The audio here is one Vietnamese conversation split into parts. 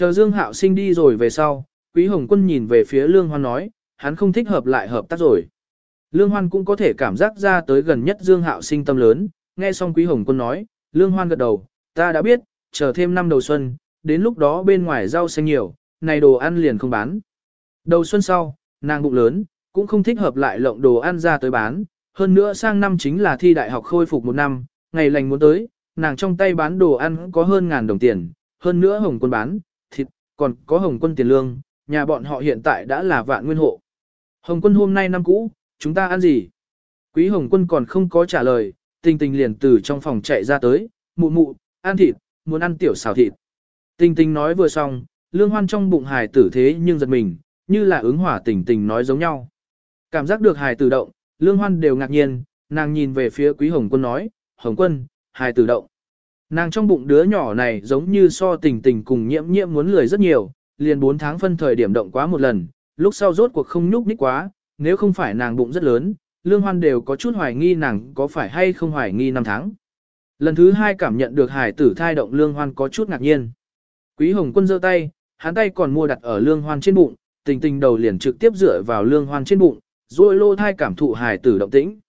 Chờ Dương Hạo sinh đi rồi về sau, Quý Hồng Quân nhìn về phía Lương Hoan nói, hắn không thích hợp lại hợp tác rồi. Lương Hoan cũng có thể cảm giác ra tới gần nhất Dương Hạo sinh tâm lớn, nghe xong Quý Hồng Quân nói, Lương Hoan gật đầu, ta đã biết, chờ thêm năm đầu xuân, đến lúc đó bên ngoài rau xanh nhiều, này đồ ăn liền không bán. Đầu xuân sau, nàng bụng lớn, cũng không thích hợp lại lộng đồ ăn ra tới bán, hơn nữa sang năm chính là thi đại học khôi phục một năm, ngày lành muốn tới, nàng trong tay bán đồ ăn có hơn ngàn đồng tiền, hơn nữa hồng quân bán, còn có hồng quân tiền lương, nhà bọn họ hiện tại đã là vạn nguyên hộ. Hồng quân hôm nay năm cũ, chúng ta ăn gì? Quý hồng quân còn không có trả lời, tình tình liền từ trong phòng chạy ra tới, mụ mụ, ăn thịt, muốn ăn tiểu xào thịt. Tình tình nói vừa xong, lương hoan trong bụng hài tử thế nhưng giật mình, như là ứng hỏa tình tình nói giống nhau. Cảm giác được hài tử động, lương hoan đều ngạc nhiên, nàng nhìn về phía quý hồng quân nói, hồng quân, hài tử động. Nàng trong bụng đứa nhỏ này giống như so tình tình cùng nhiễm nhiễm muốn lười rất nhiều, liền 4 tháng phân thời điểm động quá một lần, lúc sau rốt cuộc không nhúc nhích quá, nếu không phải nàng bụng rất lớn, lương hoan đều có chút hoài nghi nàng có phải hay không hoài nghi năm tháng. Lần thứ hai cảm nhận được hải tử thai động lương hoan có chút ngạc nhiên. Quý hồng quân giơ tay, hắn tay còn mua đặt ở lương hoan trên bụng, tình tình đầu liền trực tiếp dựa vào lương hoan trên bụng, rồi lô thai cảm thụ hải tử động tĩnh.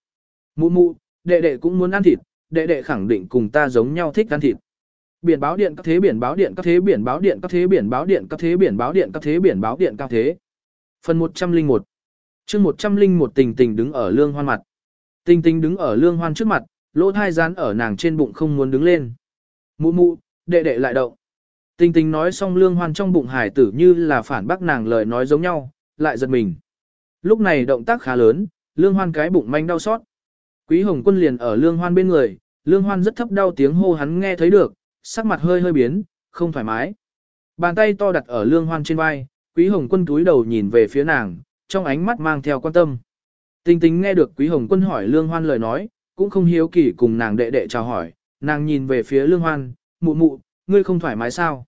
Mụ mụ, đệ đệ cũng muốn ăn thịt, đệ đệ khẳng định cùng ta giống nhau thích ăn thịt. Biển báo điện các thế biển báo điện các thế biển báo điện các thế biển báo điện các thế biển báo điện các thế biển báo điện các thế. Phần 101 chương 101 tình tình đứng ở lương hoan mặt. Tình tình đứng ở lương hoan trước mặt, lỗ thai dán ở nàng trên bụng không muốn đứng lên. Mụ mụ, đệ đệ lại động. Tình tình nói xong lương hoan trong bụng hải tử như là phản bác nàng lời nói giống nhau, lại giật mình. Lúc này động tác khá lớn, lương hoan cái bụng manh đau xót. Quý hồng quân liền ở lương hoan bên người, lương hoan rất thấp đau tiếng hô hắn nghe thấy được, sắc mặt hơi hơi biến, không thoải mái. Bàn tay to đặt ở lương hoan trên vai, quý hồng quân túi đầu nhìn về phía nàng, trong ánh mắt mang theo quan tâm. Tinh tính nghe được quý hồng quân hỏi lương hoan lời nói, cũng không hiếu kỳ cùng nàng đệ đệ chào hỏi, nàng nhìn về phía lương hoan, mụ mụ, ngươi không thoải mái sao?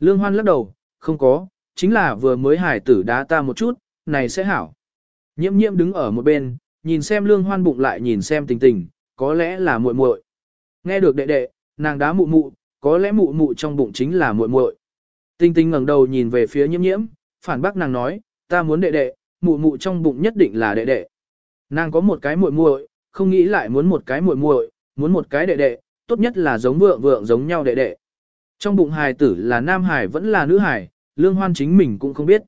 Lương hoan lắc đầu, không có, chính là vừa mới hải tử đá ta một chút, này sẽ hảo. Nhiễm nhiễm đứng ở một bên, nhìn xem lương hoan bụng lại nhìn xem tình tình, có lẽ là muội muội. Nghe được đệ đệ, nàng đá mụ mụ, có lẽ mụ mụ trong bụng chính là muội muội. Tinh tinh ngẩng đầu nhìn về phía nhiễm nhiễm, phản bác nàng nói, ta muốn đệ đệ, mụ mụ trong bụng nhất định là đệ đệ. Nàng có một cái muội muội, không nghĩ lại muốn một cái muội muội, muốn một cái đệ đệ, tốt nhất là giống vượng vượng giống nhau đệ đệ. Trong bụng hài tử là nam hài vẫn là nữ hài, lương hoan chính mình cũng không biết.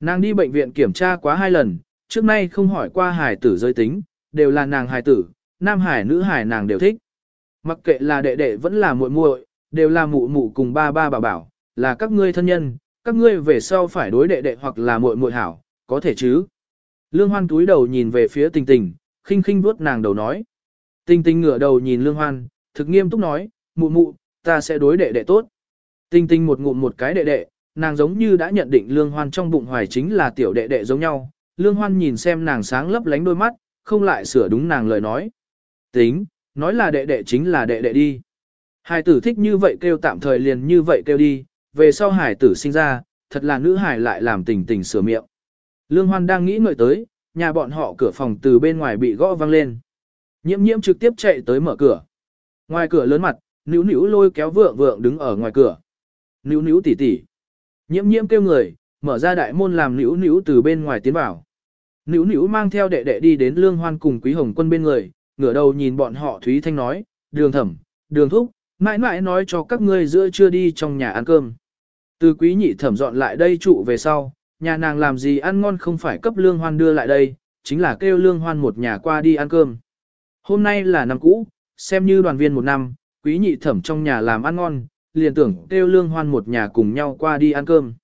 Nàng đi bệnh viện kiểm tra quá hai lần, trước nay không hỏi qua hài tử giới tính, đều là nàng hài tử, nam hài nữ hài nàng đều thích. Mặc kệ là đệ đệ vẫn là muội muội, đều là mụ mụ cùng ba ba bảo bảo, là các ngươi thân nhân, các ngươi về sau phải đối đệ đệ hoặc là muội muội hảo, có thể chứ. Lương Hoan túi đầu nhìn về phía tình tình, khinh khinh vuốt nàng đầu nói. Tình tình ngửa đầu nhìn Lương Hoan, thực nghiêm túc nói, mụ mụ, ta sẽ đối đệ đệ tốt. Tình tình một ngụm một cái đệ đệ, nàng giống như đã nhận định Lương Hoan trong bụng hoài chính là tiểu đệ đệ giống nhau. Lương Hoan nhìn xem nàng sáng lấp lánh đôi mắt, không lại sửa đúng nàng lời nói. Tính, nói là đệ đệ chính là đệ đệ đi. Hải tử thích như vậy kêu tạm thời liền như vậy kêu đi, về sau hải tử sinh ra, thật là nữ hải lại làm tình tình sửa miệng. Lương Hoan đang nghĩ ngợi tới, nhà bọn họ cửa phòng từ bên ngoài bị gõ vang lên. Nhiễm nhiễm trực tiếp chạy tới mở cửa. Ngoài cửa lớn mặt, níu níu lôi kéo vượng vượng đứng ở ngoài cửa. Níu níu tỉ tỉ. Nhiễm nhiễm kêu người, mở ra đại môn làm nữu nữu từ bên ngoài tiến vào. Nữu nữu mang theo đệ đệ đi đến lương hoan cùng quý hồng quân bên người, ngửa đầu nhìn bọn họ Thúy Thanh nói, đường thẩm, đường thúc, mãi mãi nói cho các ngươi giữa trưa đi trong nhà ăn cơm. Từ quý nhị thẩm dọn lại đây trụ về sau, nhà nàng làm gì ăn ngon không phải cấp lương hoan đưa lại đây, chính là kêu lương hoan một nhà qua đi ăn cơm. Hôm nay là năm cũ, xem như đoàn viên một năm, quý nhị thẩm trong nhà làm ăn ngon, liền tưởng kêu lương hoan một nhà cùng nhau qua đi ăn cơm.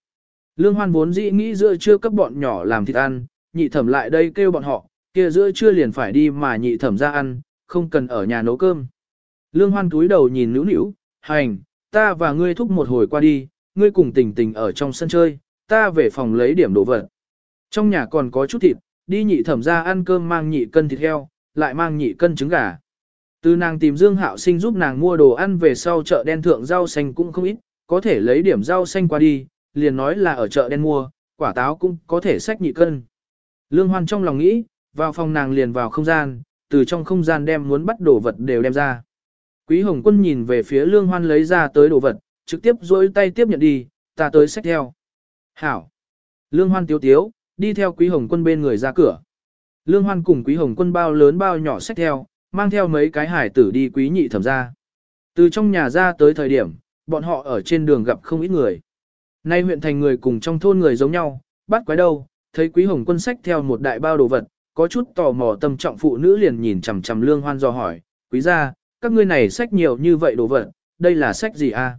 Lương hoan vốn dĩ nghĩ giữa trưa cấp bọn nhỏ làm thịt ăn, nhị thẩm lại đây kêu bọn họ, kia giữa trưa liền phải đi mà nhị thẩm ra ăn, không cần ở nhà nấu cơm. Lương hoan túi đầu nhìn nữu nữu, hành, ta và ngươi thúc một hồi qua đi, ngươi cùng tình tình ở trong sân chơi, ta về phòng lấy điểm đồ vật. Trong nhà còn có chút thịt, đi nhị thẩm ra ăn cơm mang nhị cân thịt heo, lại mang nhị cân trứng gà. Từ nàng tìm Dương Hạo Sinh giúp nàng mua đồ ăn về sau chợ đen thượng rau xanh cũng không ít, có thể lấy điểm rau xanh qua đi, liền nói là ở chợ đen mua, quả táo cũng có thể sách nhị cân. Lương Hoan trong lòng nghĩ, vào phòng nàng liền vào không gian, từ trong không gian đem muốn bắt đồ vật đều đem ra. Quý Hồng Quân nhìn về phía Lương Hoan lấy ra tới đồ vật, trực tiếp duỗi tay tiếp nhận đi, ta tới sách theo. Hảo. Lương Hoan tiếu tiếu, đi theo Quý Hồng Quân bên người ra cửa. Lương Hoan cùng Quý Hồng Quân bao lớn bao nhỏ sách theo, mang theo mấy cái hải tử đi Quý Nhị thẩm ra. Từ trong nhà ra tới thời điểm, bọn họ ở trên đường gặp không ít người. Nay huyện thành người cùng trong thôn người giống nhau, bắt quái đâu, thấy Quý Hồng Quân sách theo một đại bao đồ vật, có chút tò mò tâm trọng phụ nữ liền nhìn chằm chằm Lương Hoan do hỏi, quý gia, các ngươi này sách nhiều như vậy đồ vật, đây là sách gì a? À?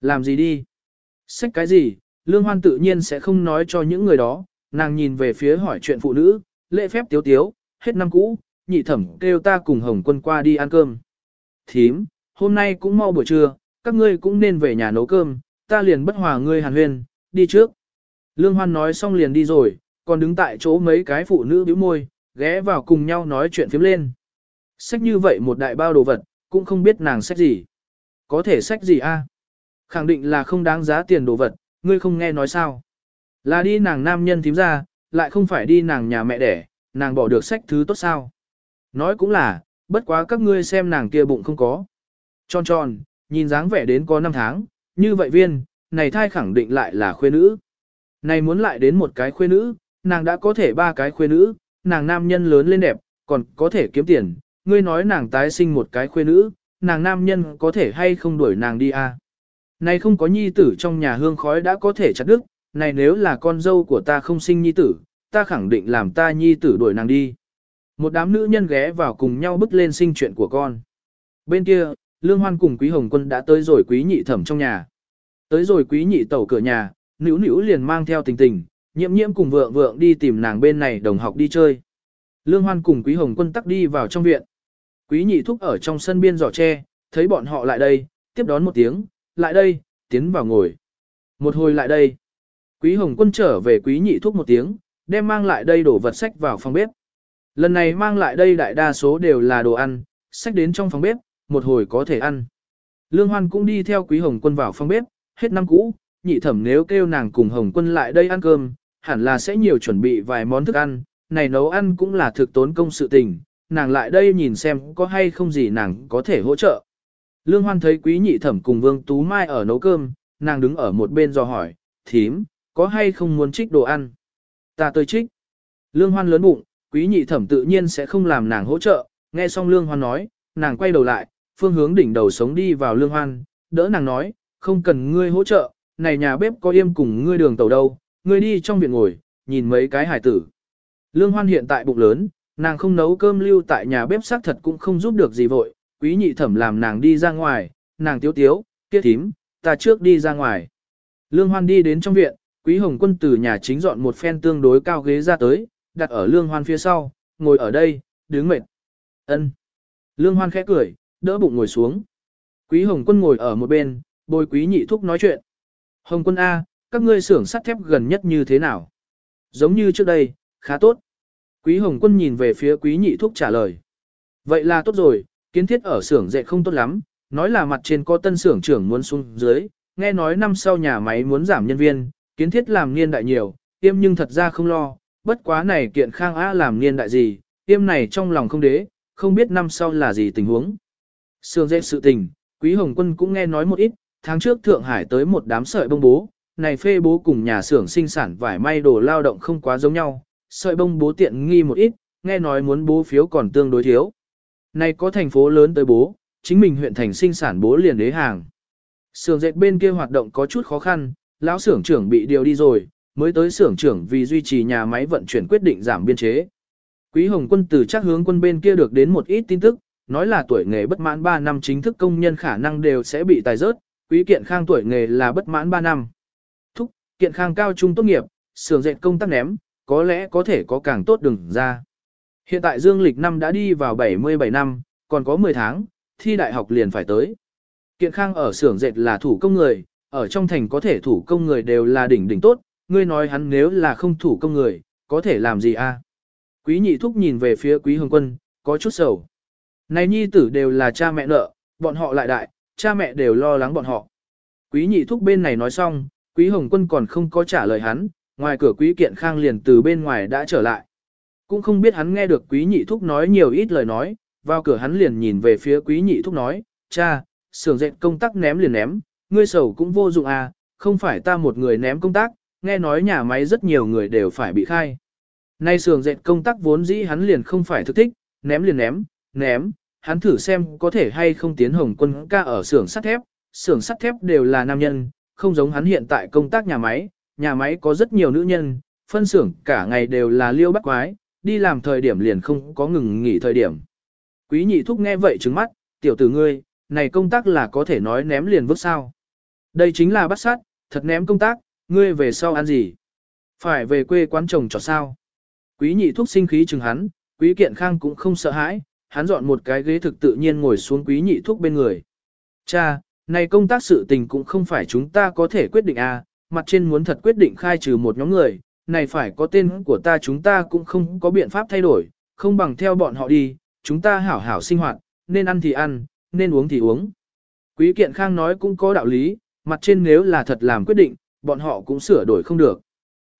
Làm gì đi? Sách cái gì? Lương Hoan tự nhiên sẽ không nói cho những người đó, nàng nhìn về phía hỏi chuyện phụ nữ, lễ phép tiếu tiếu, hết năm cũ, nhị thẩm kêu ta cùng Hồng Quân qua đi ăn cơm. Thím, hôm nay cũng mau buổi trưa, các ngươi cũng nên về nhà nấu cơm, ta liền bất hòa ngươi hàn huyên, đi trước. Lương Hoan nói xong liền đi rồi, còn đứng tại chỗ mấy cái phụ nữ bĩu môi, ghé vào cùng nhau nói chuyện phiếm lên. Sách như vậy một đại bao đồ vật, cũng không biết nàng sách gì. Có thể sách gì a? Khẳng định là không đáng giá tiền đồ vật, ngươi không nghe nói sao. Là đi nàng nam nhân thím ra, lại không phải đi nàng nhà mẹ đẻ, nàng bỏ được sách thứ tốt sao. Nói cũng là, bất quá các ngươi xem nàng kia bụng không có. Tròn tròn, nhìn dáng vẻ đến có năm tháng, như vậy viên, này thai khẳng định lại là khuê nữ. Này muốn lại đến một cái khuê nữ, nàng đã có thể ba cái khuê nữ, nàng nam nhân lớn lên đẹp, còn có thể kiếm tiền, ngươi nói nàng tái sinh một cái khuê nữ, nàng nam nhân có thể hay không đuổi nàng đi à. Này không có nhi tử trong nhà hương khói đã có thể chặt đứt, này nếu là con dâu của ta không sinh nhi tử, ta khẳng định làm ta nhi tử đuổi nàng đi. Một đám nữ nhân ghé vào cùng nhau bức lên sinh chuyện của con. Bên kia, Lương Hoan cùng Quý Hồng Quân đã tới rồi Quý Nhị Thẩm trong nhà. Tới rồi Quý Nhị Tẩu cửa nhà, Nữu Nữu liền mang theo tình tình, nhiễm nhiễm cùng vượng vượng đi tìm nàng bên này đồng học đi chơi. Lương Hoan cùng Quý Hồng Quân tắc đi vào trong viện. Quý Nhị Thúc ở trong sân biên giỏ tre, thấy bọn họ lại đây, tiếp đón một tiếng, lại đây, tiến vào ngồi. Một hồi lại đây. Quý Hồng Quân trở về Quý Nhị Thúc một tiếng, đem mang lại đây đổ vật sách vào phòng bếp. Lần này mang lại đây đại đa số đều là đồ ăn, sách đến trong phòng bếp, một hồi có thể ăn. Lương Hoan cũng đi theo Quý Hồng Quân vào phòng bếp, hết năm cũ, nhị thẩm nếu kêu nàng cùng Hồng Quân lại đây ăn cơm, hẳn là sẽ nhiều chuẩn bị vài món thức ăn, này nấu ăn cũng là thực tốn công sự tình, nàng lại đây nhìn xem có hay không gì nàng có thể hỗ trợ. Lương Hoan thấy quý nhị thẩm cùng Vương Tú Mai ở nấu cơm, nàng đứng ở một bên dò hỏi, thím, có hay không muốn trích đồ ăn? Ta tới trích. Lương Hoan lớn bụng, quý nhị thẩm tự nhiên sẽ không làm nàng hỗ trợ, nghe xong Lương Hoan nói, nàng quay đầu lại, phương hướng đỉnh đầu sống đi vào Lương Hoan, đỡ nàng nói, không cần ngươi hỗ trợ, này nhà bếp có yêm cùng ngươi đường tàu đâu, ngươi đi trong viện ngồi, nhìn mấy cái hải tử. Lương Hoan hiện tại bụng lớn, nàng không nấu cơm lưu tại nhà bếp xác thật cũng không giúp được gì vội, quý nhị thẩm làm nàng đi ra ngoài, nàng tiếu tiếu, tiết thím, ta trước đi ra ngoài. Lương Hoan đi đến trong viện, quý hồng quân từ nhà chính dọn một phen tương đối cao ghế ra tới, đặt ở Lương Hoan phía sau, ngồi ở đây, đứng mệt. ân Lương Hoan khẽ cười, đỡ bụng ngồi xuống. Quý hồng quân ngồi ở một bên, bồi quý nhị thúc nói chuyện. Hồng quân A, các ngươi xưởng sắt thép gần nhất như thế nào? Giống như trước đây, khá tốt. Quý Hồng Quân nhìn về phía Quý Nhị Thúc trả lời. Vậy là tốt rồi, kiến thiết ở xưởng dệt không tốt lắm, nói là mặt trên có tân xưởng trưởng muốn xuống dưới, nghe nói năm sau nhà máy muốn giảm nhân viên, kiến thiết làm niên đại nhiều, tiêm nhưng thật ra không lo, bất quá này kiện khang á làm niên đại gì, tiêm này trong lòng không đế, không biết năm sau là gì tình huống. Sương dệt sự tình, Quý Hồng Quân cũng nghe nói một ít, tháng trước Thượng Hải tới một đám sợi bông bố, này phê bố cùng nhà xưởng sinh sản vải may đồ lao động không quá giống nhau, sợi bông bố tiện nghi một ít, nghe nói muốn bố phiếu còn tương đối thiếu. Này có thành phố lớn tới bố, chính mình huyện thành sinh sản bố liền đế hàng. Xưởng dệt bên kia hoạt động có chút khó khăn, lão xưởng trưởng bị điều đi rồi, mới tới xưởng trưởng vì duy trì nhà máy vận chuyển quyết định giảm biên chế. Quý Hồng Quân từ chắc hướng quân bên kia được đến một ít tin tức, nói là tuổi nghề bất mãn 3 năm chính thức công nhân khả năng đều sẽ bị tài rớt, quý kiện khang tuổi nghề là bất mãn 3 năm. Thúc, kiện khang cao trung tốt nghiệp, xưởng dệt công tác ném, có lẽ có thể có càng tốt đừng ra. Hiện tại dương lịch năm đã đi vào 77 năm, còn có 10 tháng, thi đại học liền phải tới. Kiện khang ở xưởng dệt là thủ công người, ở trong thành có thể thủ công người đều là đỉnh đỉnh tốt, ngươi nói hắn nếu là không thủ công người, có thể làm gì a? Quý nhị thúc nhìn về phía quý hương quân, có chút sầu. Này nhi tử đều là cha mẹ nợ, bọn họ lại đại, cha mẹ đều lo lắng bọn họ. Quý nhị thúc bên này nói xong, quý hồng quân còn không có trả lời hắn, ngoài cửa quý kiện khang liền từ bên ngoài đã trở lại. Cũng không biết hắn nghe được quý nhị thúc nói nhiều ít lời nói, vào cửa hắn liền nhìn về phía quý nhị thúc nói, cha, sưởng dệt công tắc ném liền ném, ngươi sầu cũng vô dụng à, không phải ta một người ném công tác, nghe nói nhà máy rất nhiều người đều phải bị khai. Nay sưởng dệt công tác vốn dĩ hắn liền không phải thức thích, ném liền ném, ném, hắn thử xem có thể hay không tiến hồng quân ca ở xưởng sắt thép, xưởng sắt thép đều là nam nhân, không giống hắn hiện tại công tác nhà máy, nhà máy có rất nhiều nữ nhân, phân xưởng cả ngày đều là liêu bắt quái, đi làm thời điểm liền không có ngừng nghỉ thời điểm. Quý nhị thúc nghe vậy trứng mắt, tiểu tử ngươi, này công tác là có thể nói ném liền vứt sao. Đây chính là bắt sát, thật ném công tác, ngươi về sau ăn gì? Phải về quê quán chồng cho sao? Quý nhị thúc sinh khí chừng hắn, quý kiện khang cũng không sợ hãi, hắn dọn một cái ghế thực tự nhiên ngồi xuống quý nhị thúc bên người. Cha, này công tác sự tình cũng không phải chúng ta có thể quyết định à, mặt trên muốn thật quyết định khai trừ một nhóm người, này phải có tên của ta chúng ta cũng không có biện pháp thay đổi, không bằng theo bọn họ đi, chúng ta hảo hảo sinh hoạt, nên ăn thì ăn, nên uống thì uống. Quý kiện khang nói cũng có đạo lý, mặt trên nếu là thật làm quyết định, bọn họ cũng sửa đổi không được.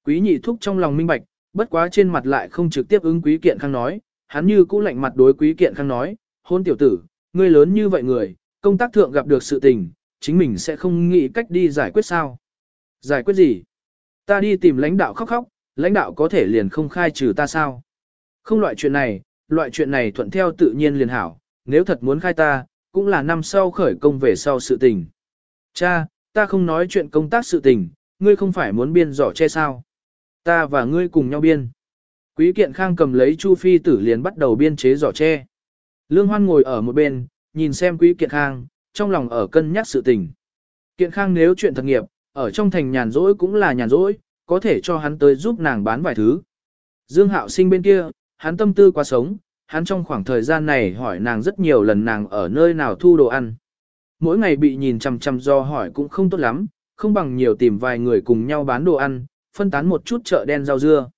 Quý nhị thúc trong lòng minh bạch, bất quá trên mặt lại không trực tiếp ứng quý kiện khang nói, hắn như cũ lạnh mặt đối quý kiện khang nói, hôn tiểu tử, ngươi lớn như vậy người, công tác thượng gặp được sự tình, chính mình sẽ không nghĩ cách đi giải quyết sao. Giải quyết gì? Ta đi tìm lãnh đạo khóc khóc, lãnh đạo có thể liền không khai trừ ta sao? Không loại chuyện này, loại chuyện này thuận theo tự nhiên liền hảo, nếu thật muốn khai ta, cũng là năm sau khởi công về sau sự tình. Cha, ta không nói chuyện công tác sự tình, ngươi không phải muốn biên giỏ che sao? Ta và ngươi cùng nhau biên. Quý kiện khang cầm lấy Chu Phi tử liền bắt đầu biên chế giỏ tre. Lương Hoan ngồi ở một bên, nhìn xem quý kiện khang, trong lòng ở cân nhắc sự tình. Kiện khang nếu chuyện thật nghiệp, ở trong thành nhàn rỗi cũng là nhàn rỗi, có thể cho hắn tới giúp nàng bán vài thứ. Dương Hạo sinh bên kia, hắn tâm tư quá sống, hắn trong khoảng thời gian này hỏi nàng rất nhiều lần nàng ở nơi nào thu đồ ăn. Mỗi ngày bị nhìn chằm chằm do hỏi cũng không tốt lắm, không bằng nhiều tìm vài người cùng nhau bán đồ ăn, phân tán một chút chợ đen rau dưa.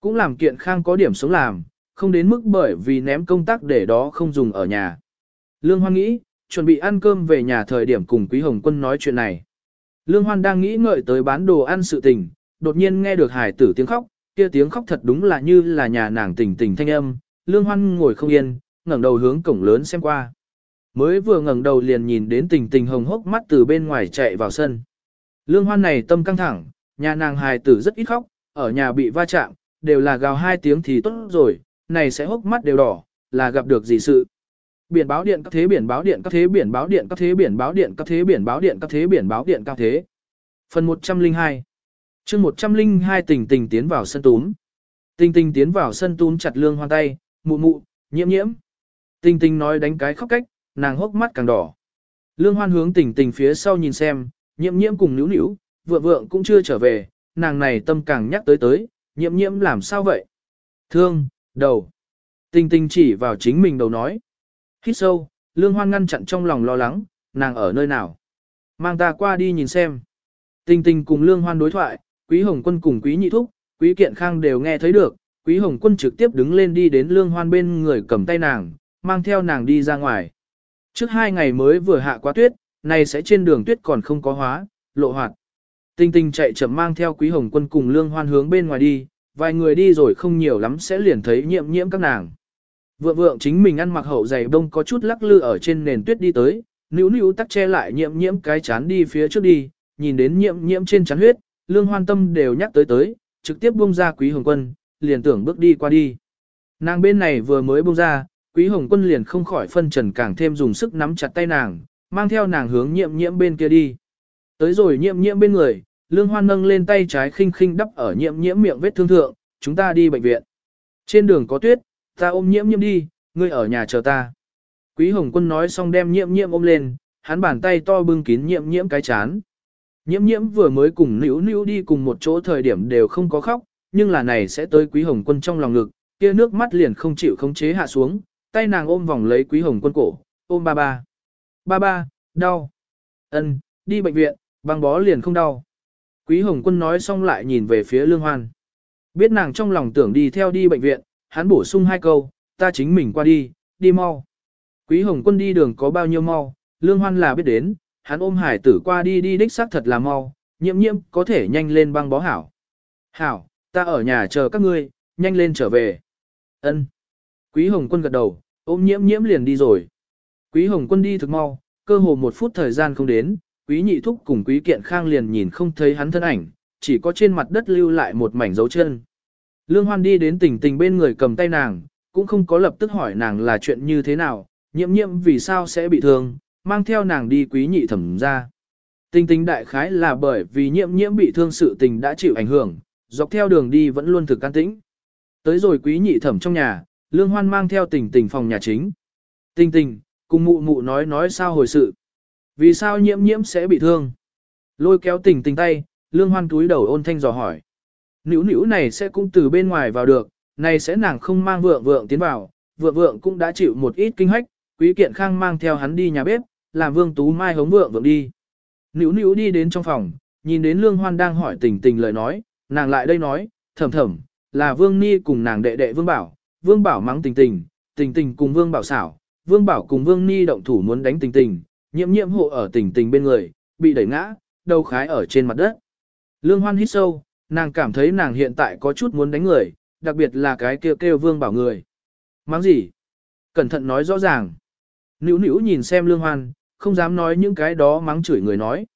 Cũng làm kiện khang có điểm sống làm, không đến mức bởi vì ném công tác để đó không dùng ở nhà. Lương Hoan nghĩ, chuẩn bị ăn cơm về nhà thời điểm cùng Quý Hồng Quân nói chuyện này. Lương Hoan đang nghĩ ngợi tới bán đồ ăn sự tình, đột nhiên nghe được hải tử tiếng khóc, kia tiếng khóc thật đúng là như là nhà nàng tình tình thanh âm. Lương Hoan ngồi không yên, ngẩng đầu hướng cổng lớn xem qua. Mới vừa ngẩng đầu liền nhìn đến tình tình hồng hốc mắt từ bên ngoài chạy vào sân. Lương Hoan này tâm căng thẳng, nhà nàng hài tử rất ít khóc, ở nhà bị va chạm, đều là gào hai tiếng thì tốt rồi, này sẽ hốc mắt đều đỏ, là gặp được gì sự. Biển báo điện các thế biển báo điện các thế biển báo điện các thế biển báo điện các thế biển báo điện các thế biển báo điện các thế. Phần 102 chương 102 tình tình tiến vào sân túm. Tình tình tiến vào sân túm chặt lương hoan tay, mụ mụ, nhiễm nhiễm. Tình tình nói đánh cái khóc cách, nàng hốc mắt càng đỏ. Lương hoan hướng tình tình phía sau nhìn xem, nhiễm nhiễm cùng nữu nữu, vượng vượng cũng chưa trở về, nàng này tâm càng nhắc tới tới, nhiễm nhiễm làm sao vậy? Thương, đầu. Tình tình chỉ vào chính mình đầu nói. Hít sâu, lương hoan ngăn chặn trong lòng lo lắng, nàng ở nơi nào? Mang ta qua đi nhìn xem. Tình tình cùng lương hoan đối thoại, quý hồng quân cùng quý nhị thúc, quý kiện khang đều nghe thấy được. Quý hồng quân trực tiếp đứng lên đi đến lương hoan bên người cầm tay nàng, mang theo nàng đi ra ngoài. Trước hai ngày mới vừa hạ quá tuyết, này sẽ trên đường tuyết còn không có hóa, lộ hoạt. Tinh tinh chạy chậm mang theo quý hồng quân cùng lương hoan hướng bên ngoài đi, vài người đi rồi không nhiều lắm sẽ liền thấy nhiễm nhiễm các nàng. Vượng vượng chính mình ăn mặc hậu giày đông có chút lắc lư ở trên nền tuyết đi tới, níu níu tắc che lại nhiễm nhiễm cái chán đi phía trước đi, nhìn đến nhiễm nhiễm trên chán huyết, lương hoan tâm đều nhắc tới tới, trực tiếp buông ra quý hồng quân, liền tưởng bước đi qua đi. Nàng bên này vừa mới buông ra, quý hồng quân liền không khỏi phân trần càng thêm dùng sức nắm chặt tay nàng, mang theo nàng hướng nhiễm nhiễm bên kia đi. Tới rồi nhiễm nhiễm bên người, Lương Hoan nâng lên tay trái khinh khinh đắp ở nhiễm nhiễm miệng vết thương thượng, chúng ta đi bệnh viện. Trên đường có tuyết, ta ôm nhiễm nhiễm đi, ngươi ở nhà chờ ta. Quý Hồng Quân nói xong đem nhiễm nhiễm ôm lên, hắn bàn tay to bưng kín nhiễm nhiễm cái chán. Nhiễm nhiễm vừa mới cùng nữ nữ đi cùng một chỗ thời điểm đều không có khóc, nhưng là này sẽ tới Quý Hồng Quân trong lòng ngực, kia nước mắt liền không chịu khống chế hạ xuống, tay nàng ôm vòng lấy Quý Hồng Quân cổ, ôm ba ba. Ba ba, đau. Ân, đi bệnh viện, băng bó liền không đau. Quý Hồng Quân nói xong lại nhìn về phía Lương Hoan. Biết nàng trong lòng tưởng đi theo đi bệnh viện, hắn bổ sung hai câu, ta chính mình qua đi, đi mau. Quý Hồng Quân đi đường có bao nhiêu mau, Lương Hoan là biết đến, hắn ôm hải tử qua đi đi đích xác thật là mau, nhiễm nhiễm có thể nhanh lên băng bó hảo. Hảo, ta ở nhà chờ các ngươi, nhanh lên trở về. Ân. Quý Hồng Quân gật đầu, ôm nhiễm nhiễm liền đi rồi. Quý Hồng Quân đi thực mau, cơ hồ một phút thời gian không đến, quý nhị thúc cùng quý kiện khang liền nhìn không thấy hắn thân ảnh, chỉ có trên mặt đất lưu lại một mảnh dấu chân. Lương Hoan đi đến tình tình bên người cầm tay nàng, cũng không có lập tức hỏi nàng là chuyện như thế nào, nhiễm nhiễm vì sao sẽ bị thương, mang theo nàng đi quý nhị thẩm ra. Tình tình đại khái là bởi vì nhiễm nhiễm bị thương sự tình đã chịu ảnh hưởng, dọc theo đường đi vẫn luôn thực can tĩnh. Tới rồi quý nhị thẩm trong nhà, Lương Hoan mang theo tình tình phòng nhà chính. Tình tình, cùng mụ mụ nói nói sao hồi sự. Vì sao nhiễm nhiễm sẽ bị thương? Lôi kéo tình tình tay, Lương Hoan túi đầu ôn thanh dò hỏi. Nữu nữu này sẽ cũng từ bên ngoài vào được, này sẽ nàng không mang vượng vượng tiến vào, vượng vượng cũng đã chịu một ít kinh hách, quý kiện khang mang theo hắn đi nhà bếp, làm vương tú mai hống vượng vượng đi. Nữu nữu đi đến trong phòng, nhìn đến lương hoan đang hỏi tình tình lời nói, nàng lại đây nói, thầm thầm, là vương ni cùng nàng đệ đệ vương bảo, vương bảo mắng tình tình, tình tình cùng vương bảo xảo, vương bảo cùng vương ni động thủ muốn đánh tình tình, nhiễm nhiễm hộ ở tình tình bên người, bị đẩy ngã, đầu khái ở trên mặt đất. Lương hoan hít sâu, nàng cảm thấy nàng hiện tại có chút muốn đánh người, đặc biệt là cái kêu kêu vương bảo người. Mắng gì? Cẩn thận nói rõ ràng. Nữu nữu nhìn xem lương hoan, không dám nói những cái đó mắng chửi người nói.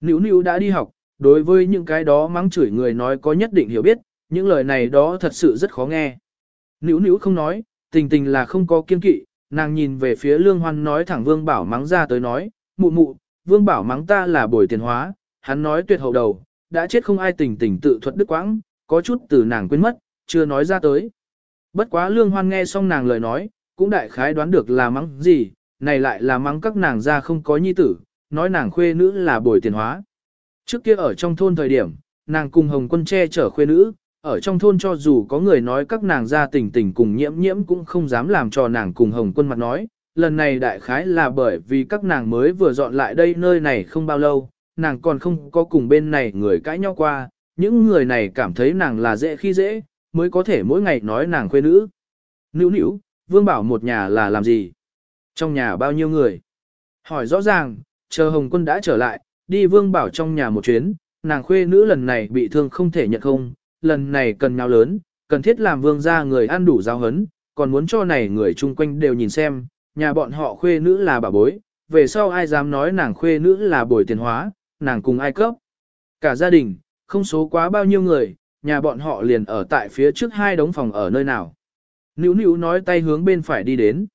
Nữu nữu đã đi học, đối với những cái đó mắng chửi người nói có nhất định hiểu biết, những lời này đó thật sự rất khó nghe. Nữu nữu không nói, tình tình là không có kiên kỵ, nàng nhìn về phía lương hoan nói thẳng vương bảo mắng ra tới nói, mụ mụ, vương bảo mắng ta là bồi tiền hóa, hắn nói tuyệt hậu đầu, đã chết không ai tình tình tự thuật đức quãng, có chút từ nàng quên mất, chưa nói ra tới. Bất quá lương hoan nghe xong nàng lời nói, cũng đại khái đoán được là mắng gì, này lại là mắng các nàng ra không có nhi tử, nói nàng khuê nữ là bồi tiền hóa. Trước kia ở trong thôn thời điểm, nàng cùng hồng quân che chở khuê nữ, ở trong thôn cho dù có người nói các nàng ra tình tình cùng nhiễm nhiễm cũng không dám làm cho nàng cùng hồng quân mặt nói. Lần này đại khái là bởi vì các nàng mới vừa dọn lại đây nơi này không bao lâu, nàng còn không có cùng bên này người cãi nhau qua, những người này cảm thấy nàng là dễ khi dễ, mới có thể mỗi ngày nói nàng khuê nữ. Nữ nữ, Vương Bảo một nhà là làm gì? Trong nhà bao nhiêu người? Hỏi rõ ràng, chờ Hồng Quân đã trở lại, đi Vương Bảo trong nhà một chuyến, nàng khuê nữ lần này bị thương không thể nhận không, lần này cần nào lớn, cần thiết làm Vương gia người ăn đủ giáo hấn, còn muốn cho này người chung quanh đều nhìn xem, nhà bọn họ khuê nữ là bà bối, về sau ai dám nói nàng khuê nữ là bồi tiền hóa, nàng cùng ai cấp. Cả gia đình, không số quá bao nhiêu người, nhà bọn họ liền ở tại phía trước hai đống phòng ở nơi nào. Nữu nữu nói tay hướng bên phải đi đến.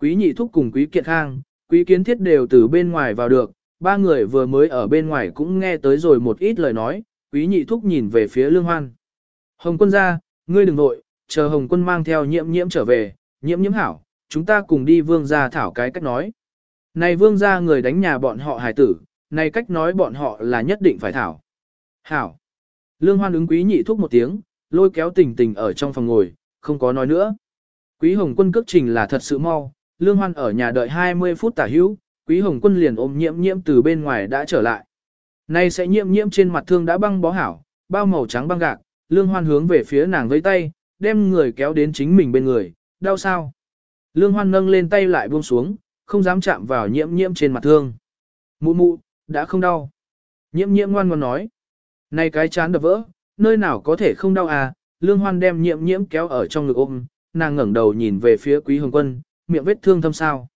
Quý nhị thúc cùng quý kiệt khang, quý kiến thiết đều từ bên ngoài vào được, ba người vừa mới ở bên ngoài cũng nghe tới rồi một ít lời nói, quý nhị thúc nhìn về phía lương hoan. Hồng quân ra, ngươi đừng nội, chờ hồng quân mang theo nhiễm nhiễm trở về, nhiễm nhiễm hảo, chúng ta cùng đi vương gia thảo cái cách nói. Này vương gia người đánh nhà bọn họ hài tử, này cách nói bọn họ là nhất định phải thảo. Hảo. Lương hoan ứng quý nhị thúc một tiếng, lôi kéo tình tình ở trong phòng ngồi, không có nói nữa. Quý hồng quân cước trình là thật sự mau, lương hoan ở nhà đợi 20 phút tả hữu, quý hồng quân liền ôm nhiễm nhiễm từ bên ngoài đã trở lại. Nay sẽ nhiễm nhiễm trên mặt thương đã băng bó hảo, bao màu trắng băng gạc, lương hoan hướng về phía nàng với tay, đem người kéo đến chính mình bên người, đau sao. Lương hoan nâng lên tay lại buông xuống, không dám chạm vào nhiễm nhiễm trên mặt thương. Mụ mụ, đã không đau. Nhiễm nhiễm ngoan ngoan nói. Này cái chán đập vỡ, nơi nào có thể không đau à, lương hoan đem nhiễm nhiễm kéo ở trong ngực ôm, nàng ngẩng đầu nhìn về phía quý hồng quân, miệng vết thương thâm sao.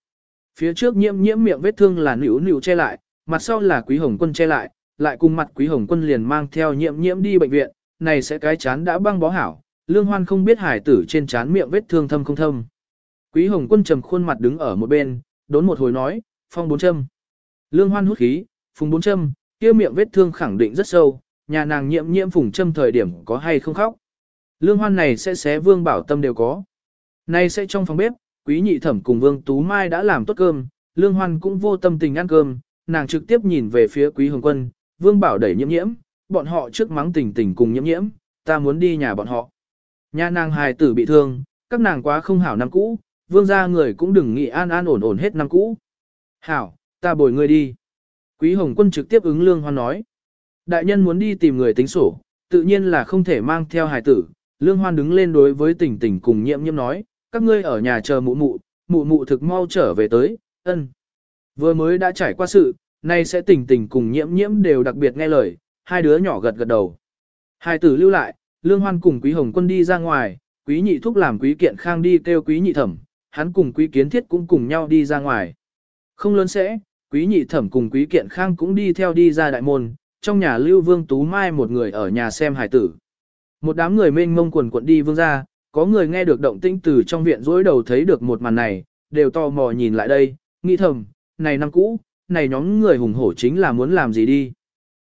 Phía trước nhiễm nhiễm miệng vết thương là nữu nữu che lại, mặt sau là quý hồng quân che lại, lại cùng mặt quý hồng quân liền mang theo nhiễm nhiễm đi bệnh viện, này sẽ cái chán đã băng bó hảo, lương hoan không biết hải tử trên chán miệng vết thương thâm không thâm. Quý hồng quân trầm khuôn mặt đứng ở một bên, đốn một hồi nói, phong bốn châm. Lương hoan hút khí, phùng bốn châm, kia miệng vết thương khẳng định rất sâu, nhà nàng nhiễm nhiễm phùng châm thời điểm có hay không khóc. Lương hoan này sẽ xé vương bảo tâm đều có. Nay sẽ trong phòng bếp, quý nhị thẩm cùng vương tú mai đã làm tốt cơm, lương hoan cũng vô tâm tình ăn cơm, nàng trực tiếp nhìn về phía quý hồng quân, vương bảo đẩy nhiễm nhiễm, bọn họ trước mắng tình tình cùng nhiễm nhiễm, ta muốn đi nhà bọn họ. Nhà nàng hài tử bị thương, các nàng quá không hảo năm cũ, vương gia người cũng đừng nghĩ an an ổn ổn hết năm cũ. Hảo, ta bồi ngươi đi. Quý hồng quân trực tiếp ứng lương hoan nói. Đại nhân muốn đi tìm người tính sổ, tự nhiên là không thể mang theo hài tử. Lương Hoan đứng lên đối với tỉnh tỉnh cùng nhiễm nhiễm nói, các ngươi ở nhà chờ mụ mụ, mụ mụ thực mau trở về tới, ân. Vừa mới đã trải qua sự, nay sẽ tỉnh tỉnh cùng nhiễm nhiễm đều đặc biệt nghe lời, hai đứa nhỏ gật gật đầu. Hai tử lưu lại, Lương Hoan cùng Quý Hồng Quân đi ra ngoài, Quý Nhị Thúc làm Quý Kiện Khang đi kêu Quý Nhị Thẩm, hắn cùng Quý Kiến Thiết cũng cùng nhau đi ra ngoài. Không lớn sẽ, Quý nhị thẩm cùng quý kiện khang cũng đi theo đi ra đại môn, trong nhà lưu vương tú mai một người ở nhà xem hải tử. Một đám người mênh mông quần quận đi vương ra, có người nghe được động tĩnh từ trong viện rối đầu thấy được một màn này, đều tò mò nhìn lại đây, nghĩ thầm, này năm cũ, này nhóm người hùng hổ chính là muốn làm gì đi.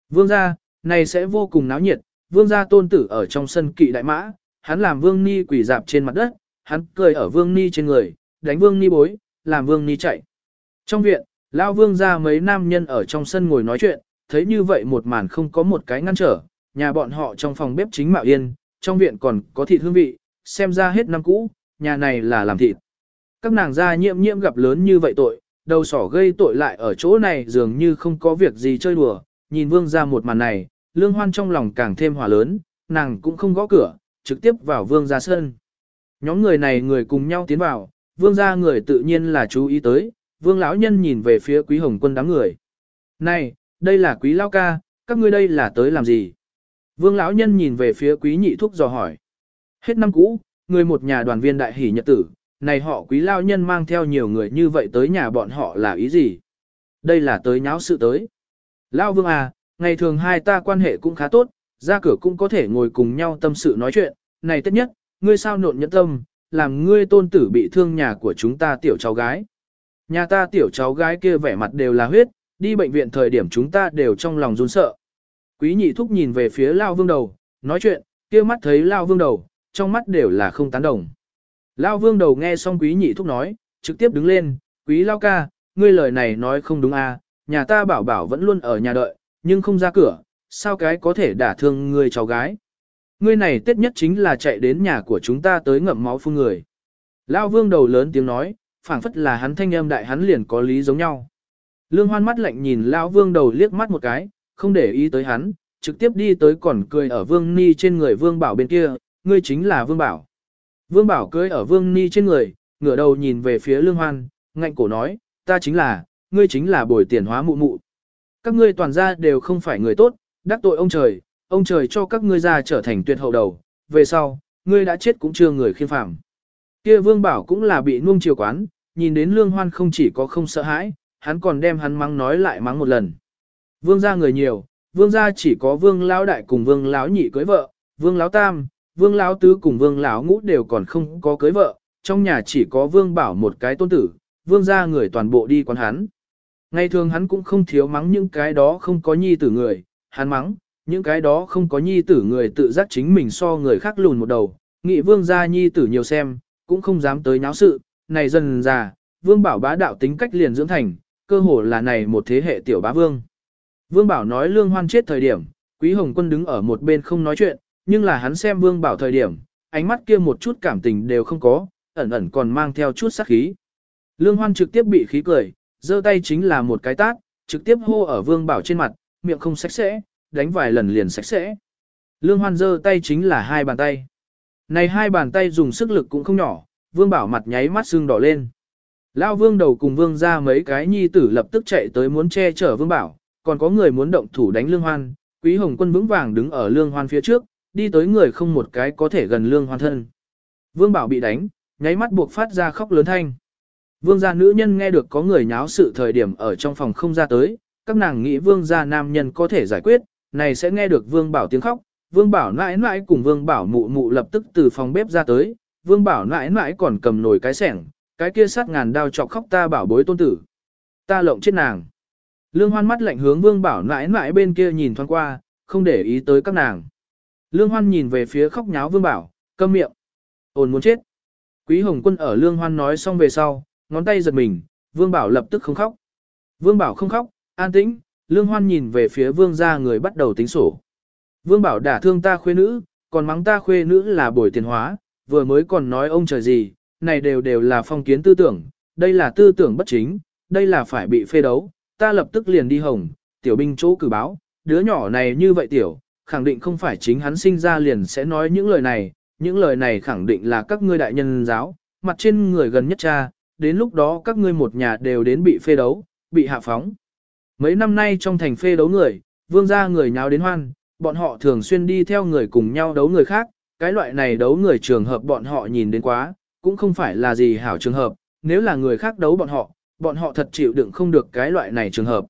Vương gia, này sẽ vô cùng náo nhiệt, vương gia tôn tử ở trong sân kỵ đại mã, hắn làm vương ni quỷ dạp trên mặt đất, hắn cười ở vương ni trên người, đánh vương ni bối, làm vương ni chạy. Trong viện, lão vương gia mấy nam nhân ở trong sân ngồi nói chuyện, thấy như vậy một màn không có một cái ngăn trở, nhà bọn họ trong phòng bếp chính mạo yên, trong viện còn có thịt hương vị, xem ra hết năm cũ, nhà này là làm thịt. Các nàng gia nhiễm nhiễm gặp lớn như vậy tội, đầu sỏ gây tội lại ở chỗ này dường như không có việc gì chơi đùa, nhìn vương ra một màn này, lương hoan trong lòng càng thêm hỏa lớn, nàng cũng không gõ cửa, trực tiếp vào vương ra sân. Nhóm người này người cùng nhau tiến vào, vương ra người tự nhiên là chú ý tới, vương lão nhân nhìn về phía quý hồng quân đám người. Này, đây là quý lao ca, các ngươi đây là tới làm gì? Vương lão nhân nhìn về phía quý nhị thúc dò hỏi. Hết năm cũ, người một nhà đoàn viên đại hỷ nhật tử, này họ quý lao nhân mang theo nhiều người như vậy tới nhà bọn họ là ý gì? Đây là tới nháo sự tới. Lao vương à, ngày thường hai ta quan hệ cũng khá tốt, ra cửa cũng có thể ngồi cùng nhau tâm sự nói chuyện, này tất nhất, ngươi sao nộn nhẫn tâm, làm ngươi tôn tử bị thương nhà của chúng ta tiểu cháu gái. Nhà ta tiểu cháu gái kia vẻ mặt đều là huyết, đi bệnh viện thời điểm chúng ta đều trong lòng run sợ. Quý nhị thúc nhìn về phía Lao vương đầu, nói chuyện, kia mắt thấy Lao vương đầu, trong mắt đều là không tán đồng. Lao vương đầu nghe xong quý nhị thúc nói, trực tiếp đứng lên, quý lao ca, ngươi lời này nói không đúng à, nhà ta bảo bảo vẫn luôn ở nhà đợi, nhưng không ra cửa, sao cái có thể đả thương người cháu gái. Ngươi này tết nhất chính là chạy đến nhà của chúng ta tới ngậm máu phun người. Lao vương đầu lớn tiếng nói, phảng phất là hắn thanh âm đại hắn liền có lý giống nhau. Lương hoan mắt lạnh nhìn Lao vương đầu liếc mắt một cái, không để ý tới hắn, trực tiếp đi tới còn cười ở vương ni trên người vương bảo bên kia, ngươi chính là vương bảo. Vương bảo cười ở vương ni trên người, ngửa đầu nhìn về phía lương hoan, ngạnh cổ nói, ta chính là, ngươi chính là bồi tiền hóa mụ mụ. Các ngươi toàn gia đều không phải người tốt, đắc tội ông trời, ông trời cho các ngươi ra trở thành tuyệt hậu đầu, về sau, ngươi đã chết cũng chưa người khiêm phạm. Kia vương bảo cũng là bị nuông chiều quán, nhìn đến lương hoan không chỉ có không sợ hãi, hắn còn đem hắn mắng nói lại mắng một lần. Vương gia người nhiều, vương gia chỉ có vương lão đại cùng vương lão nhị cưới vợ, vương lão tam, vương lão tứ cùng vương lão ngũ đều còn không có cưới vợ, trong nhà chỉ có vương bảo một cái tôn tử, vương gia người toàn bộ đi quán hắn. Ngày thường hắn cũng không thiếu mắng những cái đó không có nhi tử người, hắn mắng, những cái đó không có nhi tử người tự giác chính mình so người khác lùn một đầu, nghị vương gia nhi tử nhiều xem, cũng không dám tới nháo sự, này dần già, vương bảo bá đạo tính cách liền dưỡng thành, cơ hồ là này một thế hệ tiểu bá vương. Vương bảo nói lương hoan chết thời điểm, quý hồng quân đứng ở một bên không nói chuyện, nhưng là hắn xem vương bảo thời điểm, ánh mắt kia một chút cảm tình đều không có, ẩn ẩn còn mang theo chút sát khí. Lương hoan trực tiếp bị khí cười, giơ tay chính là một cái tát, trực tiếp hô ở vương bảo trên mặt, miệng không sạch sẽ, đánh vài lần liền sạch sẽ. Lương hoan giơ tay chính là hai bàn tay. Này hai bàn tay dùng sức lực cũng không nhỏ, vương bảo mặt nháy mắt sưng đỏ lên. Lao vương đầu cùng vương ra mấy cái nhi tử lập tức chạy tới muốn che chở vương bảo, còn có người muốn động thủ đánh lương hoan, quý hồng quân vững vàng đứng ở lương hoan phía trước, đi tới người không một cái có thể gần lương hoan thân. Vương bảo bị đánh, nháy mắt buộc phát ra khóc lớn thanh. Vương gia nữ nhân nghe được có người nháo sự thời điểm ở trong phòng không ra tới, các nàng nghĩ vương gia nam nhân có thể giải quyết, này sẽ nghe được vương bảo tiếng khóc. Vương bảo nãi nãi cùng vương bảo mụ mụ lập tức từ phòng bếp ra tới, vương bảo nãi nãi còn cầm nồi cái sẻng, cái kia sát ngàn đao chọc khóc ta bảo bối tôn tử. Ta lộng chết nàng. Lương hoan mắt lạnh hướng vương bảo nãi nãi bên kia nhìn thoáng qua, không để ý tới các nàng. Lương hoan nhìn về phía khóc nháo vương bảo, câm miệng. Ôn muốn chết. Quý hồng quân ở lương hoan nói xong về sau, ngón tay giật mình, vương bảo lập tức không khóc. Vương bảo không khóc, an tĩnh, lương hoan nhìn về phía vương gia người bắt đầu tính sổ. Vương bảo đả thương ta khuê nữ, còn mắng ta khuê nữ là bồi tiền hóa, vừa mới còn nói ông trời gì, này đều đều là phong kiến tư tưởng, đây là tư tưởng bất chính, đây là phải bị phê đấu, ta lập tức liền đi hồng, tiểu binh chỗ cử báo, đứa nhỏ này như vậy tiểu, khẳng định không phải chính hắn sinh ra liền sẽ nói những lời này, những lời này khẳng định là các ngươi đại nhân giáo, mặt trên người gần nhất cha, đến lúc đó các ngươi một nhà đều đến bị phê đấu, bị hạ phóng. Mấy năm nay trong thành phê đấu người, vương gia người nháo đến hoan, bọn họ thường xuyên đi theo người cùng nhau đấu người khác, cái loại này đấu người trường hợp bọn họ nhìn đến quá, cũng không phải là gì hảo trường hợp, nếu là người khác đấu bọn họ, bọn họ thật chịu đựng không được cái loại này trường hợp.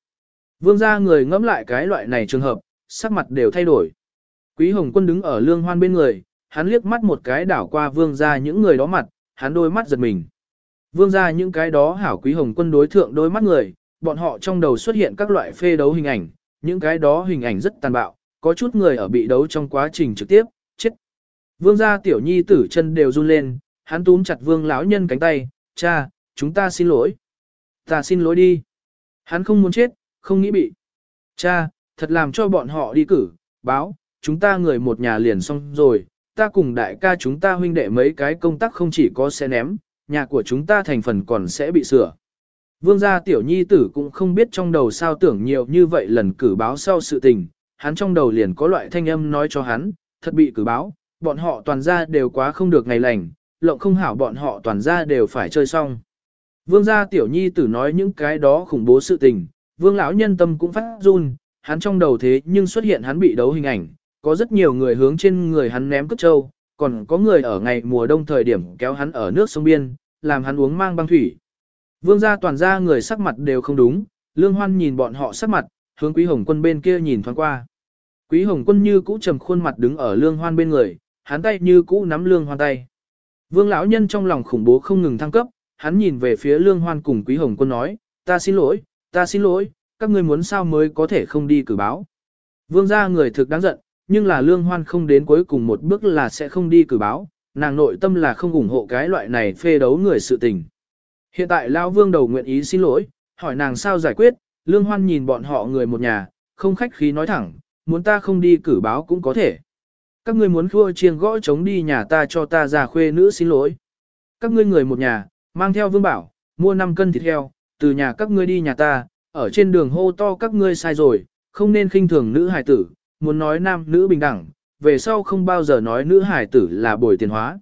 Vương gia người ngẫm lại cái loại này trường hợp, sắc mặt đều thay đổi. Quý Hồng Quân đứng ở lương hoan bên người, hắn liếc mắt một cái đảo qua vương gia những người đó mặt, hắn đôi mắt giật mình. Vương gia những cái đó hảo Quý Hồng Quân đối thượng đôi mắt người, bọn họ trong đầu xuất hiện các loại phê đấu hình ảnh, những cái đó hình ảnh rất tàn bạo, có chút người ở bị đấu trong quá trình trực tiếp, chết. Vương gia tiểu nhi tử chân đều run lên, hắn túm chặt vương lão nhân cánh tay, cha, chúng ta xin lỗi. Ta xin lỗi đi. Hắn không muốn chết, không nghĩ bị. Cha, thật làm cho bọn họ đi cử, báo, chúng ta người một nhà liền xong rồi, ta cùng đại ca chúng ta huynh đệ mấy cái công tác không chỉ có sẽ ném, nhà của chúng ta thành phần còn sẽ bị sửa. Vương gia tiểu nhi tử cũng không biết trong đầu sao tưởng nhiều như vậy lần cử báo sau sự tình, hắn trong đầu liền có loại thanh âm nói cho hắn, thật bị cử báo, bọn họ toàn gia đều quá không được ngày lành, lộng không hảo bọn họ toàn gia đều phải chơi xong. Vương gia tiểu nhi tử nói những cái đó khủng bố sự tình, vương lão nhân tâm cũng phát run, hắn trong đầu thế nhưng xuất hiện hắn bị đấu hình ảnh, có rất nhiều người hướng trên người hắn ném cất trâu, còn có người ở ngày mùa đông thời điểm kéo hắn ở nước sông biên, làm hắn uống mang băng thủy. Vương gia toàn gia người sắc mặt đều không đúng, lương hoan nhìn bọn họ sắc mặt, hướng quý hồng quân bên kia nhìn thoáng qua. Quý hồng quân như cũ trầm khuôn mặt đứng ở lương hoan bên người, hắn tay như cũ nắm lương hoan tay. Vương lão nhân trong lòng khủng bố không ngừng thăng cấp, hắn nhìn về phía lương hoan cùng quý hồng quân nói, ta xin lỗi, ta xin lỗi, các ngươi muốn sao mới có thể không đi cử báo. Vương gia người thực đáng giận, nhưng là lương hoan không đến cuối cùng một bước là sẽ không đi cử báo, nàng nội tâm là không ủng hộ cái loại này phê đấu người sự tình. Hiện tại Lao Vương đầu nguyện ý xin lỗi, hỏi nàng sao giải quyết, lương hoan nhìn bọn họ người một nhà, không khách khí nói thẳng, muốn ta không đi cử báo cũng có thể. Các ngươi muốn khua chiêng gõ chống đi nhà ta cho ta già khuê nữ xin lỗi. Các ngươi người một nhà, mang theo vương bảo, mua 5 cân thịt heo, từ nhà các ngươi đi nhà ta, ở trên đường hô to các ngươi sai rồi, không nên khinh thường nữ hài tử, muốn nói nam nữ bình đẳng, về sau không bao giờ nói nữ hải tử là bồi tiền hóa.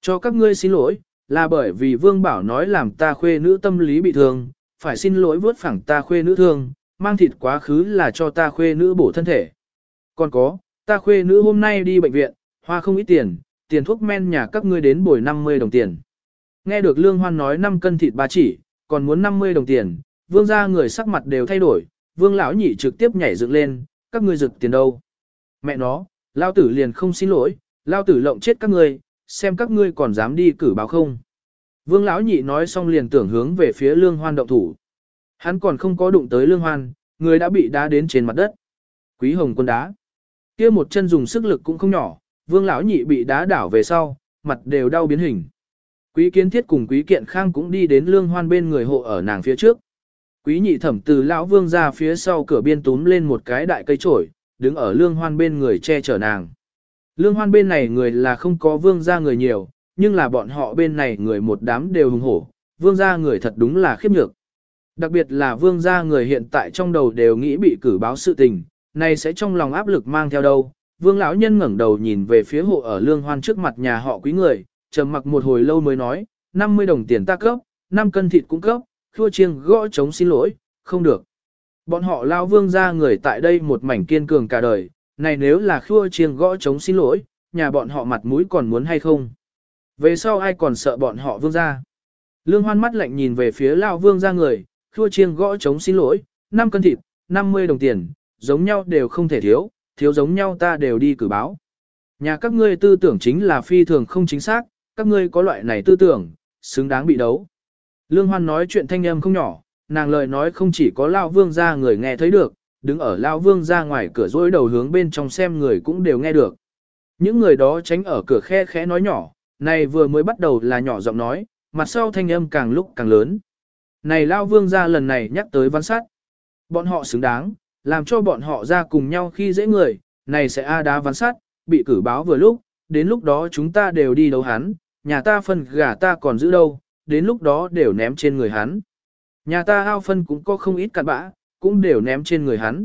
Cho các ngươi xin lỗi, là bởi vì vương bảo nói làm ta khuê nữ tâm lý bị thương, phải xin lỗi vớt phẳng ta khuê nữ thương, mang thịt quá khứ là cho ta khuê nữ bổ thân thể. Còn có, ta khuê nữ hôm nay đi bệnh viện, hoa không ít tiền, tiền thuốc men nhà các ngươi đến bồi 50 đồng tiền. Nghe được Lương Hoan nói 5 cân thịt ba chỉ, còn muốn 50 đồng tiền, vương gia người sắc mặt đều thay đổi, vương lão nhị trực tiếp nhảy dựng lên, các ngươi rực tiền đâu. Mẹ nó, lao tử liền không xin lỗi, lao tử lộng chết các ngươi, xem các ngươi còn dám đi cử báo không. Vương lão nhị nói xong liền tưởng hướng về phía lương hoan động thủ. Hắn còn không có đụng tới lương hoan, người đã bị đá đến trên mặt đất. Quý hồng quân đá. kia một chân dùng sức lực cũng không nhỏ, vương lão nhị bị đá đảo về sau, mặt đều đau biến hình. Quý kiến thiết cùng quý kiện khang cũng đi đến lương hoan bên người hộ ở nàng phía trước. Quý nhị thẩm từ lão vương ra phía sau cửa biên túm lên một cái đại cây trổi, đứng ở lương hoan bên người che chở nàng. Lương hoan bên này người là không có vương ra người nhiều, nhưng là bọn họ bên này người một đám đều hùng hổ, vương gia người thật đúng là khiếp nhược. Đặc biệt là vương gia người hiện tại trong đầu đều nghĩ bị cử báo sự tình, này sẽ trong lòng áp lực mang theo đâu. Vương lão nhân ngẩng đầu nhìn về phía hộ ở lương hoan trước mặt nhà họ quý người, trầm mặc một hồi lâu mới nói, 50 đồng tiền ta cấp, 5 cân thịt cũng cấp, khua chiêng gõ chống xin lỗi, không được. Bọn họ lao vương gia người tại đây một mảnh kiên cường cả đời, này nếu là khua chiêng gõ chống xin lỗi, nhà bọn họ mặt mũi còn muốn hay không? Về sau ai còn sợ bọn họ vương gia? Lương hoan mắt lạnh nhìn về phía lao vương gia người, khua chiêng gõ chống xin lỗi, 5 cân thịt, 50 đồng tiền, giống nhau đều không thể thiếu, thiếu giống nhau ta đều đi cử báo. Nhà các ngươi tư tưởng chính là phi thường không chính xác, các ngươi có loại này tư tưởng, xứng đáng bị đấu. Lương Hoan nói chuyện thanh âm không nhỏ, nàng lời nói không chỉ có Lao Vương ra người nghe thấy được, đứng ở Lao Vương ra ngoài cửa dối đầu hướng bên trong xem người cũng đều nghe được. Những người đó tránh ở cửa khe khẽ nói nhỏ, này vừa mới bắt đầu là nhỏ giọng nói, mặt sau thanh âm càng lúc càng lớn. Này Lao Vương ra lần này nhắc tới văn sát. Bọn họ xứng đáng, làm cho bọn họ ra cùng nhau khi dễ người, này sẽ a đá văn sát, bị cử báo vừa lúc, đến lúc đó chúng ta đều đi đấu hắn, nhà ta phần gà ta còn giữ đâu, đến lúc đó đều ném trên người hắn. Nhà ta ao phân cũng có không ít cặn bã, cũng đều ném trên người hắn.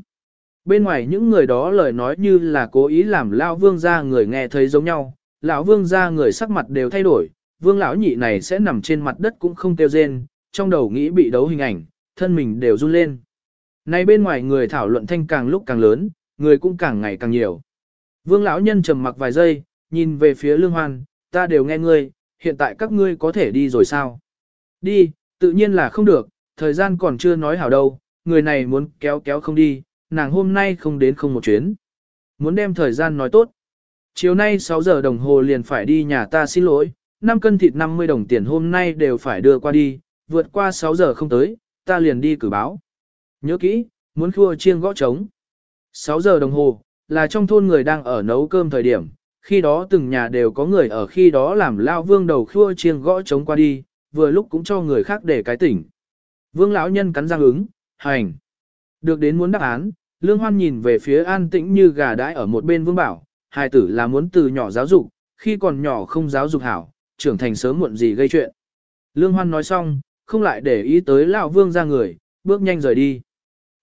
Bên ngoài những người đó lời nói như là cố ý làm lão vương gia người nghe thấy giống nhau, lão vương gia người sắc mặt đều thay đổi, vương lão nhị này sẽ nằm trên mặt đất cũng không kêu rên, trong đầu nghĩ bị đấu hình ảnh, thân mình đều run lên. Này bên ngoài người thảo luận thanh càng lúc càng lớn, người cũng càng ngày càng nhiều. Vương lão nhân trầm mặc vài giây, nhìn về phía lương hoan, ta đều nghe ngươi, hiện tại các ngươi có thể đi rồi sao? Đi, tự nhiên là không được, Thời gian còn chưa nói hảo đâu, người này muốn kéo kéo không đi, nàng hôm nay không đến không một chuyến. Muốn đem thời gian nói tốt. Chiều nay 6 giờ đồng hồ liền phải đi nhà ta xin lỗi, 5 cân thịt 50 đồng tiền hôm nay đều phải đưa qua đi, vượt qua 6 giờ không tới, ta liền đi cử báo. Nhớ kỹ, muốn khua chiêng gõ trống. 6 giờ đồng hồ, là trong thôn người đang ở nấu cơm thời điểm, khi đó từng nhà đều có người ở khi đó làm lao vương đầu khua chiêng gõ trống qua đi, vừa lúc cũng cho người khác để cái tỉnh. Vương lão nhân cắn răng ứng, hành. Được đến muốn đáp án, Lương Hoan nhìn về phía an tĩnh như gà đãi ở một bên Vương Bảo, hài tử là muốn từ nhỏ giáo dục, khi còn nhỏ không giáo dục hảo, trưởng thành sớm muộn gì gây chuyện. Lương Hoan nói xong, không lại để ý tới lão Vương ra người, bước nhanh rời đi.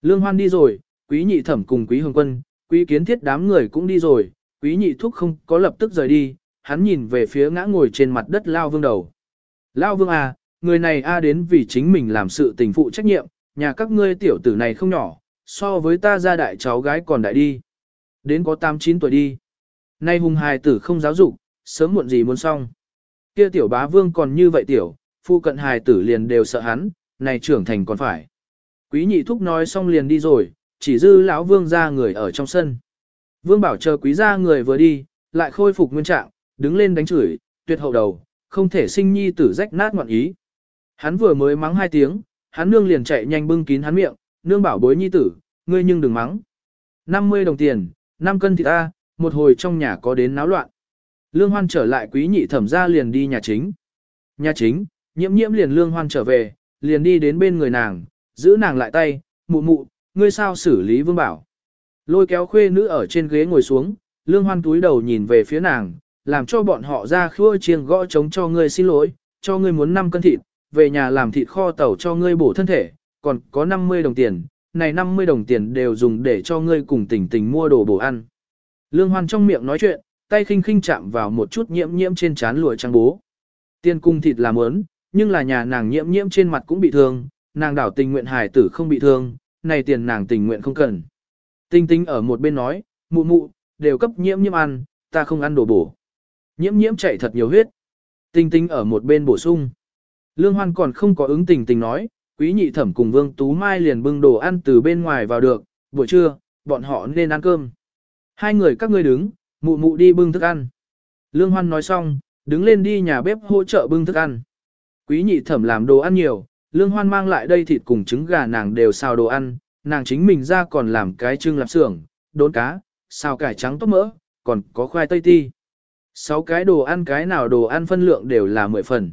Lương Hoan đi rồi, quý nhị thẩm cùng quý hồng quân, quý kiến thiết đám người cũng đi rồi, quý nhị thúc không có lập tức rời đi, hắn nhìn về phía ngã ngồi trên mặt đất Lao Vương đầu. Lao Vương à, người này a đến vì chính mình làm sự tình phụ trách nhiệm, nhà các ngươi tiểu tử này không nhỏ, so với ta gia đại cháu gái còn đại đi. Đến có 8-9 tuổi đi. Nay hùng hài tử không giáo dục, sớm muộn gì muốn xong. Kia tiểu bá vương còn như vậy tiểu, phu cận hài tử liền đều sợ hắn, này trưởng thành còn phải. Quý nhị thúc nói xong liền đi rồi, chỉ dư lão vương ra người ở trong sân. Vương bảo chờ quý gia người vừa đi, lại khôi phục nguyên trạng, đứng lên đánh chửi, tuyệt hậu đầu, không thể sinh nhi tử rách nát ngoạn ý. Hắn vừa mới mắng hai tiếng, hắn nương liền chạy nhanh bưng kín hắn miệng, nương bảo bối nhi tử, ngươi nhưng đừng mắng. 50 đồng tiền, 5 cân thịt A, một hồi trong nhà có đến náo loạn. Lương Hoan trở lại quý nhị thẩm ra liền đi nhà chính. Nhà chính, nhiễm nhiễm liền Lương Hoan trở về, liền đi đến bên người nàng, giữ nàng lại tay, mụ mụ, ngươi sao xử lý vương bảo. Lôi kéo khuê nữ ở trên ghế ngồi xuống, Lương Hoan túi đầu nhìn về phía nàng, làm cho bọn họ ra khua chiêng gõ trống cho ngươi xin lỗi, cho ngươi muốn 5 cân thịt, về nhà làm thịt kho tàu cho ngươi bổ thân thể, còn có 50 đồng tiền, này 50 đồng tiền đều dùng để cho ngươi cùng tỉnh tình mua đồ bổ ăn. Lương Hoan trong miệng nói chuyện, tay khinh khinh chạm vào một chút nhiễm nhiễm trên trán lụa trắng bố. Tiên cung thịt làm ớn, nhưng là nhà nàng nhiễm nhiễm trên mặt cũng bị thương, nàng đảo tình nguyện hài tử không bị thương, này tiền nàng tình nguyện không cần. Tinh tinh ở một bên nói, mụ mụ, đều cấp nhiễm nhiễm ăn, ta không ăn đồ bổ. Nhiễm nhiễm chạy thật nhiều huyết. Tinh tinh ở một bên bổ sung. Lương Hoan còn không có ứng tình tình nói, quý nhị thẩm cùng Vương Tú Mai liền bưng đồ ăn từ bên ngoài vào được, buổi trưa, bọn họ nên ăn cơm. Hai người các ngươi đứng, mụ mụ đi bưng thức ăn. Lương Hoan nói xong, đứng lên đi nhà bếp hỗ trợ bưng thức ăn. Quý nhị thẩm làm đồ ăn nhiều, Lương Hoan mang lại đây thịt cùng trứng gà nàng đều xào đồ ăn, nàng chính mình ra còn làm cái trưng làm xưởng, đốn cá, xào cải trắng tốt mỡ, còn có khoai tây ti. Sáu cái đồ ăn cái nào đồ ăn phân lượng đều là mười phần.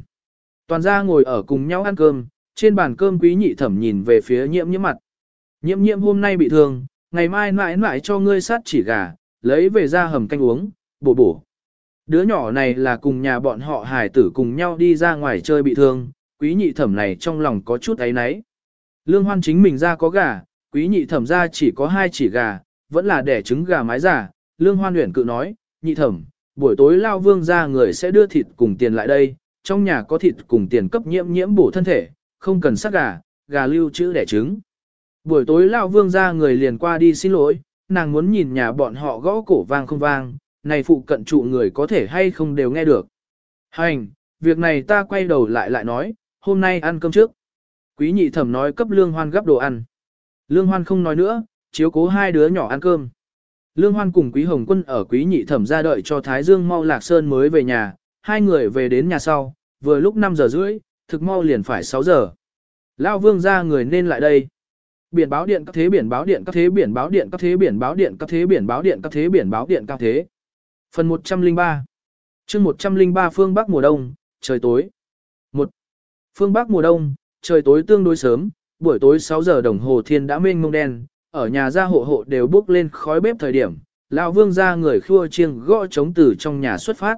Toàn gia ngồi ở cùng nhau ăn cơm, trên bàn cơm quý nhị thẩm nhìn về phía nhiễm nhiễm mặt. Nhiễm nhiễm hôm nay bị thương, ngày mai mãi mãi cho ngươi sát chỉ gà, lấy về ra hầm canh uống, bổ bổ. Đứa nhỏ này là cùng nhà bọn họ hải tử cùng nhau đi ra ngoài chơi bị thương, quý nhị thẩm này trong lòng có chút ấy náy. Lương hoan chính mình ra có gà, quý nhị thẩm ra chỉ có hai chỉ gà, vẫn là đẻ trứng gà mái giả. Lương hoan luyện cự nói, nhị thẩm, buổi tối lao vương ra người sẽ đưa thịt cùng tiền lại đây, trong nhà có thịt cùng tiền cấp nhiễm nhiễm bổ thân thể, không cần sát gà, gà lưu trữ đẻ trứng. Buổi tối lao vương ra người liền qua đi xin lỗi, nàng muốn nhìn nhà bọn họ gõ cổ vang không vang, này phụ cận trụ người có thể hay không đều nghe được. Hành, việc này ta quay đầu lại lại nói, hôm nay ăn cơm trước. Quý nhị thẩm nói cấp lương hoan gấp đồ ăn. Lương hoan không nói nữa, chiếu cố hai đứa nhỏ ăn cơm. Lương hoan cùng quý hồng quân ở quý nhị thẩm ra đợi cho Thái Dương mau lạc sơn mới về nhà, hai người về đến nhà sau, vừa lúc 5 giờ rưỡi, thực mau liền phải 6 giờ. Lao vương ra người nên lại đây. Biển báo điện các thế biển báo điện các thế biển báo điện các thế biển báo điện các thế biển báo điện các thế biển báo điện các thế. Phần 103 chương 103 phương Bắc mùa đông, trời tối. 1. Phương Bắc mùa đông, trời tối tương đối sớm, buổi tối 6 giờ đồng hồ thiên đã mênh mông đen, ở nhà gia hộ hộ đều bước lên khói bếp thời điểm, lão vương gia người khua chiêng gõ trống từ trong nhà xuất phát.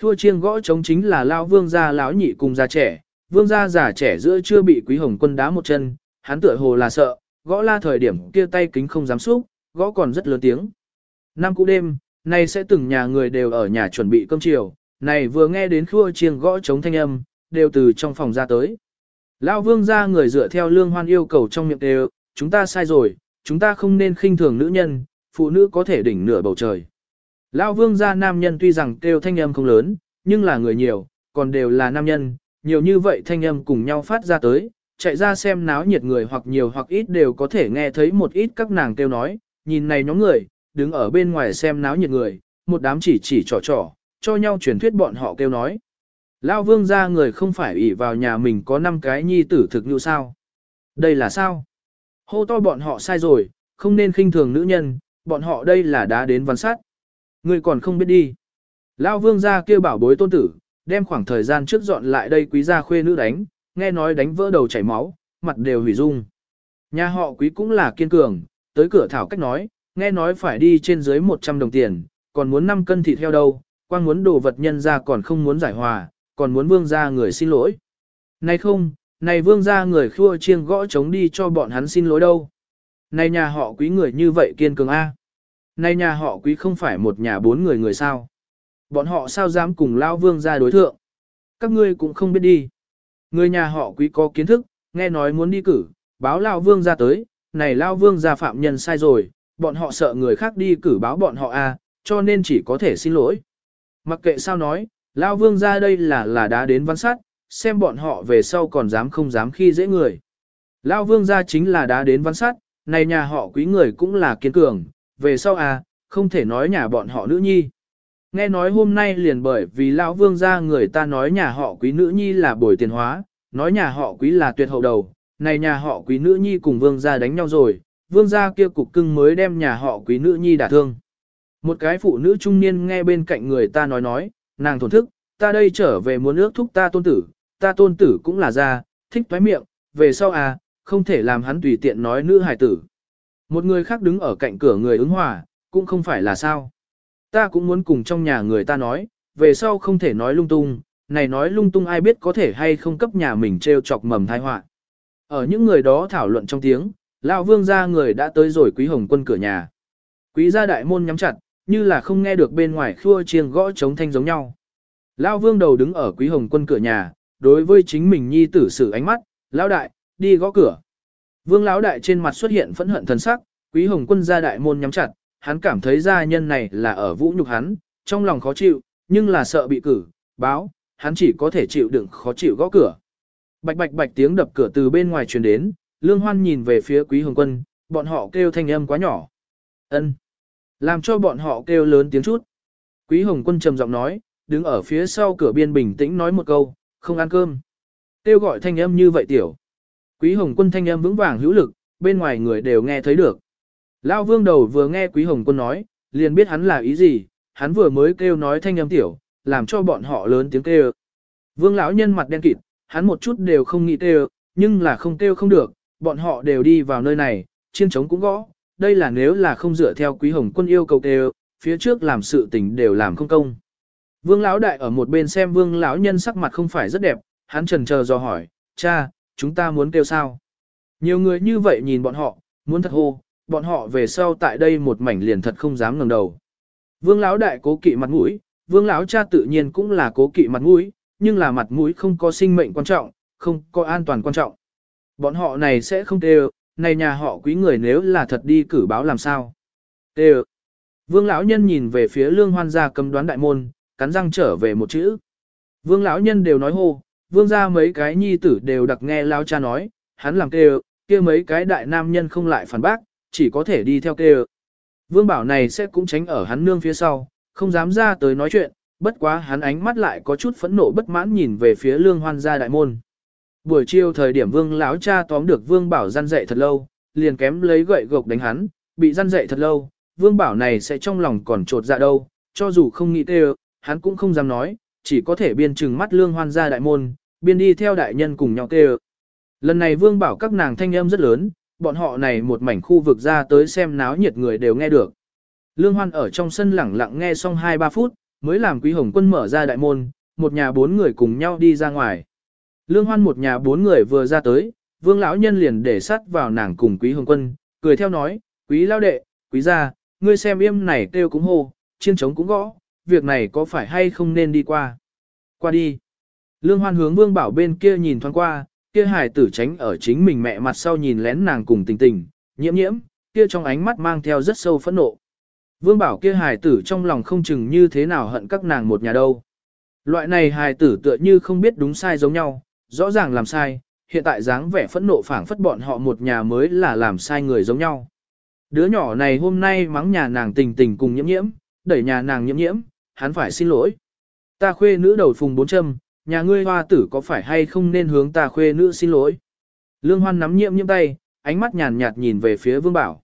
Khua chiêng gõ trống chính là lão vương gia lão nhị cùng già trẻ, vương gia già trẻ giữa chưa bị quý hồng quân đá một chân, hắn tựa hồ là sợ, gõ la thời điểm kia tay kính không dám xúc, gõ còn rất lớn tiếng. Năm cũ đêm, nay sẽ từng nhà người đều ở nhà chuẩn bị cơm chiều, này vừa nghe đến khua chiêng gõ trống thanh âm, đều từ trong phòng ra tới. Lão vương gia người dựa theo lương hoan yêu cầu trong miệng đều, chúng ta sai rồi, chúng ta không nên khinh thường nữ nhân, phụ nữ có thể đỉnh nửa bầu trời. Lão vương gia nam nhân tuy rằng kêu thanh âm không lớn, nhưng là người nhiều, còn đều là nam nhân, nhiều như vậy thanh âm cùng nhau phát ra tới, chạy ra xem náo nhiệt người hoặc nhiều hoặc ít đều có thể nghe thấy một ít các nàng kêu nói, nhìn này nhóm người, đứng ở bên ngoài xem náo nhiệt người, một đám chỉ chỉ trò trò, cho nhau truyền thuyết bọn họ kêu nói. Lao vương ra người không phải ủy vào nhà mình có 5 cái nhi tử thực như sao. Đây là sao? Hô to bọn họ sai rồi, không nên khinh thường nữ nhân, bọn họ đây là đã đến văn sát. Người còn không biết đi. Lao vương ra kêu bảo bối tôn tử, đem khoảng thời gian trước dọn lại đây quý gia khuê nữ đánh, nghe nói đánh vỡ đầu chảy máu, mặt đều hủy dung. Nhà họ quý cũng là kiên cường, tới cửa thảo cách nói, nghe nói phải đi trên dưới 100 đồng tiền, còn muốn 5 cân thịt heo đâu, quang muốn đồ vật nhân ra còn không muốn giải hòa, còn muốn vương ra người xin lỗi. Này không, này vương ra người khua chiêng gõ chống đi cho bọn hắn xin lỗi đâu. Này nhà họ quý người như vậy kiên cường A. Này nhà họ quý không phải một nhà bốn người người sao. Bọn họ sao dám cùng lao vương ra đối thượng. Các ngươi cũng không biết đi. Người nhà họ quý có kiến thức, nghe nói muốn đi cử, báo lao vương ra tới, này lao vương ra phạm nhân sai rồi, bọn họ sợ người khác đi cử báo bọn họ A, cho nên chỉ có thể xin lỗi. Mặc kệ sao nói, Lao vương ra đây là là đã đến văn sát, xem bọn họ về sau còn dám không dám khi dễ người. Lao vương ra chính là đã đến văn sát, này nhà họ quý người cũng là kiên cường, về sau à, không thể nói nhà bọn họ nữ nhi. Nghe nói hôm nay liền bởi vì lão vương gia người ta nói nhà họ quý nữ nhi là bồi tiền hóa, nói nhà họ quý là tuyệt hậu đầu, này nhà họ quý nữ nhi cùng vương gia đánh nhau rồi, vương gia kia cục cưng mới đem nhà họ quý nữ nhi đả thương. Một cái phụ nữ trung niên nghe bên cạnh người ta nói nói, nàng thổn thức, ta đây trở về muốn ước thúc ta tôn tử, ta tôn tử cũng là ra, thích thoái miệng, về sau à, không thể làm hắn tùy tiện nói nữ hài tử. Một người khác đứng ở cạnh cửa người ứng hòa, cũng không phải là sao. Ta cũng muốn cùng trong nhà người ta nói, về sau không thể nói lung tung, này nói lung tung ai biết có thể hay không cấp nhà mình treo chọc mầm thai họa. Ở những người đó thảo luận trong tiếng, lão vương gia người đã tới rồi quý hồng quân cửa nhà. Quý gia đại môn nhắm chặt, như là không nghe được bên ngoài khua chiêng gõ chống thanh giống nhau. Lão vương đầu đứng ở quý hồng quân cửa nhà, đối với chính mình nhi tử sử ánh mắt, lão đại, đi gõ cửa. Vương lão đại trên mặt xuất hiện phẫn hận thần sắc, quý hồng quân ra đại môn nhắm chặt, hắn cảm thấy gia nhân này là ở vũ nhục hắn, trong lòng khó chịu, nhưng là sợ bị cử, báo, hắn chỉ có thể chịu đựng khó chịu gõ cửa. Bạch bạch bạch tiếng đập cửa từ bên ngoài truyền đến, lương hoan nhìn về phía quý hồng quân, bọn họ kêu thanh âm quá nhỏ. ân làm cho bọn họ kêu lớn tiếng chút. Quý Hồng Quân trầm giọng nói, đứng ở phía sau cửa biên bình tĩnh nói một câu, không ăn cơm. Kêu gọi thanh âm như vậy tiểu. Quý Hồng Quân thanh âm vững vàng hữu lực, bên ngoài người đều nghe thấy được. Lão Vương đầu vừa nghe Quý Hồng Quân nói, liền biết hắn là ý gì, hắn vừa mới kêu nói thanh âm tiểu, làm cho bọn họ lớn tiếng kêu. Vương lão nhân mặt đen kịt, hắn một chút đều không nghĩ kêu, nhưng là không kêu không được, bọn họ đều đi vào nơi này, chiên trống cũng gõ, đây là nếu là không dựa theo quý hồng quân yêu cầu đều, phía trước làm sự tình đều làm không công. Vương lão đại ở một bên xem vương lão nhân sắc mặt không phải rất đẹp, hắn trần chờ do hỏi, cha, chúng ta muốn kêu sao? Nhiều người như vậy nhìn bọn họ, muốn thật hô, bọn họ về sau tại đây một mảnh liền thật không dám ngẩng đầu. Vương lão đại cố kỵ mặt mũi, vương lão cha tự nhiên cũng là cố kỵ mặt mũi, nhưng là mặt mũi không có sinh mệnh quan trọng, không có an toàn quan trọng. Bọn họ này sẽ không kêu, này nhà họ quý người nếu là thật đi cử báo làm sao? Tê Vương lão nhân nhìn về phía lương hoan gia cầm đoán đại môn, cắn răng trở về một chữ. Vương lão nhân đều nói hô, vương gia mấy cái nhi tử đều đặc nghe lao cha nói, hắn làm kêu, kia mấy cái đại nam nhân không lại phản bác, chỉ có thể đi theo kêu. Vương bảo này sẽ cũng tránh ở hắn nương phía sau, không dám ra tới nói chuyện, bất quá hắn ánh mắt lại có chút phẫn nộ bất mãn nhìn về phía lương hoan gia đại môn. Buổi chiều thời điểm vương lão cha tóm được vương bảo gian dậy thật lâu, liền kém lấy gậy gộc đánh hắn, bị gian dậy thật lâu, vương bảo này sẽ trong lòng còn trột dạ đâu, cho dù không nghĩ tê hắn cũng không dám nói, chỉ có thể biên trừng mắt lương hoan ra đại môn, biên đi theo đại nhân cùng nhau tê Lần này vương bảo các nàng thanh âm rất lớn, bọn họ này một mảnh khu vực ra tới xem náo nhiệt người đều nghe được. Lương hoan ở trong sân lẳng lặng nghe xong 2-3 phút, mới làm quý hồng quân mở ra đại môn, một nhà bốn người cùng nhau đi ra ngoài. Lương Hoan một nhà bốn người vừa ra tới, Vương lão nhân liền để sắt vào nàng cùng Quý Hồng Quân, cười theo nói, "Quý lão đệ, quý gia, ngươi xem im này kêu cũng hô, chiên trống cũng gõ, việc này có phải hay không nên đi qua?" "Qua đi." Lương Hoan hướng Vương Bảo bên kia nhìn thoáng qua, kia hải tử tránh ở chính mình mẹ mặt sau nhìn lén nàng cùng tình tình, nhiễm nhiễm, kia trong ánh mắt mang theo rất sâu phẫn nộ. Vương Bảo kia Hải tử trong lòng không chừng như thế nào hận các nàng một nhà đâu. Loại này hài tử tựa như không biết đúng sai giống nhau, rõ ràng làm sai, hiện tại dáng vẻ phẫn nộ phảng phất bọn họ một nhà mới là làm sai người giống nhau. Đứa nhỏ này hôm nay mắng nhà nàng tình tình cùng nhiễm nhiễm, đẩy nhà nàng nhiễm nhiễm, hắn phải xin lỗi. Ta khuê nữ đầu phùng bốn châm, nhà ngươi hoa tử có phải hay không nên hướng ta khuê nữ xin lỗi. Lương Hoan nắm nhiễm nhiễm tay, ánh mắt nhàn nhạt nhìn về phía Vương Bảo.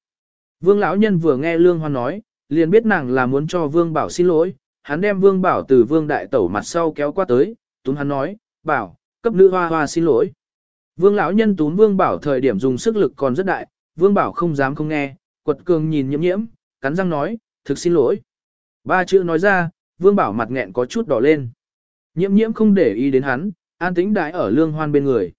Vương lão nhân vừa nghe Lương Hoan nói, liền biết nàng là muốn cho Vương Bảo xin lỗi, hắn đem Vương Bảo từ Vương đại tẩu mặt sau kéo qua tới, túm hắn nói, "Bảo, cấp nữ hoa hoa xin lỗi." Vương lão nhân tún Vương Bảo thời điểm dùng sức lực còn rất đại, Vương Bảo không dám không nghe, quật cường nhìn nhiễm nhiễm, cắn răng nói, "Thực xin lỗi." Ba chữ nói ra, Vương Bảo mặt nghẹn có chút đỏ lên. Nhiễm nhiễm không để ý đến hắn, an tĩnh đại ở Lương Hoan bên người.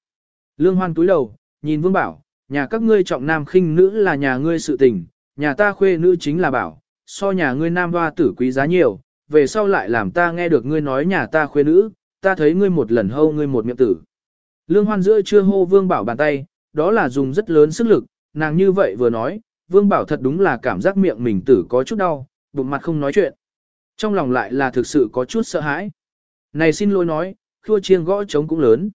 Lương Hoan túi đầu, nhìn Vương Bảo, nhà các ngươi trọng nam khinh nữ là nhà ngươi sự tình, nhà ta khuê nữ chính là Bảo, so nhà ngươi nam hoa tử quý giá nhiều, về sau lại làm ta nghe được ngươi nói nhà ta khuê nữ, ta thấy ngươi một lần hâu ngươi một miệng tử. Lương Hoan giữa chưa hô Vương Bảo bàn tay, đó là dùng rất lớn sức lực, nàng như vậy vừa nói, Vương Bảo thật đúng là cảm giác miệng mình tử có chút đau, bụng mặt không nói chuyện. Trong lòng lại là thực sự có chút sợ hãi. Này xin lỗi nói, khua chiêng gõ trống cũng lớn.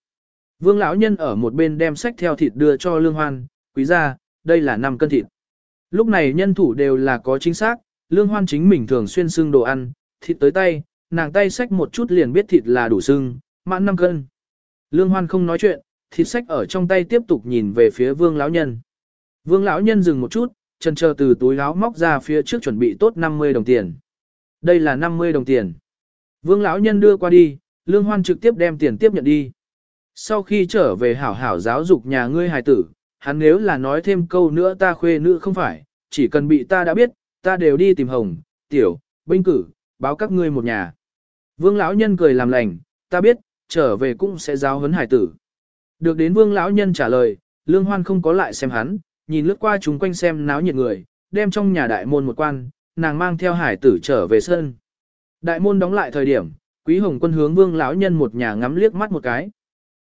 Vương lão nhân ở một bên đem sách theo thịt đưa cho Lương Hoan, quý gia, đây là 5 cân thịt. Lúc này nhân thủ đều là có chính xác, Lương Hoan chính mình thường xuyên xưng đồ ăn, thịt tới tay, nàng tay xách một chút liền biết thịt là đủ sưng, mãn 5 cân. Lương Hoan không nói chuyện, thịt xách ở trong tay tiếp tục nhìn về phía Vương lão nhân. Vương lão nhân dừng một chút, chân chờ từ túi áo móc ra phía trước chuẩn bị tốt 50 đồng tiền. Đây là 50 đồng tiền. Vương lão nhân đưa qua đi, Lương Hoan trực tiếp đem tiền tiếp nhận đi. Sau khi trở về hảo hảo giáo dục nhà ngươi hài tử, hắn nếu là nói thêm câu nữa ta khuê nữ không phải, chỉ cần bị ta đã biết, ta đều đi tìm hồng, tiểu, binh cử, báo các ngươi một nhà. Vương lão nhân cười làm lành, ta biết, trở về cũng sẽ giáo huấn hải tử. Được đến vương lão nhân trả lời, lương hoan không có lại xem hắn, nhìn lướt qua chúng quanh xem náo nhiệt người, đem trong nhà đại môn một quan, nàng mang theo hải tử trở về sân. Đại môn đóng lại thời điểm, quý hồng quân hướng vương lão nhân một nhà ngắm liếc mắt một cái.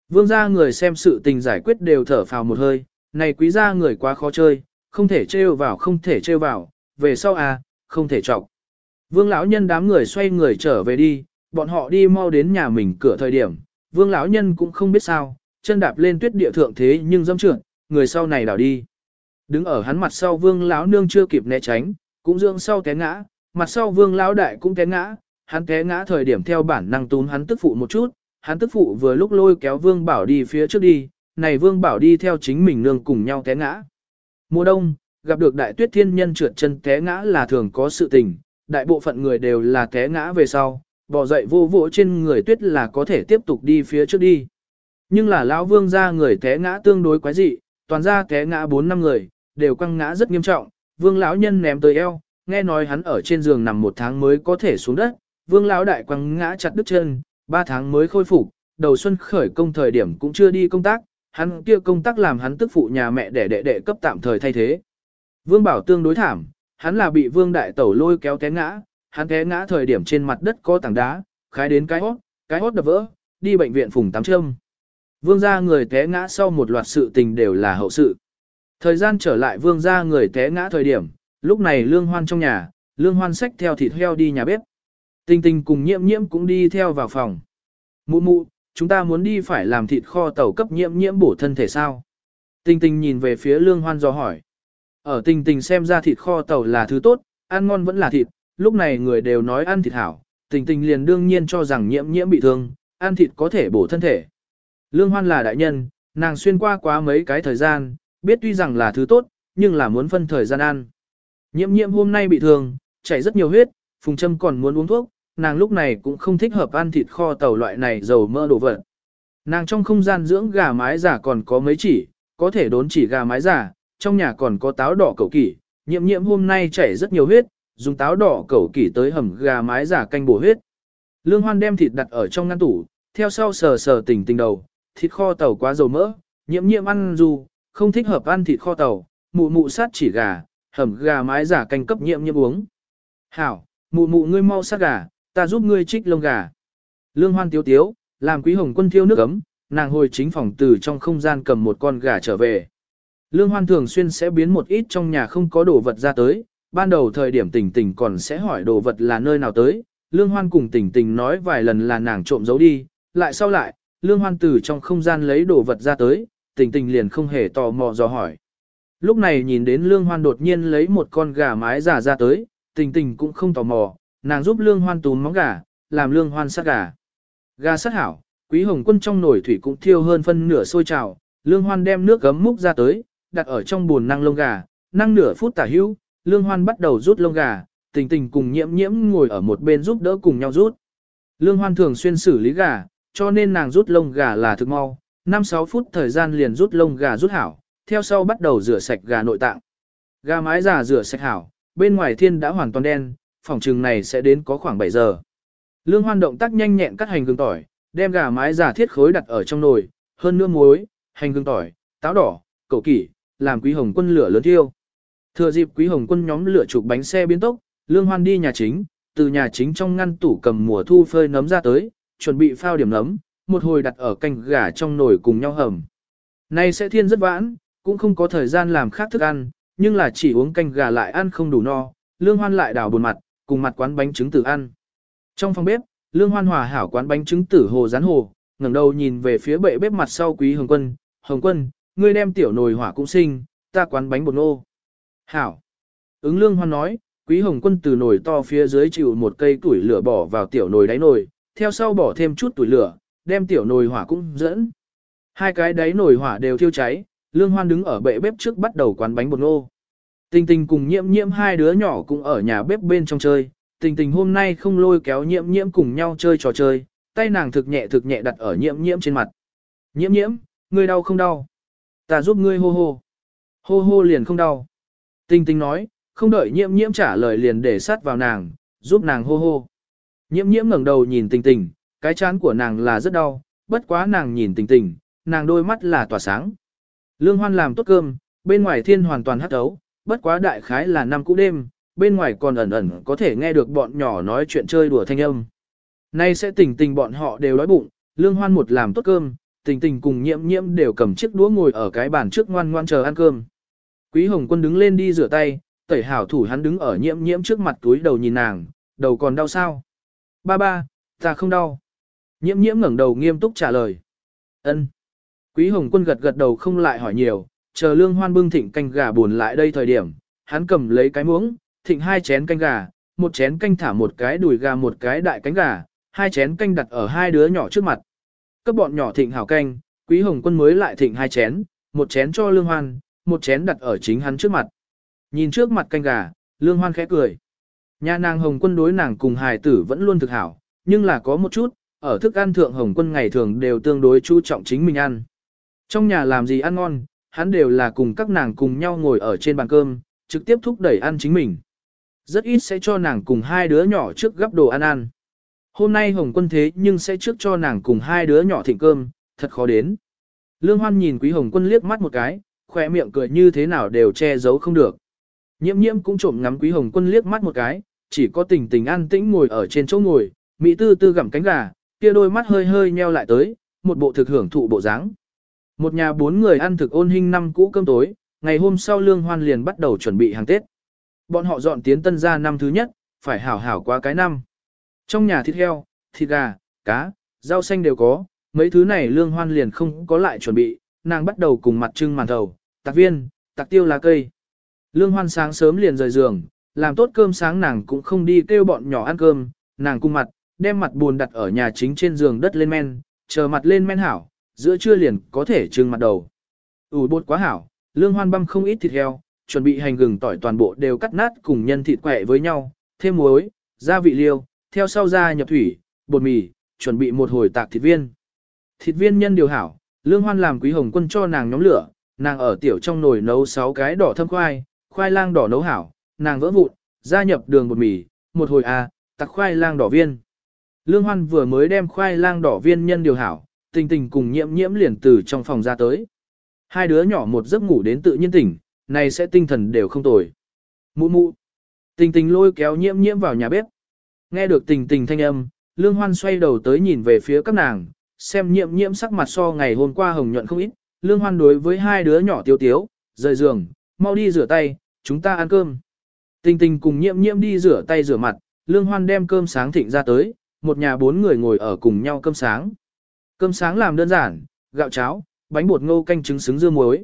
Vương gia người xem sự tình giải quyết đều thở phào một hơi, này quý gia người quá khó chơi, không thể trêu vào không thể trêu vào, về sau à, không thể trọng. Vương lão nhân đám người xoay người trở về đi, bọn họ đi mau đến nhà mình cửa thời điểm, vương lão nhân cũng không biết sao, chân đạp lên tuyết địa thượng thế nhưng dâm trượt, người sau này đảo đi. Đứng ở hắn mặt sau vương lão nương chưa kịp né tránh, cũng dưỡng sau té ngã, mặt sau vương lão đại cũng té ngã, hắn té ngã thời điểm theo bản năng tún hắn tức phụ một chút, hắn tức phụ vừa lúc lôi kéo vương bảo đi phía trước đi, này vương bảo đi theo chính mình nương cùng nhau té ngã. Mùa đông, gặp được đại tuyết thiên nhân trượt chân té ngã là thường có sự tình, đại bộ phận người đều là té ngã về sau, bỏ dậy vô vỗ trên người tuyết là có thể tiếp tục đi phía trước đi. Nhưng là lão vương gia người té ngã tương đối quái dị, toàn ra té ngã 4 năm người, đều quăng ngã rất nghiêm trọng, vương lão nhân ném tới eo, nghe nói hắn ở trên giường nằm một tháng mới có thể xuống đất, vương lão đại quăng ngã chặt đứt chân, 3 tháng mới khôi phục, đầu xuân khởi công thời điểm cũng chưa đi công tác, hắn kia công tác làm hắn tức phụ nhà mẹ để đệ đệ cấp tạm thời thay thế. Vương Bảo tương đối thảm, hắn là bị Vương Đại Tẩu lôi kéo té ngã, hắn té ngã thời điểm trên mặt đất có tảng đá, khái đến cái hót, cái hót đập vỡ, đi bệnh viện phùng tám châm. Vương gia người té ngã sau một loạt sự tình đều là hậu sự. Thời gian trở lại vương gia người té ngã thời điểm, lúc này lương hoan trong nhà, lương hoan xách theo thịt heo đi nhà bếp. Tinh tinh cùng nhiễm nhiễm cũng đi theo vào phòng. Mụ mụ, chúng ta muốn đi phải làm thịt kho tàu cấp nhiễm nhiễm bổ thân thể sao? Tinh tinh nhìn về phía lương hoan do hỏi. Ở tinh tinh xem ra thịt kho tàu là thứ tốt, ăn ngon vẫn là thịt, lúc này người đều nói ăn thịt hảo, tình tình liền đương nhiên cho rằng nhiễm nhiễm bị thương, ăn thịt có thể bổ thân thể. Lương hoan là đại nhân, nàng xuyên qua quá mấy cái thời gian, biết tuy rằng là thứ tốt, nhưng là muốn phân thời gian ăn. Nhiễm nhiễm hôm nay bị thương, chảy rất nhiều huyết, Phùng Trâm còn muốn uống thuốc, nàng lúc này cũng không thích hợp ăn thịt kho tàu loại này dầu mỡ đồ vật. Nàng trong không gian dưỡng gà mái giả còn có mấy chỉ, có thể đốn chỉ gà mái giả, trong nhà còn có táo đỏ cầu kỷ, nhiệm nhiệm hôm nay chảy rất nhiều huyết, dùng táo đỏ cẩu kỷ tới hầm gà mái giả canh bổ huyết. Lương Hoan đem thịt đặt ở trong ngăn tủ, theo sau sờ sờ tỉnh tỉnh đầu, thịt kho tàu quá dầu mỡ, nhiễm nhiễm ăn dù, không thích hợp ăn thịt kho tàu, mụ mụ sát chỉ gà, hầm gà mái giả canh cấp nhiễm nhiễm uống. Hảo, mụ mụ ngươi mau sát gà, ta giúp ngươi trích lông gà. Lương hoan tiếu tiếu, làm quý hồng quân thiêu nước ấm, nàng hồi chính phòng từ trong không gian cầm một con gà trở về. Lương hoan thường xuyên sẽ biến một ít trong nhà không có đồ vật ra tới, ban đầu thời điểm tình tình còn sẽ hỏi đồ vật là nơi nào tới, lương hoan cùng tình tình nói vài lần là nàng trộm giấu đi, lại sau lại, lương hoan từ trong không gian lấy đồ vật ra tới, tình tình liền không hề tò mò dò hỏi. Lúc này nhìn đến lương hoan đột nhiên lấy một con gà mái giả ra tới, tình tình cũng không tò mò, nàng giúp lương hoan túm móng gà, làm lương hoan sát gà. Gà sát hảo, quý hồng quân trong nồi thủy cũng thiêu hơn phân nửa sôi trào, lương hoan đem nước gấm múc ra tới, đặt ở trong buồn năng lông gà, năng nửa phút tả hữu, lương hoan bắt đầu rút lông gà, tình tình cùng nhiễm nhiễm ngồi ở một bên giúp đỡ cùng nhau rút. Lương hoan thường xuyên xử lý gà, cho nên nàng rút lông gà là thực mau, 5-6 phút thời gian liền rút lông gà rút hảo, theo sau bắt đầu rửa sạch gà nội tạng. Gà mái già rửa sạch hảo, bên ngoài thiên đã hoàn toàn đen, phòng trừng này sẽ đến có khoảng 7 giờ. Lương hoan động tác nhanh nhẹn cắt hành gừng tỏi, đem gà mái giả thiết khối đặt ở trong nồi, hơn nữa muối, hành gừng tỏi, táo đỏ, cậu kỷ, làm quý hồng quân lửa lớn thiêu. Thừa dịp quý hồng quân nhóm lửa chụp bánh xe biến tốc, lương hoan đi nhà chính, từ nhà chính trong ngăn tủ cầm mùa thu phơi nấm ra tới, chuẩn bị phao điểm nấm, một hồi đặt ở canh gà trong nồi cùng nhau hầm. Nay sẽ thiên rất vãn, cũng không có thời gian làm khác thức ăn, nhưng là chỉ uống canh gà lại ăn không đủ no, lương hoan lại đào buồn mặt, cùng mặt quán bánh trứng tử ăn. Trong phòng bếp, lương hoan hòa hảo quán bánh trứng tử hồ rán hồ, ngẩng đầu nhìn về phía bệ bếp mặt sau quý hồng quân, hồng quân, ngươi đem tiểu nồi hỏa cũng sinh, ta quán bánh bột nô. Hảo. Ứng lương hoan nói, quý hồng quân từ nồi to phía dưới chịu một cây tuổi lửa bỏ vào tiểu nồi đáy nồi, theo sau bỏ thêm chút tuổi lửa, đem tiểu nồi hỏa cũng dẫn. Hai cái đáy nồi hỏa đều thiêu cháy, lương hoan đứng ở bệ bếp trước bắt đầu quán bánh bột ngô. Tình tình cùng nhiễm nhiễm hai đứa nhỏ cũng ở nhà bếp bên trong chơi, tình tình hôm nay không lôi kéo nhiễm nhiễm cùng nhau chơi trò chơi, tay nàng thực nhẹ thực nhẹ đặt ở nhiễm nhiễm trên mặt. Nhiễm nhiễm, ngươi đau không đau? Ta giúp ngươi hô hô. Hô hô liền không đau. Tình tình nói, không đợi nhiễm nhiễm trả lời liền để sát vào nàng, giúp nàng hô hô. Nhiễm nhiễm ngẩng đầu nhìn tình tình, cái chán của nàng là rất đau, bất quá nàng nhìn tình tình, nàng đôi mắt là tỏa sáng. Lương Hoan làm tốt cơm, bên ngoài thiên hoàn toàn hắt ấu, bất quá đại khái là năm cũ đêm, bên ngoài còn ẩn ẩn có thể nghe được bọn nhỏ nói chuyện chơi đùa thanh âm. Nay sẽ tình tình bọn họ đều đói bụng, Lương Hoan một làm tốt cơm, tình tình cùng nhiễm nhiễm đều cầm chiếc đũa ngồi ở cái bàn trước ngoan ngoan chờ ăn cơm. Quý Hồng Quân đứng lên đi rửa tay, tẩy hảo thủ hắn đứng ở nhiễm nhiễm trước mặt túi đầu nhìn nàng, đầu còn đau sao? Ba ba, ta không đau. Nhiễm nhiễm ngẩng đầu nghiêm túc trả lời. Ân. Quý Hồng Quân gật gật đầu không lại hỏi nhiều, chờ Lương Hoan bưng thịnh canh gà buồn lại đây thời điểm, hắn cầm lấy cái muỗng, thịnh hai chén canh gà, một chén canh thả một cái đùi gà một cái đại cánh gà, hai chén canh đặt ở hai đứa nhỏ trước mặt. Các bọn nhỏ thịnh hảo canh, Quý Hồng Quân mới lại thịnh hai chén, một chén cho Lương Hoan, một chén đặt ở chính hắn trước mặt. Nhìn trước mặt canh gà, Lương Hoan khẽ cười. Nhà nàng Hồng Quân đối nàng cùng hài tử vẫn luôn thực hảo, nhưng là có một chút, ở thức ăn thượng Hồng Quân ngày thường đều tương đối chú trọng chính mình ăn. Trong nhà làm gì ăn ngon, hắn đều là cùng các nàng cùng nhau ngồi ở trên bàn cơm, trực tiếp thúc đẩy ăn chính mình. Rất ít sẽ cho nàng cùng hai đứa nhỏ trước gấp đồ ăn ăn. Hôm nay Hồng Quân thế nhưng sẽ trước cho nàng cùng hai đứa nhỏ thịnh cơm, thật khó đến. Lương Hoan nhìn Quý Hồng Quân liếc mắt một cái, khỏe miệng cười như thế nào đều che giấu không được. Nhiễm nhiễm cũng trộm ngắm Quý Hồng Quân liếc mắt một cái, chỉ có tình tình an tĩnh ngồi ở trên chỗ ngồi, Mỹ tư tư gặm cánh gà, kia đôi mắt hơi hơi nheo lại tới, một bộ thực hưởng thụ bộ dáng. Một nhà bốn người ăn thực ôn hình năm cũ cơm tối, ngày hôm sau lương hoan liền bắt đầu chuẩn bị hàng Tết. Bọn họ dọn tiến tân gia năm thứ nhất, phải hảo hảo qua cái năm. Trong nhà thịt heo, thịt gà, cá, rau xanh đều có, mấy thứ này lương hoan liền không có lại chuẩn bị, nàng bắt đầu cùng mặt trưng màn thầu, tạc viên, tạc tiêu lá cây. Lương hoan sáng sớm liền rời giường, làm tốt cơm sáng nàng cũng không đi kêu bọn nhỏ ăn cơm, nàng cung mặt, đem mặt buồn đặt ở nhà chính trên giường đất lên men, chờ mặt lên men hảo, giữa trưa liền có thể trưng mặt đầu. Ủ bột quá hảo, lương hoan băm không ít thịt heo, chuẩn bị hành gừng tỏi toàn bộ đều cắt nát cùng nhân thịt quẹ với nhau, thêm muối, gia vị liêu, theo sau ra nhập thủy, bột mì, chuẩn bị một hồi tạc thịt viên. Thịt viên nhân điều hảo, lương hoan làm quý hồng quân cho nàng nhóm lửa, nàng ở tiểu trong nồi nấu 6 cái đỏ thâm khoai, khoai lang đỏ nấu hảo, nàng vỡ vụn, gia nhập đường bột mì, một hồi à, tặc khoai lang đỏ viên. Lương hoan vừa mới đem khoai lang đỏ viên nhân điều hảo, tình tình cùng nhiễm nhiễm liền từ trong phòng ra tới. Hai đứa nhỏ một giấc ngủ đến tự nhiên tỉnh, này sẽ tinh thần đều không tồi. Mụ mụ. Tình tình lôi kéo nhiễm nhiễm vào nhà bếp. Nghe được tình tình thanh âm, lương hoan xoay đầu tới nhìn về phía các nàng, xem nhiễm nhiễm sắc mặt so ngày hôm qua hồng nhuận không ít. Lương hoan đối với hai đứa nhỏ tiêu tiếu, rời giường, mau đi rửa tay, chúng ta ăn cơm. Tình tình cùng nhiễm nhiễm đi rửa tay rửa mặt, lương hoan đem cơm sáng thịnh ra tới, một nhà bốn người ngồi ở cùng nhau cơm sáng. Cơm sáng làm đơn giản, gạo cháo, bánh bột ngô canh trứng xứng dưa muối.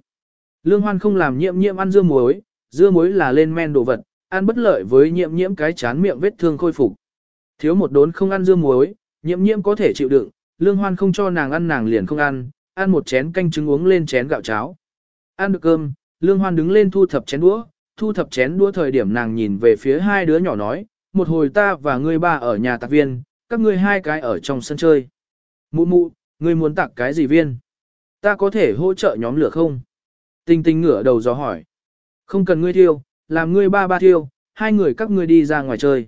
Lương Hoan không làm nhiễm nhiễm ăn dưa muối, dưa muối là lên men đồ vật, ăn bất lợi với nhiễm nhiễm cái chán miệng vết thương khôi phục. Thiếu một đốn không ăn dưa muối, nhiễm nhiễm có thể chịu đựng, Lương Hoan không cho nàng ăn nàng liền không ăn, ăn một chén canh trứng uống lên chén gạo cháo. Ăn được cơm, Lương Hoan đứng lên thu thập chén đũa, thu thập chén đũa thời điểm nàng nhìn về phía hai đứa nhỏ nói, một hồi ta và ngươi ba ở nhà tạc viên, các ngươi hai cái ở trong sân chơi. Mụ mụ, ngươi muốn tạc cái gì viên? Ta có thể hỗ trợ nhóm lửa không? Tinh tinh ngửa đầu gió hỏi. Không cần ngươi thiêu, làm ngươi ba ba thiêu, hai người các ngươi đi ra ngoài chơi.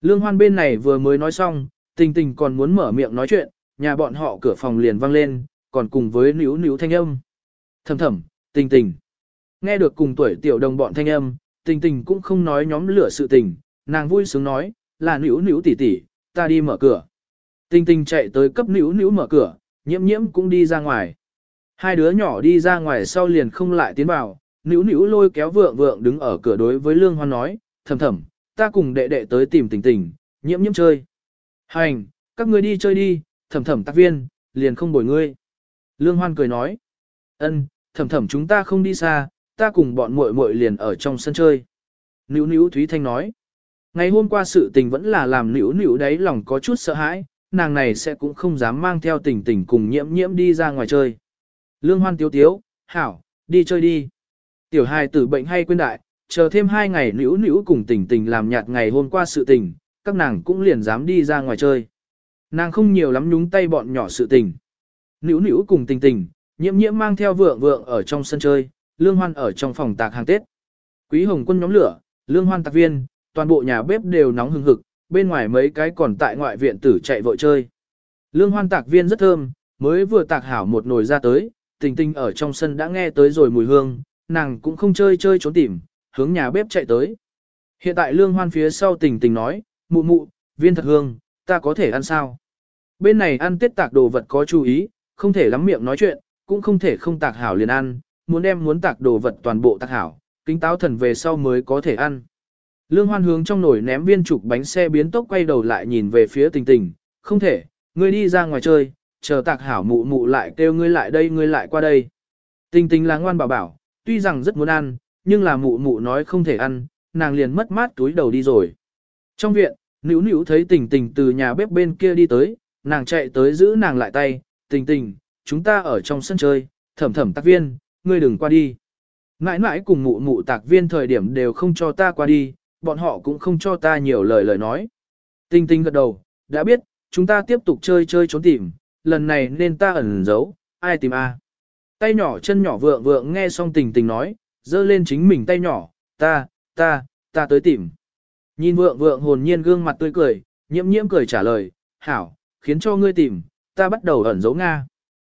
Lương Hoan bên này vừa mới nói xong, tình tình còn muốn mở miệng nói chuyện, nhà bọn họ cửa phòng liền vang lên, còn cùng với níu níu thanh âm. Thầm thầm, tình tình. Nghe được cùng tuổi tiểu đồng bọn thanh âm, tình tình cũng không nói nhóm lửa sự tình, nàng vui sướng nói, là níu níu tỷ tỷ, ta đi mở cửa. Tình tình chạy tới cấp níu níu mở cửa, nhiễm nhiễm cũng đi ra ngoài. Hai đứa nhỏ đi ra ngoài sau liền không lại tiến vào, níu níu lôi kéo vượng vượng đứng ở cửa đối với lương hoan nói, thầm thầm, ta cùng đệ đệ tới tìm tình tình, nhiễm nhiễm chơi. Hành, các ngươi đi chơi đi, Thẩm Thẩm tác viên, liền không bồi ngươi. Lương hoan cười nói, ân, Thẩm Thẩm chúng ta không đi xa, ta cùng bọn muội muội liền ở trong sân chơi. Nữu nữu Thúy Thanh nói, ngày hôm qua sự tình vẫn là làm nữu nữu đấy lòng có chút sợ hãi, nàng này sẽ cũng không dám mang theo tình tình cùng nhiễm nhiễm đi ra ngoài chơi. Lương hoan tiếu tiếu, hảo, đi chơi đi. Tiểu hài tử bệnh hay quên đại, chờ thêm hai ngày nữu nữu cùng tình tình làm nhạt ngày hôm qua sự tình, các nàng cũng liền dám đi ra ngoài chơi. Nàng không nhiều lắm nhúng tay bọn nhỏ sự tình. Nữu nữu cùng tình tình, nhiễm nhiễm mang theo vượng vượng ở trong sân chơi, lương hoan ở trong phòng tạc hàng Tết. Quý hồng quân nhóm lửa, lương hoan tạc viên, toàn bộ nhà bếp đều nóng hừng hực, bên ngoài mấy cái còn tại ngoại viện tử chạy vội chơi. Lương hoan tạc viên rất thơm, mới vừa tạc hảo một nồi ra tới, tình tình ở trong sân đã nghe tới rồi mùi hương, nàng cũng không chơi chơi trốn tìm, hướng nhà bếp chạy tới. Hiện tại lương hoan phía sau tình tình nói, mụ mụ, viên thật hương, ta có thể ăn sao? Bên này ăn tiết tạc đồ vật có chú ý, không thể lắm miệng nói chuyện, cũng không thể không tạc hảo liền ăn, muốn đem muốn tạc đồ vật toàn bộ tạc hảo, kính táo thần về sau mới có thể ăn. Lương hoan hướng trong nồi ném viên trục bánh xe biến tốc quay đầu lại nhìn về phía tình tình, không thể, ngươi đi ra ngoài chơi, chờ tạc hảo mụ mụ lại kêu ngươi lại đây ngươi lại qua đây. Tình tình là ngoan bảo bảo, tuy rằng rất muốn ăn, nhưng là mụ mụ nói không thể ăn, nàng liền mất mát túi đầu đi rồi. Trong viện, nữu nữu thấy tình tình từ nhà bếp bên kia đi tới, nàng chạy tới giữ nàng lại tay, tình tình, chúng ta ở trong sân chơi, thẩm thẩm tạc viên, ngươi đừng qua đi. Mãi mãi cùng mụ mụ tạc viên thời điểm đều không cho ta qua đi, bọn họ cũng không cho ta nhiều lời lời nói. Tình tình gật đầu, đã biết, chúng ta tiếp tục chơi chơi trốn tìm, lần này nên ta ẩn giấu, ai tìm a? Tay nhỏ chân nhỏ vượng vượng nghe xong tình tình nói, dơ lên chính mình tay nhỏ, ta, ta, ta tới tìm. Nhìn vượng vượng hồn nhiên gương mặt tươi cười, nhiễm nhiễm cười trả lời, hảo, khiến cho ngươi tìm, ta bắt đầu ẩn giấu Nga.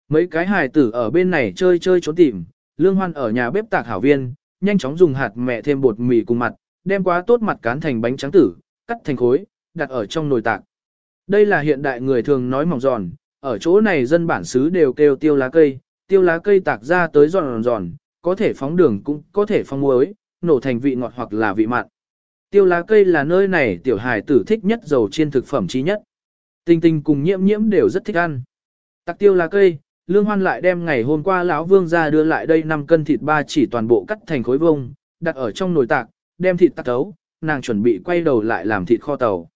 Mấy cái hài tử ở bên này chơi chơi trốn tìm, lương hoan ở nhà bếp tạc hảo viên, nhanh chóng dùng hạt mẹ thêm bột mì cùng mặt, đem quá tốt mặt cán thành bánh trắng tử, cắt thành khối, đặt ở trong nồi tạc. Đây là hiện đại người thường nói mỏng giòn, ở chỗ này dân bản xứ đều kêu tiêu lá cây, tiêu lá cây tạc ra tới giòn giòn, có thể phóng đường cũng có thể phóng muối, nổ thành vị ngọt hoặc là vị mặn. Tiêu lá cây là nơi này tiểu hài tử thích nhất dầu chiên thực phẩm chí nhất. Tinh tinh cùng nhiễm nhiễm đều rất thích ăn. Tạc tiêu lá cây, lương hoan lại đem ngày hôm qua lão vương ra đưa lại đây 5 cân thịt ba chỉ toàn bộ cắt thành khối vông, đặt ở trong nồi tạc, đem thịt tạc tấu, nàng chuẩn bị quay đầu lại làm thịt kho tàu.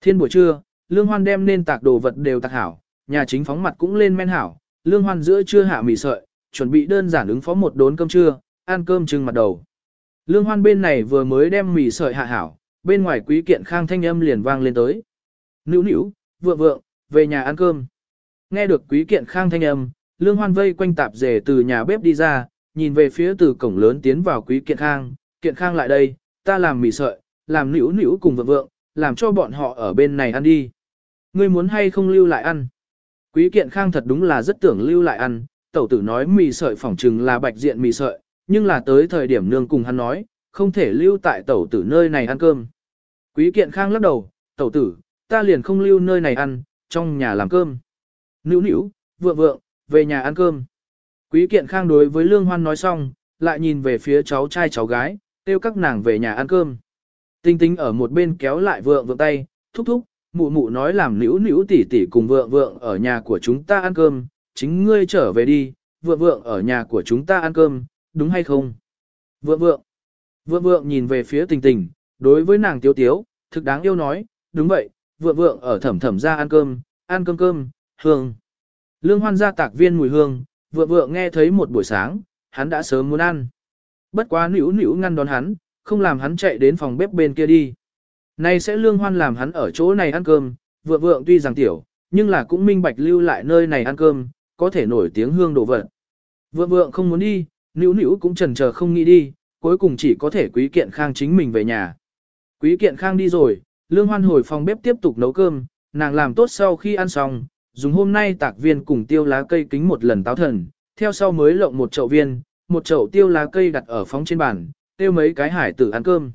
Thiên buổi trưa, lương hoan đem nên tạc đồ vật đều tạc hảo, nhà chính phóng mặt cũng lên men hảo, lương hoan giữa trưa hạ mì sợi, chuẩn bị đơn giản ứng phó một đốn cơm trưa, ăn cơm trưng mặt đầu. Lương hoan bên này vừa mới đem mì sợi hạ hảo, bên ngoài quý kiện khang thanh âm liền vang lên tới. Nữu nữu, vượng vượng, về nhà ăn cơm. Nghe được quý kiện khang thanh âm, lương hoan vây quanh tạp rể từ nhà bếp đi ra, nhìn về phía từ cổng lớn tiến vào quý kiện khang, kiện khang lại đây, ta làm mì sợi, làm nữu nữu cùng vượng vượng, làm cho bọn họ ở bên này ăn đi. Ngươi muốn hay không lưu lại ăn? Quý kiện khang thật đúng là rất tưởng lưu lại ăn, tẩu tử nói mì sợi phỏng trừng là bạch diện mì sợi, nhưng là tới thời điểm nương cùng hắn nói, không thể lưu tại tẩu tử nơi này ăn cơm. Quý kiện khang lắc đầu, tẩu tử, ta liền không lưu nơi này ăn, trong nhà làm cơm. Nữu nữu, vượng vượng, về nhà ăn cơm. Quý kiện khang đối với lương hoan nói xong, lại nhìn về phía cháu trai cháu gái, kêu các nàng về nhà ăn cơm. Tinh tinh ở một bên kéo lại vượng vượng tay, thúc thúc, mụ mụ nói làm nữu nữu tỷ tỷ cùng vượng vượng ở nhà của chúng ta ăn cơm, chính ngươi trở về đi, vượng vượng ở nhà của chúng ta ăn cơm, đúng hay không? Vượng vượng. Vượng vượng nhìn về phía tình tình, đối với nàng tiếu tiếu, thực đáng yêu nói, đúng vậy, vượng vượng ở thẩm thẩm ra ăn cơm, ăn cơm cơm, hương. Lương hoan ra tạc viên mùi hương, vượng vượng nghe thấy một buổi sáng, hắn đã sớm muốn ăn. Bất quá nữu nữu ngăn đón hắn, không làm hắn chạy đến phòng bếp bên kia đi. Nay sẽ lương hoan làm hắn ở chỗ này ăn cơm, vượng vượng tuy rằng tiểu, nhưng là cũng minh bạch lưu lại nơi này ăn cơm, có thể nổi tiếng hương đồ vật. Vượng vượng không muốn đi, nữu nữu cũng chần chờ không nghĩ đi, cuối cùng chỉ có thể quý kiện khang chính mình về nhà. Quý kiện khang đi rồi, lương hoan hồi phòng bếp tiếp tục nấu cơm, nàng làm tốt sau khi ăn xong, dùng hôm nay tạc viên cùng tiêu lá cây kính một lần táo thần, theo sau mới lộng một chậu viên, một chậu tiêu lá cây đặt ở phóng trên bàn, tiêu mấy cái hải tử ăn cơm.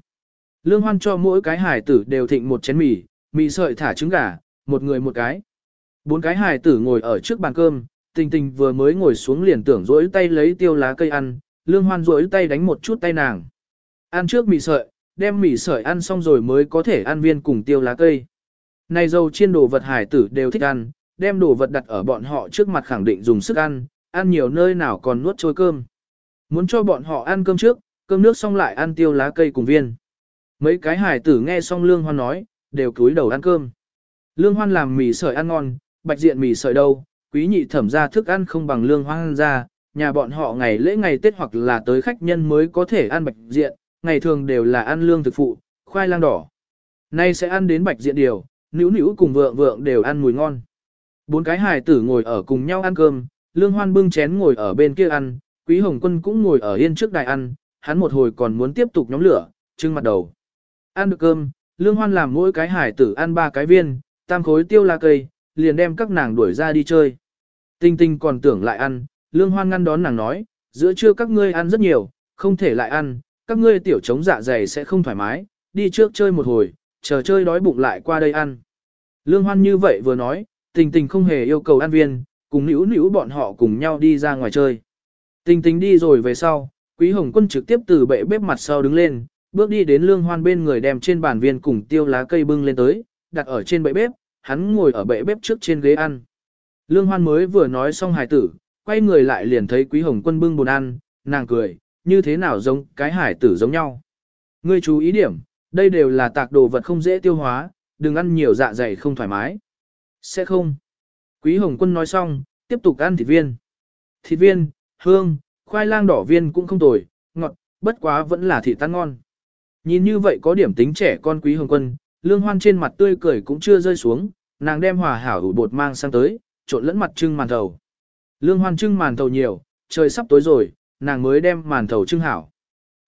Lương hoan cho mỗi cái hải tử đều thịnh một chén mì, mì sợi thả trứng gà, một người một cái. Bốn cái hải tử ngồi ở trước bàn cơm, tình tình vừa mới ngồi xuống liền tưởng rỗi tay lấy tiêu lá cây ăn, lương hoan rỗi tay đánh một chút tay nàng. Ăn trước mì sợi, đem mì sợi ăn xong rồi mới có thể ăn viên cùng tiêu lá cây. Này dầu chiên đồ vật hải tử đều thích ăn, đem đồ vật đặt ở bọn họ trước mặt khẳng định dùng sức ăn, ăn nhiều nơi nào còn nuốt trôi cơm. Muốn cho bọn họ ăn cơm trước, cơm nước xong lại ăn tiêu lá cây cùng viên. Mấy cái hải tử nghe xong Lương Hoan nói, đều cúi đầu ăn cơm. Lương Hoan làm mì sợi ăn ngon, bạch diện mì sợi đâu, quý nhị thẩm ra thức ăn không bằng Lương Hoan ra, nhà bọn họ ngày lễ ngày Tết hoặc là tới khách nhân mới có thể ăn bạch diện, ngày thường đều là ăn lương thực phụ, khoai lang đỏ. Nay sẽ ăn đến bạch diện điều, nữu nữu cùng vượng vượng đều ăn mùi ngon. Bốn cái hài tử ngồi ở cùng nhau ăn cơm, Lương Hoan bưng chén ngồi ở bên kia ăn, Quý Hồng Quân cũng ngồi ở yên trước đài ăn, hắn một hồi còn muốn tiếp tục nhóm lửa, trưng mặt đầu. Ăn được cơm, Lương Hoan làm mỗi cái hải tử ăn ba cái viên, tam khối tiêu la cây, liền đem các nàng đuổi ra đi chơi. Tinh tinh còn tưởng lại ăn, Lương Hoan ngăn đón nàng nói, giữa trưa các ngươi ăn rất nhiều, không thể lại ăn, các ngươi tiểu chống dạ dày sẽ không thoải mái, đi trước chơi một hồi, chờ chơi đói bụng lại qua đây ăn. Lương Hoan như vậy vừa nói, tình tình không hề yêu cầu ăn viên, cùng nữ nữ bọn họ cùng nhau đi ra ngoài chơi. Tình tình đi rồi về sau, Quý Hồng Quân trực tiếp từ bệ bếp mặt sau đứng lên, bước đi đến lương hoan bên người đem trên bàn viên cùng tiêu lá cây bưng lên tới, đặt ở trên bệ bếp, hắn ngồi ở bệ bếp trước trên ghế ăn. Lương hoan mới vừa nói xong hài tử, quay người lại liền thấy Quý Hồng Quân bưng bồn ăn, nàng cười, như thế nào giống cái hải tử giống nhau. Ngươi chú ý điểm, đây đều là tạc đồ vật không dễ tiêu hóa, đừng ăn nhiều dạ dày không thoải mái. Sẽ không. Quý Hồng Quân nói xong, tiếp tục ăn thịt viên. Thịt viên, hương, khoai lang đỏ viên cũng không tồi, ngọt, bất quá vẫn là thịt tan ngon. Nhìn như vậy có điểm tính trẻ con Quý Hồng Quân, lương hoan trên mặt tươi cười cũng chưa rơi xuống, nàng đem hòa hảo ủ bột mang sang tới, trộn lẫn mặt trưng màn thầu. Lương hoan trưng màn thầu nhiều, trời sắp tối rồi, nàng mới đem màn thầu trưng hảo.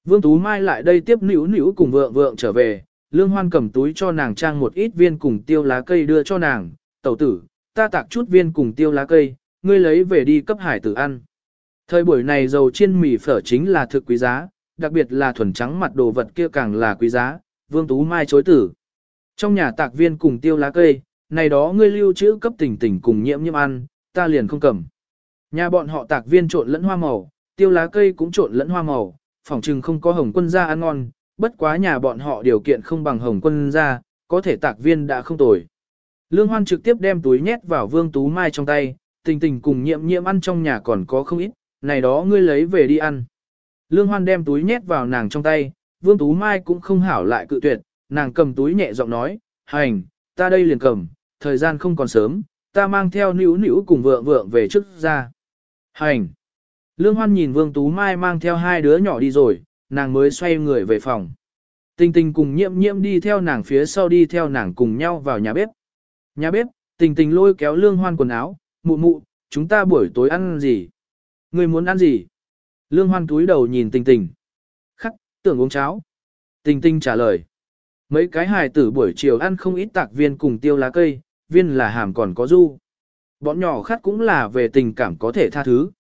Vương Tú Mai lại đây tiếp nữu nữu cùng vượng vượng trở về, Lương Hoan cầm túi cho nàng trang một ít viên cùng tiêu lá cây đưa cho nàng, tẩu tử, ta tạc chút viên cùng tiêu lá cây, ngươi lấy về đi cấp hải tử ăn. Thời buổi này dầu chiên mì phở chính là thực quý giá, đặc biệt là thuần trắng mặt đồ vật kia càng là quý giá, Vương Tú Mai chối tử. Trong nhà tạc viên cùng tiêu lá cây, này đó ngươi lưu trữ cấp tỉnh tỉnh cùng nhiễm nhiễm ăn, ta liền không cầm. Nhà bọn họ tạc viên trộn lẫn hoa màu, tiêu lá cây cũng trộn lẫn hoa màu, phỏng chừng không có hồng quân gia ăn ngon, bất quá nhà bọn họ điều kiện không bằng hồng quân gia, có thể tạc viên đã không tồi. Lương Hoan trực tiếp đem túi nhét vào Vương Tú Mai trong tay, tình tình cùng nhiệm nhiệm ăn trong nhà còn có không ít, này đó ngươi lấy về đi ăn. Lương Hoan đem túi nhét vào nàng trong tay, Vương Tú Mai cũng không hảo lại cự tuyệt, nàng cầm túi nhẹ giọng nói, hành, ta đây liền cầm, thời gian không còn sớm, ta mang theo nữ nữ cùng vượng vượng về trước ra. Hành. Lương Hoan nhìn Vương Tú Mai mang theo hai đứa nhỏ đi rồi, nàng mới xoay người về phòng. Tình tình cùng nhiễm nhiễm đi theo nàng phía sau đi theo nàng cùng nhau vào nhà bếp. Nhà bếp, tình tình lôi kéo Lương Hoan quần áo, mụ mụ, chúng ta buổi tối ăn gì? Người muốn ăn gì? Lương Hoan túi đầu nhìn tình tình. Khắc, tưởng uống cháo. Tình tình trả lời. Mấy cái hài tử buổi chiều ăn không ít tạc viên cùng tiêu lá cây, viên là hàm còn có du. Bọn nhỏ khát cũng là về tình cảm có thể tha thứ.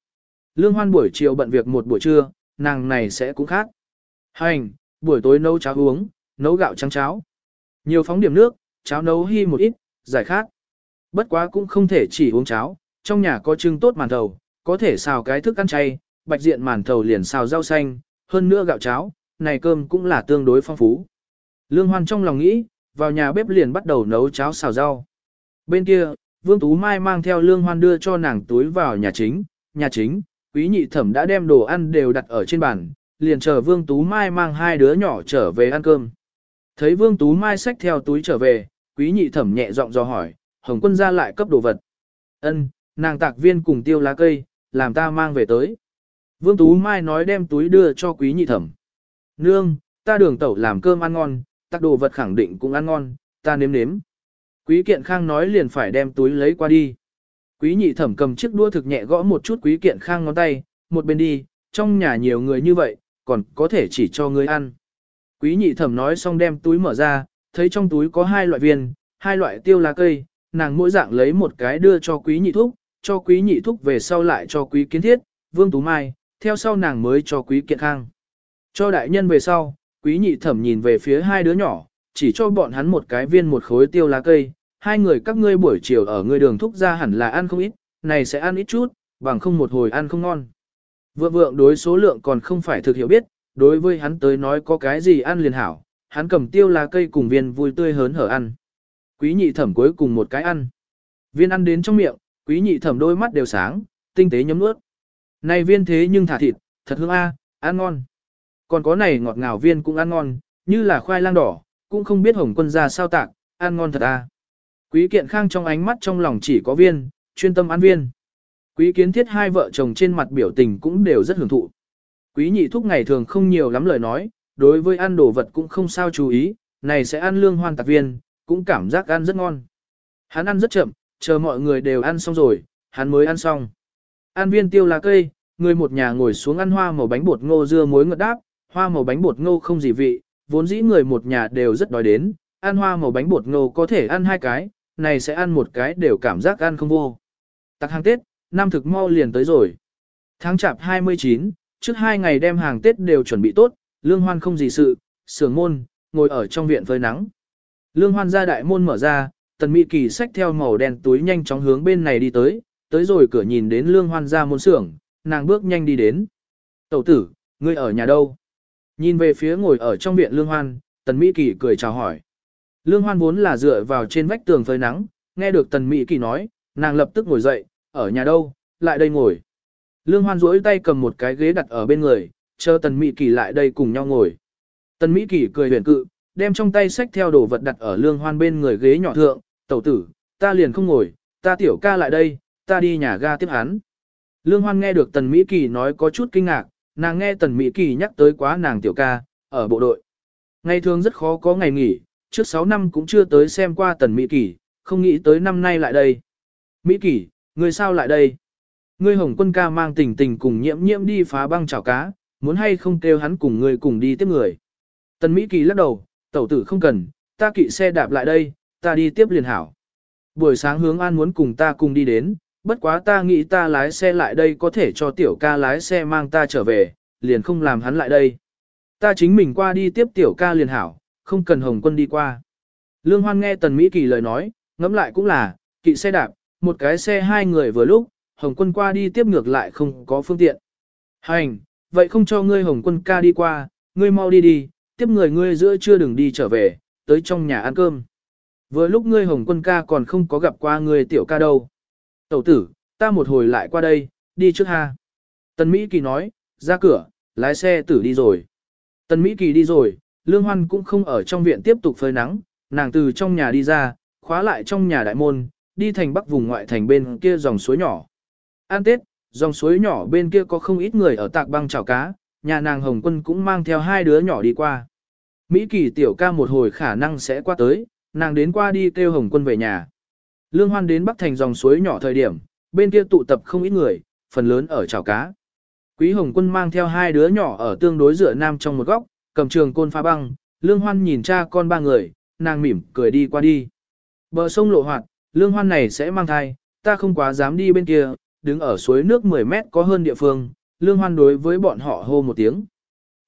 Lương Hoan buổi chiều bận việc một buổi trưa, nàng này sẽ cũng khác. Hành, buổi tối nấu cháo uống, nấu gạo trắng cháo. Nhiều phóng điểm nước, cháo nấu hy một ít, giải khát. Bất quá cũng không thể chỉ uống cháo, trong nhà có trưng tốt màn thầu, có thể xào cái thức ăn chay, bạch diện màn thầu liền xào rau xanh, hơn nữa gạo cháo, này cơm cũng là tương đối phong phú. Lương Hoan trong lòng nghĩ, vào nhà bếp liền bắt đầu nấu cháo xào rau. Bên kia, Vương Tú Mai mang theo Lương Hoan đưa cho nàng túi vào nhà chính, nhà chính, quý nhị thẩm đã đem đồ ăn đều đặt ở trên bàn, liền chờ Vương Tú Mai mang hai đứa nhỏ trở về ăn cơm. Thấy Vương Tú Mai xách theo túi trở về, quý nhị thẩm nhẹ giọng do hỏi, Hồng quân ra lại cấp đồ vật. Ân, nàng tạc viên cùng tiêu lá cây, làm ta mang về tới. Vương Tú Mai nói đem túi đưa cho quý nhị thẩm. Nương, ta đường tẩu làm cơm ăn ngon, tạc đồ vật khẳng định cũng ăn ngon, ta nếm nếm. Quý kiện khang nói liền phải đem túi lấy qua đi. Quý nhị thẩm cầm chiếc đua thực nhẹ gõ một chút quý kiện khang ngón tay, một bên đi, trong nhà nhiều người như vậy, còn có thể chỉ cho người ăn. Quý nhị thẩm nói xong đem túi mở ra, thấy trong túi có hai loại viên, hai loại tiêu lá cây, nàng mỗi dạng lấy một cái đưa cho quý nhị thúc, cho quý nhị thúc về sau lại cho quý kiến thiết, vương tú mai, theo sau nàng mới cho quý kiện khang. Cho đại nhân về sau, quý nhị thẩm nhìn về phía hai đứa nhỏ, chỉ cho bọn hắn một cái viên một khối tiêu lá cây, hai người các ngươi buổi chiều ở ngươi đường thúc ra hẳn là ăn không ít, này sẽ ăn ít chút, bằng không một hồi ăn không ngon. Vượng vượng đối số lượng còn không phải thực hiểu biết, đối với hắn tới nói có cái gì ăn liền hảo, hắn cầm tiêu lá cây cùng viên vui tươi hớn hở ăn. Quý nhị thẩm cuối cùng một cái ăn. Viên ăn đến trong miệng, quý nhị thẩm đôi mắt đều sáng, tinh tế nhấm nuốt. Này viên thế nhưng thả thịt, thật hương a, ăn ngon. Còn có này ngọt ngào viên cũng ăn ngon, như là khoai lang đỏ, cũng không biết hồng quân ra sao tạc, ăn ngon thật a. Quý kiện khang trong ánh mắt trong lòng chỉ có viên, chuyên tâm ăn viên. Quý kiến thiết hai vợ chồng trên mặt biểu tình cũng đều rất hưởng thụ. Quý nhị thúc ngày thường không nhiều lắm lời nói, đối với ăn đồ vật cũng không sao chú ý, này sẽ ăn lương hoan tạc viên, cũng cảm giác ăn rất ngon. Hắn ăn rất chậm, chờ mọi người đều ăn xong rồi, hắn mới ăn xong. Ăn viên tiêu lá cây, người một nhà ngồi xuống ăn hoa màu bánh bột ngô dưa muối ngợt đáp, hoa màu bánh bột ngô không gì vị, vốn dĩ người một nhà đều rất đói đến, ăn hoa màu bánh bột ngô có thể ăn hai cái, này sẽ ăn một cái đều cảm giác ăn không vô. Tặng hàng Tết, năm thực mau liền tới rồi. Tháng chạp 29, trước hai ngày đem hàng Tết đều chuẩn bị tốt, lương hoan không gì sự, sưởng môn, ngồi ở trong viện phơi nắng. Lương hoan ra đại môn mở ra, tần mỹ kỳ xách theo màu đen túi nhanh chóng hướng bên này đi tới, tới rồi cửa nhìn đến lương hoan ra môn xưởng, nàng bước nhanh đi đến. Tẩu tử, ngươi ở nhà đâu? Nhìn về phía ngồi ở trong viện lương hoan, tần mỹ kỳ cười chào hỏi. Lương hoan vốn là dựa vào trên vách tường phơi nắng, nghe được tần mỹ kỳ nói, nàng lập tức ngồi dậy, ở nhà đâu, lại đây ngồi. Lương hoan duỗi tay cầm một cái ghế đặt ở bên người, chờ tần mỹ kỳ lại đây cùng nhau ngồi. Tần mỹ kỳ cười huyền cự, đem trong tay sách theo đồ vật đặt ở lương hoan bên người ghế nhỏ thượng, tẩu tử, ta liền không ngồi, ta tiểu ca lại đây, ta đi nhà ga tiếp hắn. Lương hoan nghe được tần Mỹ Kỳ nói có chút kinh ngạc, nàng nghe tần Mỹ Kỳ nhắc tới quá nàng tiểu ca, ở bộ đội. Ngày thường rất khó có ngày nghỉ, trước 6 năm cũng chưa tới xem qua tần Mỹ Kỳ, không nghĩ tới năm nay lại đây. Mỹ Kỳ, người sao lại đây? Ngươi hồng quân ca mang tình tình cùng nhiễm nhiễm đi phá băng chảo cá, muốn hay không kêu hắn cùng người cùng đi tiếp người. Tần Mỹ Kỳ lắc đầu, tẩu tử không cần, ta kỵ xe đạp lại đây, ta đi tiếp liền hảo. Buổi sáng hướng an muốn cùng ta cùng đi đến, bất quá ta nghĩ ta lái xe lại đây có thể cho tiểu ca lái xe mang ta trở về, liền không làm hắn lại đây. Ta chính mình qua đi tiếp tiểu ca liền hảo, không cần hồng quân đi qua. Lương Hoan nghe Tần Mỹ Kỳ lời nói, ngẫm lại cũng là, kỵ xe đạp, một cái xe hai người vừa lúc, hồng quân qua đi tiếp ngược lại không có phương tiện. Hành, vậy không cho ngươi hồng quân ca đi qua, ngươi mau đi đi, tiếp người ngươi giữa chưa đừng đi trở về, tới trong nhà ăn cơm. Vừa lúc ngươi hồng quân ca còn không có gặp qua ngươi tiểu ca đâu. Tẩu tử, ta một hồi lại qua đây, đi trước ha. Tần Mỹ Kỳ nói, ra cửa, lái xe tử đi rồi. Tần Mỹ Kỳ đi rồi, Lương Hoan cũng không ở trong viện tiếp tục phơi nắng, nàng từ trong nhà đi ra, khóa lại trong nhà đại môn, đi thành bắc vùng ngoại thành bên kia dòng suối nhỏ. An Tết, dòng suối nhỏ bên kia có không ít người ở tạc băng chảo cá, nhà nàng Hồng Quân cũng mang theo hai đứa nhỏ đi qua. Mỹ Kỳ tiểu ca một hồi khả năng sẽ qua tới, nàng đến qua đi kêu Hồng Quân về nhà. Lương Hoan đến Bắc Thành dòng suối nhỏ thời điểm, bên kia tụ tập không ít người, phần lớn ở chảo cá. Quý Hồng Quân mang theo hai đứa nhỏ ở tương đối dựa nam trong một góc, cầm trường côn phá băng, Lương Hoan nhìn cha con ba người, nàng mỉm cười đi qua đi. Bờ sông lộ hoạt, Lương Hoan này sẽ mang thai, ta không quá dám đi bên kia, đứng ở suối nước 10 mét có hơn địa phương, Lương Hoan đối với bọn họ hô một tiếng.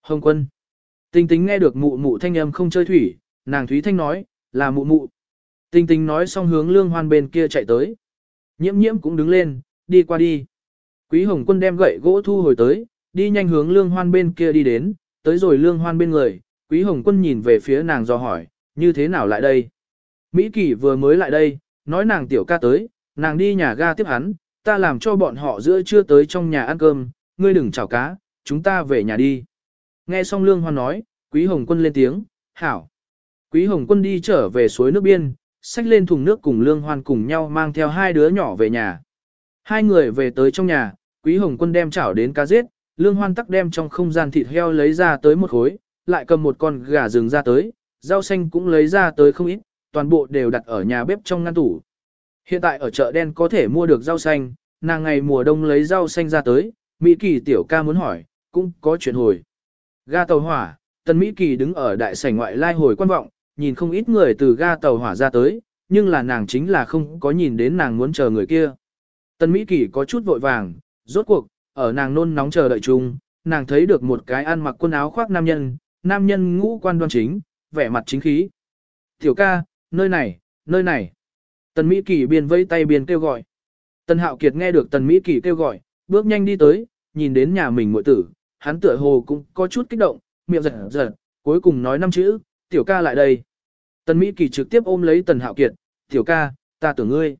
Hồng Quân. Tinh tính nghe được mụ mụ thanh âm không chơi thủy, nàng Thúy Thanh nói, là mụ mụ. Tinh tinh nói xong hướng lương hoan bên kia chạy tới. Nhiễm nhiễm cũng đứng lên, đi qua đi. Quý hồng quân đem gậy gỗ thu hồi tới, đi nhanh hướng lương hoan bên kia đi đến, tới rồi lương hoan bên người. Quý hồng quân nhìn về phía nàng do hỏi, như thế nào lại đây? Mỹ Kỳ vừa mới lại đây, nói nàng tiểu ca tới, nàng đi nhà ga tiếp hắn, ta làm cho bọn họ giữa trưa tới trong nhà ăn cơm, ngươi đừng chào cá, chúng ta về nhà đi. Nghe xong Lương Hoan nói, Quý Hồng Quân lên tiếng, hảo. Quý Hồng Quân đi trở về suối nước biên, xách lên thùng nước cùng Lương Hoan cùng nhau mang theo hai đứa nhỏ về nhà. Hai người về tới trong nhà, Quý Hồng Quân đem chảo đến cá giết, Lương Hoan tắc đem trong không gian thịt heo lấy ra tới một khối, lại cầm một con gà rừng ra tới, rau xanh cũng lấy ra tới không ít, toàn bộ đều đặt ở nhà bếp trong ngăn tủ. Hiện tại ở chợ đen có thể mua được rau xanh, nàng ngày mùa đông lấy rau xanh ra tới, Mỹ Kỳ tiểu ca muốn hỏi, cũng có chuyện hồi. Ga tàu hỏa, Tần Mỹ Kỳ đứng ở đại sảnh ngoại lai hồi quan vọng, nhìn không ít người từ ga tàu hỏa ra tới, nhưng là nàng chính là không có nhìn đến nàng muốn chờ người kia. Tần Mỹ Kỳ có chút vội vàng, rốt cuộc, ở nàng nôn nóng chờ đợi chung, nàng thấy được một cái ăn mặc quần áo khoác nam nhân, nam nhân ngũ quan đoan chính, vẻ mặt chính khí. Tiểu ca, nơi này, nơi này. Tần Mỹ Kỳ biên vây tay biên kêu gọi. Tần Hạo Kiệt nghe được Tần Mỹ Kỳ kêu gọi, bước nhanh đi tới, nhìn đến nhà mình muội tử, hắn tựa hồ cũng có chút kích động, miệng giật giật, cuối cùng nói năm chữ, tiểu ca lại đây. Tần Mỹ Kỳ trực tiếp ôm lấy Tần Hạo Kiệt, tiểu ca, ta tưởng ngươi.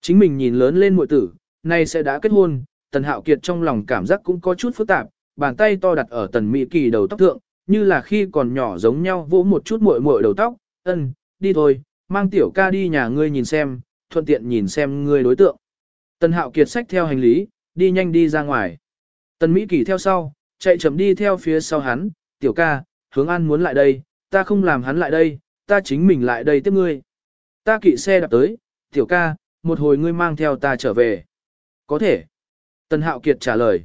Chính mình nhìn lớn lên muội tử, nay sẽ đã kết hôn, Tần Hạo Kiệt trong lòng cảm giác cũng có chút phức tạp, bàn tay to đặt ở Tần Mỹ Kỳ đầu tóc thượng, như là khi còn nhỏ giống nhau vỗ một chút muội muội đầu tóc, ân, đi thôi, mang tiểu ca đi nhà ngươi nhìn xem, thuận tiện nhìn xem ngươi đối tượng. Tần Hạo Kiệt xách theo hành lý, đi nhanh đi ra ngoài. Tần Mỹ Kỳ theo sau, chạy chậm đi theo phía sau hắn, tiểu ca, hướng an muốn lại đây, ta không làm hắn lại đây, ta chính mình lại đây tiếp ngươi. Ta kỵ xe đạp tới, tiểu ca, một hồi ngươi mang theo ta trở về. Có thể. Tần Hạo Kiệt trả lời.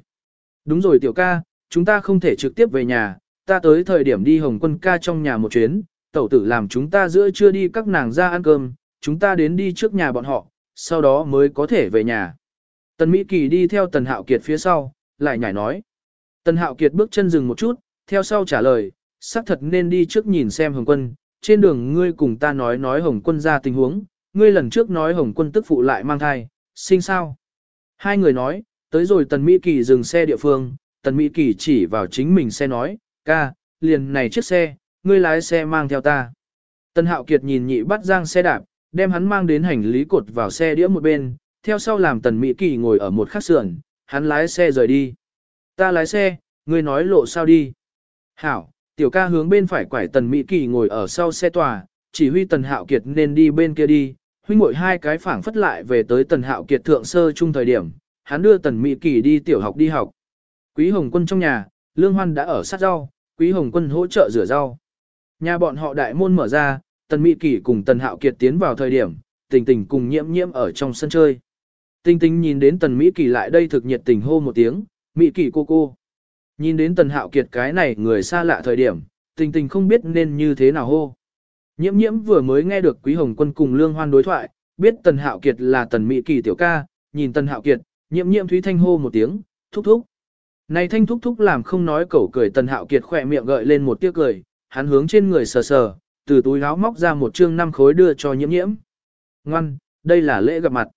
Đúng rồi tiểu ca, chúng ta không thể trực tiếp về nhà, ta tới thời điểm đi Hồng Quân ca trong nhà một chuyến, tẩu tử làm chúng ta giữa trưa đi các nàng ra ăn cơm, chúng ta đến đi trước nhà bọn họ, sau đó mới có thể về nhà. Tần Mỹ Kỳ đi theo Tần Hạo Kiệt phía sau, lại nhảy nói. Tần Hạo Kiệt bước chân dừng một chút, theo sau trả lời, xác thật nên đi trước nhìn xem Hồng Quân, trên đường ngươi cùng ta nói nói Hồng Quân ra tình huống, ngươi lần trước nói Hồng Quân tức phụ lại mang thai, sinh sao. Hai người nói, tới rồi Tần Mỹ Kỳ dừng xe địa phương, Tần Mỹ Kỳ chỉ vào chính mình xe nói, ca, liền này chiếc xe, ngươi lái xe mang theo ta. Tần Hạo Kiệt nhìn nhị bắt giang xe đạp, đem hắn mang đến hành lý cột vào xe đĩa một bên, theo sau làm Tần Mỹ Kỳ ngồi ở một khắc sườn, hắn lái xe rời đi. Ta lái xe, ngươi nói lộ sao đi. Hảo, tiểu ca hướng bên phải quải Tần Mỹ Kỳ ngồi ở sau xe tòa, chỉ huy Tần Hạo Kiệt nên đi bên kia đi, huynh muội hai cái phảng phất lại về tới Tần Hạo Kiệt thượng sơ chung thời điểm, hắn đưa Tần Mỹ Kỳ đi tiểu học đi học. Quý Hồng Quân trong nhà, Lương Hoan đã ở sát rau, Quý Hồng Quân hỗ trợ rửa rau. Nhà bọn họ đại môn mở ra, Tần Mỹ Kỳ cùng Tần Hạo Kiệt tiến vào thời điểm, tình tình cùng nhiễm nhiễm ở trong sân chơi. Tình tình nhìn đến Tần Mỹ Kỳ lại đây thực nhiệt tình hô một tiếng, Mỹ Kỳ cô cô. Nhìn đến Tần Hạo Kiệt cái này người xa lạ thời điểm, tình tình không biết nên như thế nào hô. Nhiễm nhiễm vừa mới nghe được Quý Hồng Quân cùng Lương Hoan đối thoại, biết Tần Hạo Kiệt là Tần Mỹ Kỳ tiểu ca, nhìn Tần Hạo Kiệt, nhiệm nhiệm Thúy Thanh hô một tiếng, thúc thúc. Này Thanh thúc thúc làm không nói cẩu cười Tần Hạo Kiệt khỏe miệng gợi lên một tiếc cười, hắn hướng trên người sờ sờ, từ túi áo móc ra một chương năm khối đưa cho nhiễm nhiễm. Ngoan, đây là lễ gặp mặt.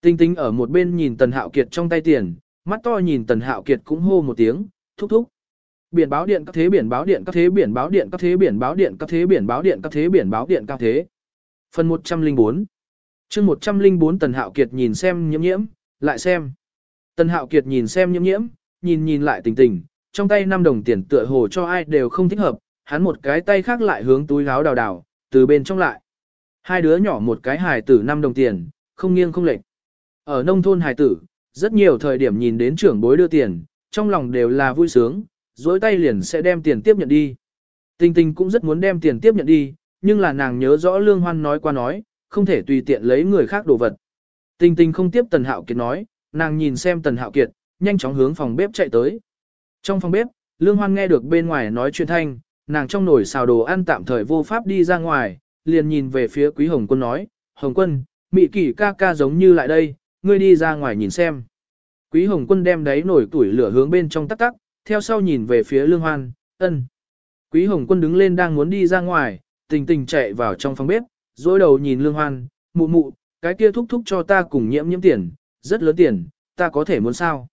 Tinh tinh ở một bên nhìn Tần Hạo Kiệt trong tay tiền, mắt to nhìn Tần Hạo Kiệt cũng hô một tiếng, thúc thúc. Biển báo điện các thế biển báo điện các thế biển báo điện các thế biển báo điện các thế biển báo điện các thế biển báo điện các thế. Phần 104 chương 104 Tần Hạo Kiệt nhìn xem nhiễm nhiễm, lại xem. Tần Hạo Kiệt nhìn xem nhiễm nhiễm, nhìn nhìn lại tình tình, trong tay 5 đồng tiền tựa hồ cho ai đều không thích hợp, hắn một cái tay khác lại hướng túi gáo đào đào, từ bên trong lại. Hai đứa nhỏ một cái hài tử 5 đồng tiền, không nghiêng không lệch. Ở nông thôn hài tử, rất nhiều thời điểm nhìn đến trưởng bối đưa tiền, trong lòng đều là vui sướng, dối tay liền sẽ đem tiền tiếp nhận đi. Tình tình cũng rất muốn đem tiền tiếp nhận đi, nhưng là nàng nhớ rõ Lương Hoan nói qua nói, không thể tùy tiện lấy người khác đồ vật. Tình tình không tiếp Tần Hạo Kiệt nói, nàng nhìn xem Tần Hạo Kiệt, nhanh chóng hướng phòng bếp chạy tới. Trong phòng bếp, Lương Hoan nghe được bên ngoài nói chuyện thanh, nàng trong nồi xào đồ ăn tạm thời vô pháp đi ra ngoài, liền nhìn về phía Quý Hồng Quân nói, Hồng Quân, Mị Kỷ ca ca giống như lại đây, ngươi đi ra ngoài nhìn xem. Quý Hồng Quân đem đáy nổi tuổi lửa hướng bên trong tắc tắc, theo sau nhìn về phía Lương Hoan, ân. Quý Hồng Quân đứng lên đang muốn đi ra ngoài, tình tình chạy vào trong phòng bếp, dối đầu nhìn Lương Hoan, mụ mụ, cái kia thúc thúc cho ta cùng nhiễm nhiễm tiền, rất lớn tiền, ta có thể muốn sao?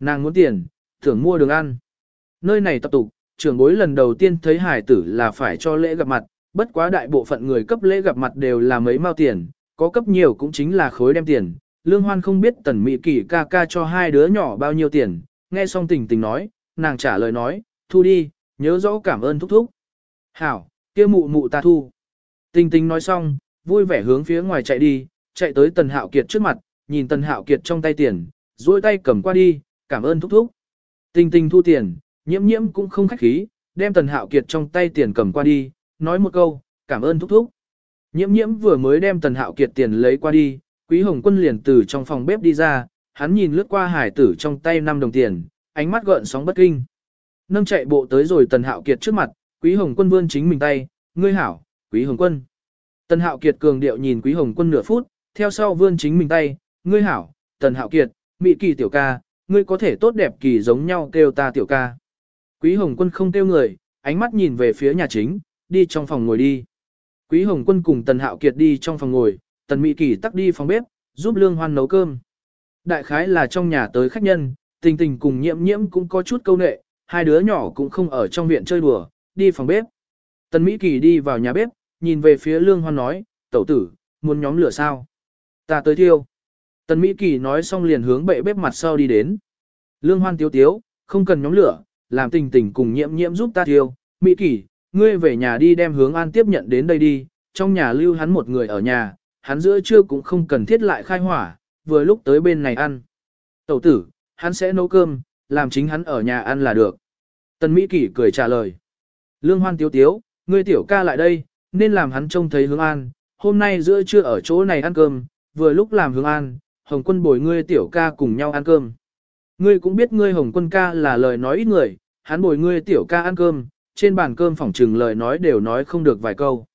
Nàng muốn tiền, tưởng mua đường ăn. Nơi này tập tục, trưởng bối lần đầu tiên thấy hải tử là phải cho lễ gặp mặt, bất quá đại bộ phận người cấp lễ gặp mặt đều là mấy mao tiền, có cấp nhiều cũng chính là khối đem tiền, Lương Hoan không biết tần mỹ kỷ ca ca cho hai đứa nhỏ bao nhiêu tiền, nghe xong tình tình nói, nàng trả lời nói, thu đi, nhớ rõ cảm ơn thúc thúc. Hảo, kia mụ mụ ta thu. Tình tình nói xong, vui vẻ hướng phía ngoài chạy đi, chạy tới tần hạo kiệt trước mặt, nhìn tần hạo kiệt trong tay tiền, duỗi tay cầm qua đi, cảm ơn thúc thúc. Tình tình thu tiền, nhiễm nhiễm cũng không khách khí, đem tần hạo kiệt trong tay tiền cầm qua đi, nói một câu, cảm ơn thúc thúc. Nhiễm nhiễm vừa mới đem tần hạo kiệt tiền lấy qua đi, quý hồng quân liền từ trong phòng bếp đi ra, hắn nhìn lướt qua hải tử trong tay 5 đồng tiền, ánh mắt gợn sóng bất kinh. Nâng chạy bộ tới rồi tần hạo kiệt trước mặt, quý hồng quân vươn chính mình tay, ngươi hảo, quý hồng quân. Tần hạo kiệt cường điệu nhìn quý hồng quân nửa phút, theo sau vươn chính mình tay, ngươi hảo, tần hạo kiệt, mị kỳ tiểu ca, ngươi có thể tốt đẹp kỳ giống nhau kêu ta tiểu ca. Quý hồng quân không kêu người, ánh mắt nhìn về phía nhà chính, đi trong phòng ngồi đi. Quý hồng quân cùng tần hạo kiệt đi trong phòng ngồi, tần mị kỳ tắc đi phòng bếp, giúp lương hoan nấu cơm. Đại khái là trong nhà tới khách nhân, tình tình cùng nhiễm nhiễm cũng có chút câu nệ, hai đứa nhỏ cũng không ở trong viện chơi đùa, đi phòng bếp. Tần Mỹ Kỳ đi vào nhà bếp, nhìn về phía lương hoan nói, tẩu tử, muốn nhóm lửa sao? Ta tới thiêu. Tần Mỹ Kỳ nói xong liền hướng bệ bếp mặt sau đi đến. Lương hoan tiếu tiếu, không cần nhóm lửa, làm tình tình cùng nhiễm nhiễm giúp ta thiêu. Mỹ Kỳ, ngươi về nhà đi đem hướng an tiếp nhận đến đây đi, trong nhà lưu hắn một người ở nhà, hắn giữa trưa cũng không cần thiết lại khai hỏa, vừa lúc tới bên này ăn. Tẩu tử, hắn sẽ nấu cơm, làm chính hắn ở nhà ăn là được. Tần Mỹ Kỳ cười trả lời. Lương Hoan tiếu tiếu, ngươi tiểu ca lại đây, nên làm hắn trông thấy hướng an, hôm nay giữa trưa ở chỗ này ăn cơm, vừa lúc làm hướng an, Hồng quân bồi ngươi tiểu ca cùng nhau ăn cơm. Ngươi cũng biết ngươi Hồng quân ca là lời nói ít người, hắn bồi ngươi tiểu ca ăn cơm, trên bàn cơm phỏng trừng lời nói đều nói không được vài câu.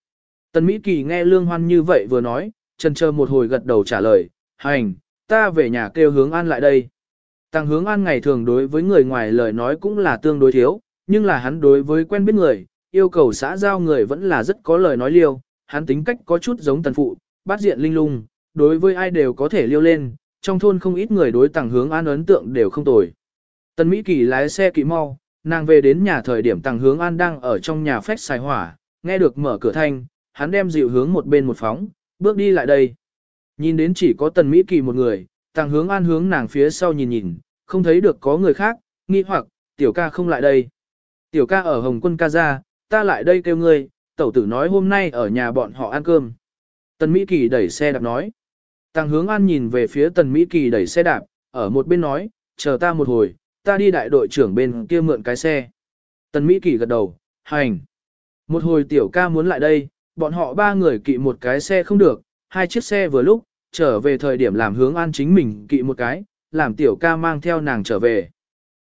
Tần Mỹ Kỳ nghe Lương Hoan như vậy vừa nói, chần chờ một hồi gật đầu trả lời, hành, ta về nhà kêu hướng an lại đây. Tăng hướng an ngày thường đối với người ngoài lời nói cũng là tương đối thiếu, nhưng là hắn đối với quen biết người, yêu cầu xã giao người vẫn là rất có lời nói liêu, hắn tính cách có chút giống tần phụ, bát diện linh lung, đối với ai đều có thể liêu lên, trong thôn không ít người đối tàng hướng an ấn tượng đều không tồi. Tần Mỹ Kỳ lái xe kỳ mau, nàng về đến nhà thời điểm tàng hướng an đang ở trong nhà phách xài hỏa, nghe được mở cửa thanh, hắn đem dịu hướng một bên một phóng, bước đi lại đây. Nhìn đến chỉ có tần Mỹ Kỳ một người, tàng hướng an hướng nàng phía sau nhìn nhìn, không thấy được có người khác, nghi hoặc, tiểu ca không lại đây. Tiểu ca ở Hồng quân ca ra, ta lại đây kêu ngươi, tẩu tử nói hôm nay ở nhà bọn họ ăn cơm. Tần Mỹ Kỳ đẩy xe đạp nói. Tàng hướng an nhìn về phía tần Mỹ Kỳ đẩy xe đạp, ở một bên nói, chờ ta một hồi, ta đi đại đội trưởng bên kia mượn cái xe. Tần Mỹ Kỳ gật đầu, hành. Một hồi tiểu ca muốn lại đây, bọn họ ba người kỵ một cái xe không được, hai chiếc xe vừa lúc, trở về thời điểm làm hướng an chính mình kỵ một cái, làm tiểu ca mang theo nàng trở về.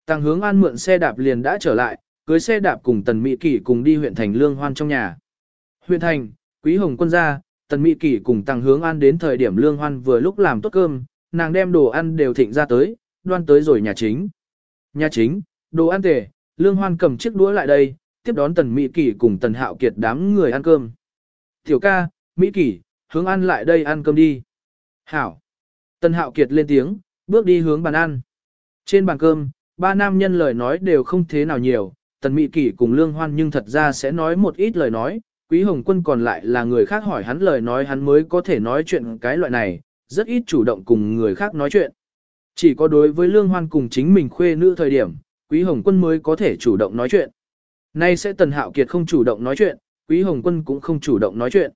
Tăng hướng an mượn xe đạp liền đã trở lại, cưới xe đạp cùng tần mỹ Kỳ cùng đi huyện thành lương hoan trong nhà. Huyện thành, quý hồng quân gia, tần mỹ Kỳ cùng tăng hướng an đến thời điểm lương hoan vừa lúc làm tốt cơm, nàng đem đồ ăn đều thịnh ra tới, đoan tới rồi nhà chính. Nhà chính, đồ ăn tề, lương hoan cầm chiếc đũa lại đây, tiếp đón tần mỹ Kỳ cùng tần hạo kiệt đám người ăn cơm. Tiểu ca, mỹ Kỳ, hướng ăn lại đây ăn cơm đi. Hảo. Tần hạo kiệt lên tiếng, bước đi hướng bàn ăn. Trên bàn cơm, ba nam nhân lời nói đều không thế nào nhiều, tần mỹ Kỳ cùng lương hoan nhưng thật ra sẽ nói một ít lời nói, quý hồng quân còn lại là người khác hỏi hắn lời nói hắn mới có thể nói chuyện cái loại này, rất ít chủ động cùng người khác nói chuyện. Chỉ có đối với lương hoan cùng chính mình khuê nữ thời điểm, quý hồng quân mới có thể chủ động nói chuyện. Nay sẽ tần hạo kiệt không chủ động nói chuyện, quý hồng quân cũng không chủ động nói chuyện.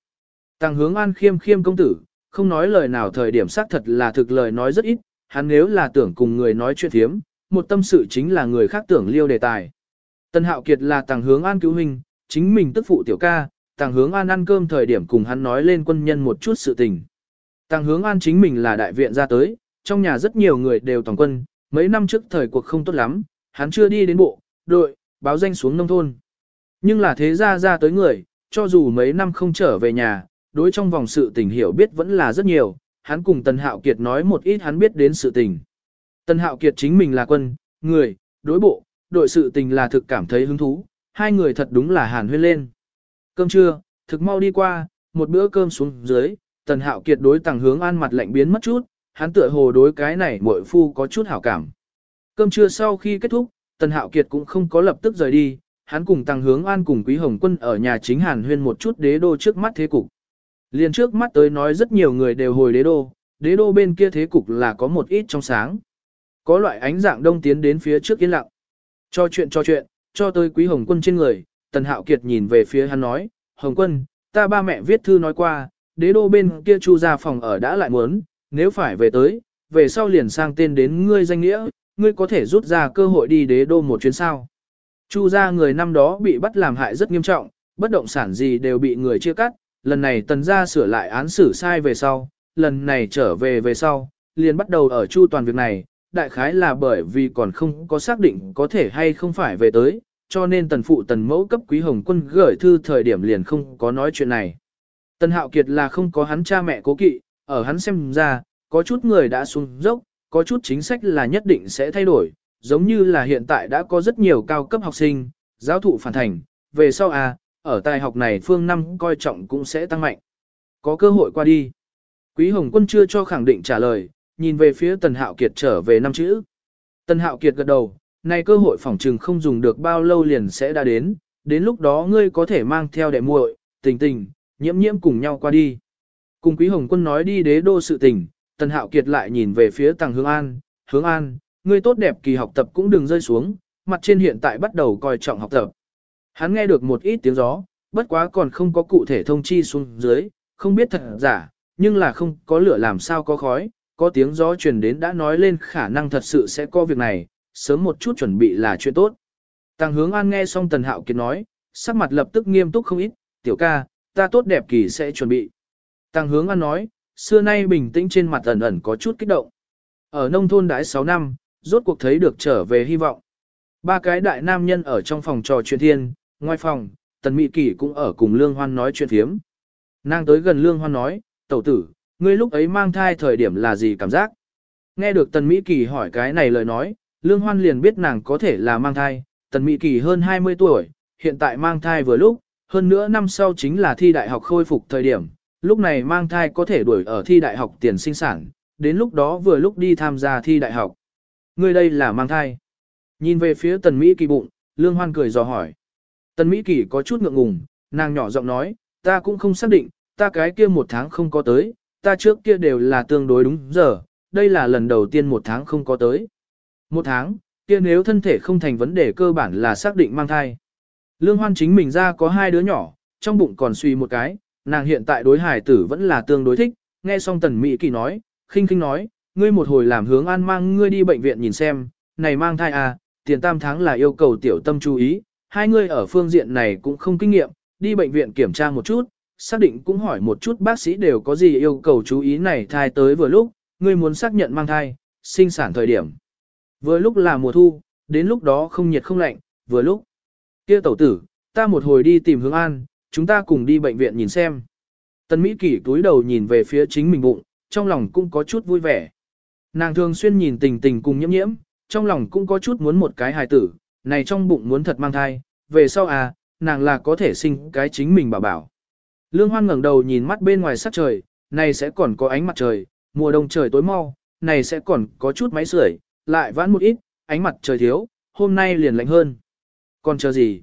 Tăng hướng an khiêm khiêm công tử, không nói lời nào thời điểm xác thật là thực lời nói rất ít, hắn nếu là tưởng cùng người nói chuyện thiếm, một tâm sự chính là người khác tưởng liêu đề tài. Tần Hạo Kiệt là tàng hướng an cứu huynh, chính mình tức phụ tiểu ca, tàng hướng an ăn cơm thời điểm cùng hắn nói lên quân nhân một chút sự tình. Tàng hướng an chính mình là đại viện ra tới, trong nhà rất nhiều người đều toàn quân, mấy năm trước thời cuộc không tốt lắm, hắn chưa đi đến bộ, đội, báo danh xuống nông thôn. Nhưng là thế ra ra tới người, cho dù mấy năm không trở về nhà, đối trong vòng sự tình hiểu biết vẫn là rất nhiều, hắn cùng Tần Hạo Kiệt nói một ít hắn biết đến sự tình. Tần Hạo Kiệt chính mình là quân, người, đối bộ, đội sự tình là thực cảm thấy hứng thú, hai người thật đúng là hàn huyên lên. Cơm trưa, thực mau đi qua, một bữa cơm xuống dưới, Tần Hạo Kiệt đối tàng hướng an mặt lạnh biến mất chút, hắn tựa hồ đối cái này muội phu có chút hảo cảm. Cơm trưa sau khi kết thúc, Tần Hạo Kiệt cũng không có lập tức rời đi, hắn cùng Tăng Hướng An cùng Quý Hồng Quân ở nhà chính Hàn Huyên một chút đế đô trước mắt thế cục. Liên trước mắt tới nói rất nhiều người đều hồi đế đô, đế đô bên kia thế cục là có một ít trong sáng. Có loại ánh dạng đông tiến đến phía trước yên lặng. Cho chuyện cho chuyện, cho tới quý hồng quân trên người, tần hạo kiệt nhìn về phía hắn nói, hồng quân, ta ba mẹ viết thư nói qua, đế đô bên kia chu ra phòng ở đã lại muốn, nếu phải về tới, về sau liền sang tên đến ngươi danh nghĩa, ngươi có thể rút ra cơ hội đi đế đô một chuyến sao. Chu ra người năm đó bị bắt làm hại rất nghiêm trọng, bất động sản gì đều bị người chia cắt, lần này tần gia sửa lại án xử sai về sau, lần này trở về về sau, liền bắt đầu ở chu toàn việc này, đại khái là bởi vì còn không có xác định có thể hay không phải về tới, cho nên tần phụ tần mẫu cấp quý hồng quân gửi thư thời điểm liền không có nói chuyện này. Tần hạo kiệt là không có hắn cha mẹ cố kỵ, ở hắn xem ra, có chút người đã xuống dốc, có chút chính sách là nhất định sẽ thay đổi, giống như là hiện tại đã có rất nhiều cao cấp học sinh, giáo thụ phản thành, về sau à, ở tài học này phương năm coi trọng cũng sẽ tăng mạnh. Có cơ hội qua đi. Quý Hồng Quân chưa cho khẳng định trả lời, nhìn về phía Tần Hạo Kiệt trở về năm chữ. Tần Hạo Kiệt gật đầu, này cơ hội phỏng trừng không dùng được bao lâu liền sẽ đã đến, đến lúc đó ngươi có thể mang theo đệ muội, tình tình, nhiễm nhiễm cùng nhau qua đi. Cùng Quý Hồng Quân nói đi đế đô sự tình, Tần Hạo Kiệt lại nhìn về phía Tàng Hướng An, Hướng An, ngươi tốt đẹp kỳ học tập cũng đừng rơi xuống, mặt trên hiện tại bắt đầu coi trọng học tập. Hắn nghe được một ít tiếng gió, bất quá còn không có cụ thể thông chi xuống dưới, không biết thật giả, nhưng là không có lửa làm sao có khói, có tiếng gió truyền đến đã nói lên khả năng thật sự sẽ có việc này, sớm một chút chuẩn bị là chuyện tốt. Tàng hướng an nghe xong Tần Hạo Kiệt nói, sắc mặt lập tức nghiêm túc không ít, tiểu ca, ta tốt đẹp kỳ sẽ chuẩn bị. Tàng hướng an nói, xưa nay bình tĩnh trên mặt ẩn ẩn có chút kích động. Ở nông thôn đãi 6 năm, rốt cuộc thấy được trở về hy vọng. Ba cái đại nam nhân ở trong phòng trò chuyện thiên, ngoài phòng, Tần Mị Kỳ cũng ở cùng Lương Hoan nói chuyện thiếm. Nàng tới gần Lương Hoan nói, tẩu tử, ngươi lúc ấy mang thai thời điểm là gì cảm giác? Nghe được Tần Mỹ Kỳ hỏi cái này lời nói, Lương Hoan liền biết nàng có thể là mang thai, Tần Mỹ Kỳ hơn 20 tuổi, hiện tại mang thai vừa lúc, hơn nữa năm sau chính là thi đại học khôi phục thời điểm, lúc này mang thai có thể đuổi ở thi đại học tiền sinh sản, đến lúc đó vừa lúc đi tham gia thi đại học. Người đây là mang thai. Nhìn về phía Tần Mỹ Kỳ bụng, Lương Hoan cười dò hỏi. Tần Mỹ Kỳ có chút ngượng ngùng, nàng nhỏ giọng nói, ta cũng không xác định, ta cái kia một tháng không có tới, ta trước kia đều là tương đối đúng giờ, đây là lần đầu tiên một tháng không có tới. Một tháng, kia nếu thân thể không thành vấn đề cơ bản là xác định mang thai. Lương Hoan chính mình ra có hai đứa nhỏ, trong bụng còn suy một cái, nàng hiện tại đối hải tử vẫn là tương đối thích, nghe xong Tần Mỹ Kỳ nói, khinh khinh nói, ngươi một hồi làm hướng an mang ngươi đi bệnh viện nhìn xem, này mang thai à, tiền tam tháng là yêu cầu tiểu tâm chú ý, hai ngươi ở phương diện này cũng không kinh nghiệm, đi bệnh viện kiểm tra một chút, xác định cũng hỏi một chút bác sĩ đều có gì yêu cầu chú ý này thai tới vừa lúc, ngươi muốn xác nhận mang thai, sinh sản thời điểm. Vừa lúc là mùa thu, đến lúc đó không nhiệt không lạnh, vừa lúc. kia tẩu tử, ta một hồi đi tìm hướng an, chúng ta cùng đi bệnh viện nhìn xem. Tân Mỹ Kỷ túi đầu nhìn về phía chính mình bụng, trong lòng cũng có chút vui vẻ. Nàng thường xuyên nhìn tình tình cùng nhiễm nhiễm, trong lòng cũng có chút muốn một cái hài tử, này trong bụng muốn thật mang thai, về sau à, nàng là có thể sinh cái chính mình bảo bảo. Lương Hoan ngẩng đầu nhìn mắt bên ngoài sắc trời, này sẽ còn có ánh mặt trời, mùa đông trời tối mau, này sẽ còn có chút máy sưởi, lại vãn một ít, ánh mặt trời thiếu, hôm nay liền lạnh hơn. Còn chờ gì?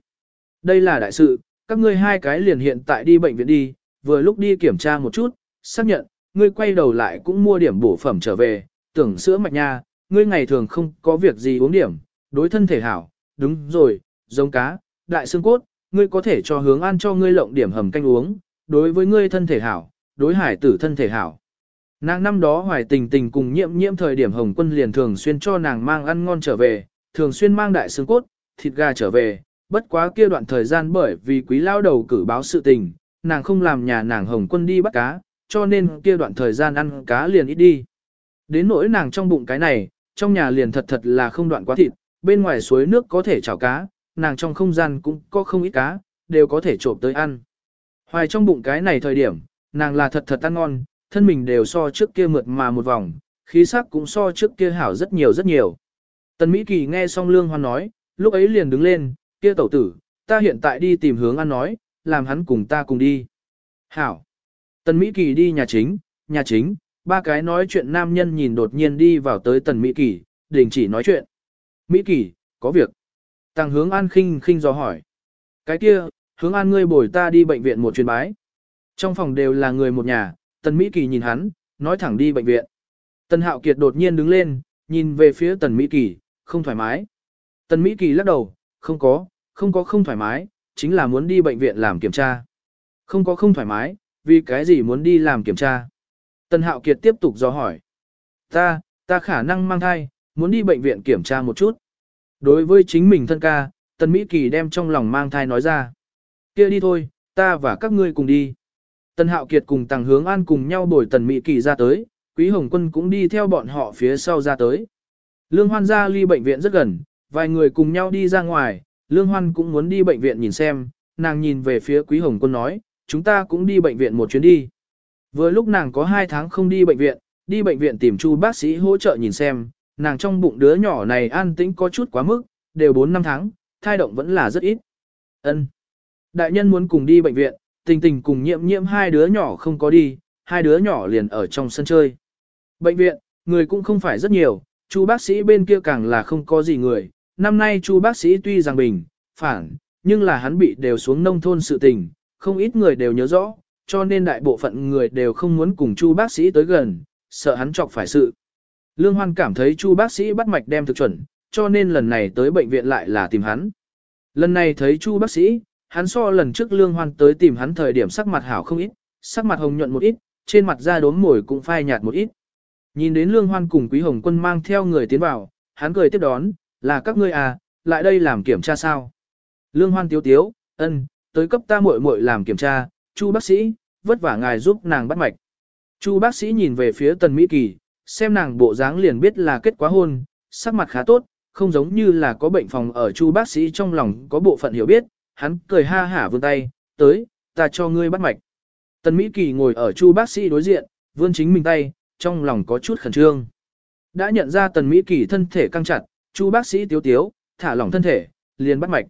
Đây là đại sự, các ngươi hai cái liền hiện tại đi bệnh viện đi, vừa lúc đi kiểm tra một chút, xác nhận, ngươi quay đầu lại cũng mua điểm bổ phẩm trở về, tưởng sữa mạch nha, ngươi ngày thường không có việc gì uống điểm, đối thân thể hảo, đúng rồi, giống cá, đại xương cốt, ngươi có thể cho hướng ăn cho ngươi lộng điểm hầm canh uống, đối với ngươi thân thể hảo, đối hải tử thân thể hảo. Nàng năm đó hoài tình tình cùng nhiễm nhiễm thời điểm Hồng Quân liền thường xuyên cho nàng mang ăn ngon trở về, thường xuyên mang đại xương cốt, thịt gà trở về, bất quá kia đoạn thời gian bởi vì quý lao đầu cử báo sự tình, nàng không làm nhà nàng Hồng Quân đi bắt cá, cho nên kia đoạn thời gian ăn cá liền ít đi. Đến nỗi nàng trong bụng cái này, trong nhà liền thật thật là không đoạn quá thịt, bên ngoài suối nước có thể chảo cá, nàng trong không gian cũng có không ít cá, đều có thể trộm tới ăn. Hoài trong bụng cái này thời điểm, nàng là thật thật ăn ngon, thân mình đều so trước kia mượt mà một vòng, khí sắc cũng so trước kia hảo rất nhiều rất nhiều. Tần Mỹ Kỳ nghe xong Lương Hoan nói, lúc ấy liền đứng lên, kia tẩu tử, ta hiện tại đi tìm hướng ăn nói, làm hắn cùng ta cùng đi. Hảo. Tần Mỹ Kỳ đi nhà chính, nhà chính, ba cái nói chuyện nam nhân nhìn đột nhiên đi vào tới Tần Mỹ Kỳ, đình chỉ nói chuyện. Mỹ Kỳ, có việc. Tăng hướng an khinh khinh do hỏi. Cái kia, hướng an ngươi bồi ta đi bệnh viện một chuyến bái. Trong phòng đều là người một nhà, Tần Mỹ Kỳ nhìn hắn, nói thẳng đi bệnh viện. Tần Hạo Kiệt đột nhiên đứng lên, nhìn về phía Tần Mỹ Kỳ, không thoải mái. Tần Mỹ Kỳ lắc đầu, không có, không có không thoải mái, chính là muốn đi bệnh viện làm kiểm tra. Không có không thoải mái, vì cái gì muốn đi làm kiểm tra. Tần Hạo Kiệt tiếp tục do hỏi. Ta, ta khả năng mang thai, muốn đi bệnh viện kiểm tra một chút. Đối với chính mình thân ca, Tần Mỹ Kỳ đem trong lòng mang thai nói ra. kia đi thôi, ta và các ngươi cùng đi. Tần Hạo Kiệt cùng Tàng Hướng An cùng nhau bồi Tần Mỹ Kỳ ra tới, Quý Hồng Quân cũng đi theo bọn họ phía sau ra tới. Lương Hoan ra ly bệnh viện rất gần, vài người cùng nhau đi ra ngoài, Lương Hoan cũng muốn đi bệnh viện nhìn xem, nàng nhìn về phía Quý Hồng Quân nói, chúng ta cũng đi bệnh viện một chuyến đi. Vừa lúc nàng có hai tháng không đi bệnh viện, đi bệnh viện tìm chu bác sĩ hỗ trợ nhìn xem, nàng trong bụng đứa nhỏ này an tĩnh có chút quá mức, đều 4 năm tháng, thai động vẫn là rất ít. Ân. Đại nhân muốn cùng đi bệnh viện, tình tình cùng nhiễm nhiễm hai đứa nhỏ không có đi, hai đứa nhỏ liền ở trong sân chơi. Bệnh viện, người cũng không phải rất nhiều, chu bác sĩ bên kia càng là không có gì người, năm nay chu bác sĩ tuy rằng bình, phản, nhưng là hắn bị đều xuống nông thôn sự tình, không ít người đều nhớ rõ, cho nên đại bộ phận người đều không muốn cùng chu bác sĩ tới gần, sợ hắn chọc phải sự. Lương Hoan cảm thấy chu bác sĩ bắt mạch đem thực chuẩn, cho nên lần này tới bệnh viện lại là tìm hắn. Lần này thấy chu bác sĩ, hắn so lần trước Lương Hoan tới tìm hắn thời điểm sắc mặt hảo không ít, sắc mặt hồng nhuận một ít, trên mặt da đốm mồi cũng phai nhạt một ít. Nhìn đến Lương Hoan cùng Quý Hồng Quân mang theo người tiến vào, hắn cười tiếp đón, là các ngươi à, lại đây làm kiểm tra sao? Lương Hoan tiếu tiếu, ân, tới cấp ta muội muội làm kiểm tra, Chu bác sĩ, vất vả ngài giúp nàng bắt mạch. Chu bác sĩ nhìn về phía Tần Mỹ Kỳ, xem nàng bộ dáng liền biết là kết quá hôn, sắc mặt khá tốt, không giống như là có bệnh phòng ở Chu bác sĩ trong lòng có bộ phận hiểu biết, hắn cười ha hả vươn tay, tới, ta cho ngươi bắt mạch. Tần Mỹ Kỳ ngồi ở Chu bác sĩ đối diện, vươn chính mình tay, trong lòng có chút khẩn trương. Đã nhận ra Tần Mỹ Kỳ thân thể căng chặt, Chu bác sĩ tiếu tiếu, thả lỏng thân thể, liền bắt mạch.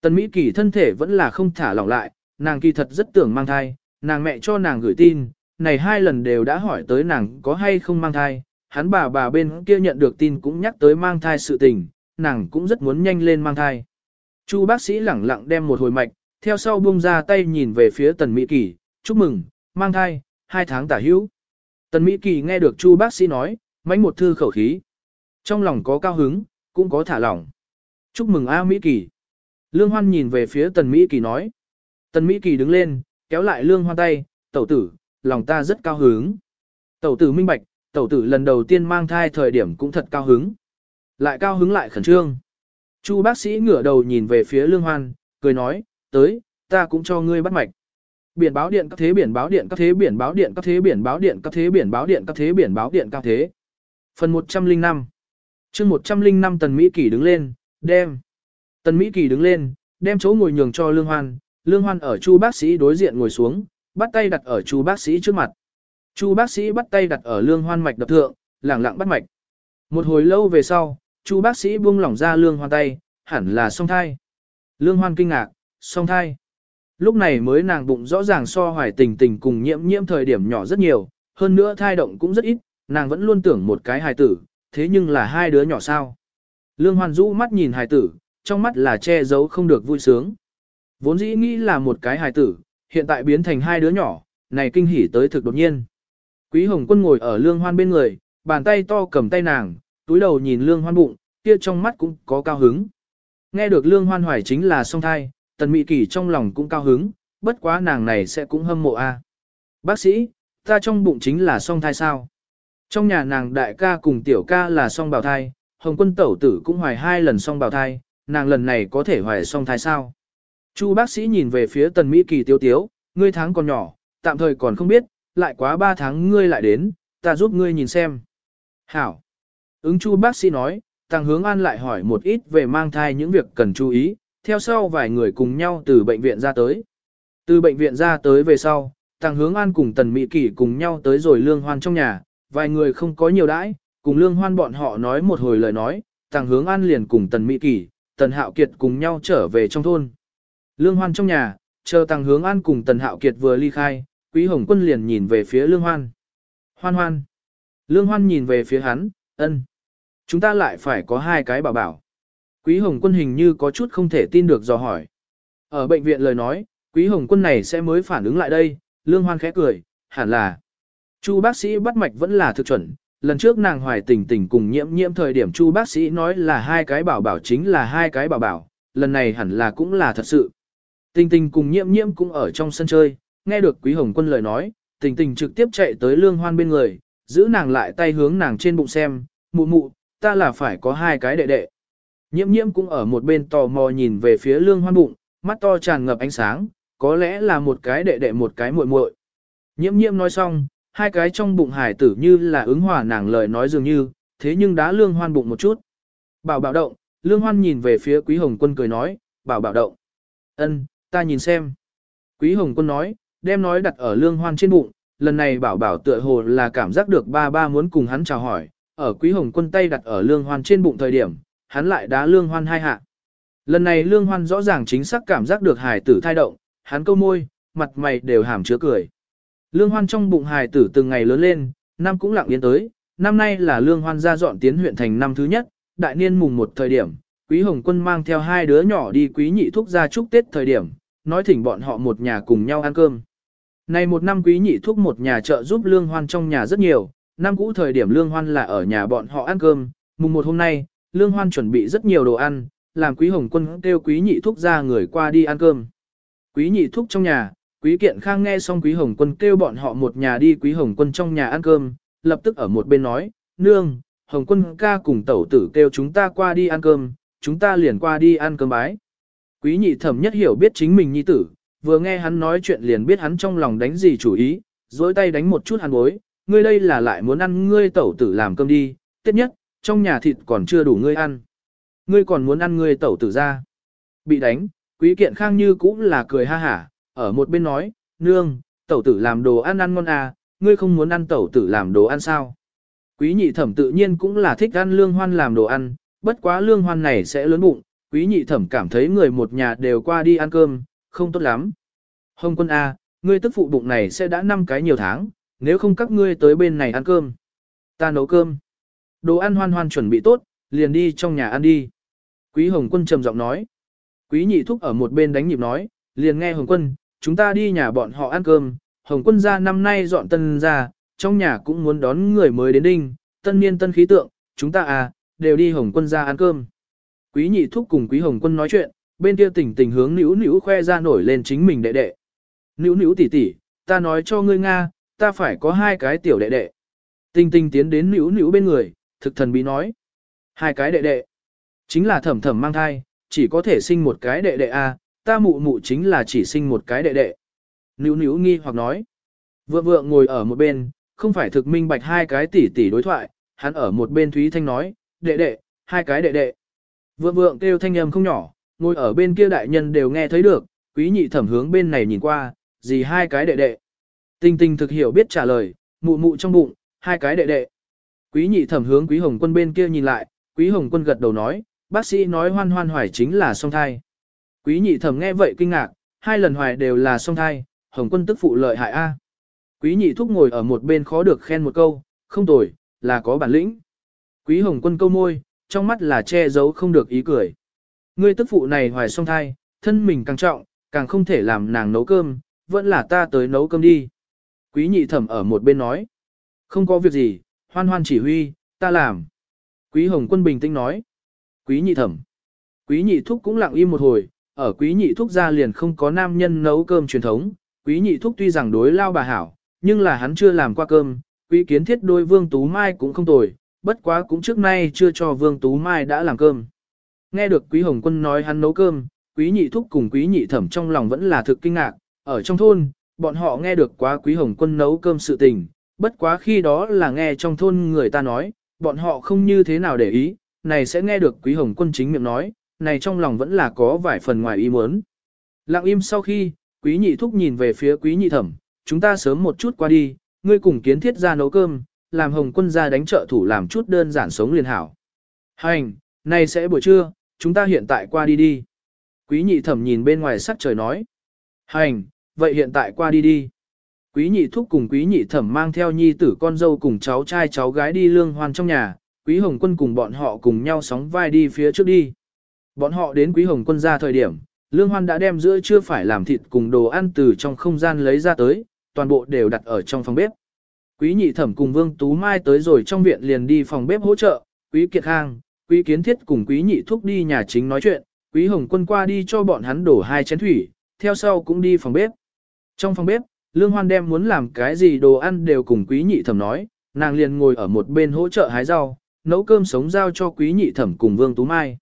Tần Mỹ Kỳ thân thể vẫn là không thả lỏng lại, nàng kỳ thật rất tưởng mang thai, nàng mẹ cho nàng gửi tin, này hai lần đều đã hỏi tới nàng có hay không mang thai, hắn bà bà bên kia nhận được tin cũng nhắc tới mang thai sự tình, nàng cũng rất muốn nhanh lên mang thai. Chu bác sĩ lẳng lặng đem một hồi mạch, theo sau buông ra tay nhìn về phía Tần Mỹ Kỳ, chúc mừng, mang thai, hai tháng tả hữu. Tần Mỹ Kỳ nghe được Chu bác sĩ nói, mánh một thư khẩu khí. Trong lòng có cao hứng, cũng có thả lỏng. Chúc mừng A Mỹ Kỳ. Lương Hoan nhìn về phía Tần Mỹ Kỳ nói. Tần Mỹ Kỳ đứng lên, kéo lại Lương Hoan tay, tẩu tử, lòng ta rất cao hứng. Tẩu tử minh bạch, tẩu tử lần đầu tiên mang thai thời điểm cũng thật cao hứng. Lại cao hứng lại khẩn trương. Chu bác sĩ ngửa đầu nhìn về phía Lương Hoan, cười nói, tới, ta cũng cho ngươi bắt mạch. Biển báo điện các thế biển báo điện các thế biển báo điện các thế biển báo điện các thế biển báo điện các thế biển báo điện các thế. Phần 105 chương 105 Tần Mỹ Kỳ đứng lên, đem. Tần Mỹ Kỳ đứng lên, đem chỗ ngồi nhường cho Lương Hoan, Lương Hoan ở Chu bác sĩ đối diện ngồi xuống, bắt tay đặt ở Chu bác sĩ trước mặt. Chu bác sĩ bắt tay đặt ở Lương Hoan mạch đập thượng, lẳng lặng bắt mạch. Một hồi lâu về sau, Chu bác sĩ buông lỏng ra Lương Hoan tay, hẳn là song thai. Lương Hoan kinh ngạc, song thai. Lúc này mới nàng bụng rõ ràng so hoài tình tình cùng nhiễm nhiễm thời điểm nhỏ rất nhiều, hơn nữa thai động cũng rất ít, nàng vẫn luôn tưởng một cái hài tử, thế nhưng là hai đứa nhỏ sao. Lương Hoan rũ mắt nhìn hài tử, trong mắt là che giấu không được vui sướng. Vốn dĩ nghĩ là một cái hài tử, hiện tại biến thành hai đứa nhỏ, này kinh hỉ tới thực đột nhiên. Quý Hồng Quân ngồi ở Lương Hoan bên người, bàn tay to cầm tay nàng, túi đầu nhìn Lương Hoan bụng, kia trong mắt cũng có cao hứng. Nghe được Lương Hoan hoài chính là song thai, Tần Mị Kỳ trong lòng cũng cao hứng, bất quá nàng này sẽ cũng hâm mộ a. Bác sĩ, ta trong bụng chính là song thai sao? Trong nhà nàng đại ca cùng tiểu ca là song bào thai, Hồng Quân tẩu tử cũng hoài hai lần song bào thai, nàng lần này có thể hoài song thai sao? Chu bác sĩ nhìn về phía Tần Mỹ Kỳ tiêu tiếu, ngươi tháng còn nhỏ, tạm thời còn không biết, lại quá ba tháng ngươi lại đến, ta giúp ngươi nhìn xem. Hảo. Ứng chu bác sĩ nói, Tăng hướng an lại hỏi một ít về mang thai những việc cần chú ý, theo sau vài người cùng nhau từ bệnh viện ra tới. Từ bệnh viện ra tới về sau, Tăng hướng an cùng Tần Mỹ Kỳ cùng nhau tới rồi lương hoan trong nhà, vài người không có nhiều đãi, cùng lương hoan bọn họ nói một hồi lời nói, Tăng hướng an liền cùng Tần Mỹ Kỳ, Tần Hạo Kiệt cùng nhau trở về trong thôn. Lương hoan trong nhà, chờ Tăng hướng an cùng Tần Hạo Kiệt vừa ly khai, Quý Hồng Quân liền nhìn về phía lương hoan. Hoan hoan. Lương hoan nhìn về phía hắn, ân. Chúng ta lại phải có hai cái bảo bảo. Quý Hồng Quân hình như có chút không thể tin được dò hỏi. Ở bệnh viện lời nói, Quý Hồng Quân này sẽ mới phản ứng lại đây, Lương Hoan khẽ cười, hẳn là. Chu bác sĩ bắt mạch vẫn là thực chuẩn, lần trước nàng hoài tình tình cùng nhiễm nhiễm thời điểm chu bác sĩ nói là hai cái bảo bảo chính là hai cái bảo bảo, lần này hẳn là cũng là thật sự. Tình tình cùng nhiễm nhiễm cũng ở trong sân chơi, nghe được quý hồng quân lời nói, tình tình trực tiếp chạy tới lương hoan bên người, giữ nàng lại tay hướng nàng trên bụng xem, mụ mụ, ta là phải có hai cái đệ đệ. Nhiễm nhiễm cũng ở một bên tò mò nhìn về phía lương hoan bụng, mắt to tràn ngập ánh sáng, có lẽ là một cái đệ đệ một cái muội muội. Nhiễm nhiễm nói xong, hai cái trong bụng hải tử như là ứng hòa nàng lời nói dường như, thế nhưng đã lương hoan bụng một chút. Bảo bảo động, lương hoan nhìn về phía quý hồng quân cười nói, bảo bảo động. ân ta nhìn xem. Quý hồng quân nói, đem nói đặt ở lương hoan trên bụng, lần này bảo bảo tựa hồ là cảm giác được ba ba muốn cùng hắn chào hỏi, ở quý hồng quân tay đặt ở lương hoan trên bụng thời điểm, hắn lại đá lương hoan hai hạ. Lần này lương hoan rõ ràng chính xác cảm giác được hải tử thai động, hắn câu môi, mặt mày đều hàm chứa cười. Lương hoan trong bụng hải tử từng ngày lớn lên, năm cũng lặng yên tới, năm nay là lương hoan ra dọn tiến huyện thành năm thứ nhất, đại niên mùng một thời điểm, quý hồng quân mang theo hai đứa nhỏ đi quý nhị thúc ra chúc Tết thời điểm, nói thỉnh bọn họ một nhà cùng nhau ăn cơm. Này một năm quý nhị thúc một nhà trợ giúp lương hoan trong nhà rất nhiều, năm cũ thời điểm lương hoan là ở nhà bọn họ ăn cơm, mùng một hôm nay, lương hoan chuẩn bị rất nhiều đồ ăn, làm quý hồng quân kêu quý nhị thúc ra người qua đi ăn cơm. Quý nhị thúc trong nhà, quý kiện khang nghe xong quý hồng quân kêu bọn họ một nhà đi quý hồng quân trong nhà ăn cơm, lập tức ở một bên nói, nương, hồng quân ca cùng tẩu tử kêu chúng ta qua đi ăn cơm, chúng ta liền qua đi ăn cơm bái. Quý nhị thẩm nhất hiểu biết chính mình nhi tử, vừa nghe hắn nói chuyện liền biết hắn trong lòng đánh gì chủ ý, dối tay đánh một chút hắn bối, ngươi đây là lại muốn ăn ngươi tẩu tử làm cơm đi, tiết nhất, trong nhà thịt còn chưa đủ ngươi ăn. Ngươi còn muốn ăn ngươi tẩu tử ra. Bị đánh, quý kiện khang như cũng là cười ha hả, ở một bên nói, nương, tẩu tử làm đồ ăn ăn ngon à, ngươi không muốn ăn tẩu tử làm đồ ăn sao. Quý nhị thẩm tự nhiên cũng là thích ăn lương hoan làm đồ ăn, bất quá lương hoan này sẽ lớn bụng, quý nhị thẩm cảm thấy người một nhà đều qua đi ăn cơm, không tốt lắm. Hồng quân A, ngươi tức phụ bụng này sẽ đã năm cái nhiều tháng, nếu không các ngươi tới bên này ăn cơm. Ta nấu cơm. Đồ ăn hoan hoan chuẩn bị tốt, liền đi trong nhà ăn đi. Quý Hồng quân trầm giọng nói. Quý nhị thúc ở một bên đánh nhịp nói, liền nghe Hồng quân, chúng ta đi nhà bọn họ ăn cơm. Hồng quân ra năm nay dọn tân ra, trong nhà cũng muốn đón người mới đến đinh, tân niên tân khí tượng, chúng ta à, đều đi Hồng quân ra ăn cơm. Quý nhị thúc cùng quý Hồng quân nói chuyện, bên kia tỉnh tình hướng nữu nữu khoe ra nổi lên chính mình đệ đệ. Nữu nữu tỷ tỷ, ta nói cho ngươi Nga, ta phải có hai cái tiểu đệ đệ. tinh tinh tiến đến nữ nữ bên người, thực thần bí nói. Hai cái đệ đệ. Chính là thẩm thẩm mang thai, chỉ có thể sinh một cái đệ đệ a, à, ta mụ mụ chính là chỉ sinh một cái đệ đệ. Nữ nữ nghi hoặc nói. Vượng vượng ngồi ở một bên, không phải thực minh bạch hai cái tỷ tỷ đối thoại, hắn ở một bên Thúy Thanh nói, đệ đệ, hai cái đệ đệ. Vượng vượng kêu thanh âm không nhỏ, ngồi ở bên kia đại nhân đều nghe thấy được, quý nhị thẩm hướng bên này nhìn qua, gì hai cái đệ đệ. Tinh tinh thực hiểu biết trả lời, mụ mụ trong bụng, hai cái đệ đệ. Quý nhị thẩm hướng quý hồng quân bên kia nhìn lại, quý hồng quân gật đầu nói, bác sĩ nói hoan hoan hoài chính là song thai. Quý nhị thẩm nghe vậy kinh ngạc, hai lần hoài đều là song thai, hồng quân tức phụ lợi hại A. Quý nhị thúc ngồi ở một bên khó được khen một câu, không tồi, là có bản lĩnh. Quý hồng quân câu môi, trong mắt là che giấu không được ý cười. Ngươi tức phụ này hoài song thai, thân mình càng trọng, càng không thể làm nàng nấu cơm, vẫn là ta tới nấu cơm đi. Quý nhị thẩm ở một bên nói. Không có việc gì, hoan hoan chỉ huy, ta làm. Quý hồng quân bình tĩnh nói. Quý nhị thẩm. Quý nhị thúc cũng lặng im một hồi, ở quý nhị thúc ra liền không có nam nhân nấu cơm truyền thống. Quý nhị thúc tuy rằng đối lao bà hảo, nhưng là hắn chưa làm qua cơm. Quý kiến thiết đôi vương tú mai cũng không tồi, bất quá cũng trước nay chưa cho vương tú mai đã làm cơm. Nghe được quý hồng quân nói hắn nấu cơm, quý nhị thúc cùng quý nhị thẩm trong lòng vẫn là thực kinh ngạc, ở trong thôn, bọn họ nghe được quá quý hồng quân nấu cơm sự tình, bất quá khi đó là nghe trong thôn người ta nói, bọn họ không như thế nào để ý, này sẽ nghe được quý hồng quân chính miệng nói, này trong lòng vẫn là có vài phần ngoài ý muốn. Lặng im sau khi, quý nhị thúc nhìn về phía quý nhị thẩm, chúng ta sớm một chút qua đi, ngươi cùng kiến thiết ra nấu cơm, làm hồng quân ra đánh trợ thủ làm chút đơn giản sống liền hảo. Hành, này sẽ buổi trưa, chúng ta hiện tại qua đi đi. Quý nhị thẩm nhìn bên ngoài sắc trời nói. Hành, vậy hiện tại qua đi đi. Quý nhị thúc cùng quý nhị thẩm mang theo nhi tử con dâu cùng cháu trai cháu gái đi lương hoan trong nhà, quý hồng quân cùng bọn họ cùng nhau sóng vai đi phía trước đi. Bọn họ đến quý hồng quân ra thời điểm, lương hoan đã đem giữa chưa phải làm thịt cùng đồ ăn từ trong không gian lấy ra tới, toàn bộ đều đặt ở trong phòng bếp. Quý nhị thẩm cùng Vương Tú Mai tới rồi trong viện liền đi phòng bếp hỗ trợ, Quý Kiệt Khang, Quý Kiến Thiết cùng Quý nhị thúc đi nhà chính nói chuyện, Quý Hồng Quân qua đi cho bọn hắn đổ hai chén thủy, theo sau cũng đi phòng bếp. Trong phòng bếp, Lương Hoan đem muốn làm cái gì đồ ăn đều cùng Quý nhị thẩm nói, nàng liền ngồi ở một bên hỗ trợ hái rau, nấu cơm sống giao cho Quý nhị thẩm cùng Vương Tú Mai.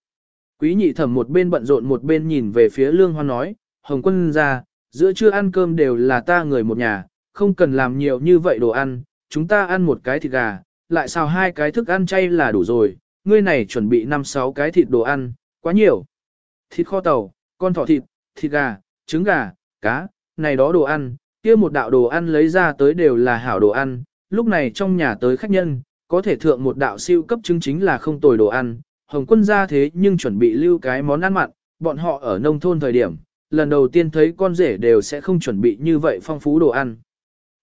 Quý nhị thẩm một bên bận rộn một bên nhìn về phía Lương Hoan nói, Hồng Quân ra, giữa trưa ăn cơm đều là ta người một nhà, không cần làm nhiều như vậy đồ ăn, chúng ta ăn một cái thịt gà, lại xào hai cái thức ăn chay là đủ rồi, ngươi này chuẩn bị 5-6 cái thịt đồ ăn, quá nhiều. Thịt kho tàu, con thỏ thịt, thịt gà, trứng gà, cá, này đó đồ ăn, kia một đạo đồ ăn lấy ra tới đều là hảo đồ ăn, lúc này trong nhà tới khách nhân, có thể thượng một đạo siêu cấp chứng chính là không tồi đồ ăn, Hồng quân ra thế nhưng chuẩn bị lưu cái món ăn mặn, bọn họ ở nông thôn thời điểm, lần đầu tiên thấy con rể đều sẽ không chuẩn bị như vậy phong phú đồ ăn.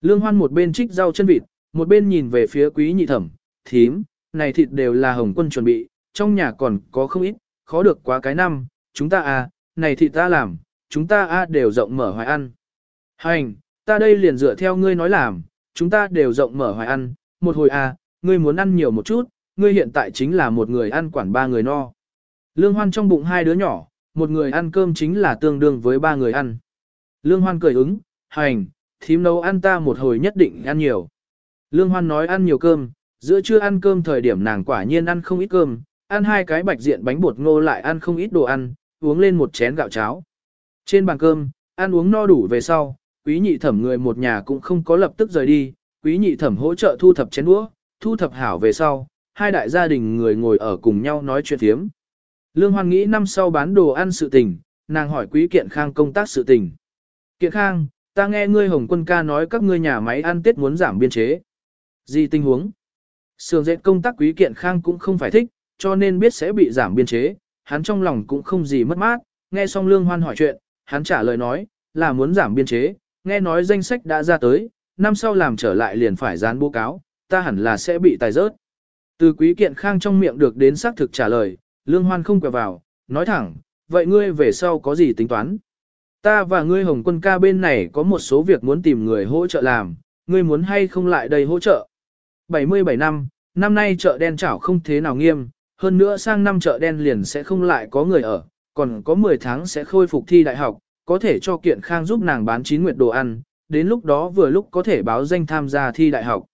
Lương Hoan một bên trích rau chân vịt, một bên nhìn về phía quý nhị thẩm, thím, này thịt đều là hồng quân chuẩn bị, trong nhà còn có không ít, khó được quá cái năm, chúng ta à, này thịt ta làm, chúng ta a à đều rộng mở hoài ăn. Hành, ta đây liền dựa theo ngươi nói làm, chúng ta đều rộng mở hoài ăn, một hồi à, ngươi muốn ăn nhiều một chút, ngươi hiện tại chính là một người ăn quản ba người no. Lương Hoan trong bụng hai đứa nhỏ, một người ăn cơm chính là tương đương với ba người ăn. Lương Hoan cười ứng, hành, thím nấu ăn ta một hồi nhất định ăn nhiều. Lương Hoan nói ăn nhiều cơm, giữa trưa ăn cơm thời điểm nàng quả nhiên ăn không ít cơm, ăn hai cái bạch diện bánh bột ngô lại ăn không ít đồ ăn, uống lên một chén gạo cháo. Trên bàn cơm, ăn uống no đủ về sau, quý nhị thẩm người một nhà cũng không có lập tức rời đi, quý nhị thẩm hỗ trợ thu thập chén đũa, thu thập hảo về sau, hai đại gia đình người ngồi ở cùng nhau nói chuyện thiếm. Lương Hoan nghĩ năm sau bán đồ ăn sự tình, nàng hỏi quý kiện khang công tác sự tình. Kiện khang, ta nghe ngươi Hồng Quân ca nói các ngươi nhà máy ăn Tết muốn giảm biên chế. Gì tình huống? Sường dệt công tác quý kiện khang cũng không phải thích, cho nên biết sẽ bị giảm biên chế, hắn trong lòng cũng không gì mất mát, nghe xong Lương Hoan hỏi chuyện, hắn trả lời nói, là muốn giảm biên chế, nghe nói danh sách đã ra tới, năm sau làm trở lại liền phải dán bố cáo, ta hẳn là sẽ bị tài rớt. Từ quý kiện khang trong miệng được đến xác thực trả lời, Lương Hoan không quẹo vào, nói thẳng, vậy ngươi về sau có gì tính toán? Ta và ngươi Hồng Quân ca bên này có một số việc muốn tìm người hỗ trợ làm, ngươi muốn hay không lại đây hỗ trợ? 77 năm, năm nay chợ đen chảo không thế nào nghiêm, hơn nữa sang năm chợ đen liền sẽ không lại có người ở, còn có 10 tháng sẽ khôi phục thi đại học, có thể cho kiện khang giúp nàng bán chín nguyệt đồ ăn, đến lúc đó vừa lúc có thể báo danh tham gia thi đại học.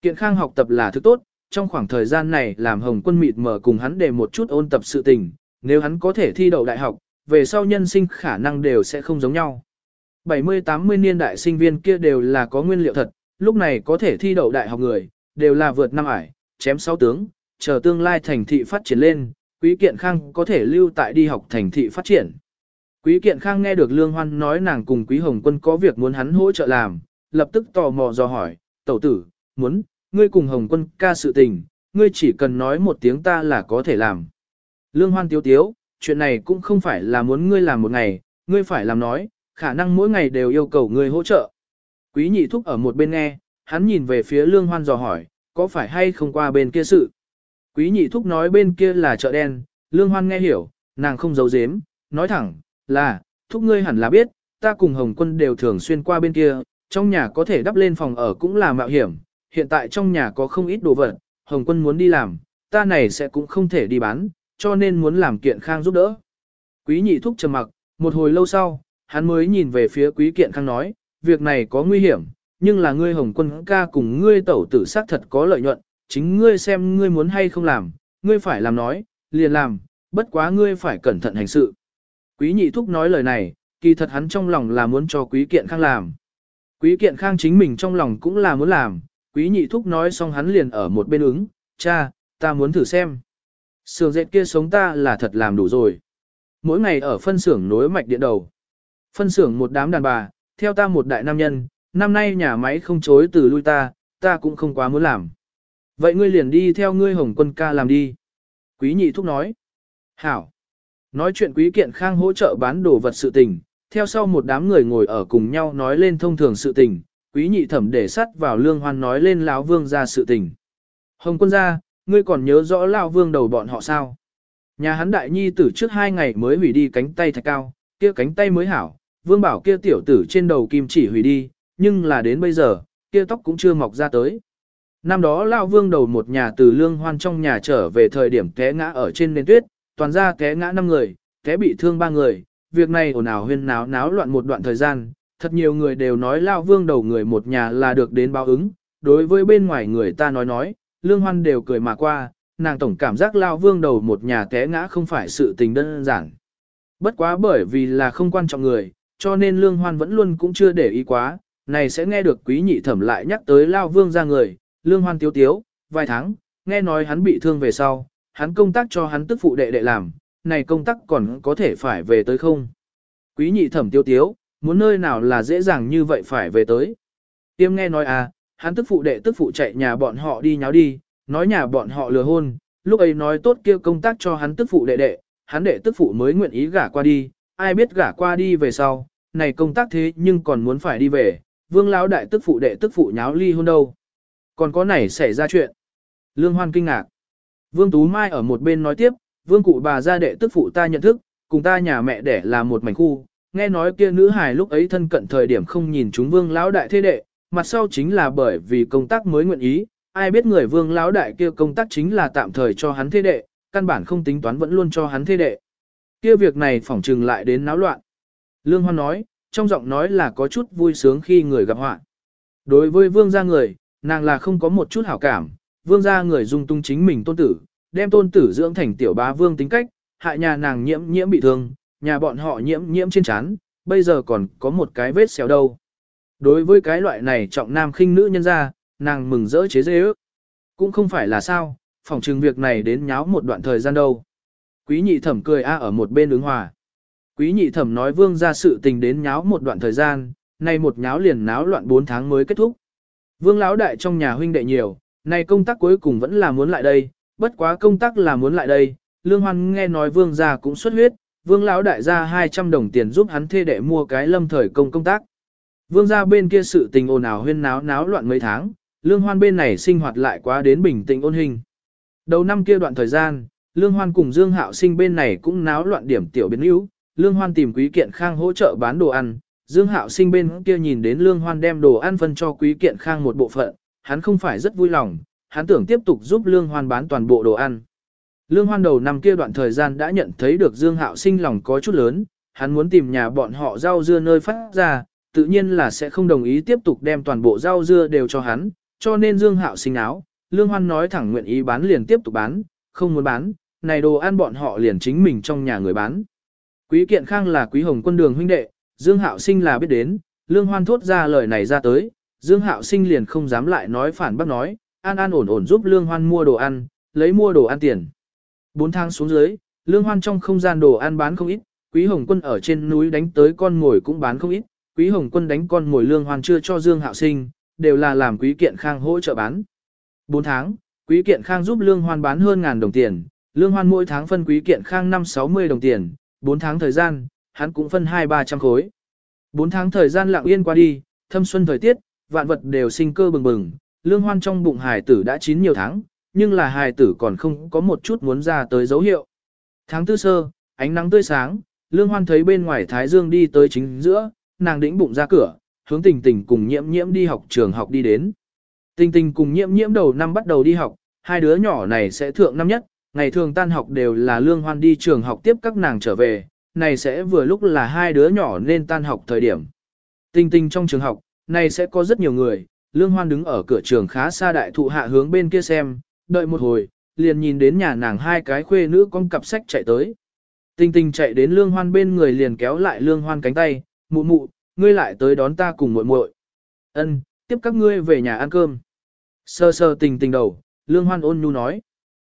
Kiện khang học tập là thứ tốt, trong khoảng thời gian này làm hồng quân mịt mở cùng hắn để một chút ôn tập sự tình, nếu hắn có thể thi đậu đại học, về sau nhân sinh khả năng đều sẽ không giống nhau. 70-80 niên đại sinh viên kia đều là có nguyên liệu thật, lúc này có thể thi đậu đại học người, đều là vượt năm ải, chém sáu tướng, chờ tương lai thành thị phát triển lên, quý kiện khang có thể lưu tại đi học thành thị phát triển. Quý kiện khang nghe được Lương Hoan nói nàng cùng quý hồng quân có việc muốn hắn hỗ trợ làm, lập tức tò mò dò hỏi, tẩu tử, muốn, ngươi cùng hồng quân ca sự tình, ngươi chỉ cần nói một tiếng ta là có thể làm. Lương Hoan tiếu tiếu, chuyện này cũng không phải là muốn ngươi làm một ngày, ngươi phải làm nói, khả năng mỗi ngày đều yêu cầu ngươi hỗ trợ. Quý nhị thúc ở một bên nghe, hắn nhìn về phía Lương Hoan dò hỏi, có phải hay không qua bên kia sự. Quý nhị thúc nói bên kia là chợ đen, Lương Hoan nghe hiểu, nàng không giấu giếm, nói thẳng, là, thúc ngươi hẳn là biết, ta cùng Hồng Quân đều thường xuyên qua bên kia, trong nhà có thể đắp lên phòng ở cũng là mạo hiểm, hiện tại trong nhà có không ít đồ vật, Hồng Quân muốn đi làm, ta này sẽ cũng không thể đi bán, cho nên muốn làm kiện khang giúp đỡ. Quý nhị thúc trầm mặc, một hồi lâu sau, hắn mới nhìn về phía quý kiện khang nói, việc này có nguy hiểm, nhưng là ngươi Hồng Quân ca cùng ngươi tẩu tử xác thật có lợi nhuận, chính ngươi xem ngươi muốn hay không làm, ngươi phải làm nói, liền làm, bất quá ngươi phải cẩn thận hành sự. Quý nhị thúc nói lời này, kỳ thật hắn trong lòng là muốn cho quý kiện khang làm. Quý kiện khang chính mình trong lòng cũng là muốn làm, quý nhị thúc nói xong hắn liền ở một bên ứng, cha, ta muốn thử xem. Sườn dệt kia sống ta là thật làm đủ rồi. Mỗi ngày ở phân xưởng nối mạch điện đầu. Phân xưởng một đám đàn bà, theo ta một đại nam nhân, năm nay nhà máy không chối từ lui ta, ta cũng không quá muốn làm. Vậy ngươi liền đi theo ngươi hồng quân ca làm đi. Quý nhị thúc nói. Hảo. Nói chuyện quý kiện khang hỗ trợ bán đồ vật sự tình, theo sau một đám người ngồi ở cùng nhau nói lên thông thường sự tình, quý nhị thẩm để sắt vào lương hoan nói lên lão vương ra sự tình. Hồng quân gia, ngươi còn nhớ rõ lão vương đầu bọn họ sao? Nhà hắn đại nhi tử trước hai ngày mới hủy đi cánh tay thạch cao, kia cánh tay mới hảo, vương bảo kia tiểu tử trên đầu kim chỉ hủy đi, nhưng là đến bây giờ, kia tóc cũng chưa mọc ra tới. Năm đó lão Vương đầu một nhà từ lương hoan trong nhà trở về thời điểm té ngã ở trên nền tuyết, toàn ra té ngã 5 người, té bị thương 3 người, việc này ồn ào huyên náo náo loạn một đoạn thời gian, thật nhiều người đều nói Lao Vương đầu người một nhà là được đến báo ứng, đối với bên ngoài người ta nói nói, lương hoan đều cười mà qua, nàng tổng cảm giác Lao Vương đầu một nhà té ngã không phải sự tình đơn giản. Bất quá bởi vì là không quan trọng người, cho nên lương hoan vẫn luôn cũng chưa để ý quá, này sẽ nghe được quý nhị thẩm lại nhắc tới Lao Vương ra người, lương hoan tiếu tiếu, vài tháng, nghe nói hắn bị thương về sau, hắn công tác cho hắn tức phụ đệ đệ làm, này công tác còn có thể phải về tới không? Quý nhị thẩm tiêu tiếu, muốn nơi nào là dễ dàng như vậy phải về tới. Tiêm nghe nói à, hắn tức phụ đệ tức phụ chạy nhà bọn họ đi nháo đi, nói nhà bọn họ lừa hôn, lúc ấy nói tốt kia công tác cho hắn tức phụ đệ đệ, hắn đệ tức phụ mới nguyện ý gả qua đi, ai biết gả qua đi về sau, này công tác thế nhưng còn muốn phải đi về, vương lão đại tức phụ đệ tức phụ nháo ly hôn đâu. Còn có này xảy ra chuyện. Lương Hoan kinh ngạc. Vương Tú Mai ở một bên nói tiếp, vương cụ bà gia đệ tức phụ ta nhận thức, cùng ta nhà mẹ đẻ là một mảnh khu, nghe nói kia nữ hài lúc ấy thân cận thời điểm không nhìn chúng vương lão đại thế đệ, mặt sau chính là bởi vì công tác mới nguyện ý, ai biết người vương lão đại kia công tác chính là tạm thời cho hắn thế đệ, căn bản không tính toán vẫn luôn cho hắn thế đệ. Kia việc này phỏng trừng lại đến náo loạn. Lương Hoan nói, trong giọng nói là có chút vui sướng khi người gặp họa. Đối với vương gia người, nàng là không có một chút hảo cảm, vương gia người dung tung chính mình tôn tử, đem tôn tử dưỡng thành tiểu bá vương tính cách, hại nhà nàng nhiễm nhiễm bị thương, nhà bọn họ nhiễm nhiễm trên chán, bây giờ còn có một cái vết xéo đâu. Đối với cái loại này trọng nam khinh nữ nhân ra, nàng mừng rỡ chế dê ước. Cũng không phải là sao, phòng trừng việc này đến nháo một đoạn thời gian đâu. Quý nhị thẩm cười a ở một bên ứng hòa. Quý nhị thẩm nói vương ra sự tình đến nháo một đoạn thời gian, nay một nháo liền náo loạn 4 tháng mới kết thúc. Vương lão đại trong nhà huynh đệ nhiều, này công tác cuối cùng vẫn là muốn lại đây, bất quá công tác là muốn lại đây. Lương Hoan nghe nói vương gia cũng xuất huyết, vương lão đại gia 200 đồng tiền giúp hắn thê đệ mua cái lâm thời công công tác. Vương gia bên kia sự tình ồn ào huyên náo náo loạn mấy tháng, lương hoan bên này sinh hoạt lại quá đến bình tĩnh ôn hình. Đầu năm kia đoạn thời gian, lương hoan cùng Dương Hạo sinh bên này cũng náo loạn điểm tiểu biến yếu, lương hoan tìm quý kiện khang hỗ trợ bán đồ ăn, Dương Hạo sinh bên kia nhìn đến lương hoan đem đồ ăn phân cho quý kiện khang một bộ phận, hắn không phải rất vui lòng, hắn tưởng tiếp tục giúp lương hoan bán toàn bộ đồ ăn. Lương hoan đầu năm kia đoạn thời gian đã nhận thấy được Dương Hạo sinh lòng có chút lớn, hắn muốn tìm nhà bọn họ rau dưa nơi phát ra, tự nhiên là sẽ không đồng ý tiếp tục đem toàn bộ rau dưa đều cho hắn, cho nên Dương Hạo sinh áo, Lương Hoan nói thẳng nguyện ý bán liền tiếp tục bán, không muốn bán, này đồ ăn bọn họ liền chính mình trong nhà người bán. Quý Kiện Khang là Quý Hồng quân đường huynh đệ, Dương Hạo sinh là biết đến, Lương Hoan thốt ra lời này ra tới, Dương Hạo sinh liền không dám lại nói phản bác nói, an an ổn ổn giúp Lương Hoan mua đồ ăn, lấy mua đồ ăn tiền. Bốn tháng xuống dưới, Lương Hoan trong không gian đồ ăn bán không ít, Quý Hồng quân ở trên núi đánh tới con ngồi cũng bán không ít, Quý Hồng quân đánh con ngồi Lương Hoan chưa cho Dương Hạo sinh, đều là làm Quý Kiện Khang hỗ trợ bán. bốn tháng, Quý Kiện Khang giúp Lương Hoan bán hơn ngàn đồng tiền, Lương Hoan mỗi tháng phân Quý Kiện Khang 5-60 đồng tiền, bốn tháng thời gian, hắn cũng phân 2-300 khối. bốn tháng thời gian lặng yên qua đi, thâm xuân thời tiết, vạn vật đều sinh cơ bừng bừng, Lương Hoan trong bụng hài tử đã chín nhiều tháng, nhưng là hài tử còn không có một chút muốn ra tới dấu hiệu. Tháng tư sơ, ánh nắng tươi sáng, Lương Hoan thấy bên ngoài Thái Dương đi tới chính giữa, nàng đĩnh bụng ra cửa, hướng tình tình cùng nhiễm nhiễm đi học trường học đi đến. Tình tình cùng nhiễm nhiễm đầu năm bắt đầu đi học, hai đứa nhỏ này sẽ thượng năm nhất, ngày thường tan học đều là lương hoan đi trường học tiếp các nàng trở về, này sẽ vừa lúc là hai đứa nhỏ nên tan học thời điểm. Tình tình trong trường học, này sẽ có rất nhiều người, lương hoan đứng ở cửa trường khá xa đại thụ hạ hướng bên kia xem, đợi một hồi, liền nhìn đến nhà nàng hai cái khuê nữ con cặp sách chạy tới. Tinh Tinh chạy đến lương hoan bên người liền kéo lại lương hoan cánh tay, mụ mụ, ngươi lại tới đón ta cùng muội muội. Ân, tiếp các ngươi về nhà ăn cơm. Sơ sơ tình tình đầu, Lương Hoan ôn nhu nói.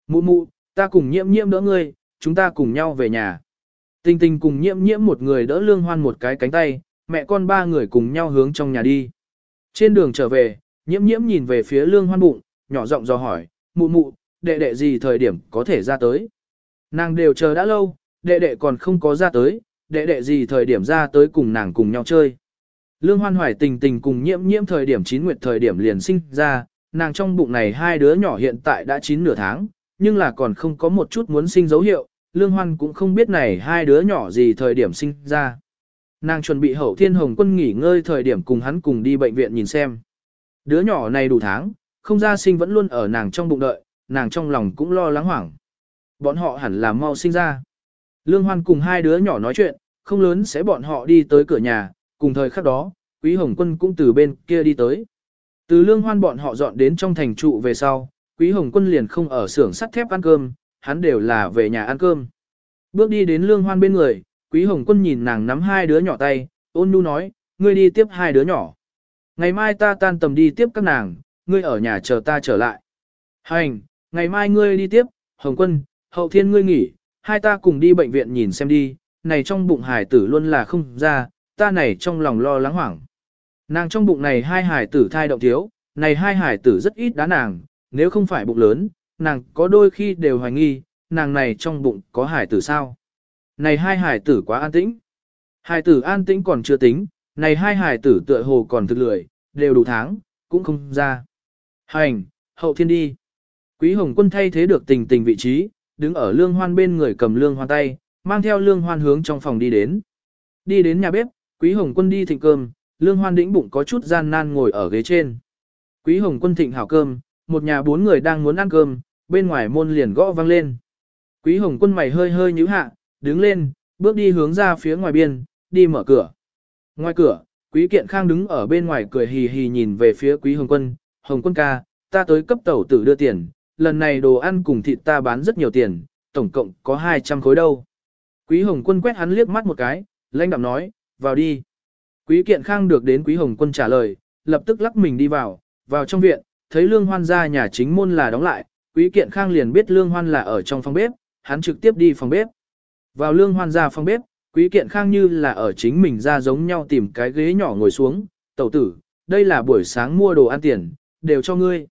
Mụ mụ, ta cùng nhiễm nhiễm đỡ ngươi, chúng ta cùng nhau về nhà. Tình tình cùng nhiễm nhiễm một người đỡ Lương Hoan một cái cánh tay, mẹ con ba người cùng nhau hướng trong nhà đi. Trên đường trở về, nhiễm nhiễm nhìn về phía Lương Hoan bụng, nhỏ giọng dò hỏi, mụ mụ, đệ đệ gì thời điểm có thể ra tới. Nàng đều chờ đã lâu, đệ đệ còn không có ra tới, đệ đệ gì thời điểm ra tới cùng nàng cùng nhau chơi. Lương Hoan Hoài tình tình cùng nhiễm nhiễm thời điểm chín nguyệt thời điểm liền sinh ra, nàng trong bụng này hai đứa nhỏ hiện tại đã chín nửa tháng, nhưng là còn không có một chút muốn sinh dấu hiệu, Lương Hoan cũng không biết này hai đứa nhỏ gì thời điểm sinh ra. Nàng chuẩn bị hậu thiên hồng quân nghỉ ngơi thời điểm cùng hắn cùng đi bệnh viện nhìn xem. Đứa nhỏ này đủ tháng, không ra sinh vẫn luôn ở nàng trong bụng đợi, nàng trong lòng cũng lo lắng hoảng. Bọn họ hẳn là mau sinh ra. Lương Hoan cùng hai đứa nhỏ nói chuyện, không lớn sẽ bọn họ đi tới cửa nhà, cùng thời khắc đó, Quý Hồng Quân cũng từ bên kia đi tới. Từ Lương Hoan bọn họ dọn đến trong thành trụ về sau, Quý Hồng Quân liền không ở xưởng sắt thép ăn cơm, hắn đều là về nhà ăn cơm. Bước đi đến Lương Hoan bên người, Quý Hồng Quân nhìn nàng nắm hai đứa nhỏ tay, ôn nhu nói, ngươi đi tiếp hai đứa nhỏ. Ngày mai ta tan tầm đi tiếp các nàng, ngươi ở nhà chờ ta trở lại. Hành, ngày mai ngươi đi tiếp, Hồng Quân, hậu thiên ngươi nghỉ, hai ta cùng đi bệnh viện nhìn xem đi, này trong bụng hải tử luôn là không ra, ta này trong lòng lo lắng hoảng. Nàng trong bụng này hai hải tử thai động thiếu, này hai hải tử rất ít đá nàng, nếu không phải bụng lớn, nàng có đôi khi đều hoài nghi, nàng này trong bụng có hải tử sao. Này hai hải tử quá an tĩnh. Hải tử an tĩnh còn chưa tính, này hai hải tử tựa hồ còn thực lười, đều đủ tháng, cũng không ra. Hành, hậu thiên đi. Quý Hồng Quân thay thế được tình tình vị trí, đứng ở lương hoan bên người cầm lương hoan tay, mang theo lương hoan hướng trong phòng đi đến. Đi đến nhà bếp, Quý Hồng Quân đi thịnh cơm, lương hoan đĩnh bụng có chút gian nan ngồi ở ghế trên. Quý Hồng Quân thịnh hảo cơm, một nhà bốn người đang muốn ăn cơm, bên ngoài môn liền gõ vang lên. Quý Hồng Quân mày hơi hơi nhíu hạ, đứng lên, bước đi hướng ra phía ngoài biên, đi mở cửa. Ngoài cửa, Quý Kiện Khang đứng ở bên ngoài cười hì hì nhìn về phía Quý Hồng Quân, Hồng Quân ca, ta tới cấp tẩu tử đưa tiền, lần này đồ ăn cùng thịt ta bán rất nhiều tiền, tổng cộng có 200 khối đâu. Quý Hồng Quân quét hắn liếc mắt một cái, lãnh đạm nói, vào đi. Quý Kiện Khang được đến Quý Hồng Quân trả lời, lập tức lắc mình đi vào, vào trong viện, thấy Lương Hoan ra nhà chính môn là đóng lại, Quý Kiện Khang liền biết Lương Hoan là ở trong phòng bếp, hắn trực tiếp đi phòng bếp. Vào Lương Hoan ra phòng bếp, Quý Kiện Khang như là ở chính mình ra giống nhau tìm cái ghế nhỏ ngồi xuống, tẩu tử, đây là buổi sáng mua đồ ăn tiền, đều cho ngươi.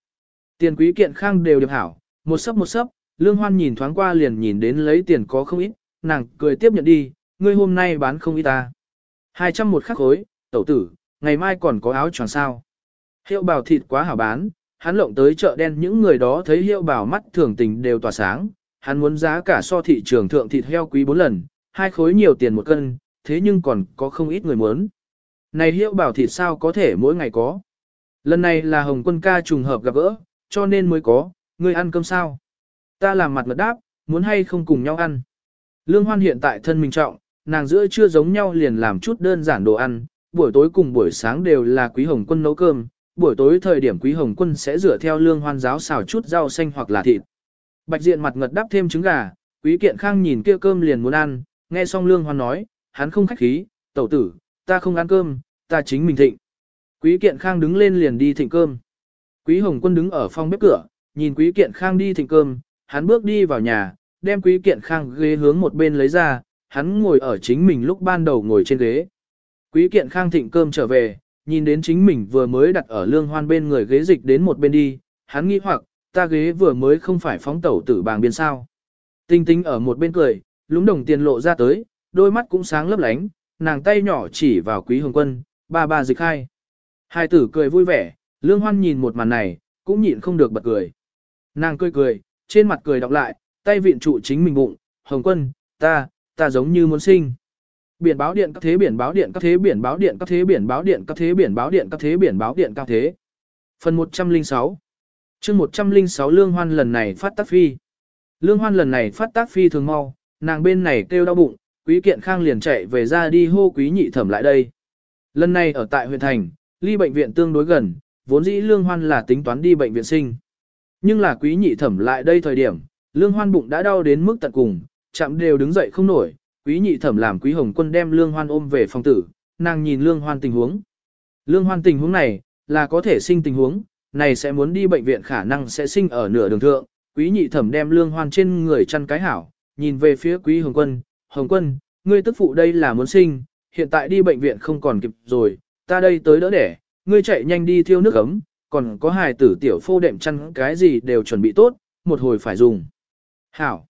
Tiền Quý Kiện Khang đều được hảo, một sấp một sấp, Lương Hoan nhìn thoáng qua liền nhìn đến lấy tiền có không ít, nàng cười tiếp nhận đi, ngươi hôm nay bán không ít à? ta. 200 một khắc khối, tẩu tử, ngày mai còn có áo choàng sao. Hiệu bảo thịt quá hảo bán, hắn lộng tới chợ đen những người đó thấy hiệu bảo mắt thường tình đều tỏa sáng, hắn muốn giá cả so thị trường thượng thịt heo quý 4 lần, hai khối nhiều tiền một cân, thế nhưng còn có không ít người muốn. Này hiệu bảo thịt sao có thể mỗi ngày có. Lần này là Hồng quân ca trùng hợp gặp gỡ, cho nên mới có, ngươi ăn cơm sao? Ta làm mặt mật đáp, muốn hay không cùng nhau ăn. Lương Hoan hiện tại thân mình trọng, nàng giữa chưa giống nhau liền làm chút đơn giản đồ ăn, buổi tối cùng buổi sáng đều là Quý Hồng Quân nấu cơm, buổi tối thời điểm Quý Hồng Quân sẽ rửa theo Lương Hoan giáo xào chút rau xanh hoặc là thịt. Bạch diện mặt ngật đáp thêm trứng gà, Quý Kiện Khang nhìn kia cơm liền muốn ăn, nghe xong Lương Hoan nói, hắn không khách khí, tẩu tử, ta không ăn cơm, ta chính mình thịnh. Quý Kiện Khang đứng lên liền đi thịnh cơm. Quý Hồng Quân đứng ở phòng bếp cửa, nhìn Quý Kiện Khang đi thịnh cơm, hắn bước đi vào nhà, đem Quý Kiện Khang ghế hướng một bên lấy ra, hắn ngồi ở chính mình lúc ban đầu ngồi trên ghế. Quý Kiện Khang thịnh cơm trở về, nhìn đến chính mình vừa mới đặt ở lương hoan bên người ghế dịch đến một bên đi, hắn nghĩ hoặc, ta ghế vừa mới không phải phóng tẩu tử bàng biên sao. Tinh tinh ở một bên cười, lúng đồng tiền lộ ra tới, đôi mắt cũng sáng lấp lánh, nàng tay nhỏ chỉ vào quý hồng quân, ba ba dịch hai. Hai tử cười vui vẻ, lương hoan nhìn một màn này, cũng nhịn không được bật cười. Nàng cười cười, trên mặt cười đọc lại, tay viện trụ chính mình bụng, hồng quân, ta, ta giống như muốn sinh. Biển báo điện các thế biển báo điện các thế biển báo điện các thế biển báo điện các thế biển báo điện các thế biển báo điện các thế. Phần 106 chương 106 Lương Hoan lần này phát tác phi. Lương Hoan lần này phát tác phi thường mau, nàng bên này kêu đau bụng, quý kiện khang liền chạy về ra đi hô quý nhị thẩm lại đây. Lần này ở tại huyện thành, ly bệnh viện tương đối gần, vốn dĩ Lương Hoan là tính toán đi bệnh viện sinh. Nhưng là quý nhị thẩm lại đây thời điểm, Lương Hoan bụng đã đau đến mức tận cùng, chạm đều đứng dậy không nổi, quý nhị thẩm làm quý hồng quân đem lương hoan ôm về phòng tử, nàng nhìn lương hoan tình huống. Lương hoan tình huống này, là có thể sinh tình huống, này sẽ muốn đi bệnh viện khả năng sẽ sinh ở nửa đường thượng, quý nhị thẩm đem lương hoan trên người chăn cái hảo, nhìn về phía quý hồng quân, hồng quân, ngươi tức phụ đây là muốn sinh, hiện tại đi bệnh viện không còn kịp rồi, ta đây tới đỡ đẻ, ngươi chạy nhanh đi thiêu nước ấm, còn có hài tử tiểu phô đệm chăn cái gì đều chuẩn bị tốt, một hồi phải dùng. Hảo.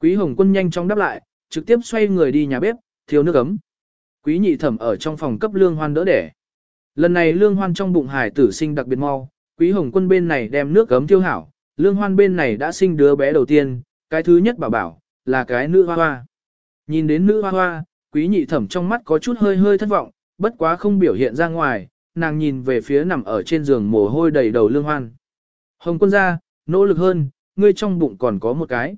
Quý Hồng Quân nhanh chóng đáp lại, trực tiếp xoay người đi nhà bếp, thiêu nước ấm. Quý nhị thẩm ở trong phòng cấp lương hoan đỡ đẻ. Lần này lương hoan trong bụng hải tử sinh đặc biệt mau, quý hồng quân bên này đem nước gấm thiêu hảo, lương hoan bên này đã sinh đứa bé đầu tiên, cái thứ nhất bảo bảo, là cái nữ hoa hoa. Nhìn đến nữ hoa hoa, quý nhị thẩm trong mắt có chút hơi hơi thất vọng, bất quá không biểu hiện ra ngoài, nàng nhìn về phía nằm ở trên giường mồ hôi đầy đầu lương hoan. Hồng quân ra, nỗ lực hơn, ngươi trong bụng còn có một cái.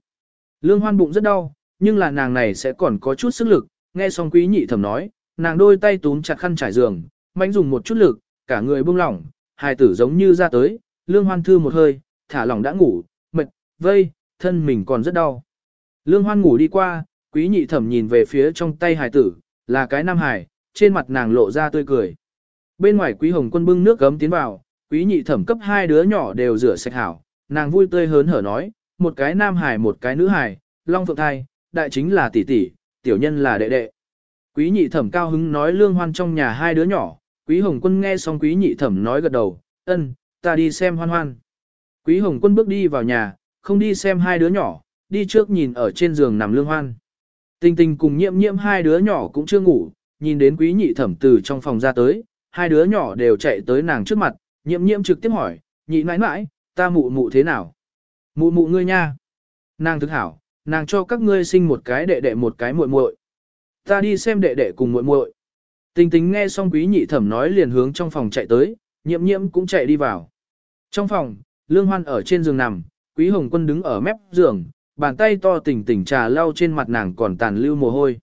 Lương hoan bụng rất đau, nhưng là nàng này sẽ còn có chút sức lực, nghe xong quý nhị thẩm nói, nàng đôi tay túm chặt khăn trải giường, mạnh dùng một chút lực, cả người buông lỏng, hài tử giống như ra tới, lương hoan thư một hơi, thả lỏng đã ngủ, mệt, vây, thân mình còn rất đau. Lương hoan ngủ đi qua, quý nhị thẩm nhìn về phía trong tay hài tử, là cái nam hài, trên mặt nàng lộ ra tươi cười. Bên ngoài quý hồng quân bưng nước gấm tiến vào, quý nhị thẩm cấp hai đứa nhỏ đều rửa sạch hảo, nàng vui tươi hớn hở nói, một cái nam hài một cái nữ hài, long phượng thai, đại chính là tỷ tỷ, tiểu nhân là đệ đệ. Quý nhị thẩm cao hứng nói lương hoan trong nhà hai đứa nhỏ, quý hồng quân nghe xong quý nhị thẩm nói gật đầu, ân, ta đi xem hoan hoan. Quý hồng quân bước đi vào nhà, không đi xem hai đứa nhỏ, đi trước nhìn ở trên giường nằm lương hoan. Tình tình cùng nhiễm nhiễm hai đứa nhỏ cũng chưa ngủ, nhìn đến quý nhị thẩm từ trong phòng ra tới, hai đứa nhỏ đều chạy tới nàng trước mặt, nhiễm nhiễm trực tiếp hỏi, nhị mãi mãi, ta mụ mụ thế nào? Mụ mụ ngươi nha. Nàng thức hảo, nàng cho các ngươi sinh một cái đệ đệ một cái muội muội. Ta đi xem đệ đệ cùng muội muội. Tình tình nghe xong quý nhị thẩm nói liền hướng trong phòng chạy tới, nhiễm nhiễm cũng chạy đi vào. Trong phòng, lương hoan ở trên giường nằm, quý hồng quân đứng ở mép giường, bàn tay to tỉnh tỉnh trà lau trên mặt nàng còn tàn lưu mồ hôi.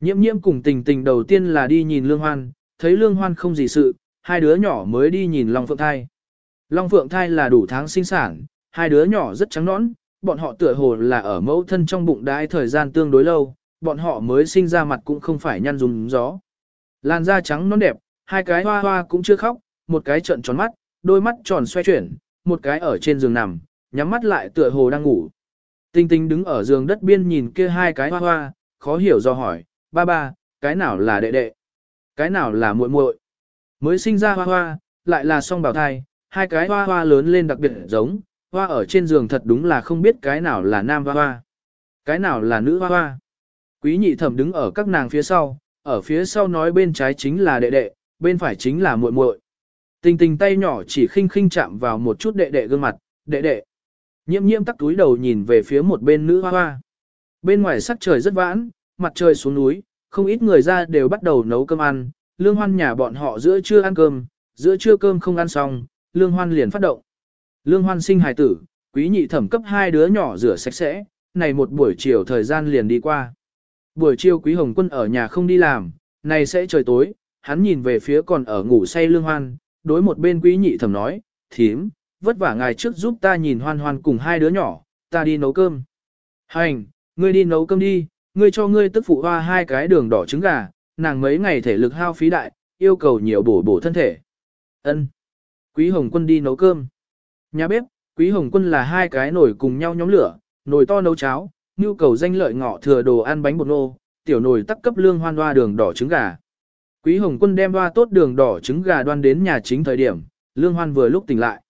Nhiễm nhiễm cùng tình tình đầu tiên là đi nhìn lương hoan, thấy lương hoan không gì sự, hai đứa nhỏ mới đi nhìn Long Phượng Thai. Long Phượng Thai là đủ tháng sinh sản, hai đứa nhỏ rất trắng nõn, bọn họ tựa hồ là ở mẫu thân trong bụng đãi thời gian tương đối lâu, bọn họ mới sinh ra mặt cũng không phải nhăn dùng gió. Làn da trắng non đẹp, hai cái hoa hoa cũng chưa khóc, một cái trợn tròn mắt, đôi mắt tròn xoay chuyển, một cái ở trên giường nằm, nhắm mắt lại tựa hồ đang ngủ. Tinh tinh đứng ở giường đất biên nhìn kia hai cái hoa hoa, khó hiểu do hỏi, ba ba, cái nào là đệ đệ, cái nào là muội muội. Mới sinh ra hoa hoa, lại là song bào thai, hai cái hoa hoa lớn lên đặc biệt giống, hoa ở trên giường thật đúng là không biết cái nào là nam hoa hoa, cái nào là nữ hoa hoa. Quý nhị thẩm đứng ở các nàng phía sau, ở phía sau nói bên trái chính là đệ đệ, bên phải chính là muội muội. Tình tình tay nhỏ chỉ khinh khinh chạm vào một chút đệ đệ gương mặt, đệ đệ. Nhiễm nhiễm tắc túi đầu nhìn về phía một bên nữ hoa hoa. Bên ngoài sắc trời rất vãn, mặt trời xuống núi, không ít người ra đều bắt đầu nấu cơm ăn, lương hoan nhà bọn họ giữa trưa ăn cơm, giữa trưa cơm không ăn xong, lương hoan liền phát động. Lương hoan sinh hài tử, quý nhị thẩm cấp hai đứa nhỏ rửa sạch sẽ, này một buổi chiều thời gian liền đi qua. Buổi chiều quý hồng quân ở nhà không đi làm, này sẽ trời tối, hắn nhìn về phía còn ở ngủ say lương hoan, đối một bên quý nhị Thầm nói, thím, vất vả ngài trước giúp ta nhìn hoan hoan cùng hai đứa nhỏ, ta đi nấu cơm. Hành, ngươi đi nấu cơm đi, ngươi cho ngươi tức phụ hoa hai cái đường đỏ trứng gà, nàng mấy ngày thể lực hao phí đại, yêu cầu nhiều bổ bổ thân thể. Ân. Quý Hồng Quân đi nấu cơm. Nhà bếp, Quý Hồng Quân là hai cái nồi cùng nhau nhóm lửa, nồi to nấu cháo, nhu cầu danh lợi ngọ thừa đồ ăn bánh bột nô, tiểu nồi tắc cấp lương hoan hoa đường đỏ trứng gà. Quý Hồng Quân đem hoa tốt đường đỏ trứng gà đoan đến nhà chính thời điểm, lương hoan vừa lúc tỉnh lại.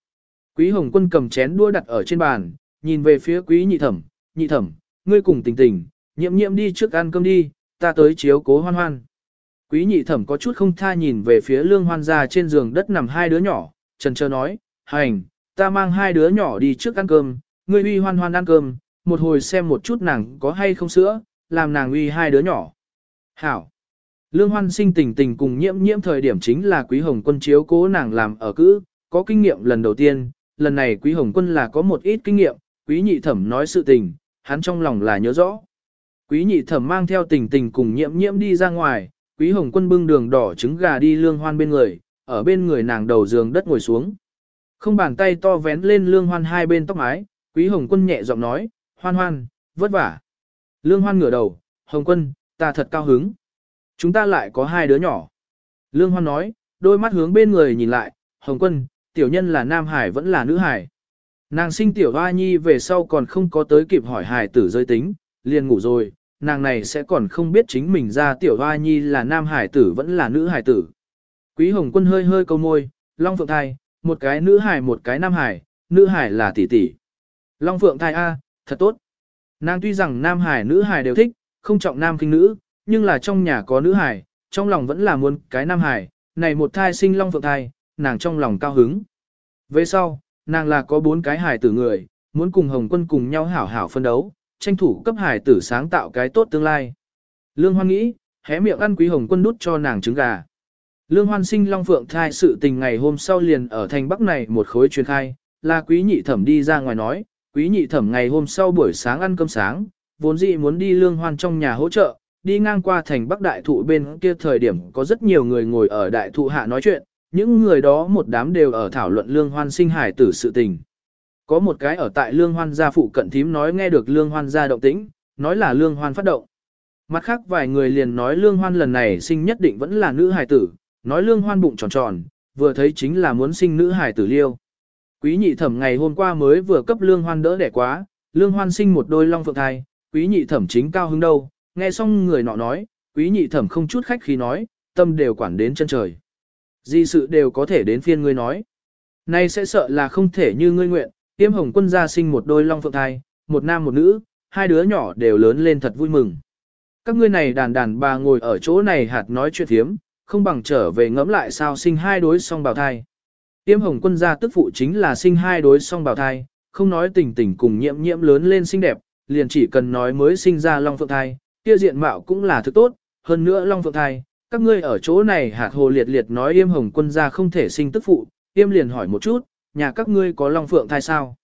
Quý Hồng Quân cầm chén đua đặt ở trên bàn, nhìn về phía Quý Nhị Thẩm, Nhị Thẩm, ngươi cùng tình tình, nhiệm nhiệm đi trước ăn cơm đi, ta tới chiếu cố hoan hoan. Quý Nhị Thẩm có chút không tha nhìn về phía lương hoan ra trên giường đất nằm hai đứa nhỏ, trần trơ nói, hành, ta mang hai đứa nhỏ đi trước ăn cơm, ngươi uy hoan hoan ăn cơm, một hồi xem một chút nàng có hay không sữa, làm nàng uy hai đứa nhỏ. Hảo. Lương hoan sinh tình tình cùng nhiễm nhiễm thời điểm chính là quý hồng quân chiếu cố nàng làm ở cữ, có kinh nghiệm lần đầu tiên, lần này quý hồng quân là có một ít kinh nghiệm, quý nhị thẩm nói sự tình, hắn trong lòng là nhớ rõ. Quý nhị thẩm mang theo tình tình cùng nhiễm nhiễm đi ra ngoài, quý hồng quân bưng đường đỏ trứng gà đi lương hoan bên người, ở bên người nàng đầu giường đất ngồi xuống. Không bàn tay to vén lên lương hoan hai bên tóc mái, quý hồng quân nhẹ giọng nói, hoan hoan, vất vả. Lương hoan ngửa đầu, hồng quân, ta thật cao hứng. Chúng ta lại có hai đứa nhỏ. Lương hoan nói, đôi mắt hướng bên người nhìn lại, hồng quân, tiểu nhân là nam hải vẫn là nữ hải. Nàng sinh tiểu hoa nhi về sau còn không có tới kịp hỏi hải tử giới tính, liền ngủ rồi, nàng này sẽ còn không biết chính mình ra tiểu hoa nhi là nam hải tử vẫn là nữ hải tử. Quý hồng quân hơi hơi câu môi, long phượng thai, một cái nữ hải một cái nam hải, nữ hải là tỷ tỷ. Long phượng thai A, thật tốt. Nàng tuy rằng nam hải nữ hải đều thích, không trọng nam kinh nữ, nhưng là trong nhà có nữ hải, trong lòng vẫn là muốn cái nam hải, này một thai sinh long phượng thai, nàng trong lòng cao hứng. Về sau, nàng là có bốn cái hải tử người, muốn cùng Hồng Quân cùng nhau hảo hảo phân đấu, tranh thủ cấp hải tử sáng tạo cái tốt tương lai. Lương Hoan nghĩ, hé miệng ăn quý Hồng Quân đút cho nàng trứng gà. Lương Hoan sinh Long Phượng thai sự tình ngày hôm sau liền ở thành Bắc này một khối truyền khai, là quý nhị thẩm đi ra ngoài nói, quý nhị thẩm ngày hôm sau buổi sáng ăn cơm sáng, vốn dĩ muốn đi Lương Hoan trong nhà hỗ trợ, đi ngang qua thành Bắc đại thụ bên kia thời điểm có rất nhiều người ngồi ở đại thụ hạ nói chuyện, những người đó một đám đều ở thảo luận Lương Hoan sinh hải tử sự tình. Có một cái ở tại Lương Hoan gia phụ cận thím nói nghe được Lương Hoan gia động tĩnh, nói là Lương Hoan phát động. Mặt khác vài người liền nói Lương Hoan lần này sinh nhất định vẫn là nữ hài tử, nói Lương Hoan bụng tròn tròn, vừa thấy chính là muốn sinh nữ hài tử liêu. Quý nhị thẩm ngày hôm qua mới vừa cấp Lương Hoan đỡ đẻ quá, Lương Hoan sinh một đôi long phượng thai, quý nhị thẩm chính cao hứng đâu, nghe xong người nọ nói, quý nhị thẩm không chút khách khi nói, tâm đều quản đến chân trời. Di sự đều có thể đến phiên ngươi nói. Nay sẽ sợ là không thể như ngươi nguyện, tiêm hồng quân gia sinh một đôi long phượng thai, một nam một nữ, hai đứa nhỏ đều lớn lên thật vui mừng. Các ngươi này đàn đàn bà ngồi ở chỗ này hạt nói chuyện thiếm, không bằng trở về ngẫm lại sao sinh hai đối song bào thai. Tiêm hồng quân gia tức phụ chính là sinh hai đối song bào thai, không nói tình tình cùng nhiễm nhiễm lớn lên xinh đẹp, liền chỉ cần nói mới sinh ra long phượng thai, kia diện mạo cũng là thứ tốt, hơn nữa long phượng thai, các ngươi ở chỗ này hạt hồ liệt liệt nói yêm hồng quân gia không thể sinh tức phụ, yêm liền hỏi một chút, nhà các ngươi có long phượng thai sao?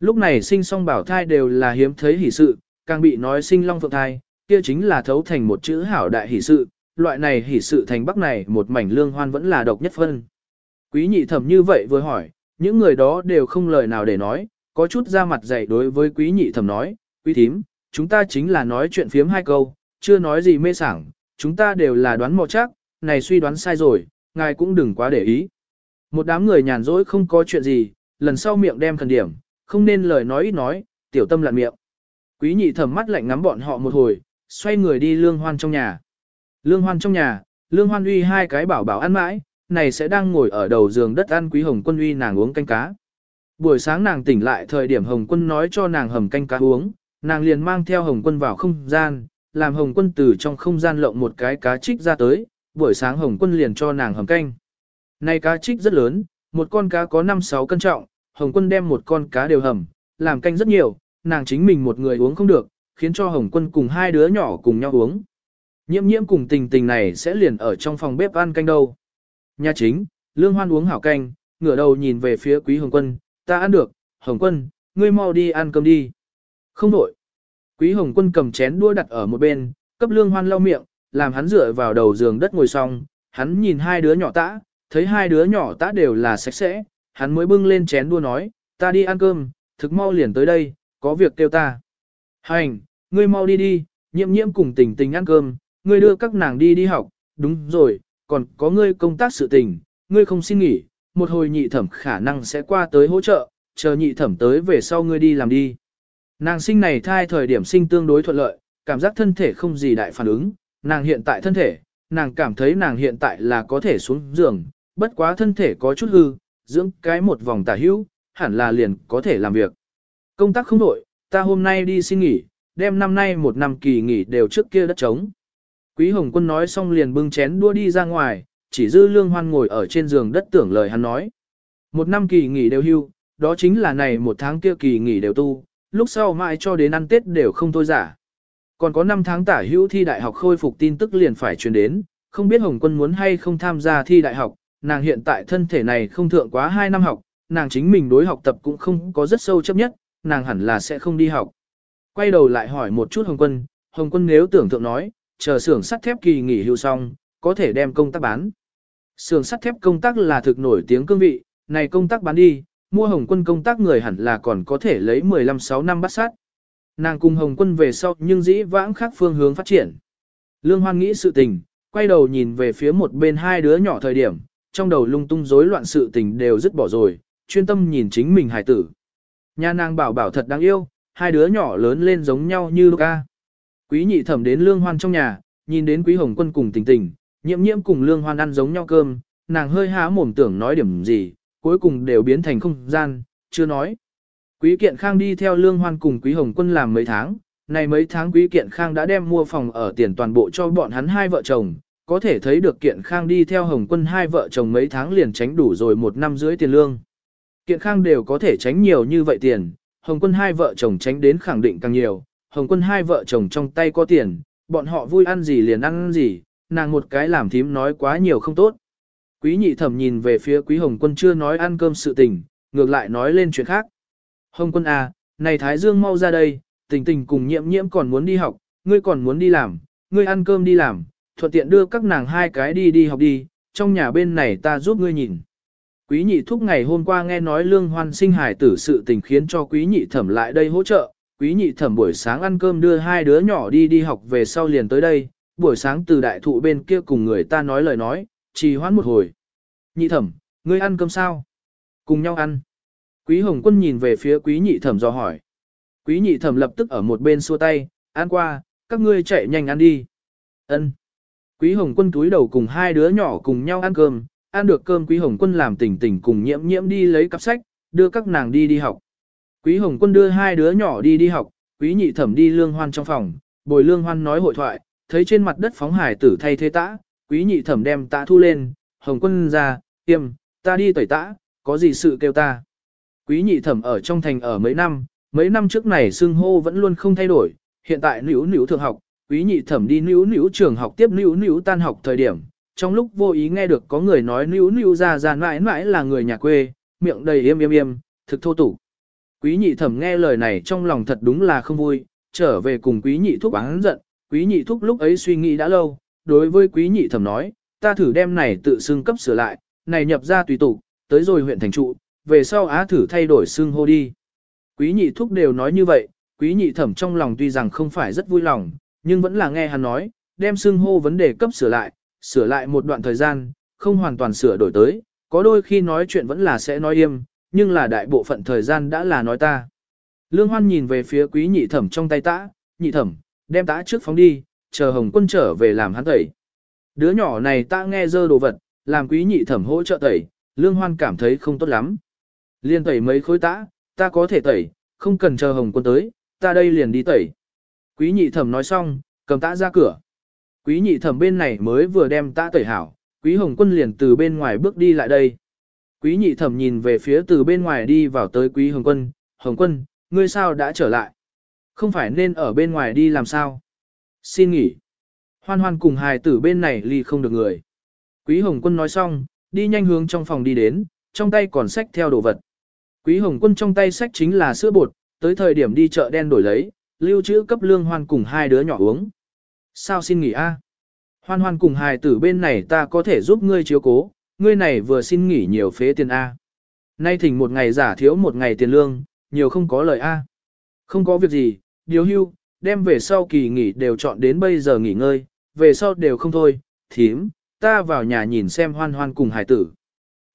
Lúc này sinh song bảo thai đều là hiếm thấy hỷ sự, càng bị nói sinh long phượng thai, kia chính là thấu thành một chữ hảo đại hỷ sự, loại này hỷ sự thành bắc này một mảnh lương hoan vẫn là độc nhất phân. Quý nhị thẩm như vậy vừa hỏi, những người đó đều không lời nào để nói, có chút ra mặt dày đối với quý nhị thẩm nói, quý thím, chúng ta chính là nói chuyện phiếm hai câu, chưa nói gì mê sảng, chúng ta đều là đoán mò chắc, này suy đoán sai rồi, ngài cũng đừng quá để ý. Một đám người nhàn rỗi không có chuyện gì, lần sau miệng đem thần điểm, không nên lời nói ít nói, tiểu tâm lặn miệng. Quý nhị thẩm mắt lạnh ngắm bọn họ một hồi, xoay người đi lương hoan trong nhà. Lương hoan trong nhà, lương hoan uy hai cái bảo bảo ăn mãi, này sẽ đang ngồi ở đầu giường đất ăn quý hồng quân uy nàng uống canh cá. Buổi sáng nàng tỉnh lại thời điểm hồng quân nói cho nàng hầm canh cá uống, nàng liền mang theo hồng quân vào không gian, làm hồng quân từ trong không gian lộng một cái cá trích ra tới, buổi sáng hồng quân liền cho nàng hầm canh. Này cá trích rất lớn, một con cá có 5-6 cân trọng, hồng quân đem một con cá đều hầm, làm canh rất nhiều, nàng chính mình một người uống không được, khiến cho hồng quân cùng hai đứa nhỏ cùng nhau uống. Nhiễm nhiễm cùng tình tình này sẽ liền ở trong phòng bếp ăn canh đâu. Nhà chính, lương hoan uống hảo canh, ngửa đầu nhìn về phía quý hồng quân, ta ăn được, hồng quân, ngươi mau đi ăn cơm đi. Không đổi. Quý hồng quân cầm chén đũa đặt ở một bên, cấp lương hoan lau miệng, làm hắn dựa vào đầu giường đất ngồi xong, hắn nhìn hai đứa nhỏ tã, thấy hai đứa nhỏ tã đều là sạch sẽ, hắn mới bưng lên chén đua nói, ta đi ăn cơm, thực mau liền tới đây, có việc kêu ta. Hành, ngươi mau đi đi, nhiễm nhiễm cùng tình tình ăn cơm, ngươi đưa các nàng đi đi học, đúng rồi, còn có ngươi công tác sự tình, ngươi không xin nghỉ, một hồi nhị thẩm khả năng sẽ qua tới hỗ trợ, chờ nhị thẩm tới về sau ngươi đi làm đi. Nàng sinh này thai thời điểm sinh tương đối thuận lợi, cảm giác thân thể không gì đại phản ứng, nàng hiện tại thân thể, nàng cảm thấy nàng hiện tại là có thể xuống giường, bất quá thân thể có chút hư, dưỡng cái một vòng tả hữu, hẳn là liền có thể làm việc. Công tác không đổi, ta hôm nay đi xin nghỉ, đem năm nay một năm kỳ nghỉ đều trước kia đất trống. Quý Hồng Quân nói xong liền bưng chén đua đi ra ngoài, chỉ dư lương hoan ngồi ở trên giường đất tưởng lời hắn nói. Một năm kỳ nghỉ đều hưu, đó chính là này một tháng kia kỳ nghỉ đều tu, lúc sau mãi cho đến ăn Tết đều không thôi giả. Còn có 5 tháng tả hữu thi đại học khôi phục tin tức liền phải truyền đến, không biết Hồng Quân muốn hay không tham gia thi đại học, nàng hiện tại thân thể này không thượng quá 2 năm học, nàng chính mình đối học tập cũng không có rất sâu chấp nhất, nàng hẳn là sẽ không đi học. Quay đầu lại hỏi một chút Hồng Quân, Hồng Quân nếu tưởng tượng nói, chờ xưởng sắt thép kỳ nghỉ hưu xong, có thể đem công tác bán. Xưởng sắt thép công tác là thực nổi tiếng cương vị, này công tác bán đi, mua Hồng Quân công tác người hẳn là còn có thể lấy 15-6 năm bắt sát. Nàng cùng Hồng Quân về sau nhưng dĩ vãng khác phương hướng phát triển. Lương Hoan nghĩ sự tình, quay đầu nhìn về phía một bên hai đứa nhỏ thời điểm, trong đầu lung tung rối loạn sự tình đều dứt bỏ rồi, chuyên tâm nhìn chính mình hài tử. Nhà nàng bảo bảo thật đáng yêu, hai đứa nhỏ lớn lên giống nhau như Luca. Quý nhị thẩm đến lương hoan trong nhà, nhìn đến quý hồng quân cùng tình tình, nhiễm nhiễm cùng lương hoan ăn giống nhau cơm, nàng hơi há mồm tưởng nói điểm gì, cuối cùng đều biến thành không gian, chưa nói. Quý kiện khang đi theo lương hoan cùng quý hồng quân làm mấy tháng, này mấy tháng quý kiện khang đã đem mua phòng ở tiền toàn bộ cho bọn hắn hai vợ chồng, có thể thấy được kiện khang đi theo hồng quân hai vợ chồng mấy tháng liền tránh đủ rồi một năm rưỡi tiền lương. Kiện khang đều có thể tránh nhiều như vậy tiền, hồng quân hai vợ chồng tránh đến khẳng định càng nhiều, hồng quân hai vợ chồng trong tay có tiền, bọn họ vui ăn gì liền ăn gì, nàng một cái làm thím nói quá nhiều không tốt. Quý nhị thẩm nhìn về phía quý hồng quân chưa nói ăn cơm sự tình, ngược lại nói lên chuyện khác. Hồng quân à, này Thái Dương mau ra đây, tình tình cùng nhiễm nhiễm còn muốn đi học, ngươi còn muốn đi làm, ngươi ăn cơm đi làm, thuận tiện đưa các nàng hai cái đi đi học đi, trong nhà bên này ta giúp ngươi nhìn. Quý nhị thúc ngày hôm qua nghe nói lương hoan sinh hải tử sự tình khiến cho quý nhị thẩm lại đây hỗ trợ, quý nhị thẩm buổi sáng ăn cơm đưa hai đứa nhỏ đi đi học về sau liền tới đây, buổi sáng từ đại thụ bên kia cùng người ta nói lời nói, trì hoãn một hồi. Nhị thẩm, ngươi ăn cơm sao? Cùng nhau ăn. Quý hồng quân nhìn về phía quý nhị thẩm do hỏi. Quý nhị thẩm lập tức ở một bên xua tay, ăn qua, các ngươi chạy nhanh ăn đi. Ân. Quý hồng quân túi đầu cùng hai đứa nhỏ cùng nhau ăn cơm, ăn được cơm quý hồng quân làm tỉnh tỉnh cùng nhiễm nhiễm đi lấy cặp sách, đưa các nàng đi đi học. Quý hồng quân đưa hai đứa nhỏ đi đi học, quý nhị thẩm đi lương hoan trong phòng, bồi lương hoan nói hội thoại, thấy trên mặt đất phóng hải tử thay thế tã, quý nhị thẩm đem tã thu lên, hồng quân ra, tiêm, ta đi tẩy tã, có gì sự kêu ta. Quý nhị thẩm ở trong thành ở mấy năm, mấy năm trước này xưng hô vẫn luôn không thay đổi, hiện tại nữ nữ thường học, quý nhị thẩm đi nữ nữ trường học tiếp nữ nữ tan học thời điểm, trong lúc vô ý nghe được có người nói nữ nữ ra ra mãi mãi là người nhà quê, miệng đầy im im im, thực thô tục. Quý nhị thẩm nghe lời này trong lòng thật đúng là không vui, trở về cùng quý nhị thúc bán giận, quý nhị thúc lúc ấy suy nghĩ đã lâu, đối với quý nhị thẩm nói, ta thử đem này tự xưng cấp sửa lại, này nhập ra tùy tục, tới rồi huyện thành trụ, về sau á thử thay đổi xưng hô đi. Quý nhị thúc đều nói như vậy, quý nhị thẩm trong lòng tuy rằng không phải rất vui lòng, nhưng vẫn là nghe hắn nói, đem xưng hô vấn đề cấp sửa lại, sửa lại một đoạn thời gian, không hoàn toàn sửa đổi tới, có đôi khi nói chuyện vẫn là sẽ nói im, nhưng là đại bộ phận thời gian đã là nói ta. Lương Hoan nhìn về phía quý nhị thẩm trong tay tã, nhị thẩm, đem tã trước phóng đi, chờ Hồng Quân trở về làm hắn tẩy. Đứa nhỏ này ta nghe dơ đồ vật, làm quý nhị thẩm hỗ trợ tẩy, Lương Hoan cảm thấy không tốt lắm. Liên tẩy mấy khối tã, ta có thể tẩy, không cần chờ Hồng Quân tới, ta đây liền đi tẩy. Quý nhị thẩm nói xong, cầm tã ra cửa. Quý nhị thẩm bên này mới vừa đem tã tẩy hảo, quý Hồng Quân liền từ bên ngoài bước đi lại đây. Quý nhị thẩm nhìn về phía từ bên ngoài đi vào tới quý Hồng Quân, Hồng Quân, ngươi sao đã trở lại? Không phải nên ở bên ngoài đi làm sao? Xin nghỉ. Hoan hoan cùng hài tử bên này ly không được người. Quý Hồng Quân nói xong, đi nhanh hướng trong phòng đi đến, trong tay còn sách theo đồ vật. Quý Hồng Quân trong tay sách chính là sữa bột, tới thời điểm đi chợ đen đổi lấy, lưu trữ cấp lương hoan cùng hai đứa nhỏ uống. Sao xin nghỉ a? Hoan hoan cùng hài tử bên này ta có thể giúp ngươi chiếu cố, ngươi này vừa xin nghỉ nhiều phế tiền a. Nay thỉnh một ngày giả thiếu một ngày tiền lương, nhiều không có lời a. Không có việc gì, điều hưu, đem về sau kỳ nghỉ đều chọn đến bây giờ nghỉ ngơi, về sau đều không thôi, thím, ta vào nhà nhìn xem hoan hoan cùng hải tử.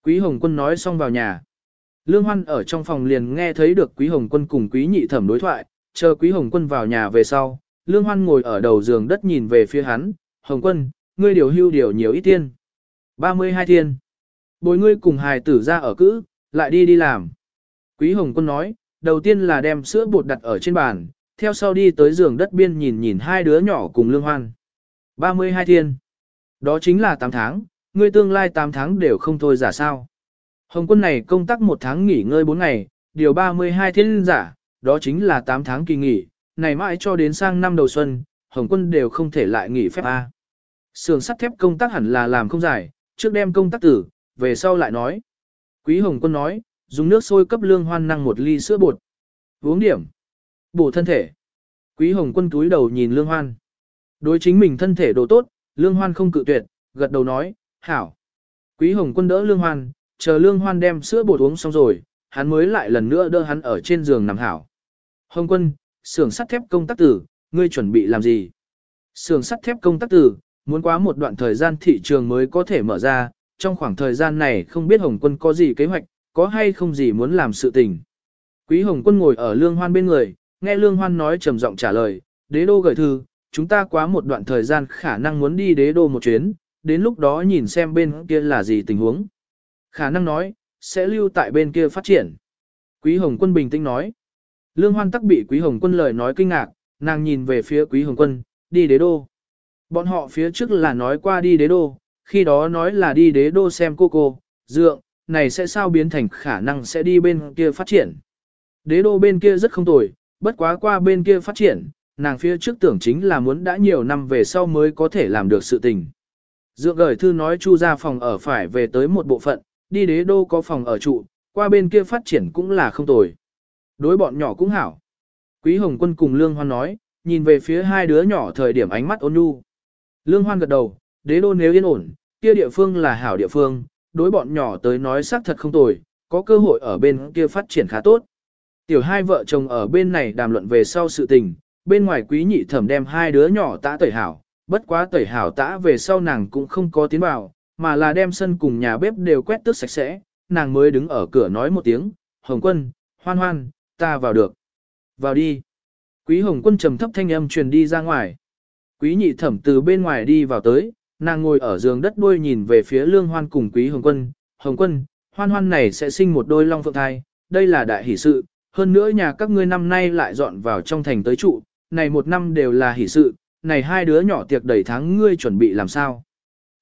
Quý Hồng Quân nói xong vào nhà. Lương Hoan ở trong phòng liền nghe thấy được Quý Hồng Quân cùng Quý Nhị Thẩm đối thoại, chờ Quý Hồng Quân vào nhà về sau, Lương Hoan ngồi ở đầu giường đất nhìn về phía hắn, Hồng Quân, ngươi điều hưu điều nhiều ít tiên. 32 thiên. Bồi ngươi cùng hài tử ra ở cữ, lại đi đi làm. Quý Hồng Quân nói, đầu tiên là đem sữa bột đặt ở trên bàn, theo sau đi tới giường đất biên nhìn nhìn hai đứa nhỏ cùng Lương Hoan. 32 thiên. Đó chính là 8 tháng, ngươi tương lai 8 tháng đều không thôi giả sao. Hồng quân này công tác một tháng nghỉ ngơi 4 ngày, điều 32 thiên giả, đó chính là 8 tháng kỳ nghỉ, này mãi cho đến sang năm đầu xuân, Hồng quân đều không thể lại nghỉ phép A. Sườn sắt thép công tác hẳn là làm không giải, trước đem công tác tử, về sau lại nói. Quý Hồng quân nói, dùng nước sôi cấp lương hoan năng một ly sữa bột. Uống điểm. Bổ thân thể. Quý Hồng quân túi đầu nhìn lương hoan. Đối chính mình thân thể đồ tốt, lương hoan không cự tuyệt, gật đầu nói, hảo. Quý Hồng quân đỡ lương hoan, chờ lương hoan đem sữa bột uống xong rồi, hắn mới lại lần nữa đỡ hắn ở trên giường nằm hảo. Hồng quân, xưởng sắt thép công tác tử, ngươi chuẩn bị làm gì? Xưởng sắt thép công tác tử, muốn quá một đoạn thời gian thị trường mới có thể mở ra, trong khoảng thời gian này không biết Hồng quân có gì kế hoạch, có hay không gì muốn làm sự tình. Quý Hồng quân ngồi ở lương hoan bên người, nghe lương hoan nói trầm giọng trả lời, đế đô gửi thư, chúng ta quá một đoạn thời gian khả năng muốn đi đế đô một chuyến, đến lúc đó nhìn xem bên kia là gì tình huống. Khả năng nói, sẽ lưu tại bên kia phát triển. Quý Hồng Quân bình tĩnh nói. Lương Hoan tắc bị Quý Hồng Quân lời nói kinh ngạc, nàng nhìn về phía Quý Hồng Quân, đi đế đô. Bọn họ phía trước là nói qua đi đế đô, khi đó nói là đi đế đô xem cô cô, dượng, này sẽ sao biến thành khả năng sẽ đi bên kia phát triển. Đế đô bên kia rất không tồi, bất quá qua bên kia phát triển, nàng phía trước tưởng chính là muốn đã nhiều năm về sau mới có thể làm được sự tình. Dượng gửi thư nói chu ra phòng ở phải về tới một bộ phận, đi đế đô có phòng ở trụ, qua bên kia phát triển cũng là không tồi. Đối bọn nhỏ cũng hảo. Quý Hồng Quân cùng Lương Hoan nói, nhìn về phía hai đứa nhỏ thời điểm ánh mắt ôn nhu. Lương Hoan gật đầu, đế đô nếu yên ổn, kia địa phương là hảo địa phương, đối bọn nhỏ tới nói xác thật không tồi, có cơ hội ở bên kia phát triển khá tốt. Tiểu hai vợ chồng ở bên này đàm luận về sau sự tình, bên ngoài quý nhị thẩm đem hai đứa nhỏ tã tẩy hảo, bất quá tẩy hảo tã về sau nàng cũng không có tiến vào, mà là đem sân cùng nhà bếp đều quét tước sạch sẽ, nàng mới đứng ở cửa nói một tiếng, Hồng Quân, hoan hoan, ta vào được. Vào đi. Quý Hồng Quân trầm thấp thanh âm truyền đi ra ngoài. Quý nhị thẩm từ bên ngoài đi vào tới, nàng ngồi ở giường đất đuôi nhìn về phía lương hoan cùng quý Hồng Quân. Hồng Quân, hoan hoan này sẽ sinh một đôi long phượng thai, đây là đại hỷ sự. Hơn nữa nhà các ngươi năm nay lại dọn vào trong thành tới trụ, này một năm đều là hỷ sự, này hai đứa nhỏ tiệc đầy tháng ngươi chuẩn bị làm sao?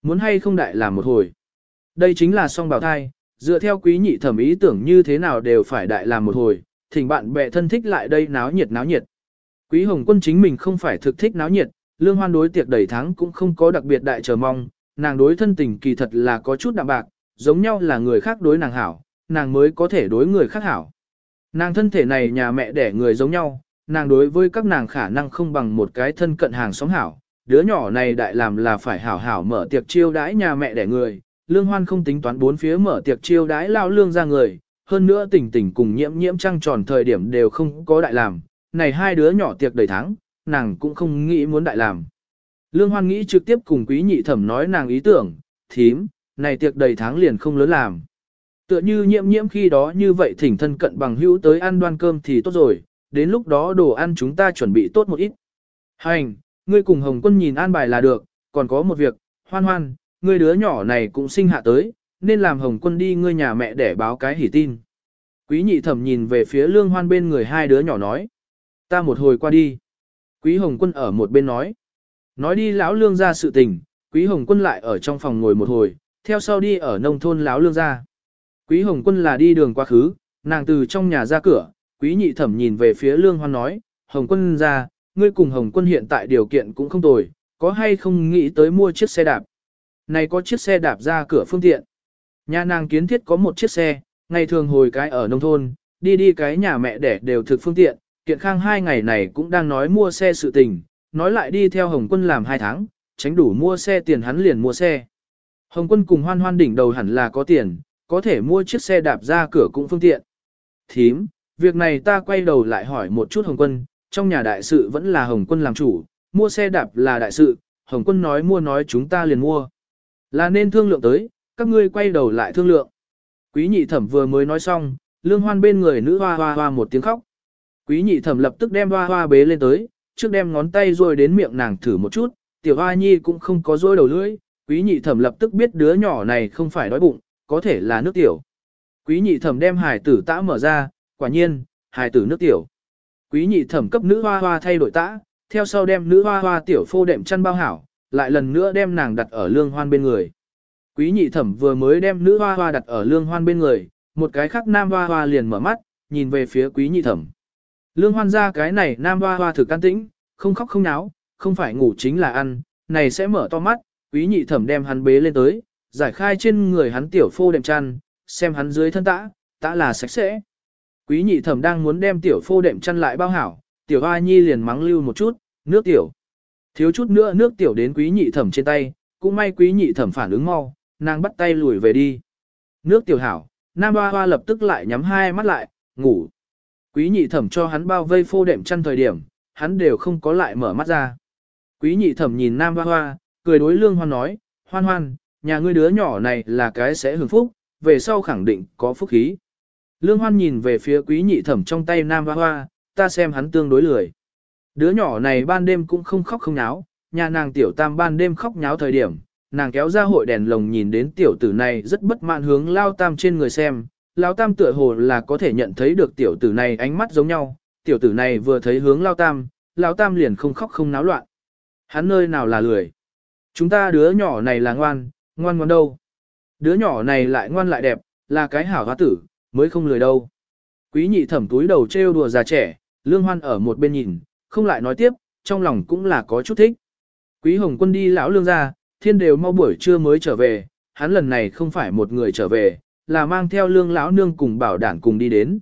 Muốn hay không đại làm một hồi? Đây chính là song bào thai, dựa theo quý nhị thẩm ý tưởng như thế nào đều phải đại làm một hồi, thỉnh bạn bè thân thích lại đây náo nhiệt náo nhiệt. Quý Hồng Quân chính mình không phải thực thích náo nhiệt, lương hoan đối tiệc đầy tháng cũng không có đặc biệt đại chờ mong, nàng đối thân tình kỳ thật là có chút đạm bạc, giống nhau là người khác đối nàng hảo, nàng mới có thể đối người khác hảo. Nàng thân thể này nhà mẹ đẻ người giống nhau, nàng đối với các nàng khả năng không bằng một cái thân cận hàng xóm hảo, đứa nhỏ này đại làm là phải hảo hảo mở tiệc chiêu đãi nhà mẹ đẻ người, lương hoan không tính toán bốn phía mở tiệc chiêu đãi lao lương ra người, hơn nữa tỉnh tỉnh cùng nhiễm nhiễm trăng tròn thời điểm đều không có đại làm, này hai đứa nhỏ tiệc đầy tháng, nàng cũng không nghĩ muốn đại làm. Lương hoan nghĩ trực tiếp cùng quý nhị thẩm nói nàng ý tưởng, thím, này tiệc đầy tháng liền không lớn làm. Tựa như nhiễm nhiễm khi đó như vậy thỉnh thân cận bằng hữu tới ăn đoan cơm thì tốt rồi, đến lúc đó đồ ăn chúng ta chuẩn bị tốt một ít. Hành, ngươi cùng Hồng Quân nhìn an bài là được, còn có một việc, hoan hoan, ngươi đứa nhỏ này cũng sinh hạ tới, nên làm Hồng Quân đi ngươi nhà mẹ để báo cái hỉ tin. Quý nhị thẩm nhìn về phía lương hoan bên người hai đứa nhỏ nói. Ta một hồi qua đi. Quý Hồng Quân ở một bên nói. Nói đi lão lương ra sự tình, Quý Hồng Quân lại ở trong phòng ngồi một hồi, theo sau đi ở nông thôn lão lương ra. Quý Hồng Quân là đi đường quá khứ, nàng từ trong nhà ra cửa, Quý nhị thẩm nhìn về phía lương hoan nói, Hồng Quân ra, ngươi cùng Hồng Quân hiện tại điều kiện cũng không tồi, có hay không nghĩ tới mua chiếc xe đạp. Này có chiếc xe đạp ra cửa phương tiện. Nhà nàng kiến thiết có một chiếc xe, ngày thường hồi cái ở nông thôn, đi đi cái nhà mẹ đẻ đều thực phương tiện, kiện khang hai ngày này cũng đang nói mua xe sự tình, nói lại đi theo Hồng Quân làm hai tháng, tránh đủ mua xe tiền hắn liền mua xe. Hồng Quân cùng hoan hoan đỉnh đầu hẳn là có tiền, có thể mua chiếc xe đạp ra cửa cũng phương tiện. Thím, việc này ta quay đầu lại hỏi một chút Hồng Quân, trong nhà đại sự vẫn là Hồng Quân làm chủ, mua xe đạp là đại sự, Hồng Quân nói mua nói chúng ta liền mua. Là nên thương lượng tới, các ngươi quay đầu lại thương lượng. Quý nhị thẩm vừa mới nói xong, lương hoan bên người nữ hoa hoa hoa một tiếng khóc. Quý nhị thẩm lập tức đem hoa hoa bế lên tới, trước đem ngón tay rồi đến miệng nàng thử một chút, tiểu hoa nhi cũng không có rối đầu lưỡi, quý nhị thẩm lập tức biết đứa nhỏ này không phải đói bụng, có thể là nước tiểu. Quý nhị thẩm đem hải tử tã mở ra, quả nhiên, hải tử nước tiểu. Quý nhị thẩm cấp nữ hoa hoa thay đổi tã, theo sau đem nữ hoa hoa tiểu phô đệm chăn bao hảo, lại lần nữa đem nàng đặt ở lương hoan bên người. Quý nhị thẩm vừa mới đem nữ hoa hoa đặt ở lương hoan bên người, một cái khác nam hoa hoa liền mở mắt, nhìn về phía quý nhị thẩm. Lương hoan ra cái này nam hoa hoa thực can tĩnh, không khóc không náo, không phải ngủ chính là ăn, này sẽ mở to mắt, quý nhị thẩm đem hắn bế lên tới, giải khai trên người hắn tiểu phô đệm chăn, xem hắn dưới thân tã, tã là sạch sẽ. Quý nhị thẩm đang muốn đem tiểu phô đệm chăn lại bao hảo, tiểu hoa nhi liền mắng lưu một chút, nước tiểu. Thiếu chút nữa nước tiểu đến quý nhị thẩm trên tay, cũng may quý nhị thẩm phản ứng mau, nàng bắt tay lùi về đi. Nước tiểu hảo, nam hoa hoa lập tức lại nhắm hai mắt lại, ngủ. Quý nhị thẩm cho hắn bao vây phô đệm chăn thời điểm, hắn đều không có lại mở mắt ra. Quý nhị thẩm nhìn nam hoa hoa, cười đối lương hoan nói, hoan hoan, nhà ngươi đứa nhỏ này là cái sẽ hưởng phúc, về sau khẳng định có phúc khí. Lương hoan nhìn về phía quý nhị thẩm trong tay nam hoa hoa, ta xem hắn tương đối lười. Đứa nhỏ này ban đêm cũng không khóc không náo, nhà nàng tiểu tam ban đêm khóc nháo thời điểm, nàng kéo ra hội đèn lồng nhìn đến tiểu tử này rất bất mãn hướng lao tam trên người xem, lao tam tựa hồ là có thể nhận thấy được tiểu tử này ánh mắt giống nhau, tiểu tử này vừa thấy hướng lao tam, lao tam liền không khóc không náo loạn. Hắn nơi nào là lười. Chúng ta đứa nhỏ này là ngoan, ngoan ngoan đâu. Đứa nhỏ này lại ngoan lại đẹp, là cái hảo hóa tử, mới không lười đâu. Quý nhị thẩm túi đầu trêu đùa già trẻ, lương hoan ở một bên nhìn, không lại nói tiếp, trong lòng cũng là có chút thích. Quý hồng quân đi lão lương ra, thiên đều mau buổi trưa mới trở về, hắn lần này không phải một người trở về, là mang theo lương lão nương cùng bảo đản cùng đi đến.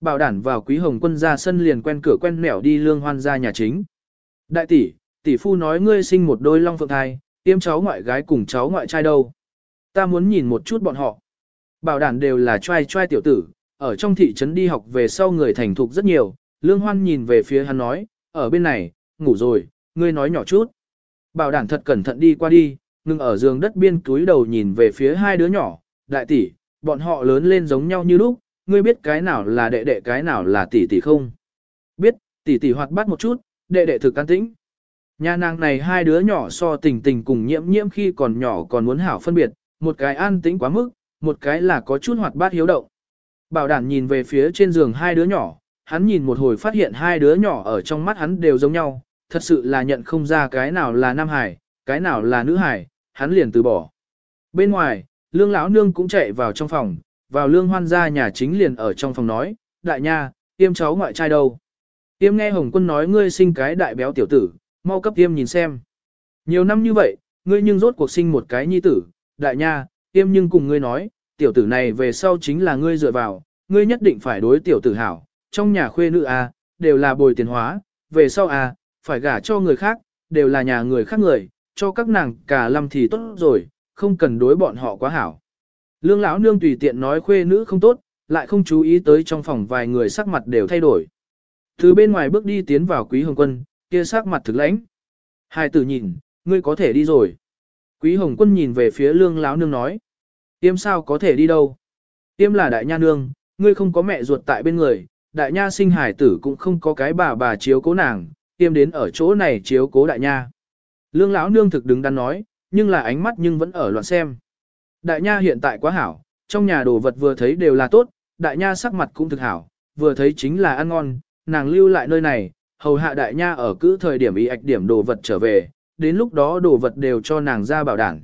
Bảo đản vào quý hồng quân ra sân liền quen cửa quen mẻo đi lương hoan ra nhà chính. Đại tỷ, tỷ phu nói ngươi sinh một đôi long phượng thai, tiêm cháu ngoại gái cùng cháu ngoại trai đâu. Ta muốn nhìn một chút bọn họ. Bảo đản đều là trai trai tiểu tử, ở trong thị trấn đi học về sau người thành thục rất nhiều, lương hoan nhìn về phía hắn nói, ở bên này, ngủ rồi, ngươi nói nhỏ chút. Bảo đản thật cẩn thận đi qua đi, ngừng ở giường đất biên túi đầu nhìn về phía hai đứa nhỏ, đại tỷ, bọn họ lớn lên giống nhau như lúc, ngươi biết cái nào là đệ đệ cái nào là tỷ tỷ không? Biết, tỷ tỷ hoạt bát một chút, đệ đệ thực can tĩnh. Nhà nàng này hai đứa nhỏ so tình tình cùng nhiễm nhiễm khi còn nhỏ còn muốn hảo phân biệt, một cái an tĩnh quá mức, một cái là có chút hoạt bát hiếu động. Bảo đảm nhìn về phía trên giường hai đứa nhỏ, hắn nhìn một hồi phát hiện hai đứa nhỏ ở trong mắt hắn đều giống nhau, thật sự là nhận không ra cái nào là nam hải, cái nào là nữ hải, hắn liền từ bỏ. Bên ngoài, lương lão nương cũng chạy vào trong phòng, vào lương hoan gia nhà chính liền ở trong phòng nói, đại nha, tiêm cháu ngoại trai đâu. Tiêm nghe Hồng quân nói ngươi sinh cái đại béo tiểu tử, mau cấp tiêm nhìn xem. Nhiều năm như vậy, ngươi nhưng rốt cuộc sinh một cái nhi tử, đại nha, tiêm nhưng cùng ngươi nói, tiểu tử này về sau chính là ngươi dựa vào, ngươi nhất định phải đối tiểu tử hảo, trong nhà khuê nữ a, đều là bồi tiền hóa, về sau a, phải gả cho người khác, đều là nhà người khác người, cho các nàng cả lâm thì tốt rồi, không cần đối bọn họ quá hảo. Lương lão nương tùy tiện nói khuê nữ không tốt, lại không chú ý tới trong phòng vài người sắc mặt đều thay đổi. Từ bên ngoài bước đi tiến vào quý hồng quân, kia sắc mặt thực lãnh. Hai tử nhìn, ngươi có thể đi rồi. Quý hồng quân nhìn về phía lương lão nương nói. Tiêm sao có thể đi đâu? Tiêm là đại nha nương, ngươi không có mẹ ruột tại bên người, đại nha sinh hải tử cũng không có cái bà bà chiếu cố nàng, tiêm đến ở chỗ này chiếu cố đại nha. Lương lão nương thực đứng đắn nói, nhưng là ánh mắt nhưng vẫn ở loạn xem. Đại nha hiện tại quá hảo, trong nhà đồ vật vừa thấy đều là tốt, đại nha sắc mặt cũng thực hảo, vừa thấy chính là ăn ngon, nàng lưu lại nơi này, hầu hạ đại nha ở cứ thời điểm ý ạch điểm đồ vật trở về, đến lúc đó đồ vật đều cho nàng ra bảo đảm.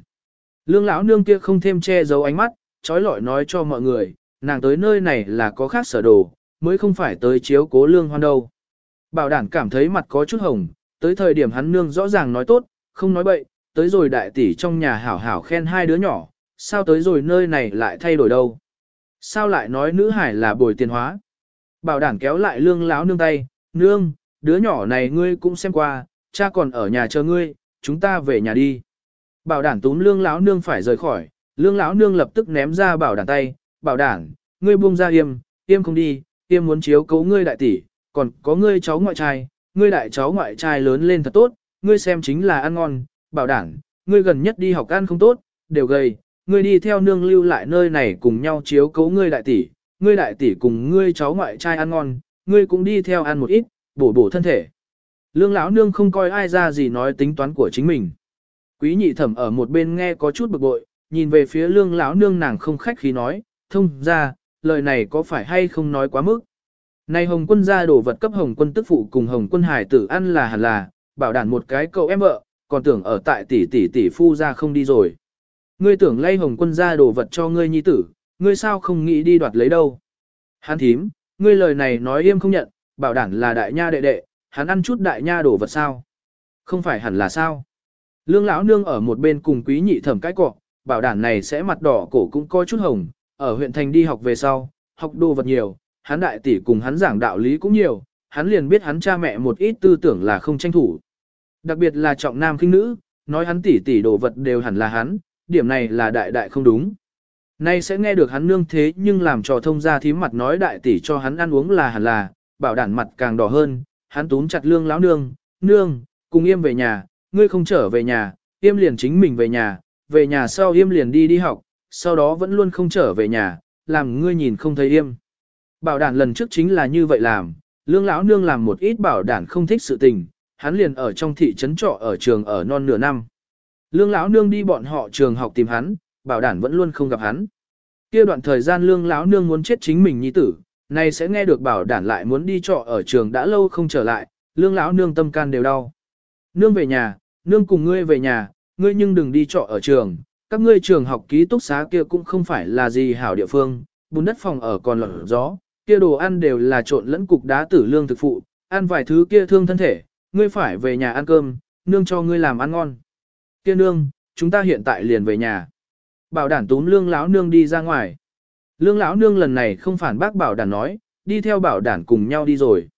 Lương lão nương kia không thêm che giấu ánh mắt, trói lọi nói cho mọi người, nàng tới nơi này là có khác sở đồ, mới không phải tới chiếu cố lương hoan đâu. Bảo đảm cảm thấy mặt có chút hồng, tới thời điểm hắn nương rõ ràng nói tốt, không nói bậy, tới rồi đại tỷ trong nhà hảo hảo khen hai đứa nhỏ, sao tới rồi nơi này lại thay đổi đâu? Sao lại nói nữ hải là bồi tiền hóa? Bảo đảm kéo lại lương láo nương tay, nương, đứa nhỏ này ngươi cũng xem qua, cha còn ở nhà chờ ngươi, chúng ta về nhà đi. Bảo đảm túm lương láo nương phải rời khỏi, lương láo nương lập tức ném ra bảo đảm tay, bảo đảm, ngươi buông ra yêm, yêm không đi, yêm muốn chiếu cấu ngươi đại tỷ, còn có ngươi cháu ngoại trai, ngươi đại cháu ngoại trai lớn lên thật tốt, ngươi xem chính là ăn ngon, bảo đảm, ngươi gần nhất đi học ăn không tốt, đều gầy, ngươi đi theo nương lưu lại nơi này cùng nhau chiếu cấu ngươi đại tỷ, ngươi đại tỷ cùng ngươi cháu ngoại trai ăn ngon, ngươi cũng đi theo ăn một ít, bổ bổ thân thể. Lương lão nương không coi ai ra gì nói tính toán của chính mình. Quý nhị thẩm ở một bên nghe có chút bực bội, nhìn về phía lương lão nương nàng không khách khí nói, thông ra, lời này có phải hay không nói quá mức. Này hồng quân ra đổ vật cấp hồng quân tức phụ cùng hồng quân hải tử ăn là hẳn là, bảo đảm một cái cậu em vợ, còn tưởng ở tại tỷ tỷ tỷ phu ra không đi rồi. Ngươi tưởng lay hồng quân ra đồ vật cho ngươi nhi tử, ngươi sao không nghĩ đi đoạt lấy đâu. Hắn thím, ngươi lời này nói im không nhận, bảo đảm là đại nha đệ đệ, hắn ăn chút đại nha đồ vật sao. Không phải hẳn là sao. Lương lão nương ở một bên cùng quý nhị thẩm cái cọ, bảo đảm này sẽ mặt đỏ cổ cũng coi chút hồng, ở huyện thành đi học về sau, học đồ vật nhiều, hắn đại tỷ cùng hắn giảng đạo lý cũng nhiều, hắn liền biết hắn cha mẹ một ít tư tưởng là không tranh thủ. Đặc biệt là trọng nam khinh nữ, nói hắn tỷ tỷ đồ vật đều hẳn là hắn, điểm này là đại đại không đúng. Nay sẽ nghe được hắn nương thế nhưng làm trò thông ra thím mặt nói đại tỷ cho hắn ăn uống là hẳn là, bảo đảm mặt càng đỏ hơn, hắn túm chặt lương lão nương, nương, cùng yêm về nhà, ngươi không trở về nhà, yêm liền chính mình về nhà, về nhà sau yêm liền đi đi học, sau đó vẫn luôn không trở về nhà, làm ngươi nhìn không thấy yêm. Bảo đảm lần trước chính là như vậy làm, lương lão nương làm một ít bảo đảm không thích sự tình, hắn liền ở trong thị trấn trọ ở trường ở non nửa năm. Lương lão nương đi bọn họ trường học tìm hắn, bảo đảm vẫn luôn không gặp hắn. Kia đoạn thời gian lương lão nương muốn chết chính mình nhi tử, nay sẽ nghe được bảo đảm lại muốn đi trọ ở trường đã lâu không trở lại, lương lão nương tâm can đều đau. Nương về nhà, nương cùng ngươi về nhà, ngươi nhưng đừng đi trọ ở trường, các ngươi trường học ký túc xá kia cũng không phải là gì hảo địa phương, bùn đất phòng ở còn lở gió, kia đồ ăn đều là trộn lẫn cục đá tử lương thực phụ, ăn vài thứ kia thương thân thể, ngươi phải về nhà ăn cơm, nương cho ngươi làm ăn ngon. Kia nương, chúng ta hiện tại liền về nhà. Bảo đảm túm lương lão nương đi ra ngoài. Lương lão nương lần này không phản bác bảo đảm nói, đi theo bảo đảm cùng nhau đi rồi.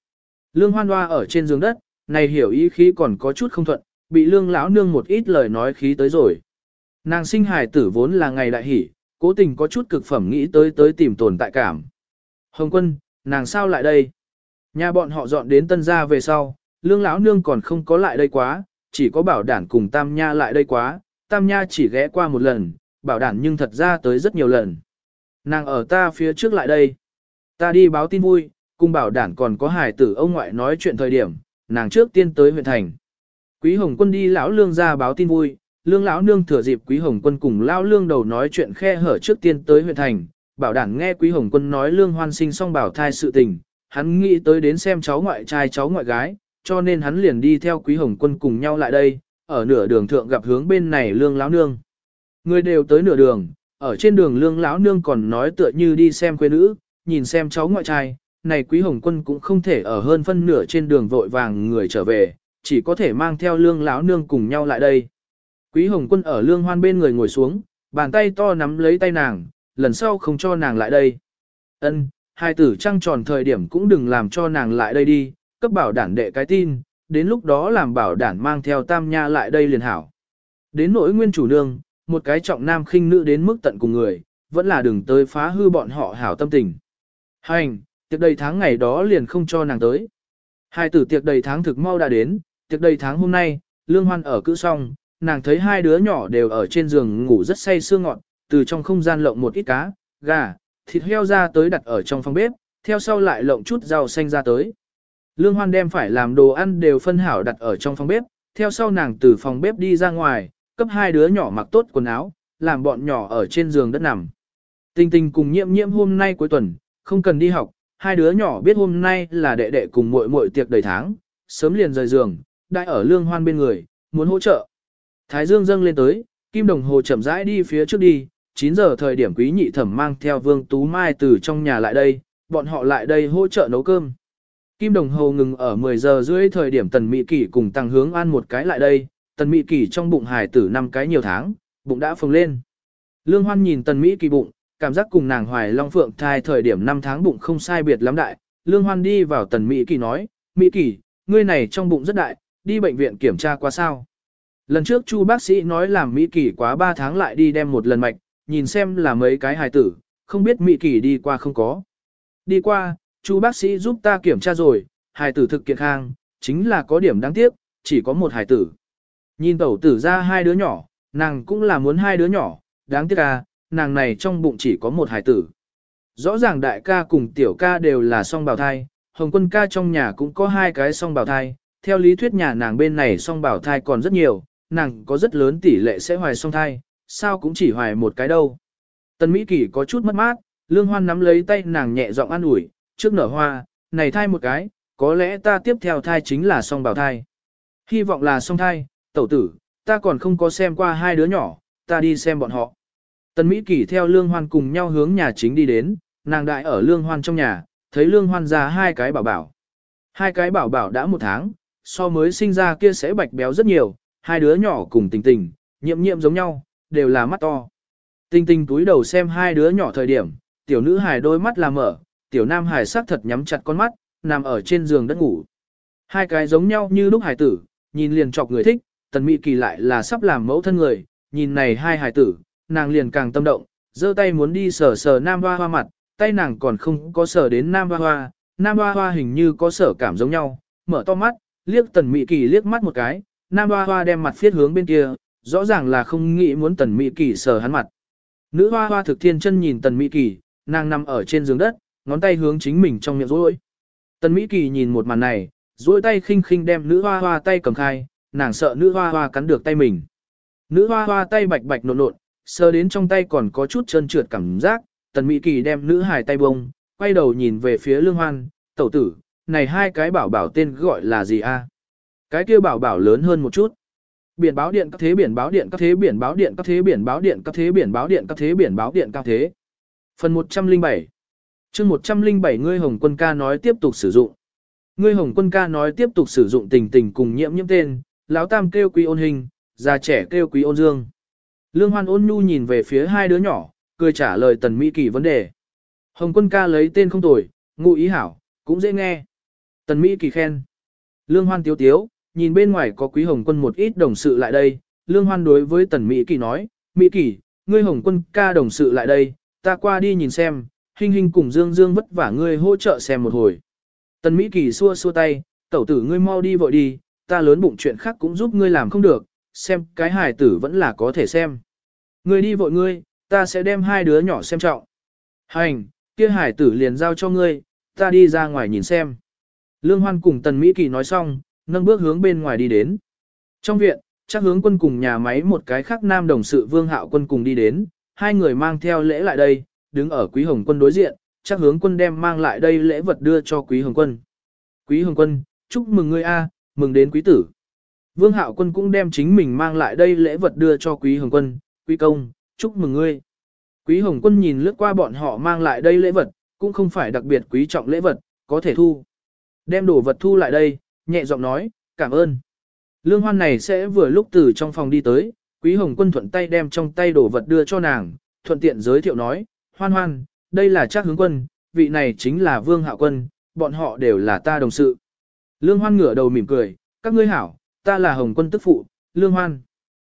Lương hoan hoa ở trên giường đất, này hiểu ý khí còn có chút không thuận, bị lương lão nương một ít lời nói khí tới rồi. Nàng sinh hài tử vốn là ngày đại hỷ, cố tình có chút cực phẩm nghĩ tới tới tìm tồn tại cảm. Hồng quân, nàng sao lại đây? Nhà bọn họ dọn đến tân gia về sau, lương lão nương còn không có lại đây quá, chỉ có bảo Đản cùng tam nha lại đây quá, tam nha chỉ ghé qua một lần, bảo Đản nhưng thật ra tới rất nhiều lần. Nàng ở ta phía trước lại đây. Ta đi báo tin vui, cùng bảo Đản còn có hài tử ông ngoại nói chuyện thời điểm, nàng trước tiên tới huyện thành. Quý Hồng Quân đi lão lương ra báo tin vui, lương lão nương thừa dịp Quý Hồng Quân cùng lão lương đầu nói chuyện khe hở trước tiên tới huyện thành, bảo Đản nghe Quý Hồng Quân nói lương hoan sinh xong bảo thai sự tình, hắn nghĩ tới đến xem cháu ngoại trai cháu ngoại gái, cho nên hắn liền đi theo Quý Hồng Quân cùng nhau lại đây, ở nửa đường thượng gặp hướng bên này lương láo nương. Người đều tới nửa đường, ở trên đường lương lão nương còn nói tựa như đi xem quê nữ, nhìn xem cháu ngoại trai, này quý hồng quân cũng không thể ở hơn phân nửa trên đường vội vàng người trở về, chỉ có thể mang theo lương lão nương cùng nhau lại đây. Quý hồng quân ở lương hoan bên người ngồi xuống, bàn tay to nắm lấy tay nàng, lần sau không cho nàng lại đây. Ân, hai tử trăng tròn thời điểm cũng đừng làm cho nàng lại đây đi, cấp bảo đản đệ cái tin, đến lúc đó làm bảo đản mang theo tam nha lại đây liền hảo. Đến nỗi nguyên chủ nương, một cái trọng nam khinh nữ đến mức tận cùng người, vẫn là đừng tới phá hư bọn họ hảo tâm tình. Hành, tiệc đầy tháng ngày đó liền không cho nàng tới. Hai tử tiệc đầy tháng thực mau đã đến, tiệc đầy tháng hôm nay, lương hoan ở cữ xong, nàng thấy hai đứa nhỏ đều ở trên giường ngủ rất say sương ngọn, từ trong không gian lộng một ít cá, gà, thịt heo ra tới đặt ở trong phòng bếp, theo sau lại lộng chút rau xanh ra tới. Lương hoan đem phải làm đồ ăn đều phân hảo đặt ở trong phòng bếp, theo sau nàng từ phòng bếp đi ra ngoài, cấp hai đứa nhỏ mặc tốt quần áo, làm bọn nhỏ ở trên giường đất nằm. Tình tình cùng nhiễm nhiễm hôm nay cuối tuần, không cần đi học, hai đứa nhỏ biết hôm nay là đệ đệ cùng muội muội tiệc đầy tháng, sớm liền rời giường, đại ở lương hoan bên người, muốn hỗ trợ. Thái dương dâng lên tới, kim đồng hồ chậm rãi đi phía trước đi, 9 giờ thời điểm quý nhị thẩm mang theo vương tú mai từ trong nhà lại đây, bọn họ lại đây hỗ trợ nấu cơm. Kim đồng hồ ngừng ở 10 giờ rưỡi thời điểm tần mỹ kỷ cùng tăng hướng an một cái lại đây, tần mỹ kỷ trong bụng hài tử năm cái nhiều tháng, bụng đã phồng lên. Lương hoan nhìn tần mỹ kỳ bụng, cảm giác cùng nàng hoài long phượng thai thời điểm 5 tháng bụng không sai biệt lắm đại. Lương Hoan đi vào tần Mỹ Kỳ nói, Mỹ Kỳ, ngươi này trong bụng rất đại, đi bệnh viện kiểm tra qua sao. Lần trước chu bác sĩ nói làm Mỹ Kỳ quá 3 tháng lại đi đem một lần mạch, nhìn xem là mấy cái hài tử, không biết Mỹ Kỳ đi qua không có. Đi qua, chu bác sĩ giúp ta kiểm tra rồi, hài tử thực kiện khang, chính là có điểm đáng tiếc, chỉ có một hài tử. Nhìn tẩu tử ra hai đứa nhỏ, nàng cũng là muốn hai đứa nhỏ, đáng tiếc à, nàng này trong bụng chỉ có một hải tử. Rõ ràng đại ca cùng tiểu ca đều là song bào thai, hồng quân ca trong nhà cũng có hai cái song bào thai, theo lý thuyết nhà nàng bên này song bào thai còn rất nhiều, nàng có rất lớn tỷ lệ sẽ hoài song thai, sao cũng chỉ hoài một cái đâu. Tần Mỹ Kỳ có chút mất mát, Lương Hoan nắm lấy tay nàng nhẹ giọng an ủi, trước nở hoa, này thai một cái, có lẽ ta tiếp theo thai chính là song bào thai. Hy vọng là song thai, tẩu tử, ta còn không có xem qua hai đứa nhỏ, ta đi xem bọn họ. Tần Mỹ Kỳ theo Lương Hoan cùng nhau hướng nhà chính đi đến, nàng đại ở Lương Hoan trong nhà, thấy Lương Hoan ra hai cái bảo bảo. Hai cái bảo bảo đã một tháng, so mới sinh ra kia sẽ bạch béo rất nhiều, hai đứa nhỏ cùng tình tình, nhiệm nhiệm giống nhau, đều là mắt to. Tình tình túi đầu xem hai đứa nhỏ thời điểm, tiểu nữ hài đôi mắt là mở, tiểu nam Hải sắc thật nhắm chặt con mắt, nằm ở trên giường đất ngủ. Hai cái giống nhau như lúc Hải tử, nhìn liền chọc người thích, tần mỹ kỳ lại là sắp làm mẫu thân người, nhìn này hai Hải tử, nàng liền càng tâm động, giơ tay muốn đi sờ sờ nam hoa hoa mặt, tay nàng còn không có sờ đến nam hoa hoa, nam hoa hoa hình như có sở cảm giống nhau, mở to mắt, liếc tần mỹ kỳ liếc mắt một cái, nam hoa hoa đem mặt phiết hướng bên kia, rõ ràng là không nghĩ muốn tần mỹ kỳ sờ hắn mặt. Nữ hoa hoa thực thiên chân nhìn tần mỹ kỳ, nàng nằm ở trên giường đất, ngón tay hướng chính mình trong miệng rối. Tần mỹ kỳ nhìn một màn này, duỗi tay khinh khinh đem nữ hoa hoa tay cầm khai, nàng sợ nữ hoa hoa cắn được tay mình. Nữ hoa hoa tay bạch bạch nộn nộn, sờ đến trong tay còn có chút trơn trượt cảm giác, tần mỹ kỳ đem nữ hài tay bông, quay đầu nhìn về phía lương hoan, tẩu tử, này hai cái bảo bảo tên gọi là gì a? Cái kia bảo bảo lớn hơn một chút. Biển báo điện các thế biển báo điện các thế biển báo điện các thế biển báo điện các thế biển báo điện các thế biển báo điện các thế. Phần 107 chương 107 ngươi Hồng Quân ca nói tiếp tục sử dụng. Ngươi Hồng Quân ca nói tiếp tục sử dụng tình tình cùng nhiễm nhiễm tên, lão tam kêu quý ôn hình, già trẻ kêu quý ôn dương. Lương Hoan ôn nhu nhìn về phía hai đứa nhỏ, cười trả lời tần Mỹ Kỳ vấn đề. Hồng quân ca lấy tên không tồi, ngụ ý hảo, cũng dễ nghe. Tần Mỹ Kỳ khen. Lương Hoan tiếu tiếu, nhìn bên ngoài có quý hồng quân một ít đồng sự lại đây. Lương Hoan đối với tần Mỹ Kỳ nói, Mỹ Kỳ, ngươi hồng quân ca đồng sự lại đây, ta qua đi nhìn xem, hình hình cùng Dương Dương vất vả ngươi hỗ trợ xem một hồi. Tần Mỹ Kỳ xua xua tay, tẩu tử ngươi mau đi vội đi, ta lớn bụng chuyện khác cũng giúp ngươi làm không được, xem cái hài tử vẫn là có thể xem. Ngươi đi vội ngươi, ta sẽ đem hai đứa nhỏ xem trọng. Hành, kia hải tử liền giao cho ngươi, ta đi ra ngoài nhìn xem. Lương Hoan cùng Tần Mỹ Kỳ nói xong, nâng bước hướng bên ngoài đi đến. Trong viện, chắc hướng quân cùng nhà máy một cái khác nam đồng sự Vương Hạo quân cùng đi đến, hai người mang theo lễ lại đây, đứng ở Quý Hồng quân đối diện, chắc hướng quân đem mang lại đây lễ vật đưa cho Quý Hồng quân. Quý Hồng quân, chúc mừng ngươi a, mừng đến quý tử. Vương Hạo quân cũng đem chính mình mang lại đây lễ vật đưa cho Quý Hồng quân, Quý công, chúc mừng ngươi. Quý Hồng quân nhìn lướt qua bọn họ mang lại đây lễ vật, cũng không phải đặc biệt quý trọng lễ vật, có thể thu. Đem đồ vật thu lại đây, nhẹ giọng nói, cảm ơn. Lương hoan này sẽ vừa lúc từ trong phòng đi tới, Quý Hồng quân thuận tay đem trong tay đồ vật đưa cho nàng, thuận tiện giới thiệu nói, hoan hoan, đây là chắc hướng quân, vị này chính là Vương Hạo quân, bọn họ đều là ta đồng sự. Lương hoan ngửa đầu mỉm cười, các ngươi hảo, ta là Hồng quân tức phụ, Lương hoan.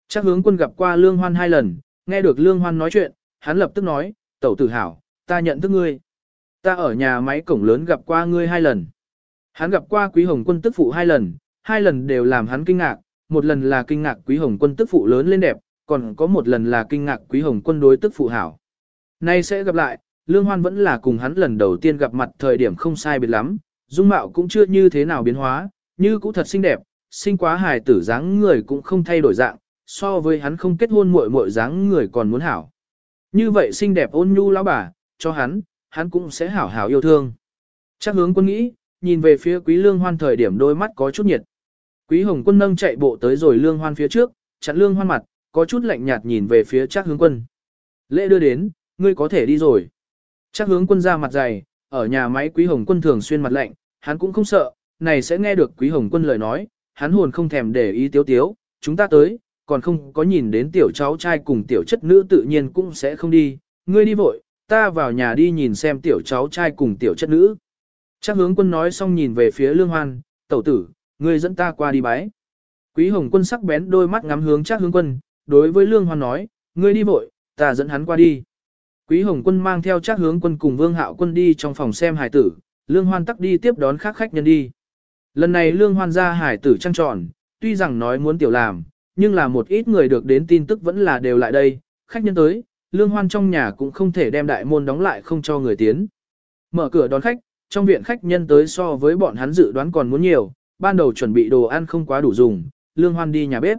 Chắc hướng quân gặp qua Lương hoan hai lần, nghe được Lương hoan nói chuyện, hắn lập tức nói, tẩu tử hảo, ta nhận thức ngươi. Ta ở nhà máy cổng lớn gặp qua ngươi hai lần. Hắn gặp qua quý hồng quân tức phụ hai lần, hai lần đều làm hắn kinh ngạc, một lần là kinh ngạc quý hồng quân tức phụ lớn lên đẹp, còn có một lần là kinh ngạc quý hồng quân đối tức phụ hảo. Nay sẽ gặp lại, Lương Hoan vẫn là cùng hắn lần đầu tiên gặp mặt thời điểm không sai biệt lắm, dung mạo cũng chưa như thế nào biến hóa, như cũ thật xinh đẹp, sinh quá hài tử dáng người cũng không thay đổi dạng, so với hắn không kết hôn muội muội dáng người còn muốn hảo. Như vậy xinh đẹp ôn nhu lão bà, cho hắn, hắn cũng sẽ hảo hảo yêu thương. Chắc hướng quân nghĩ, nhìn về phía quý lương hoan thời điểm đôi mắt có chút nhiệt. Quý hồng quân nâng chạy bộ tới rồi lương hoan phía trước, chặn lương hoan mặt, có chút lạnh nhạt nhìn về phía chắc hướng quân. Lễ đưa đến, ngươi có thể đi rồi. Chắc hướng quân ra mặt dày, ở nhà máy quý hồng quân thường xuyên mặt lạnh, hắn cũng không sợ, này sẽ nghe được quý hồng quân lời nói, hắn hồn không thèm để ý tiếu tiếu, chúng ta tới, còn không có nhìn đến tiểu cháu trai cùng tiểu chất nữ tự nhiên cũng sẽ không đi, ngươi đi vội, ta vào nhà đi nhìn xem tiểu cháu trai cùng tiểu chất nữ. Chắc hướng quân nói xong nhìn về phía lương hoan, tẩu tử, ngươi dẫn ta qua đi bái. Quý hồng quân sắc bén đôi mắt ngắm hướng chắc hướng quân, đối với lương hoan nói, ngươi đi vội, ta dẫn hắn qua đi. Quý hồng quân mang theo chắc hướng quân cùng vương hạo quân đi trong phòng xem hải tử, lương hoan tắc đi tiếp đón khác khách nhân đi. Lần này lương hoan ra hải tử trăng tròn, tuy rằng nói muốn tiểu làm, nhưng là một ít người được đến tin tức vẫn là đều lại đây, khách nhân tới, lương hoan trong nhà cũng không thể đem đại môn đóng lại không cho người tiến. Mở cửa đón khách, trong viện khách nhân tới so với bọn hắn dự đoán còn muốn nhiều, ban đầu chuẩn bị đồ ăn không quá đủ dùng, lương hoan đi nhà bếp.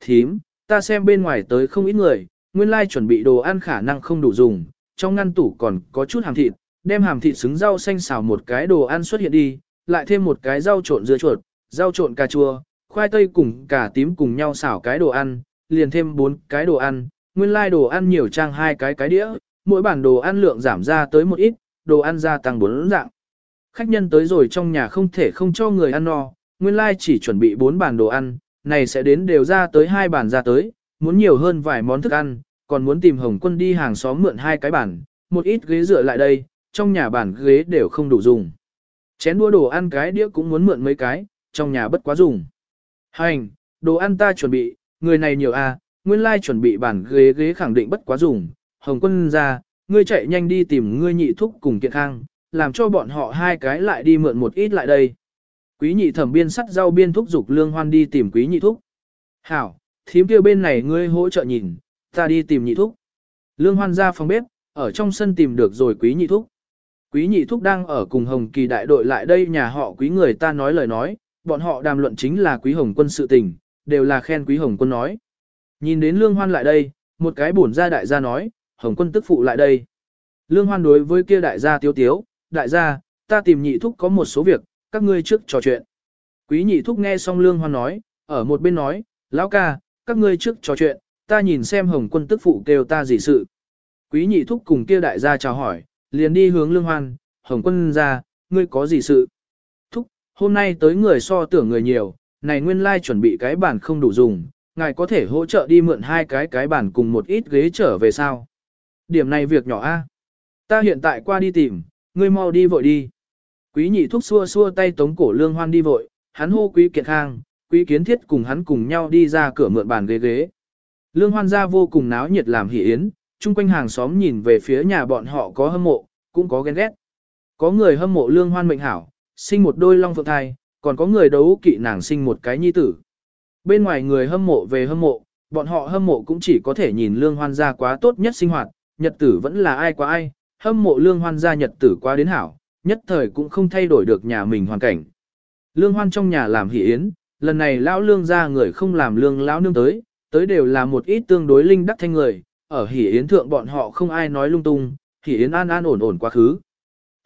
Thím, ta xem bên ngoài tới không ít người, nguyên lai chuẩn bị đồ ăn khả năng không đủ dùng, trong ngăn tủ còn có chút hàm thịt, đem hàm thịt xứng rau xanh xào một cái đồ ăn xuất hiện đi, lại thêm một cái rau trộn dưa chuột, rau trộn cà chua, khoai tây cùng cả tím cùng nhau xào cái đồ ăn, liền thêm bốn cái đồ ăn, nguyên lai đồ ăn nhiều trang hai cái cái đĩa, mỗi bản đồ ăn lượng giảm ra tới một ít, đồ ăn gia tăng bốn dạng. Khách nhân tới rồi trong nhà không thể không cho người ăn no, nguyên lai chỉ chuẩn bị bốn bản đồ ăn, này sẽ đến đều ra tới hai bản ra tới, muốn nhiều hơn vài món thức ăn, còn muốn tìm Hồng Quân đi hàng xóm mượn hai cái bàn, một ít ghế dựa lại đây, trong nhà bàn ghế đều không đủ dùng. Chén đua đồ ăn cái đĩa cũng muốn mượn mấy cái, trong nhà bất quá dùng. Hành, đồ ăn ta chuẩn bị, người này nhiều à, nguyên lai chuẩn bị bàn ghế ghế khẳng định bất quá dùng. Hồng quân ra, ngươi chạy nhanh đi tìm ngươi nhị thúc cùng kiện khang, làm cho bọn họ hai cái lại đi mượn một ít lại đây. Quý nhị thẩm biên sắt rau biên thúc dục lương hoan đi tìm quý nhị thúc. Hảo, thím kia bên này ngươi hỗ trợ nhìn, ta đi tìm nhị thúc. Lương hoan ra phòng bếp, ở trong sân tìm được rồi quý nhị thúc. Quý nhị thúc đang ở cùng hồng kỳ đại đội lại đây nhà họ quý người ta nói lời nói, bọn họ đàm luận chính là quý hồng quân sự tình, đều là khen quý hồng quân nói. Nhìn đến lương hoan lại đây, một cái bổn gia đại gia nói, hồng quân tức phụ lại đây. Lương hoan đối với kia đại gia tiếu tiếu, đại gia, ta tìm nhị thúc có một số việc, các ngươi trước trò chuyện. Quý nhị thúc nghe xong lương hoan nói, ở một bên nói, lão ca, các ngươi trước trò chuyện, ta nhìn xem hồng quân tức phụ kêu ta gì sự. Quý nhị thúc cùng kia đại gia chào hỏi, liền đi hướng lương hoan, hồng quân ra, ngươi có gì sự. Thúc, Hôm nay tới người so tưởng người nhiều, này nguyên lai chuẩn bị cái bản không đủ dùng, ngài có thể hỗ trợ đi mượn hai cái cái bàn cùng một ít ghế trở về sao? Điểm này việc nhỏ a. Ta hiện tại qua đi tìm, ngươi mau đi vội đi. Quý nhị thúc xua xua tay tống cổ lương hoan đi vội, hắn hô quý kiệt khang, quý kiến thiết cùng hắn cùng nhau đi ra cửa mượn bàn ghế ghế. Lương hoan ra vô cùng náo nhiệt làm hỉ yến, chung quanh hàng xóm nhìn về phía nhà bọn họ có hâm mộ, cũng có ghen ghét. Có người hâm mộ lương hoan mệnh hảo, sinh một đôi long phượng thai, còn có người đấu kỵ nàng sinh một cái nhi tử. Bên ngoài người hâm mộ về hâm mộ, bọn họ hâm mộ cũng chỉ có thể nhìn lương hoan gia quá tốt nhất sinh hoạt, nhật tử vẫn là ai quá ai, hâm mộ lương hoan gia nhật tử quá đến hảo, nhất thời cũng không thay đổi được nhà mình hoàn cảnh. Lương hoan trong nhà làm hỷ yến, lần này lão lương gia người không làm lương lão nương tới, tới đều là một ít tương đối linh đắc thanh người, ở hỷ yến thượng bọn họ không ai nói lung tung, hỷ yến an an ổn ổn quá khứ.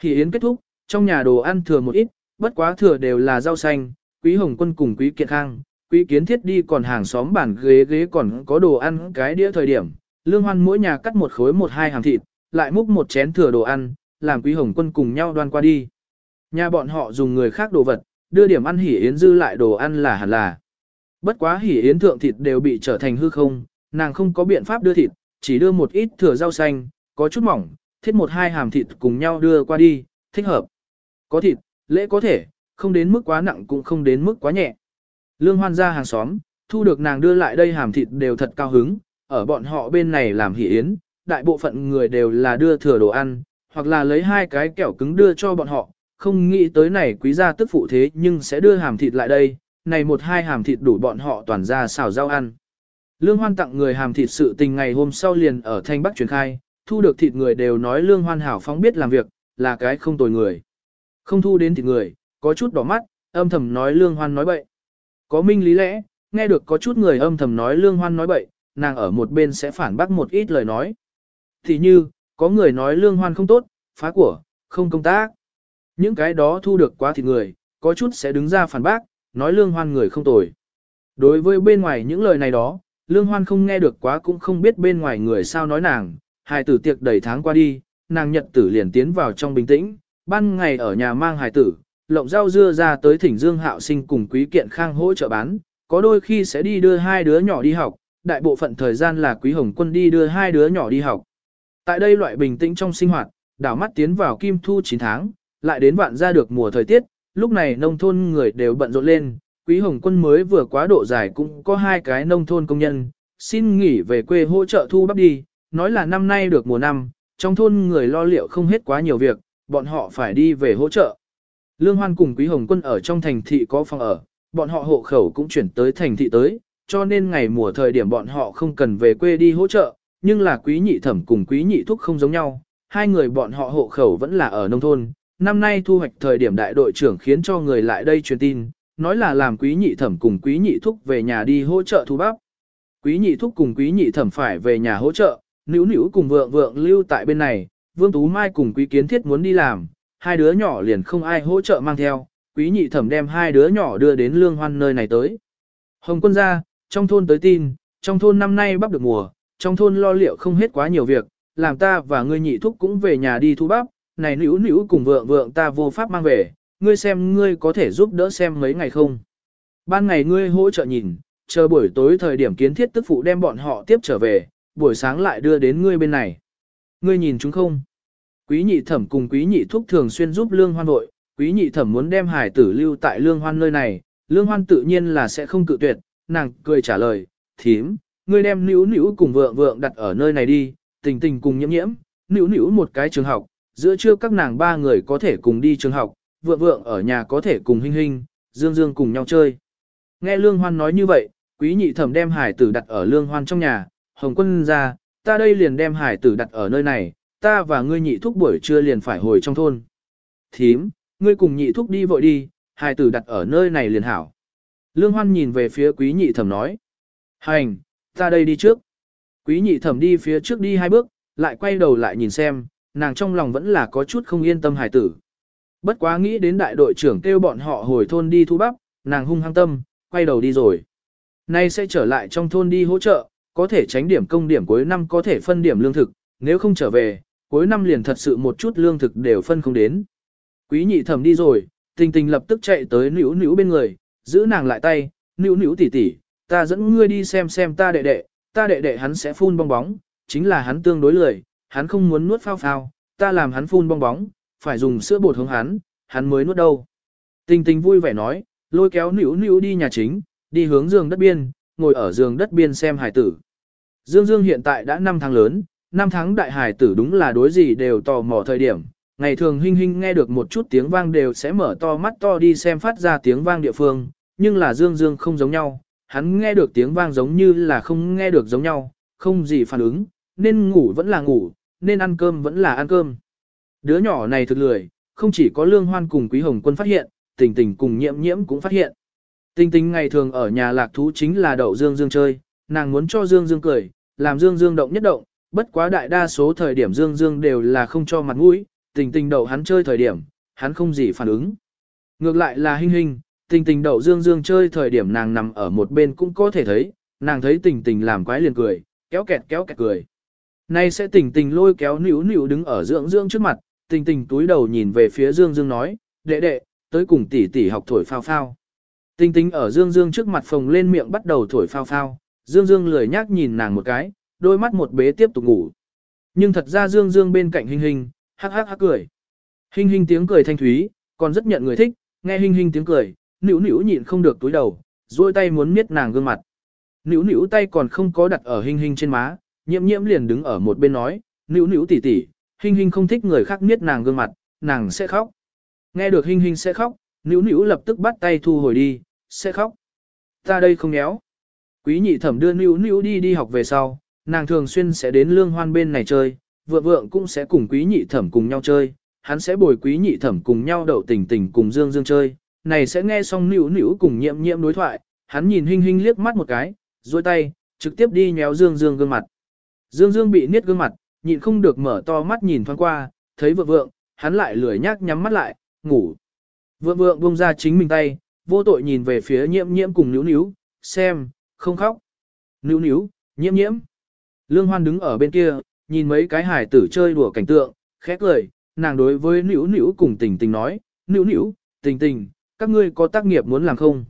Hỷ yến kết thúc, trong nhà đồ ăn thừa một ít, bất quá thừa đều là rau xanh, quý hồng quân cùng quý kiệt khang, quý kiến thiết đi còn hàng xóm bản ghế ghế còn có đồ ăn cái đĩa thời điểm, lương hoan mỗi nhà cắt một khối một hai hàng thịt, lại múc một chén thừa đồ ăn, làm quý hồng quân cùng nhau đoan qua đi. Nhà bọn họ dùng người khác đồ vật, đưa điểm ăn hỉ yến dư lại đồ ăn là hẳn là. Bất quá hỉ yến thượng thịt đều bị trở thành hư không, nàng không có biện pháp đưa thịt, chỉ đưa một ít thừa rau xanh, có chút mỏng, thiết một hai hàm thịt cùng nhau đưa qua đi, thích hợp. Có thịt, lễ có thể, không đến mức quá nặng cũng không đến mức quá nhẹ. Lương hoan ra hàng xóm, thu được nàng đưa lại đây hàm thịt đều thật cao hứng, ở bọn họ bên này làm hỷ yến, đại bộ phận người đều là đưa thừa đồ ăn, hoặc là lấy hai cái kẹo cứng đưa cho bọn họ, không nghĩ tới này quý gia tức phụ thế nhưng sẽ đưa hàm thịt lại đây, này một hai hàm thịt đủ bọn họ toàn ra xào rau ăn. Lương Hoan tặng người hàm thịt sự tình ngày hôm sau liền ở Thanh Bắc truyền khai, thu được thịt người đều nói Lương Hoan hảo phóng biết làm việc, là cái không tồi người. Không thu đến thịt người, có chút đỏ mắt, âm thầm nói Lương Hoan nói bậy. Có minh lý lẽ, nghe được có chút người âm thầm nói Lương Hoan nói bậy, nàng ở một bên sẽ phản bác một ít lời nói. Thì như, có người nói Lương Hoan không tốt, phá của, không công tác. Những cái đó thu được quá thịt người, có chút sẽ đứng ra phản bác, nói Lương Hoan người không tồi. Đối với bên ngoài những lời này đó, Lương Hoan không nghe được quá cũng không biết bên ngoài người sao nói nàng, hài tử tiệc đầy tháng qua đi, nàng nhật tử liền tiến vào trong bình tĩnh, ban ngày ở nhà mang hài tử, lộng rau dưa ra tới thỉnh Dương Hạo Sinh cùng Quý Kiện Khang hỗ trợ bán, có đôi khi sẽ đi đưa hai đứa nhỏ đi học, đại bộ phận thời gian là Quý Hồng Quân đi đưa hai đứa nhỏ đi học. Tại đây loại bình tĩnh trong sinh hoạt, đảo mắt tiến vào kim thu 9 tháng, lại đến vạn ra được mùa thời tiết, lúc này nông thôn người đều bận rộn lên, Quý Hồng Quân mới vừa quá độ dài cũng có hai cái nông thôn công nhân, xin nghỉ về quê hỗ trợ thu bắp đi, nói là năm nay được mùa năm, trong thôn người lo liệu không hết quá nhiều việc, bọn họ phải đi về hỗ trợ. Lương Hoan cùng Quý Hồng Quân ở trong thành thị có phòng ở, bọn họ hộ khẩu cũng chuyển tới thành thị tới, cho nên ngày mùa thời điểm bọn họ không cần về quê đi hỗ trợ, nhưng là Quý Nhị Thẩm cùng Quý Nhị Thúc không giống nhau, hai người bọn họ hộ khẩu vẫn là ở nông thôn. Năm nay thu hoạch thời điểm đại đội trưởng khiến cho người lại đây truyền tin, nói là làm Quý Nhị Thẩm cùng Quý Nhị Thúc về nhà đi hỗ trợ thu bắp. Quý Nhị Thúc cùng Quý Nhị Thẩm phải về nhà hỗ trợ, nữ nữ cùng vượng vượng lưu tại bên này, Vương Tú Mai cùng Quý Kiến Thiết muốn đi làm, hai đứa nhỏ liền không ai hỗ trợ mang theo, quý nhị thẩm đem hai đứa nhỏ đưa đến lương hoan nơi này tới. Hồng quân ra, trong thôn tới tin, trong thôn năm nay bắp được mùa, trong thôn lo liệu không hết quá nhiều việc, làm ta và ngươi nhị thúc cũng về nhà đi thu bắp, này nữ nữ cùng vượng vượng ta vô pháp mang về, ngươi xem ngươi có thể giúp đỡ xem mấy ngày không. Ban ngày ngươi hỗ trợ nhìn, chờ buổi tối thời điểm kiến thiết tức phụ đem bọn họ tiếp trở về, buổi sáng lại đưa đến ngươi bên này. Ngươi nhìn chúng không? Quý nhị thẩm cùng quý nhị thúc thường xuyên giúp lương hoan vội, quý nhị thẩm muốn đem hải tử lưu tại lương hoan nơi này, lương hoan tự nhiên là sẽ không cự tuyệt, nàng cười trả lời, thím, ngươi đem nữ nữ cùng vượng vượng đặt ở nơi này đi, tình tình cùng nhiễm nhiễm, nữ nữ một cái trường học, giữa trưa các nàng ba người có thể cùng đi trường học, vượng vượng ở nhà có thể cùng hình hình, dương dương cùng nhau chơi. Nghe lương hoan nói như vậy, quý nhị thẩm đem hải tử đặt ở lương hoan trong nhà, hồng quân ra, ta đây liền đem hải tử đặt ở nơi này, ta và ngươi nhị thúc buổi trưa liền phải hồi trong thôn. Thím, ngươi cùng nhị thúc đi vội đi, Hải tử đặt ở nơi này liền hảo. Lương Hoan nhìn về phía quý nhị thẩm nói. Hành, ta đây đi trước. Quý nhị thẩm đi phía trước đi hai bước, lại quay đầu lại nhìn xem, nàng trong lòng vẫn là có chút không yên tâm hải tử. Bất quá nghĩ đến đại đội trưởng kêu bọn họ hồi thôn đi thu bắp, nàng hung hăng tâm, quay đầu đi rồi. Nay sẽ trở lại trong thôn đi hỗ trợ, có thể tránh điểm công điểm cuối năm có thể phân điểm lương thực, nếu không trở về, cuối năm liền thật sự một chút lương thực đều phân không đến. Quý nhị thẩm đi rồi, tình tình lập tức chạy tới nữu nữu bên người, giữ nàng lại tay, nữu nữu tỉ tỉ, ta dẫn ngươi đi xem xem ta đệ đệ, ta đệ đệ hắn sẽ phun bong bóng, chính là hắn tương đối lười, hắn không muốn nuốt phao phao, ta làm hắn phun bong bóng, phải dùng sữa bột hướng hắn, hắn mới nuốt đâu. Tình tình vui vẻ nói, lôi kéo nữu nữu đi nhà chính, đi hướng giường đất biên, ngồi ở giường đất biên xem hải tử. Dương Dương hiện tại đã 5 tháng lớn, 5 tháng đại hải tử đúng là đối gì đều tò mò thời điểm. Ngày thường Hinh Hinh nghe được một chút tiếng vang đều sẽ mở to mắt to đi xem phát ra tiếng vang địa phương, nhưng là Dương Dương không giống nhau, hắn nghe được tiếng vang giống như là không nghe được giống nhau, không gì phản ứng, nên ngủ vẫn là ngủ, nên ăn cơm vẫn là ăn cơm. Đứa nhỏ này thực lười, không chỉ có Lương Hoan cùng Quý Hồng Quân phát hiện, Tình Tình cùng Nhiễm Nhiễm cũng phát hiện. Tình Tình ngày thường ở nhà lạc thú chính là đậu Dương Dương chơi, nàng muốn cho Dương Dương cười, làm Dương Dương động nhất động, bất quá đại đa số thời điểm Dương Dương đều là không cho mặt mũi, Tình Tình đậu hắn chơi thời điểm, hắn không gì phản ứng. Ngược lại là hình hình Tình Tình đậu Dương Dương chơi thời điểm nàng nằm ở một bên cũng có thể thấy, nàng thấy Tình Tình làm quái liền cười, kéo kẹt kéo kẹt cười. Nay sẽ Tình Tình lôi kéo nữu nữu đứng ở dưỡng dưỡng trước mặt, Tình Tình túi đầu nhìn về phía Dương Dương nói, đệ đệ, tới cùng tỷ tỷ học thổi phao phao. Tình Tình ở Dương Dương trước mặt phồng lên miệng bắt đầu thổi phao phao, Dương Dương lười nhác nhìn nàng một cái, đôi mắt một bế tiếp tục ngủ. Nhưng thật ra Dương Dương bên cạnh Hình Hình, hắc hắc hắc cười. Hình Hình tiếng cười thanh thúy, còn rất nhận người thích, nghe Hình Hình tiếng cười, nữu nữu nhịn không được túi đầu, duỗi tay muốn miết nàng gương mặt. Nữu nữu tay còn không có đặt ở Hình Hình trên má, nhiễm nhiễm liền đứng ở một bên nói, nữu nữu tỷ tỷ, Hình Hình không thích người khác miết nàng gương mặt, nàng sẽ khóc. Nghe được Hình Hình sẽ khóc, nữu nữu lập tức bắt tay thu hồi đi, sẽ khóc. Ta đây không nhéo. Quý nhị thẩm đưa nữu nữu đi đi học về sau, nàng thường xuyên sẽ đến lương hoan bên này chơi, vượng vượng cũng sẽ cùng quý nhị thẩm cùng nhau chơi, hắn sẽ bồi quý nhị thẩm cùng nhau đậu tình tình cùng dương dương chơi, này sẽ nghe xong nữu nữu cùng nhiễm nhiễm đối thoại, hắn nhìn hinh hinh liếc mắt một cái, duỗi tay, trực tiếp đi nhéo dương dương gương mặt. Dương dương bị niết gương mặt, nhịn không được mở to mắt nhìn thoáng qua, thấy vượng vượng, hắn lại lười nhác nhắm mắt lại, ngủ. Vượng vượng buông ra chính mình tay, vô tội nhìn về phía nhiễm nhiễm cùng nữu nữu, xem, không khóc. Níu níu, nhiễm nhiễm. Lương Hoan đứng ở bên kia, nhìn mấy cái hải tử chơi đùa cảnh tượng, khẽ cười, nàng đối với níu níu cùng tình tình nói, níu níu, tình tình, các ngươi có tác nghiệp muốn làm không?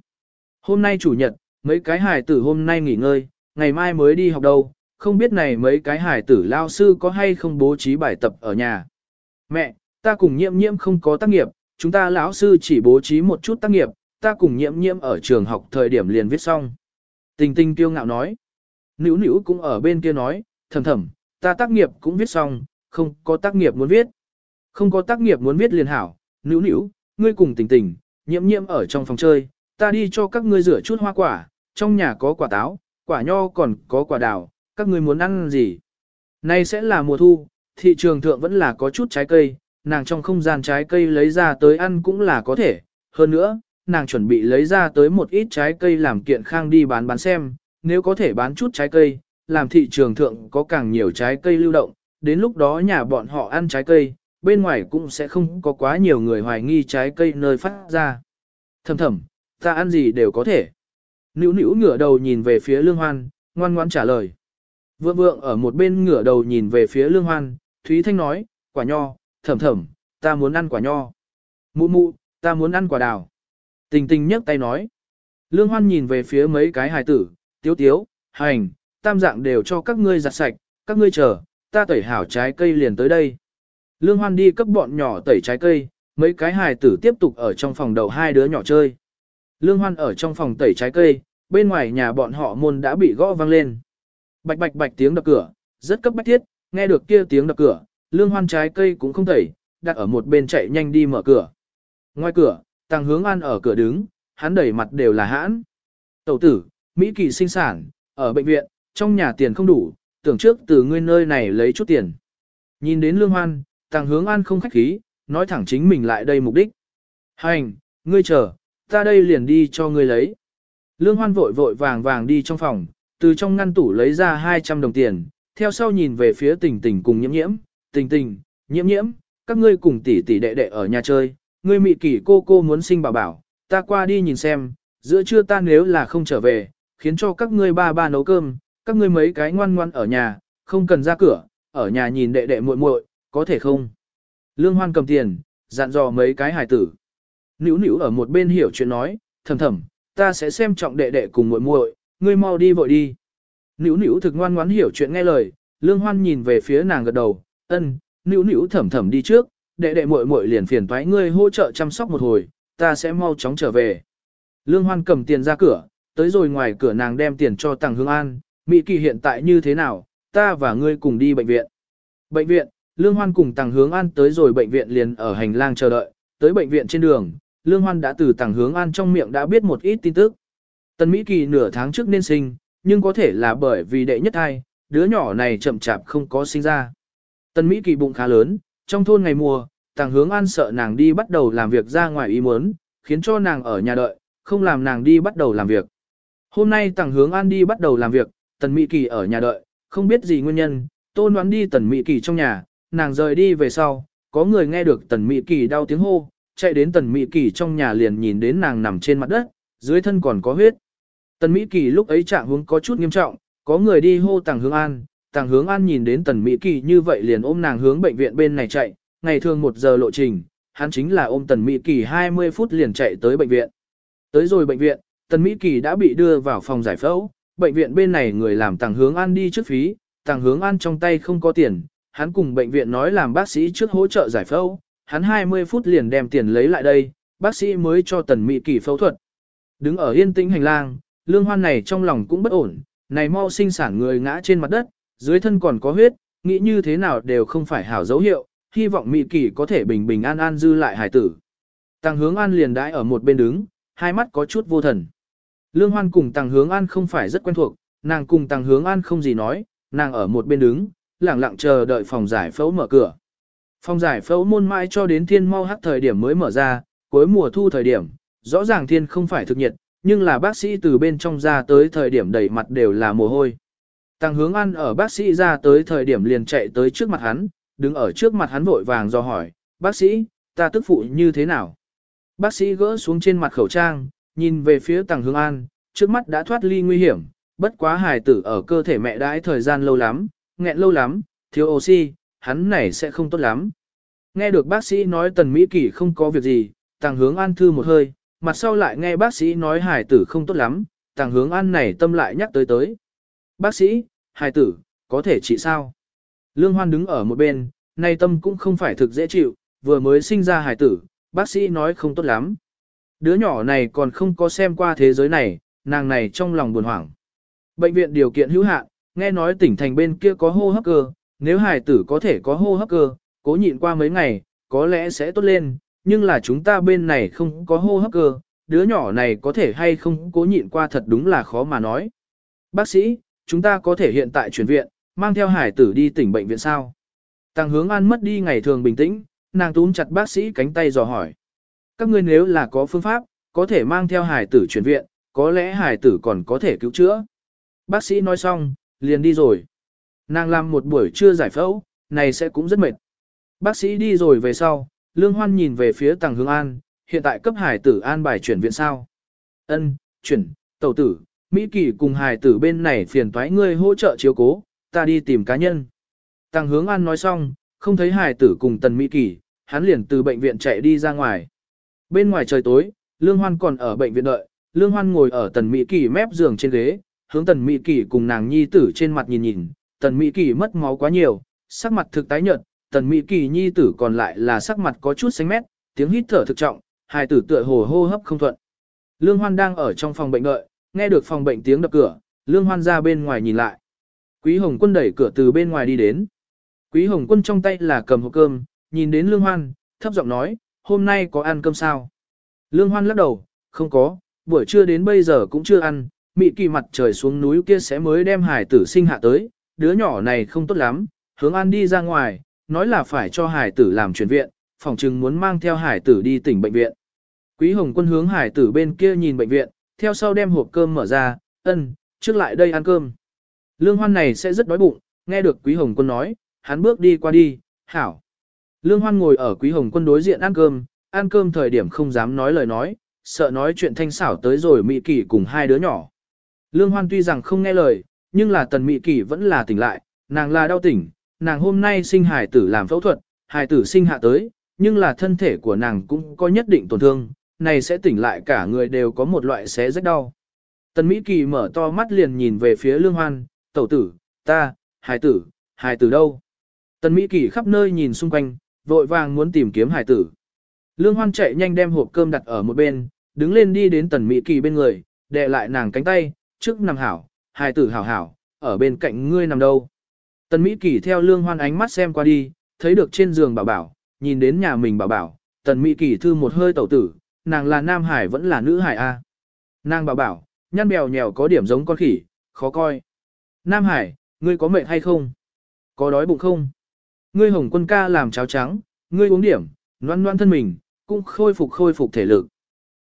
Hôm nay chủ nhật, mấy cái hải tử hôm nay nghỉ ngơi, ngày mai mới đi học đâu, không biết này mấy cái hải tử lao sư có hay không bố trí bài tập ở nhà. Mẹ, ta cùng nhiễm nhiễm không có tác nghiệp, chúng ta lão sư chỉ bố trí một chút tác nghiệp, ta cùng nhiễm nhiễm ở trường học thời điểm liền viết xong. Tình tình kiêu ngạo nói. Nữu nữu cũng ở bên kia nói, thầm thầm, ta tác nghiệp cũng viết xong, không có tác nghiệp muốn viết. Không có tác nghiệp muốn viết liền hảo, nữu nữu, ngươi cùng tình tình, nhiễm nhiễm ở trong phòng chơi, ta đi cho các ngươi rửa chút hoa quả, trong nhà có quả táo, quả nho còn có quả đào, các ngươi muốn ăn gì? Nay sẽ là mùa thu, thị trường thượng vẫn là có chút trái cây, nàng trong không gian trái cây lấy ra tới ăn cũng là có thể. Hơn nữa, nàng chuẩn bị lấy ra tới một ít trái cây làm kiện khang đi bán bán xem, nếu có thể bán chút trái cây, làm thị trường thượng có càng nhiều trái cây lưu động, đến lúc đó nhà bọn họ ăn trái cây, bên ngoài cũng sẽ không có quá nhiều người hoài nghi trái cây nơi phát ra. Thầm thầm, ta ăn gì đều có thể. Nữu nữu ngửa đầu nhìn về phía lương hoan, ngoan ngoan trả lời. Vượng vượng ở một bên ngửa đầu nhìn về phía lương hoan, Thúy Thanh nói, quả nho, thầm thầm, ta muốn ăn quả nho. Mụ mụ, ta muốn ăn quả đào. Tình tình nhấc tay nói. Lương Hoan nhìn về phía mấy cái hài tử, tiếu tiếu, hành, tam dạng đều cho các ngươi giặt sạch, các ngươi chờ, ta tẩy hảo trái cây liền tới đây. Lương Hoan đi cấp bọn nhỏ tẩy trái cây, mấy cái hài tử tiếp tục ở trong phòng đầu hai đứa nhỏ chơi. Lương Hoan ở trong phòng tẩy trái cây, bên ngoài nhà bọn họ môn đã bị gõ vang lên. Bạch bạch bạch tiếng đập cửa, rất cấp bách thiết, nghe được kia tiếng đập cửa, Lương Hoan trái cây cũng không tẩy, đặt ở một bên chạy nhanh đi mở cửa. Ngoài cửa, Tăng hướng an ở cửa đứng, hắn đẩy mặt đều là hãn. Tẩu tử, Mỹ kỳ sinh sản, ở bệnh viện, trong nhà tiền không đủ, tưởng trước từ ngươi nơi này lấy chút tiền. Nhìn đến lương hoan, tăng hướng an không khách khí, nói thẳng chính mình lại đây mục đích. Hành, ngươi chờ, ta đây liền đi cho ngươi lấy. Lương hoan vội vội vàng vàng đi trong phòng, từ trong ngăn tủ lấy ra 200 đồng tiền, theo sau nhìn về phía tình tình cùng nhiễm nhiễm, tình tình, nhiễm nhiễm, các ngươi cùng tỷ tỷ đệ đệ ở nhà chơi, ngươi mị kỷ cô cô muốn sinh bảo bảo, ta qua đi nhìn xem, giữa trưa ta nếu là không trở về, khiến cho các ngươi ba ba nấu cơm, các ngươi mấy cái ngoan ngoan ở nhà, không cần ra cửa, ở nhà nhìn đệ đệ muội muội, có thể không? Lương Hoan cầm tiền, dặn dò mấy cái hài tử. Nữu nữu ở một bên hiểu chuyện nói, thầm thầm, ta sẽ xem trọng đệ đệ cùng muội muội, ngươi mau đi vội đi. Nữu nữu thực ngoan ngoãn hiểu chuyện nghe lời, lương hoan nhìn về phía nàng gật đầu, ân, nữu nữu thẩm thẩm đi trước, đệ đệ muội muội liền phiền thoái ngươi hỗ trợ chăm sóc một hồi, ta sẽ mau chóng trở về. Lương hoan cầm tiền ra cửa, tới rồi ngoài cửa nàng đem tiền cho Tàng Hương An, Mỹ Kỳ hiện tại như thế nào, ta và ngươi cùng đi bệnh viện. Bệnh viện, Lương Hoan cùng Tàng Hướng An tới rồi bệnh viện liền ở hành lang chờ đợi, tới bệnh viện trên đường, Lương Hoan đã từ Tàng Hướng An trong miệng đã biết một ít tin tức. Tần Mỹ Kỳ nửa tháng trước nên sinh, nhưng có thể là bởi vì đệ nhất thai, đứa nhỏ này chậm chạp không có sinh ra. Tần Mỹ Kỳ bụng khá lớn, trong thôn ngày mùa, Tàng Hướng An sợ nàng đi bắt đầu làm việc ra ngoài ý muốn, khiến cho nàng ở nhà đợi, không làm nàng đi bắt đầu làm việc. Hôm nay Tàng Hướng An đi bắt đầu làm việc, Tần Mỹ Kỳ ở nhà đợi, không biết gì nguyên nhân, tôn đoán đi Tần Mỹ Kỳ trong nhà, nàng rời đi về sau, có người nghe được Tần Mỹ Kỳ đau tiếng hô, chạy đến Tần Mỹ Kỳ trong nhà liền nhìn đến nàng nằm trên mặt đất, dưới thân còn có huyết. Tần Mỹ Kỳ lúc ấy trạng huống có chút nghiêm trọng, có người đi hô Tàng Hướng An, Tàng Hướng An nhìn đến Tần Mỹ Kỳ như vậy liền ôm nàng hướng bệnh viện bên này chạy, ngày thường một giờ lộ trình, hắn chính là ôm Tần Mỹ Kỳ 20 phút liền chạy tới bệnh viện. Tới rồi bệnh viện, Tần Mỹ Kỳ đã bị đưa vào phòng giải phẫu, bệnh viện bên này người làm Tàng Hướng An đi trước phí, Tàng Hướng An trong tay không có tiền, hắn cùng bệnh viện nói làm bác sĩ trước hỗ trợ giải phẫu, hắn 20 phút liền đem tiền lấy lại đây, bác sĩ mới cho Tần Mỹ Kỳ phẫu thuật. Đứng ở yên tĩnh hành lang, lương hoan này trong lòng cũng bất ổn, này mau sinh sản người ngã trên mặt đất, dưới thân còn có huyết, nghĩ như thế nào đều không phải hảo dấu hiệu, hy vọng Mỹ Kỳ có thể bình bình an an dư lại hải tử. Tàng hướng an liền đãi ở một bên đứng, hai mắt có chút vô thần. Lương hoan cùng tàng hướng an không phải rất quen thuộc, nàng cùng tàng hướng an không gì nói, nàng ở một bên đứng, lặng lặng chờ đợi phòng giải phẫu mở cửa. Phòng giải phẫu môn mãi cho đến thiên mau hắc thời điểm mới mở ra, cuối mùa thu thời điểm, rõ ràng thiên không phải thực nhiệt, nhưng là bác sĩ từ bên trong ra tới thời điểm đầy mặt đều là mồ hôi. Tăng hướng ăn ở bác sĩ ra tới thời điểm liền chạy tới trước mặt hắn, đứng ở trước mặt hắn vội vàng do hỏi, bác sĩ, ta tức phụ như thế nào? Bác sĩ gỡ xuống trên mặt khẩu trang, nhìn về phía Tăng hướng an, trước mắt đã thoát ly nguy hiểm, bất quá hài tử ở cơ thể mẹ đãi thời gian lâu lắm, nghẹn lâu lắm, thiếu oxy, hắn này sẽ không tốt lắm. Nghe được bác sĩ nói tần Mỹ Kỳ không có việc gì, Tăng hướng an thư một hơi, mặt sau lại nghe bác sĩ nói hài tử không tốt lắm, tàng hướng an này tâm lại nhắc tới tới. Bác sĩ, hài tử, có thể trị sao? Lương Hoan đứng ở một bên, nay tâm cũng không phải thực dễ chịu, vừa mới sinh ra hài tử, bác sĩ nói không tốt lắm. Đứa nhỏ này còn không có xem qua thế giới này, nàng này trong lòng buồn hoảng. Bệnh viện điều kiện hữu hạn, nghe nói tỉnh thành bên kia có hô hấp cơ, nếu hài tử có thể có hô hấp cơ, cố nhịn qua mấy ngày, có lẽ sẽ tốt lên, nhưng là chúng ta bên này không có hô hấp cơ, đứa nhỏ này có thể hay không cố nhịn qua thật đúng là khó mà nói. Bác sĩ, chúng ta có thể hiện tại chuyển viện, mang theo hải tử đi tỉnh bệnh viện sao? Tăng hướng an mất đi ngày thường bình tĩnh, nàng túm chặt bác sĩ cánh tay dò hỏi. Các ngươi nếu là có phương pháp, có thể mang theo hải tử chuyển viện, có lẽ hải tử còn có thể cứu chữa. Bác sĩ nói xong, liền đi rồi. Nàng làm một buổi trưa giải phẫu, này sẽ cũng rất mệt. Bác sĩ đi rồi về sau, Lương Hoan nhìn về phía Tàng Hướng An, hiện tại cấp hải tử an bài chuyển viện sao. Ân, chuyển, tẩu tử, Mỹ Kỳ cùng hải tử bên này phiền toái ngươi hỗ trợ chiếu cố, ta đi tìm cá nhân. Tàng Hướng An nói xong, không thấy hải tử cùng Tần Mỹ Kỳ, hắn liền từ bệnh viện chạy đi ra ngoài. Bên ngoài trời tối, Lương Hoan còn ở bệnh viện đợi, Lương Hoan ngồi ở Tần Mỹ Kỳ mép giường trên ghế, hướng Tần Mỹ Kỳ cùng nàng nhi tử trên mặt nhìn nhìn, Tần Mỹ Kỳ mất máu quá nhiều, sắc mặt thực tái nhợt, Tần Mỹ Kỳ nhi tử còn lại là sắc mặt có chút xanh mét, tiếng hít thở thực trọng, hai tử tựa hồ hô hấp không thuận. Lương Hoan đang ở trong phòng bệnh đợi, nghe được phòng bệnh tiếng đập cửa, Lương Hoan ra bên ngoài nhìn lại. Quý Hồng Quân đẩy cửa từ bên ngoài đi đến. Quý Hồng Quân trong tay là cầm hộp cơm, nhìn đến Lương Hoan, thấp giọng nói, hôm nay có ăn cơm sao? Lương Hoan lắc đầu, không có, buổi trưa đến bây giờ cũng chưa ăn, mị kỳ mặt trời xuống núi kia sẽ mới đem hải tử sinh hạ tới, đứa nhỏ này không tốt lắm, hướng ăn đi ra ngoài, nói là phải cho hải tử làm chuyển viện, phòng chừng muốn mang theo hải tử đi tỉnh bệnh viện. Quý Hồng Quân hướng hải tử bên kia nhìn bệnh viện, theo sau đem hộp cơm mở ra, ân, trước lại đây ăn cơm. Lương Hoan này sẽ rất đói bụng, nghe được Quý Hồng Quân nói, hắn bước đi qua đi, hảo. Lương Hoan ngồi ở Quý Hồng Quân đối diện ăn cơm, ăn cơm thời điểm không dám nói lời nói, sợ nói chuyện thanh xảo tới rồi Mỹ Kỳ cùng hai đứa nhỏ. Lương Hoan tuy rằng không nghe lời, nhưng là tần Mỹ Kỳ vẫn là tỉnh lại, nàng là đau tỉnh, nàng hôm nay sinh hài tử làm phẫu thuật, hài tử sinh hạ tới, nhưng là thân thể của nàng cũng có nhất định tổn thương, này sẽ tỉnh lại cả người đều có một loại xé rách đau. Tần Mỹ Kỳ mở to mắt liền nhìn về phía Lương Hoan, tẩu tử, ta, hài tử, hài tử đâu? Tần Mỹ Kỳ khắp nơi nhìn xung quanh, vội vàng muốn tìm kiếm hài tử. Lương Hoan chạy nhanh đem hộp cơm đặt ở một bên, đứng lên đi đến Tần Mỹ Kỳ bên người, đè lại nàng cánh tay, trước nằm hảo, hài tử hảo hảo, ở bên cạnh ngươi nằm đâu. Tần Mỹ Kỳ theo Lương Hoan ánh mắt xem qua đi, thấy được trên giường bảo bảo, nhìn đến nhà mình bảo bảo, Tần Mỹ Kỳ thư một hơi tẩu tử, nàng là nam hải vẫn là nữ hải a. Nàng bảo bảo, nhăn bèo nhèo có điểm giống con khỉ, khó coi. Nam Hải, ngươi có mệt hay không? Có đói bụng không? Ngươi hồng quân ca làm cháo trắng, ngươi uống điểm, loan loan thân mình, cũng khôi phục khôi phục thể lực.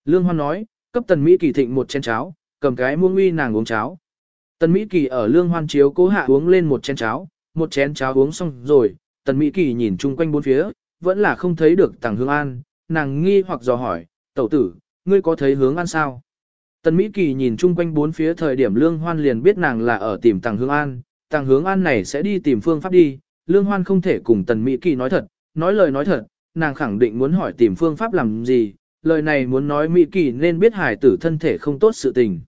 Lương Hoan nói, cấp tần Mỹ kỳ thịnh một chén cháo, cầm cái muông uy nàng uống cháo. Tần Mỹ kỳ ở lương hoan chiếu cố hạ uống lên một chén cháo, một chén cháo uống xong rồi, tần Mỹ kỳ nhìn chung quanh bốn phía, vẫn là không thấy được tàng hướng an, nàng nghi hoặc dò hỏi, tẩu tử, ngươi có thấy hướng an sao? Tần Mỹ Kỳ nhìn chung quanh bốn phía thời điểm Lương Hoan liền biết nàng là ở tìm Tàng Hướng An, Tàng Hướng An này sẽ đi tìm phương pháp đi, Lương Hoan không thể cùng Tần Mỹ Kỳ nói thật, nói lời nói thật, nàng khẳng định muốn hỏi tìm phương pháp làm gì, lời này muốn nói Mỹ Kỳ nên biết Hải tử thân thể không tốt sự tình.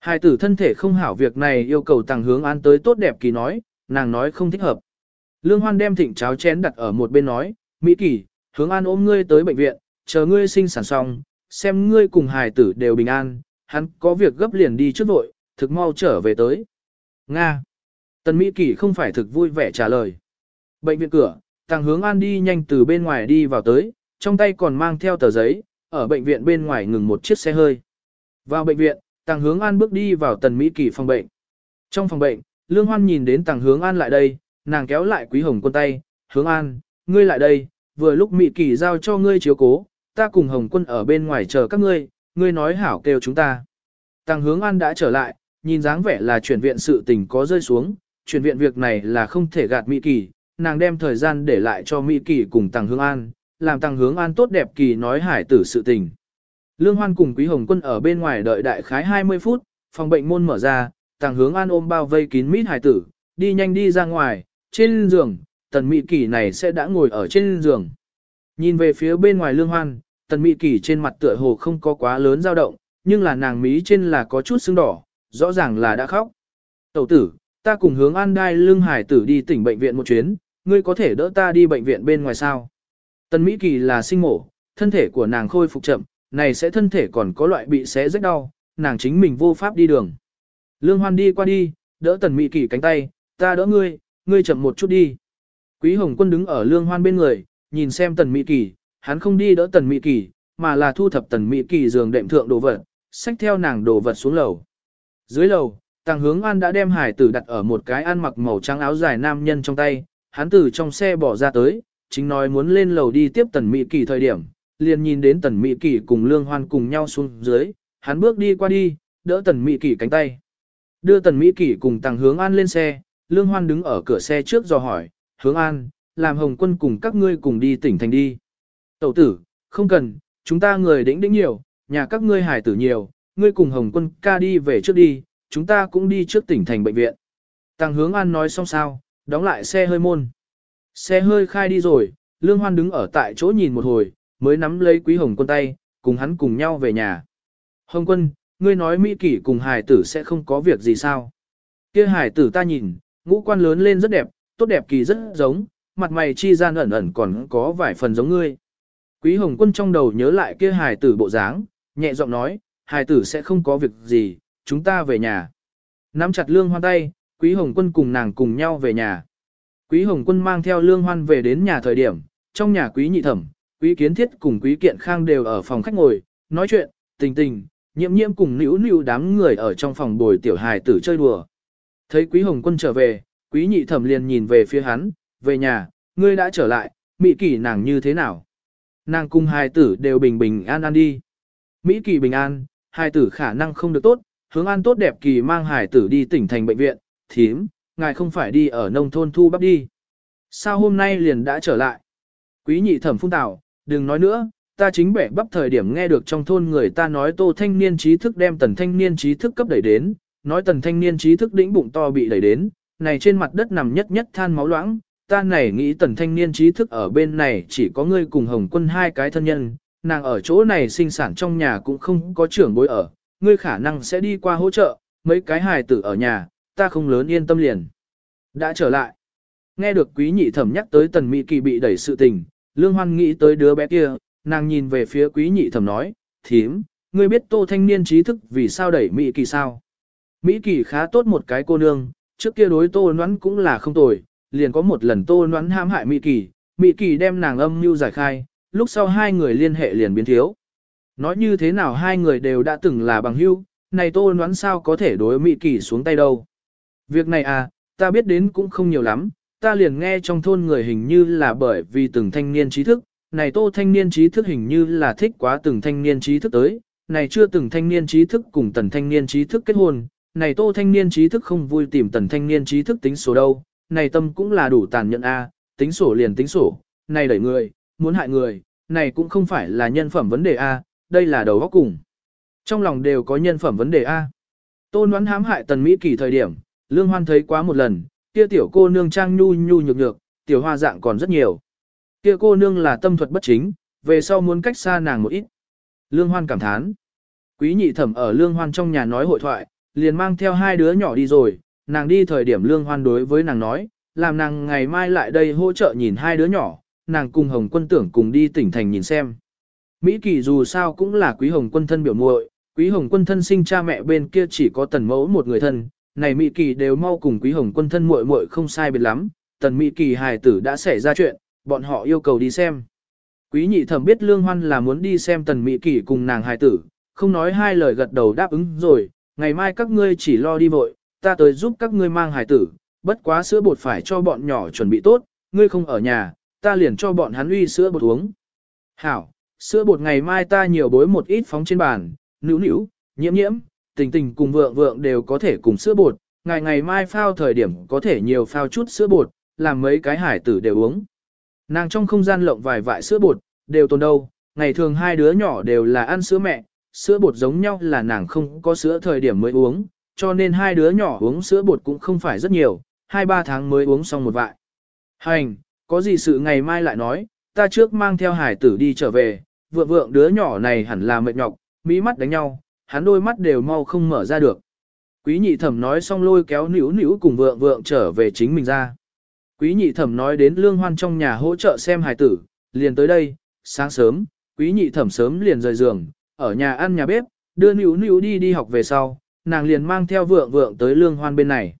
Hai tử thân thể không hảo việc này yêu cầu Tàng Hướng An tới tốt đẹp kỳ nói, nàng nói không thích hợp. Lương Hoan đem thịnh cháo chén đặt ở một bên nói, Mỹ Kỳ, Hướng An ôm ngươi tới bệnh viện, chờ ngươi sinh sản xong, xem ngươi cùng hài tử đều bình an, hắn có việc gấp liền đi trước vội, thực mau trở về tới. Nga. Tần Mỹ Kỳ không phải thực vui vẻ trả lời. Bệnh viện cửa, Tàng Hướng An đi nhanh từ bên ngoài đi vào tới, trong tay còn mang theo tờ giấy, ở bệnh viện bên ngoài ngừng một chiếc xe hơi. Vào bệnh viện, Tàng Hướng An bước đi vào Tần Mỹ Kỳ phòng bệnh. Trong phòng bệnh, Lương Hoan nhìn đến Tàng Hướng An lại đây, nàng kéo lại Quý Hồng quân tay, "Hướng An, ngươi lại đây, vừa lúc Mỹ Kỳ giao cho ngươi chiếu cố, ta cùng Hồng quân ở bên ngoài chờ các ngươi, ngươi nói hảo kêu chúng ta. Tàng hướng an đã trở lại, nhìn dáng vẻ là chuyển viện sự tình có rơi xuống, chuyển viện việc này là không thể gạt Mỹ Kỳ, nàng đem thời gian để lại cho Mỹ Kỳ cùng Tàng hướng an, làm Tàng hướng an tốt đẹp kỳ nói hải tử sự tình. Lương Hoan cùng Quý Hồng Quân ở bên ngoài đợi đại khái 20 phút, phòng bệnh môn mở ra, Tàng hướng an ôm bao vây kín mít hải tử, đi nhanh đi ra ngoài, trên giường, tần Mị Kỳ này sẽ đã ngồi ở trên giường. Nhìn về phía bên ngoài Lương Hoan, tần Mị Kỳ trên mặt tựa hồ không có quá lớn dao động, nhưng là nàng mí trên là có chút sưng đỏ, rõ ràng là đã khóc. Tẩu tử, ta cùng hướng an đai Lương hải tử đi tỉnh bệnh viện một chuyến, ngươi có thể đỡ ta đi bệnh viện bên ngoài sao. Tần Mỹ Kỳ là sinh mổ, thân thể của nàng khôi phục chậm, này sẽ thân thể còn có loại bị xé rách đau, nàng chính mình vô pháp đi đường. Lương Hoan đi qua đi, đỡ Tần Mị Kỳ cánh tay, ta đỡ ngươi, ngươi chậm một chút đi. Quý Hồng Quân đứng ở Lương Hoan bên người, nhìn xem Tần Mị Kỳ, hắn không đi đỡ Tần Mị Kỳ, mà là thu thập Tần Mị Kỳ giường đệm thượng đồ vật, xách theo nàng đồ vật xuống lầu. Dưới lầu, Tàng Hướng An đã đem hải tử đặt ở một cái ăn mặc màu trắng áo dài nam nhân trong tay, hắn từ trong xe bỏ ra tới, chính nói muốn lên lầu đi tiếp Tần Mị Kỳ thời điểm, liền nhìn đến Tần Mỹ kỷ cùng Lương Hoan cùng nhau xuống dưới, hắn bước đi qua đi, đỡ Tần Mỹ kỷ cánh tay. Đưa Tần Mỹ kỷ cùng Tàng Hướng An lên xe, Lương Hoan đứng ở cửa xe trước dò hỏi, Hướng An, làm Hồng Quân cùng các ngươi cùng đi tỉnh thành đi. Tẩu tử, không cần, chúng ta người đĩnh đĩnh nhiều, nhà các ngươi hải tử nhiều, ngươi cùng Hồng Quân ca đi về trước đi, chúng ta cũng đi trước tỉnh thành bệnh viện. Tăng hướng an nói xong sao, đóng lại xe hơi môn. Xe hơi khai đi rồi, Lương Hoan đứng ở tại chỗ nhìn một hồi, mới nắm lấy Quý Hồng Quân tay, cùng hắn cùng nhau về nhà. Hồng Quân, ngươi nói Mỹ kỷ cùng hải tử sẽ không có việc gì sao? Kia hải tử ta nhìn, ngũ quan lớn lên rất đẹp, tốt đẹp kỳ rất giống, mặt mày chi gian ẩn ẩn còn có vài phần giống ngươi. Quý Hồng Quân trong đầu nhớ lại kia hài tử bộ dáng, nhẹ giọng nói, hài tử sẽ không có việc gì, chúng ta về nhà. Nắm chặt lương hoan tay, Quý Hồng Quân cùng nàng cùng nhau về nhà. Quý Hồng Quân mang theo lương hoan về đến nhà thời điểm, trong nhà quý nhị thẩm, quý kiến thiết cùng quý kiện khang đều ở phòng khách ngồi, nói chuyện, tình tình, nhiễm nhiễm cùng nữ nữ đám người ở trong phòng bồi tiểu hài tử chơi đùa. Thấy quý Hồng Quân trở về, quý nhị thẩm liền nhìn về phía hắn, về nhà, ngươi đã trở lại, mỹ kỷ nàng như thế nào? Nàng cùng hài tử đều bình bình an an đi. Mỹ kỳ bình an, hài tử khả năng không được tốt, hướng an tốt đẹp kỳ mang hài tử đi tỉnh thành bệnh viện, thím, ngài không phải đi ở nông thôn thu bắp đi. Sao hôm nay liền đã trở lại? Quý nhị thẩm phun tảo đừng nói nữa, ta chính bẻ bắp thời điểm nghe được trong thôn người ta nói tô thanh niên trí thức đem tần thanh niên trí thức cấp đẩy đến, nói tần thanh niên trí thức đĩnh bụng to bị đẩy đến, này trên mặt đất nằm nhất nhất than máu loãng, ta này nghĩ tần thanh niên trí thức ở bên này chỉ có ngươi cùng hồng quân hai cái thân nhân, nàng ở chỗ này sinh sản trong nhà cũng không có trưởng bối ở, ngươi khả năng sẽ đi qua hỗ trợ, mấy cái hài tử ở nhà, ta không lớn yên tâm liền. Đã trở lại. Nghe được quý nhị thẩm nhắc tới tần mỹ kỳ bị đẩy sự tình, lương hoan nghĩ tới đứa bé kia, nàng nhìn về phía quý nhị thẩm nói, thím, ngươi biết tô thanh niên trí thức vì sao đẩy mỹ kỳ sao? Mỹ kỳ khá tốt một cái cô nương, trước kia đối tô nhoắn cũng là không tồi, liền có một lần tô nhoắn hãm hại mỹ kỳ, mỹ kỳ đem nàng âm mưu giải khai, lúc sau hai người liên hệ liền biến thiếu. Nói như thế nào hai người đều đã từng là bằng hữu, này tô nhoắn sao có thể đối mỹ kỳ xuống tay đâu. Việc này à, ta biết đến cũng không nhiều lắm, ta liền nghe trong thôn người hình như là bởi vì từng thanh niên trí thức, này tô thanh niên trí thức hình như là thích quá từng thanh niên trí thức tới, này chưa từng thanh niên trí thức cùng tần thanh niên trí thức kết hôn, này tô thanh niên trí thức không vui tìm tần thanh niên trí thức tính sổ đâu, này tâm cũng là đủ tàn nhẫn a, tính sổ liền tính sổ, này đẩy người, muốn hại người, này cũng không phải là nhân phẩm vấn đề a, đây là đầu óc cùng. Trong lòng đều có nhân phẩm vấn đề a. Tôn đoán hãm hại tần Mỹ kỳ thời điểm, Lương Hoan thấy quá một lần, kia tiểu cô nương trang nhu nhu nhược nhược, tiểu hoa dạng còn rất nhiều. Kia cô nương là tâm thuật bất chính, về sau muốn cách xa nàng một ít. Lương Hoan cảm thán. Quý nhị thẩm ở Lương Hoan trong nhà nói hội thoại, liền mang theo hai đứa nhỏ đi rồi, nàng đi thời điểm Lương Hoan đối với nàng nói, làm nàng ngày mai lại đây hỗ trợ nhìn hai đứa nhỏ, nàng cùng Hồng Quân tưởng cùng đi tỉnh thành nhìn xem. Mỹ Kỳ dù sao cũng là Quý Hồng Quân thân biểu muội, Quý Hồng Quân thân sinh cha mẹ bên kia chỉ có tần mẫu một người thân, này Mỹ Kỳ đều mau cùng Quý Hồng Quân thân muội muội không sai biệt lắm, tần Mỹ Kỳ hài tử đã xảy ra chuyện, bọn họ yêu cầu đi xem. Quý nhị thẩm biết Lương Hoan là muốn đi xem tần Mỹ Kỳ cùng nàng hài tử, không nói hai lời gật đầu đáp ứng rồi, ngày mai các ngươi chỉ lo đi vội, ta tới giúp các ngươi mang hài tử, bất quá sữa bột phải cho bọn nhỏ chuẩn bị tốt, ngươi không ở nhà, ta liền cho bọn hắn uy sữa bột uống. Hảo, sữa bột ngày mai ta nhiều bối một ít phóng trên bàn, nữu nữu, nhiễm nhiễm, tình tình cùng vượng vượng đều có thể cùng sữa bột, ngày ngày mai phao thời điểm có thể nhiều phao chút sữa bột, làm mấy cái hải tử đều uống. Nàng trong không gian lộng vài vại sữa bột, đều tồn đâu, ngày thường hai đứa nhỏ đều là ăn sữa mẹ, sữa bột giống nhau là nàng không có sữa thời điểm mới uống, cho nên hai đứa nhỏ uống sữa bột cũng không phải rất nhiều, hai ba tháng mới uống xong một vại. Hành, có gì sự ngày mai lại nói, ta trước mang theo hải tử đi trở về, vượng vượng đứa nhỏ này hẳn là mệt nhọc, mỹ mắt đánh nhau, hắn đôi mắt đều mau không mở ra được. Quý nhị thẩm nói xong lôi kéo nữu nữu cùng vượng vượng trở về chính mình ra. Quý nhị thẩm nói đến lương hoan trong nhà hỗ trợ xem hài tử, liền tới đây, sáng sớm, quý nhị thẩm sớm liền rời giường, ở nhà ăn nhà bếp, đưa nữu nữu đi đi học về sau, nàng liền mang theo vượng vượng tới lương hoan bên này.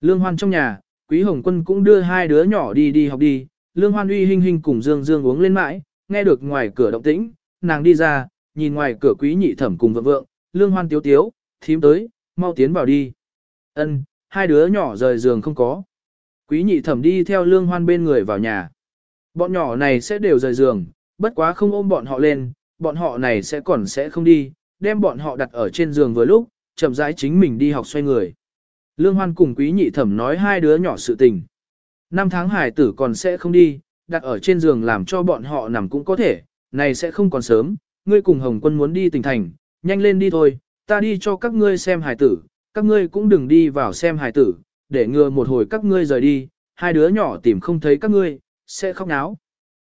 Lương hoan trong nhà, quý hồng quân cũng đưa hai đứa nhỏ đi đi học đi, lương hoan uy hinh hinh cùng dương dương uống lên mãi, nghe được ngoài cửa động tĩnh, nàng đi ra, nhìn ngoài cửa quý nhị thẩm cùng vượng vượng, lương hoan tiếu tiếu, thím tới, mau tiến vào đi. Ân, hai đứa nhỏ rời giường không có. Quý nhị thẩm đi theo lương hoan bên người vào nhà. Bọn nhỏ này sẽ đều rời giường, bất quá không ôm bọn họ lên, bọn họ này sẽ còn sẽ không đi, đem bọn họ đặt ở trên giường vừa lúc, chậm rãi chính mình đi học xoay người. Lương hoan cùng quý nhị thẩm nói hai đứa nhỏ sự tình. Năm tháng hải tử còn sẽ không đi, đặt ở trên giường làm cho bọn họ nằm cũng có thể, này sẽ không còn sớm, ngươi cùng Hồng Quân muốn đi tỉnh thành, nhanh lên đi thôi, ta đi cho các ngươi xem hài tử, các ngươi cũng đừng đi vào xem hài tử, để ngừa một hồi các ngươi rời đi, hai đứa nhỏ tìm không thấy các ngươi, sẽ khóc náo.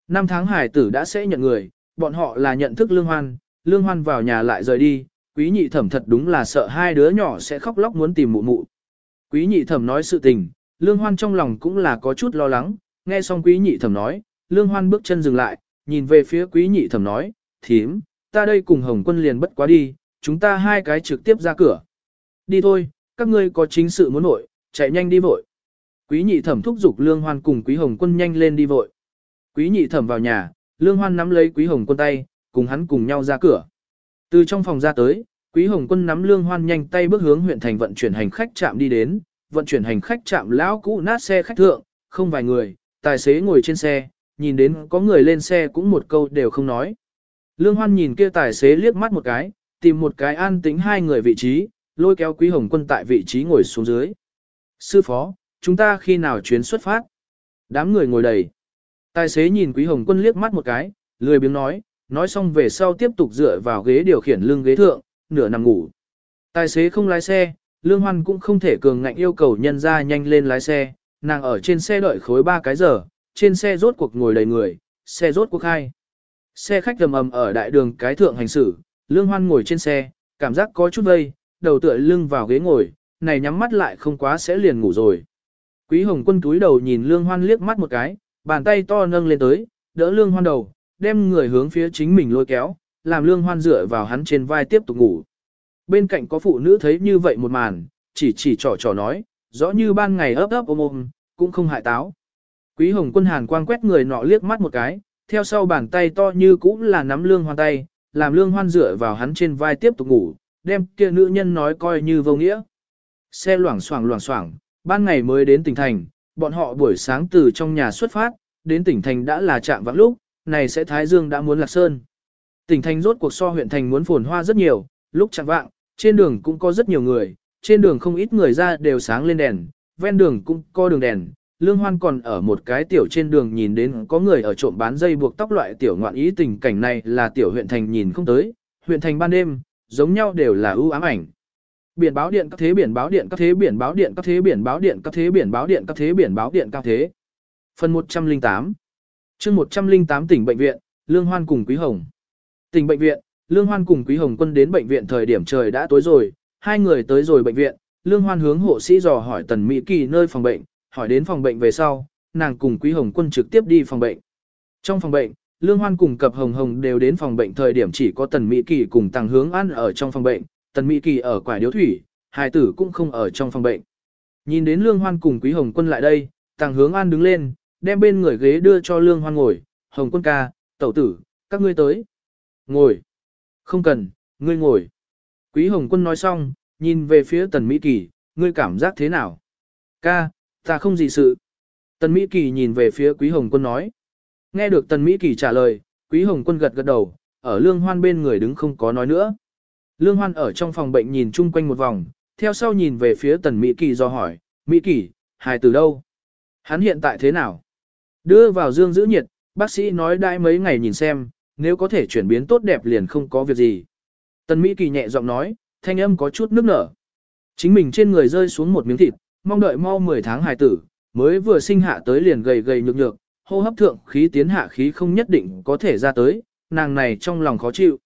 Năm tháng hài tử đã sẽ nhận người, bọn họ là nhận thức lương hoan, lương hoan vào nhà lại rời đi, quý nhị thẩm thật đúng là sợ hai đứa nhỏ sẽ khóc lóc muốn tìm mụ mụ. Quý nhị thẩm nói sự tình, lương hoan trong lòng cũng là có chút lo lắng, nghe xong quý nhị thẩm nói, lương hoan bước chân dừng lại, nhìn về phía quý nhị thẩm nói, thím, ta đây cùng hồng quân liền bất quá đi, chúng ta hai cái trực tiếp ra cửa. Đi thôi, các ngươi có chính sự muốn nội, chạy nhanh đi vội. Quý nhị thẩm thúc giục lương hoan cùng quý hồng quân nhanh lên đi vội. Quý nhị thẩm vào nhà, lương hoan nắm lấy quý hồng quân tay, cùng hắn cùng nhau ra cửa. Từ trong phòng ra tới, quý hồng quân nắm lương hoan nhanh tay bước hướng huyện thành vận chuyển hành khách trạm đi đến, vận chuyển hành khách trạm lão cũ nát xe khách thượng, không vài người, tài xế ngồi trên xe, nhìn đến có người lên xe cũng một câu đều không nói. Lương Hoan nhìn kia tài xế liếc mắt một cái, tìm một cái an tính hai người vị trí, lôi kéo Quý Hồng Quân tại vị trí ngồi xuống dưới. Sư phó, chúng ta khi nào chuyến xuất phát? Đám người ngồi đầy. Tài xế nhìn Quý Hồng Quân liếc mắt một cái, lười biếng nói, nói xong về sau tiếp tục dựa vào ghế điều khiển lưng ghế thượng, nửa nằm ngủ. Tài xế không lái xe, Lương Hoan cũng không thể cường ngạnh yêu cầu nhân ra nhanh lên lái xe, nàng ở trên xe đợi khối 3 cái giờ, trên xe rốt cuộc ngồi đầy người, xe rốt cuộc hai. Xe khách ầm ầm ở đại đường cái thượng hành xử, Lương Hoan ngồi trên xe, cảm giác có chút vây, đầu tựa lưng vào ghế ngồi, này nhắm mắt lại không quá sẽ liền ngủ rồi. Quý Hồng Quân túi đầu nhìn Lương Hoan liếc mắt một cái, bàn tay to nâng lên tới, đỡ Lương Hoan đầu, đem người hướng phía chính mình lôi kéo, làm Lương Hoan dựa vào hắn trên vai tiếp tục ngủ. Bên cạnh có phụ nữ thấy như vậy một màn, chỉ chỉ trò trò nói, rõ như ban ngày ấp ấp ôm ôm, cũng không hại táo. Quý Hồng Quân Hàn quang quét người nọ liếc mắt một cái, theo sau bàn tay to như cũng là nắm Lương Hoan tay, làm Lương Hoan dựa vào hắn trên vai tiếp tục ngủ, đem kia nữ nhân nói coi như vô nghĩa. Xe loảng xoảng loảng xoảng, ban ngày mới đến tỉnh thành, bọn họ buổi sáng từ trong nhà xuất phát, đến tỉnh thành đã là trạng vãng lúc, này sẽ Thái Dương đã muốn lạc sơn. Tỉnh thành rốt cuộc so huyện thành muốn phồn hoa rất nhiều, lúc chạm vạng, trên đường cũng có rất nhiều người, trên đường không ít người ra đều sáng lên đèn, ven đường cũng có đường đèn. Lương Hoan còn ở một cái tiểu trên đường nhìn đến có người ở trộm bán dây buộc tóc loại tiểu ngoạn ý tình cảnh này là tiểu huyện thành nhìn không tới, huyện thành ban đêm, giống nhau đều là ưu ám ảnh. Biển báo điện các thế biển báo điện các thế biển báo điện các thế biển báo điện các thế biển báo điện các thế biển báo điện các thế. Phần 108 chương 108 tỉnh bệnh viện, Lương Hoan cùng Quý Hồng. Tỉnh bệnh viện, Lương Hoan cùng Quý Hồng Quân đến bệnh viện thời điểm trời đã tối rồi, hai người tới rồi bệnh viện, Lương Hoan hướng hộ sĩ dò hỏi Tần Mỹ Kỳ nơi phòng bệnh, hỏi đến phòng bệnh về sau, nàng cùng Quý Hồng Quân trực tiếp đi phòng bệnh. Trong phòng bệnh, Lương Hoan cùng cập Hồng Hồng đều đến phòng bệnh thời điểm chỉ có Tần Mỹ Kỳ cùng Tăng Hướng An ở trong phòng bệnh, Tần Mỹ Kỳ ở quả điếu thủy, hai tử cũng không ở trong phòng bệnh. Nhìn đến Lương Hoan cùng Quý Hồng Quân lại đây, Tăng Hướng An đứng lên, đem bên người ghế đưa cho Lương Hoan ngồi, Hồng Quân ca, tẩu tử, các ngươi tới. Ngồi. Không cần, ngươi ngồi. Quý Hồng Quân nói xong, nhìn về phía Tần Mỹ Kỳ, ngươi cảm giác thế nào? Ca, ta không gì sự. Tần Mỹ Kỳ nhìn về phía Quý Hồng Quân nói. Nghe được Tần Mỹ Kỳ trả lời, Quý Hồng Quân gật gật đầu, ở Lương Hoan bên người đứng không có nói nữa. Lương Hoan ở trong phòng bệnh nhìn chung quanh một vòng, theo sau nhìn về phía Tần Mỹ Kỳ do hỏi, Mỹ Kỳ, hài từ đâu? Hắn hiện tại thế nào? Đưa vào dương giữ nhiệt, bác sĩ nói đãi mấy ngày nhìn xem, nếu có thể chuyển biến tốt đẹp liền không có việc gì. Tần Mỹ Kỳ nhẹ giọng nói, thanh âm có chút nước nở. Chính mình trên người rơi xuống một miếng thịt, mong đợi mau 10 tháng hài tử, mới vừa sinh hạ tới liền gầy gầy nhược nhược, hô hấp thượng khí tiến hạ khí không nhất định có thể ra tới, nàng này trong lòng khó chịu.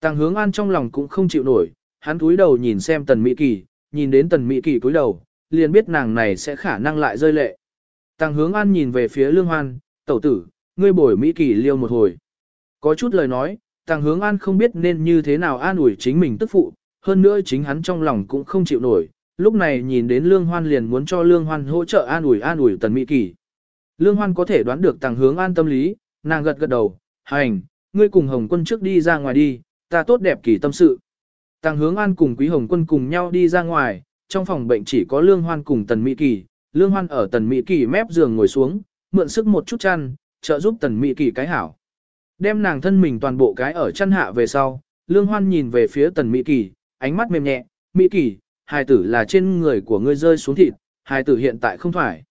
Tàng hướng an trong lòng cũng không chịu nổi, hắn cúi đầu nhìn xem tần Mỹ Kỳ, nhìn đến tần Mỹ Kỳ cúi đầu, liền biết nàng này sẽ khả năng lại rơi lệ. Tàng hướng an nhìn về phía lương hoan, tẩu tử, ngươi bồi Mỹ Kỳ liêu một hồi. Có chút lời nói, tàng hướng an không biết nên như thế nào an ủi chính mình tức phụ, hơn nữa chính hắn trong lòng cũng không chịu nổi, lúc này nhìn đến lương hoan liền muốn cho lương hoan hỗ trợ an ủi an ủi tần Mỹ Kỳ. Lương hoan có thể đoán được tàng hướng an tâm lý, nàng gật gật đầu, hành, ngươi cùng Hồng quân trước đi ra ngoài đi, ta tốt đẹp kỳ tâm sự. Tàng hướng an cùng quý Hồng quân cùng nhau đi ra ngoài, trong phòng bệnh chỉ có lương hoan cùng tần Mỹ Kỳ, lương hoan ở tần Mỹ Kỳ mép giường ngồi xuống, mượn sức một chút chăn, trợ giúp tần Mỹ Kỳ cái hảo. Đem nàng thân mình toàn bộ cái ở chăn hạ về sau, lương hoan nhìn về phía tần Mỹ Kỳ, ánh mắt mềm nhẹ, Mỹ Kỳ, hài tử là trên người của ngươi rơi xuống thịt, hài tử hiện tại không thoải.